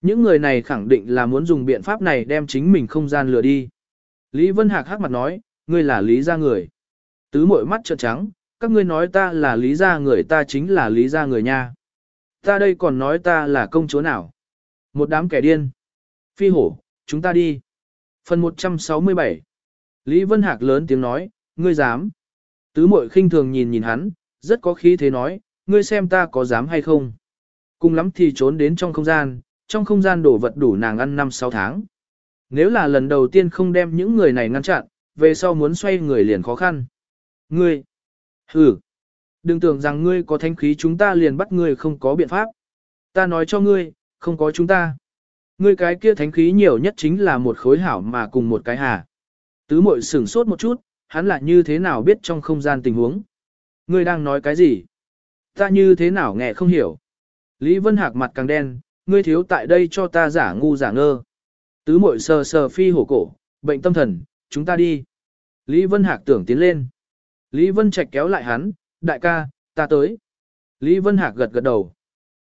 Những người này khẳng định là muốn dùng biện pháp này đem chính mình không gian lừa đi. Lý Vân Hạc hắc mặt nói, ngươi là Lý gia người. Tứ mội mắt trợn trắng, các ngươi nói ta là Lý gia người ta chính là Lý gia người nha. Ta đây còn nói ta là công chúa nào. Một đám kẻ điên. Phi hổ, chúng ta đi. Phần 167 Lý Vân Hạc lớn tiếng nói, ngươi dám. Tứ mội khinh thường nhìn nhìn hắn, rất có khí thế nói, ngươi xem ta có dám hay không. Cùng lắm thì trốn đến trong không gian, trong không gian đổ vật đủ nàng ăn 5-6 tháng. Nếu là lần đầu tiên không đem những người này ngăn chặn, về sau muốn xoay người liền khó khăn. Ngươi, Ừ! đừng tưởng rằng ngươi có thanh khí chúng ta liền bắt ngươi không có biện pháp. Ta nói cho ngươi, không có chúng ta. Ngươi cái kia thánh khí nhiều nhất chính là một khối hảo mà cùng một cái hà. Tứ mội sửng sốt một chút, hắn là như thế nào biết trong không gian tình huống. Ngươi đang nói cái gì? Ta như thế nào nghe không hiểu. Lý Vân Hạc mặt càng đen, ngươi thiếu tại đây cho ta giả ngu giả ngơ. Tứ mội sờ sờ phi hổ cổ, bệnh tâm thần, chúng ta đi. Lý Vân Hạc tưởng tiến lên. Lý Vân Trạch kéo lại hắn, đại ca, ta tới. Lý Vân Hạc gật gật đầu.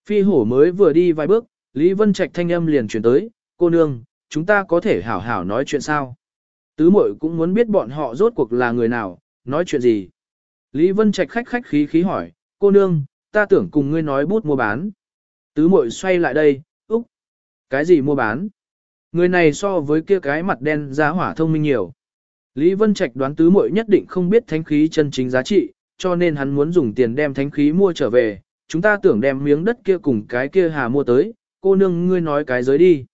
Phi hổ mới vừa đi vài bước, Lý Vân Trạch thanh âm liền chuyển tới, cô nương, chúng ta có thể hảo hảo nói chuyện sao? Tứ muội cũng muốn biết bọn họ rốt cuộc là người nào, nói chuyện gì. Lý Vân Trạch khách khách khí khí hỏi, cô nương, ta tưởng cùng ngươi nói bút mua bán. Tứ muội xoay lại đây, úc, cái gì mua bán? Người này so với kia cái mặt đen giá hỏa thông minh nhiều. Lý Vân Trạch đoán tứ muội nhất định không biết thánh khí chân chính giá trị, cho nên hắn muốn dùng tiền đem thánh khí mua trở về. Chúng ta tưởng đem miếng đất kia cùng cái kia hà mua tới, cô nương ngươi nói cái giới đi.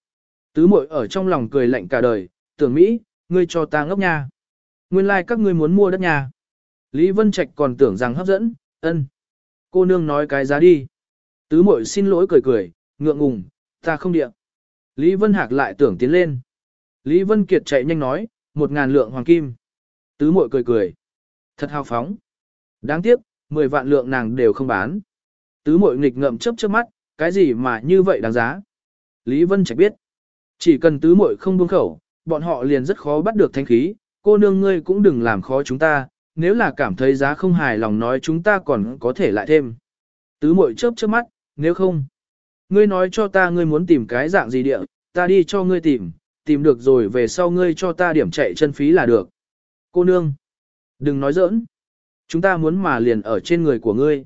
Tứ muội ở trong lòng cười lạnh cả đời, tưởng Mỹ, ngươi cho ta ngốc nha. Nguyên lai like các ngươi muốn mua đất nhà. Lý Vân Trạch còn tưởng rằng hấp dẫn, ân. Cô nương nói cái giá đi. Tứ mội xin lỗi cười cười, ngượng ngùng, ta không điện. Lý Vân Hạc lại tưởng tiến lên. Lý Vân Kiệt chạy nhanh nói, một ngàn lượng hoàng kim. Tứ mội cười cười. Thật hào phóng. Đáng tiếc, mười vạn lượng nàng đều không bán. Tứ mội nghịch ngậm chớp chớp mắt, cái gì mà như vậy đáng giá. Lý Vân Trạch biết. Chỉ cần tứ mội không buông khẩu, bọn họ liền rất khó bắt được thanh khí. Cô nương ngươi cũng đừng làm khó chúng ta, nếu là cảm thấy giá không hài lòng nói chúng ta còn có thể lại thêm. Tứ mội chớp chớp mắt, nếu không. Ngươi nói cho ta ngươi muốn tìm cái dạng gì địa, ta đi cho ngươi tìm, tìm được rồi về sau ngươi cho ta điểm chạy chân phí là được. Cô nương, đừng nói giỡn. Chúng ta muốn mà liền ở trên người của ngươi.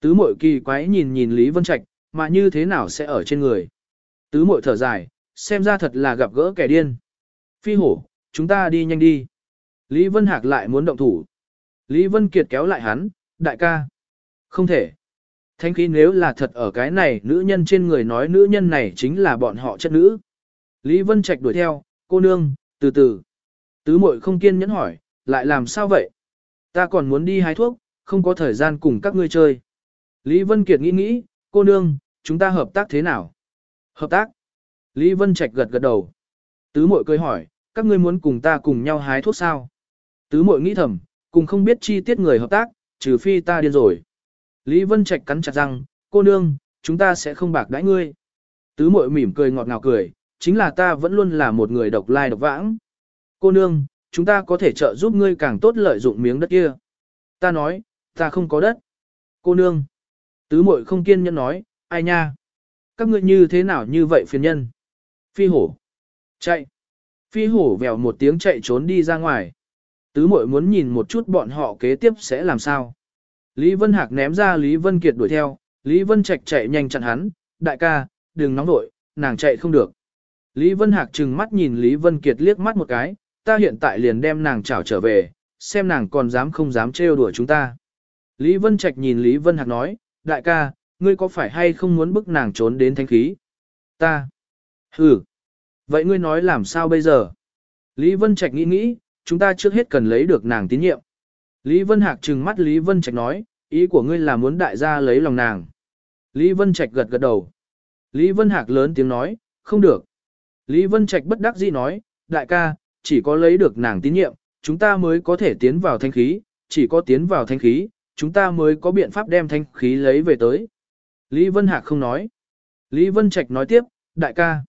Tứ mội kỳ quái nhìn nhìn Lý Vân Trạch, mà như thế nào sẽ ở trên người. Tứ mội thở dài, xem ra thật là gặp gỡ kẻ điên. Phi hổ, chúng ta đi nhanh đi. Lý Vân Hạc lại muốn động thủ. Lý Vân Kiệt kéo lại hắn, đại ca. Không thể. Thánh khí nếu là thật ở cái này nữ nhân trên người nói nữ nhân này chính là bọn họ chất nữ. Lý Vân Trạch đuổi theo, cô nương, từ từ. Tứ mội không kiên nhẫn hỏi, lại làm sao vậy? Ta còn muốn đi hái thuốc, không có thời gian cùng các ngươi chơi. Lý Vân Kiệt nghĩ nghĩ, cô nương, chúng ta hợp tác thế nào? Hợp tác. Lý Vân Trạch gật gật đầu. Tứ mội cười hỏi, các ngươi muốn cùng ta cùng nhau hái thuốc sao? Tứ mội nghĩ thầm, cùng không biết chi tiết người hợp tác, trừ phi ta điên rồi. Lý Vân Trạch cắn chặt răng, cô nương, chúng ta sẽ không bạc đãi ngươi. Tứ mội mỉm cười ngọt ngào cười, chính là ta vẫn luôn là một người độc lai độc vãng. Cô nương, chúng ta có thể trợ giúp ngươi càng tốt lợi dụng miếng đất kia. Ta nói, ta không có đất. Cô nương. Tứ mội không kiên nhẫn nói, ai nha. Các ngươi như thế nào như vậy phiền nhân. Phi hổ. Chạy. Phi hổ vèo một tiếng chạy trốn đi ra ngoài. Tứ mội muốn nhìn một chút bọn họ kế tiếp sẽ làm sao. Lý Vân Hạc ném ra Lý Vân Kiệt đuổi theo, Lý Vân Trạch chạy nhanh chặn hắn, đại ca, đừng nóng vội, nàng chạy không được. Lý Vân Hạc trừng mắt nhìn Lý Vân Kiệt liếc mắt một cái, ta hiện tại liền đem nàng chảo trở về, xem nàng còn dám không dám trêu đùa chúng ta. Lý Vân Trạch nhìn Lý Vân Hạc nói, đại ca, ngươi có phải hay không muốn bức nàng trốn đến thanh khí? Ta. Ừ. Vậy ngươi nói làm sao bây giờ? Lý Vân Trạch nghĩ nghĩ, chúng ta trước hết cần lấy được nàng tín nhiệm. Lý Vân Hạc trừng mắt Lý Vân Trạch nói, ý của ngươi là muốn đại gia lấy lòng nàng. Lý Vân Trạch gật gật đầu. Lý Vân Hạc lớn tiếng nói, không được. Lý Vân Trạch bất đắc dĩ nói, đại ca, chỉ có lấy được nàng tín nhiệm, chúng ta mới có thể tiến vào thanh khí, chỉ có tiến vào thanh khí, chúng ta mới có biện pháp đem thanh khí lấy về tới. Lý Vân Hạc không nói. Lý Vân Trạch nói tiếp, đại ca,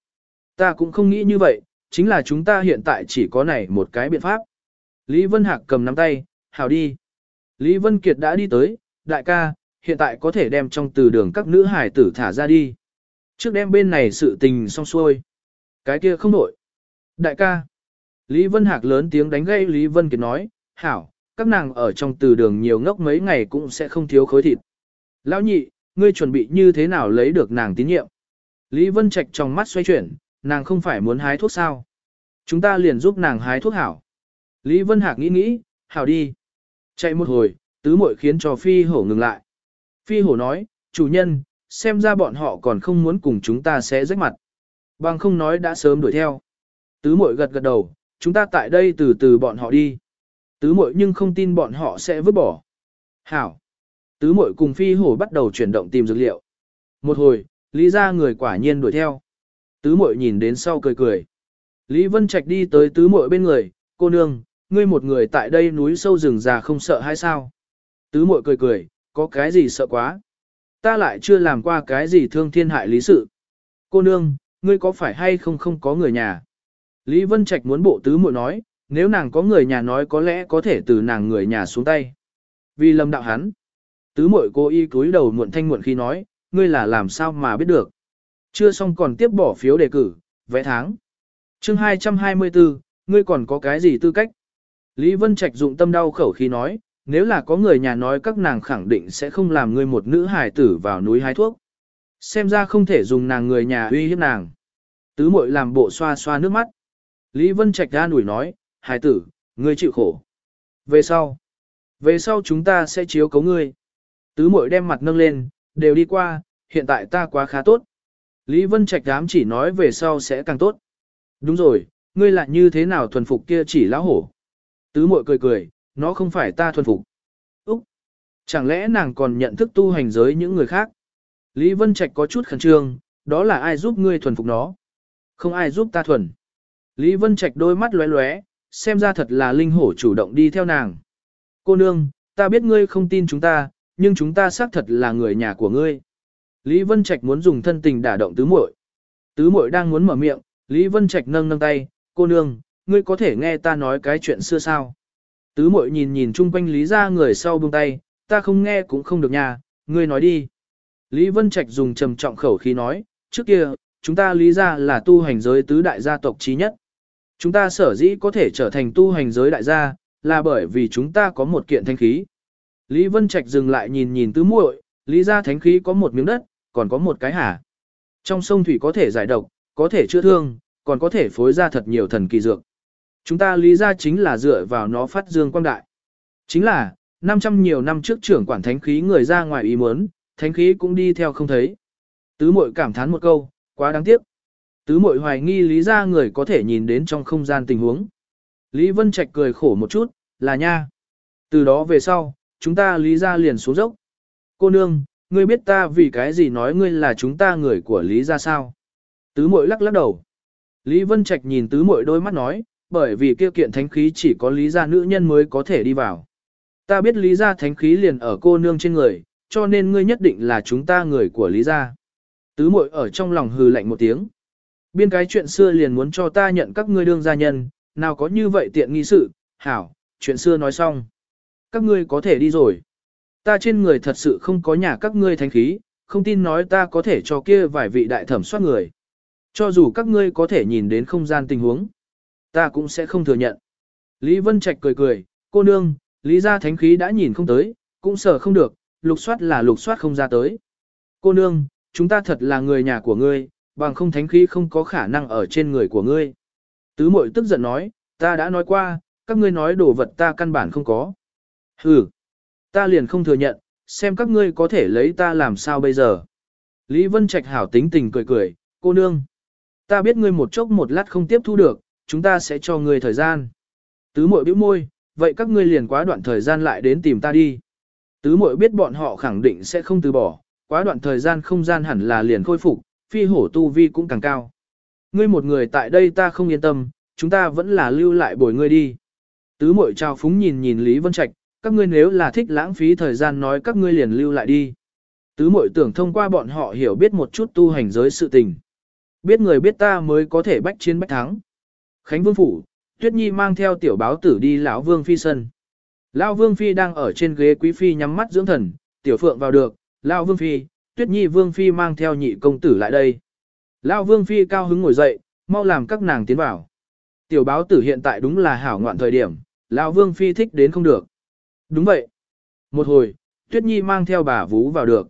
ta cũng không nghĩ như vậy, chính là chúng ta hiện tại chỉ có này một cái biện pháp. Lý Vân Hạc cầm nắm tay, hào đi. Lý Vân Kiệt đã đi tới, đại ca, hiện tại có thể đem trong từ đường các nữ hải tử thả ra đi. Trước đem bên này sự tình xong xuôi. Cái kia không nổi. Đại ca. Lý Vân Hạc lớn tiếng đánh gây Lý Vân Kiệt nói, hảo, các nàng ở trong từ đường nhiều ngốc mấy ngày cũng sẽ không thiếu khối thịt. Lão nhị, ngươi chuẩn bị như thế nào lấy được nàng tín nhiệm? Lý Vân Trạch trong mắt xoay chuyển, nàng không phải muốn hái thuốc sao? Chúng ta liền giúp nàng hái thuốc hảo. Lý Vân Hạc nghĩ nghĩ, hảo đi. Chạy một hồi, tứ muội khiến cho phi hổ ngừng lại. Phi hổ nói, chủ nhân, xem ra bọn họ còn không muốn cùng chúng ta sẽ rách mặt. Bằng không nói đã sớm đuổi theo. Tứ muội gật gật đầu, chúng ta tại đây từ từ bọn họ đi. Tứ muội nhưng không tin bọn họ sẽ vứt bỏ. Hảo. Tứ muội cùng phi hổ bắt đầu chuyển động tìm dược liệu. Một hồi, Lý ra người quả nhiên đuổi theo. Tứ muội nhìn đến sau cười cười. Lý Vân Trạch đi tới tứ muội bên người, cô nương, ngươi một người tại đây núi sâu rừng già không sợ hay sao? Tứ muội cười cười, có cái gì sợ quá? Ta lại chưa làm qua cái gì thương thiên hại lý sự. Cô nương, ngươi có phải hay không không có người nhà? Lý Vân Trạch muốn bộ tứ muội nói, nếu nàng có người nhà nói có lẽ có thể từ nàng người nhà xuống tay. Vì lâm đạo hắn. Tứ muội cô y cúi đầu muộn thanh muộn khi nói, ngươi là làm sao mà biết được. Chưa xong còn tiếp bỏ phiếu đề cử, vẽ tháng. chương 224, ngươi còn có cái gì tư cách? Lý Vân Trạch dụng tâm đau khẩu khi nói, nếu là có người nhà nói các nàng khẳng định sẽ không làm ngươi một nữ hài tử vào núi hái thuốc. Xem ra không thể dùng nàng người nhà uy hiếp nàng. Tứ mội làm bộ xoa xoa nước mắt. Lý Vân Trạch ra nủi nói, hài tử, ngươi chịu khổ. Về sau, về sau chúng ta sẽ chiếu cấu ngươi. Tứ mội đem mặt nâng lên, đều đi qua, hiện tại ta quá khá tốt. Lý Vân Trạch dám chỉ nói về sau sẽ càng tốt. Đúng rồi, ngươi lại như thế nào thuần phục kia chỉ lão hổ. Tứ muội cười cười, nó không phải ta thuần phục. Chẳng lẽ nàng còn nhận thức tu hành giới những người khác? Lý Vân Trạch có chút khẩn trương, đó là ai giúp ngươi thuần phục nó? Không ai giúp ta thuần. Lý Vân Trạch đôi mắt lóe lóe, xem ra thật là linh hổ chủ động đi theo nàng. Cô nương, ta biết ngươi không tin chúng ta, nhưng chúng ta xác thật là người nhà của ngươi. Lý Vân Trạch muốn dùng thân tình đả động tứ muội. Tứ muội đang muốn mở miệng, Lý Vân Trạch nâng nâng tay, cô nương, ngươi có thể nghe ta nói cái chuyện xưa sao? Tứ muội nhìn nhìn chung quanh Lý gia người sau buông tay, ta không nghe cũng không được nha, ngươi nói đi. Lý Vân Trạch dùng trầm trọng khẩu khí nói, trước kia, chúng ta lý gia là tu hành giới tứ đại gia tộc trí nhất. Chúng ta sở dĩ có thể trở thành tu hành giới đại gia, là bởi vì chúng ta có một kiện thanh khí. Lý Vân Trạch dừng lại nhìn nhìn tứ muội, lý gia thánh khí có một miếng đất, còn có một cái hả. Trong sông thủy có thể giải độc, có thể chữa thương, còn có thể phối ra thật nhiều thần kỳ dược. Chúng ta lý ra chính là dựa vào nó phát dương quang đại. Chính là, 500 nhiều năm trước trưởng quản thánh khí người ra ngoài ý muốn, thánh khí cũng đi theo không thấy. Tứ mội cảm thán một câu, quá đáng tiếc. Tứ mội hoài nghi lý ra người có thể nhìn đến trong không gian tình huống. Lý Vân Trạch cười khổ một chút, là nha. Từ đó về sau, chúng ta lý ra liền xuống dốc. Cô nương, ngươi biết ta vì cái gì nói ngươi là chúng ta người của lý ra sao? Tứ mội lắc lắc đầu. Lý Vân Trạch nhìn tứ mội đôi mắt nói, bởi vì kia kiện thánh khí chỉ có lý gia nữ nhân mới có thể đi vào. Ta biết lý gia thánh khí liền ở cô nương trên người, cho nên ngươi nhất định là chúng ta người của lý gia. Tứ mội ở trong lòng hừ lạnh một tiếng. Biên cái chuyện xưa liền muốn cho ta nhận các ngươi đương gia nhân, nào có như vậy tiện nghi sự, hảo, chuyện xưa nói xong. Các ngươi có thể đi rồi. Ta trên người thật sự không có nhà các ngươi thánh khí, không tin nói ta có thể cho kia vài vị đại thẩm soát người. Cho dù các ngươi có thể nhìn đến không gian tình huống, ta cũng sẽ không thừa nhận. Lý Vân Trạch cười cười, cô nương, Lý gia thánh khí đã nhìn không tới, cũng sợ không được, lục soát là lục soát không ra tới. Cô nương, chúng ta thật là người nhà của ngươi, bằng không thánh khí không có khả năng ở trên người của ngươi. Tứ mội tức giận nói, ta đã nói qua, các ngươi nói đồ vật ta căn bản không có. Hừ, ta liền không thừa nhận, xem các ngươi có thể lấy ta làm sao bây giờ. Lý Vân Trạch hảo tính tình cười cười, cô nương. Ta biết ngươi một chốc một lát không tiếp thu được, chúng ta sẽ cho ngươi thời gian. Tứ mội bĩu môi, vậy các ngươi liền quá đoạn thời gian lại đến tìm ta đi. Tứ mội biết bọn họ khẳng định sẽ không từ bỏ, quá đoạn thời gian không gian hẳn là liền khôi phục, phi hổ tu vi cũng càng cao. Ngươi một người tại đây ta không yên tâm, chúng ta vẫn là lưu lại bồi ngươi đi. Tứ mội trao phúng nhìn nhìn Lý Vân Trạch, các ngươi nếu là thích lãng phí thời gian nói các ngươi liền lưu lại đi. Tứ mội tưởng thông qua bọn họ hiểu biết một chút tu hành giới sự tình. Biết người biết ta mới có thể bách chiến bách thắng. Khánh Vương Phủ, Tuyết Nhi mang theo tiểu báo tử đi lão Vương Phi sân. Lão Vương Phi đang ở trên ghế quý phi nhắm mắt dưỡng thần, tiểu phượng vào được, Lão Vương Phi, Tuyết Nhi Vương Phi mang theo nhị công tử lại đây. Lão Vương Phi cao hứng ngồi dậy, mau làm các nàng tiến vào. Tiểu báo tử hiện tại đúng là hảo ngoạn thời điểm, Lão Vương Phi thích đến không được. Đúng vậy. Một hồi, Tuyết Nhi mang theo bà vú vào được.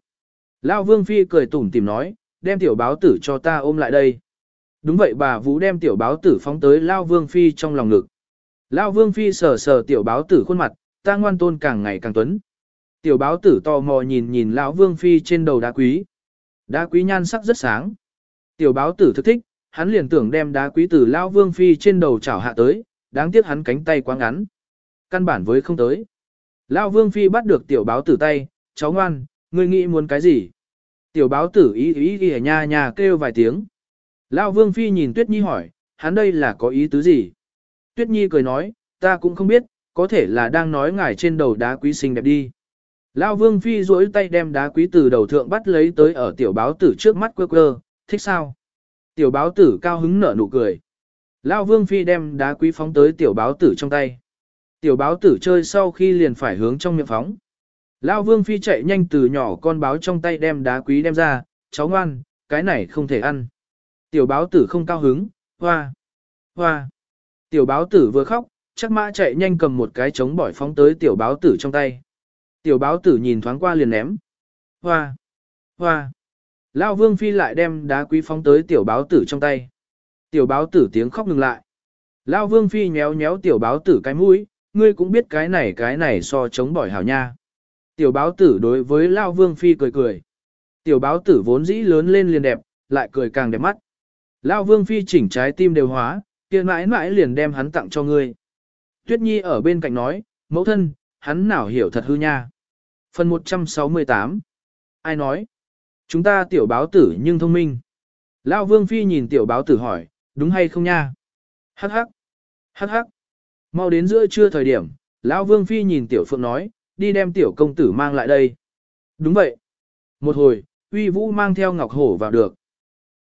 Lão Vương Phi cười tủm tìm nói, đem tiểu báo tử cho ta ôm lại đây. Đúng vậy bà Vũ đem tiểu báo tử phóng tới Lao Vương Phi trong lòng ngực. Lao Vương Phi sờ sờ tiểu báo tử khuôn mặt, ta ngoan tôn càng ngày càng tuấn. Tiểu báo tử tò mò nhìn nhìn lão Vương Phi trên đầu đá quý. Đá quý nhan sắc rất sáng. Tiểu báo tử thức thích, hắn liền tưởng đem đá quý tử Lao Vương Phi trên đầu chảo hạ tới, đáng tiếc hắn cánh tay quá ngắn. Căn bản với không tới. Lão Vương Phi bắt được tiểu báo tử tay, cháu ngoan, ngươi nghĩ muốn cái gì? Tiểu báo tử ý ý ý nha nha kêu vài tiếng. Lão Vương Phi nhìn Tuyết Nhi hỏi, hắn đây là có ý tứ gì? Tuyết Nhi cười nói, ta cũng không biết, có thể là đang nói ngài trên đầu đá quý xinh đẹp đi. Lão Vương Phi duỗi tay đem đá quý từ đầu thượng bắt lấy tới ở tiểu báo tử trước mắt quơ quơ, thích sao? Tiểu báo tử cao hứng nở nụ cười. Lão Vương Phi đem đá quý phóng tới tiểu báo tử trong tay. Tiểu báo tử chơi sau khi liền phải hướng trong miệng phóng. Lão Vương Phi chạy nhanh từ nhỏ con báo trong tay đem đá quý đem ra, cháu ngoan, cái này không thể ăn. Tiểu báo tử không cao hứng, hoa, hoa. Tiểu báo tử vừa khóc, chắc mã chạy nhanh cầm một cái trống bỏi phóng tới tiểu báo tử trong tay. Tiểu báo tử nhìn thoáng qua liền ném. Hoa, hoa. Lão Vương Phi lại đem đá quý phóng tới tiểu báo tử trong tay. Tiểu báo tử tiếng khóc ngừng lại. Lão Vương Phi nhéo nhéo tiểu báo tử cái mũi, ngươi cũng biết cái này cái này so chống bỏi hảo nha. Tiểu báo tử đối với Lão Vương Phi cười cười. Tiểu báo tử vốn dĩ lớn lên liền đẹp, lại cười càng đẹp mắt. Lão Vương Phi chỉnh trái tim đều hóa, kia mãi mãi liền đem hắn tặng cho ngươi. Tuyết Nhi ở bên cạnh nói, mẫu thân, hắn nào hiểu thật hư nha. Phần 168 Ai nói? Chúng ta tiểu báo tử nhưng thông minh. Lão Vương Phi nhìn tiểu báo tử hỏi, đúng hay không nha? Hắc hắc. Hắc hắc. Mau đến giữa trưa thời điểm, Lão Vương Phi nhìn tiểu phượng nói, đi đem tiểu công tử mang lại đây. Đúng vậy. Một hồi, uy vũ mang theo ngọc hổ vào được.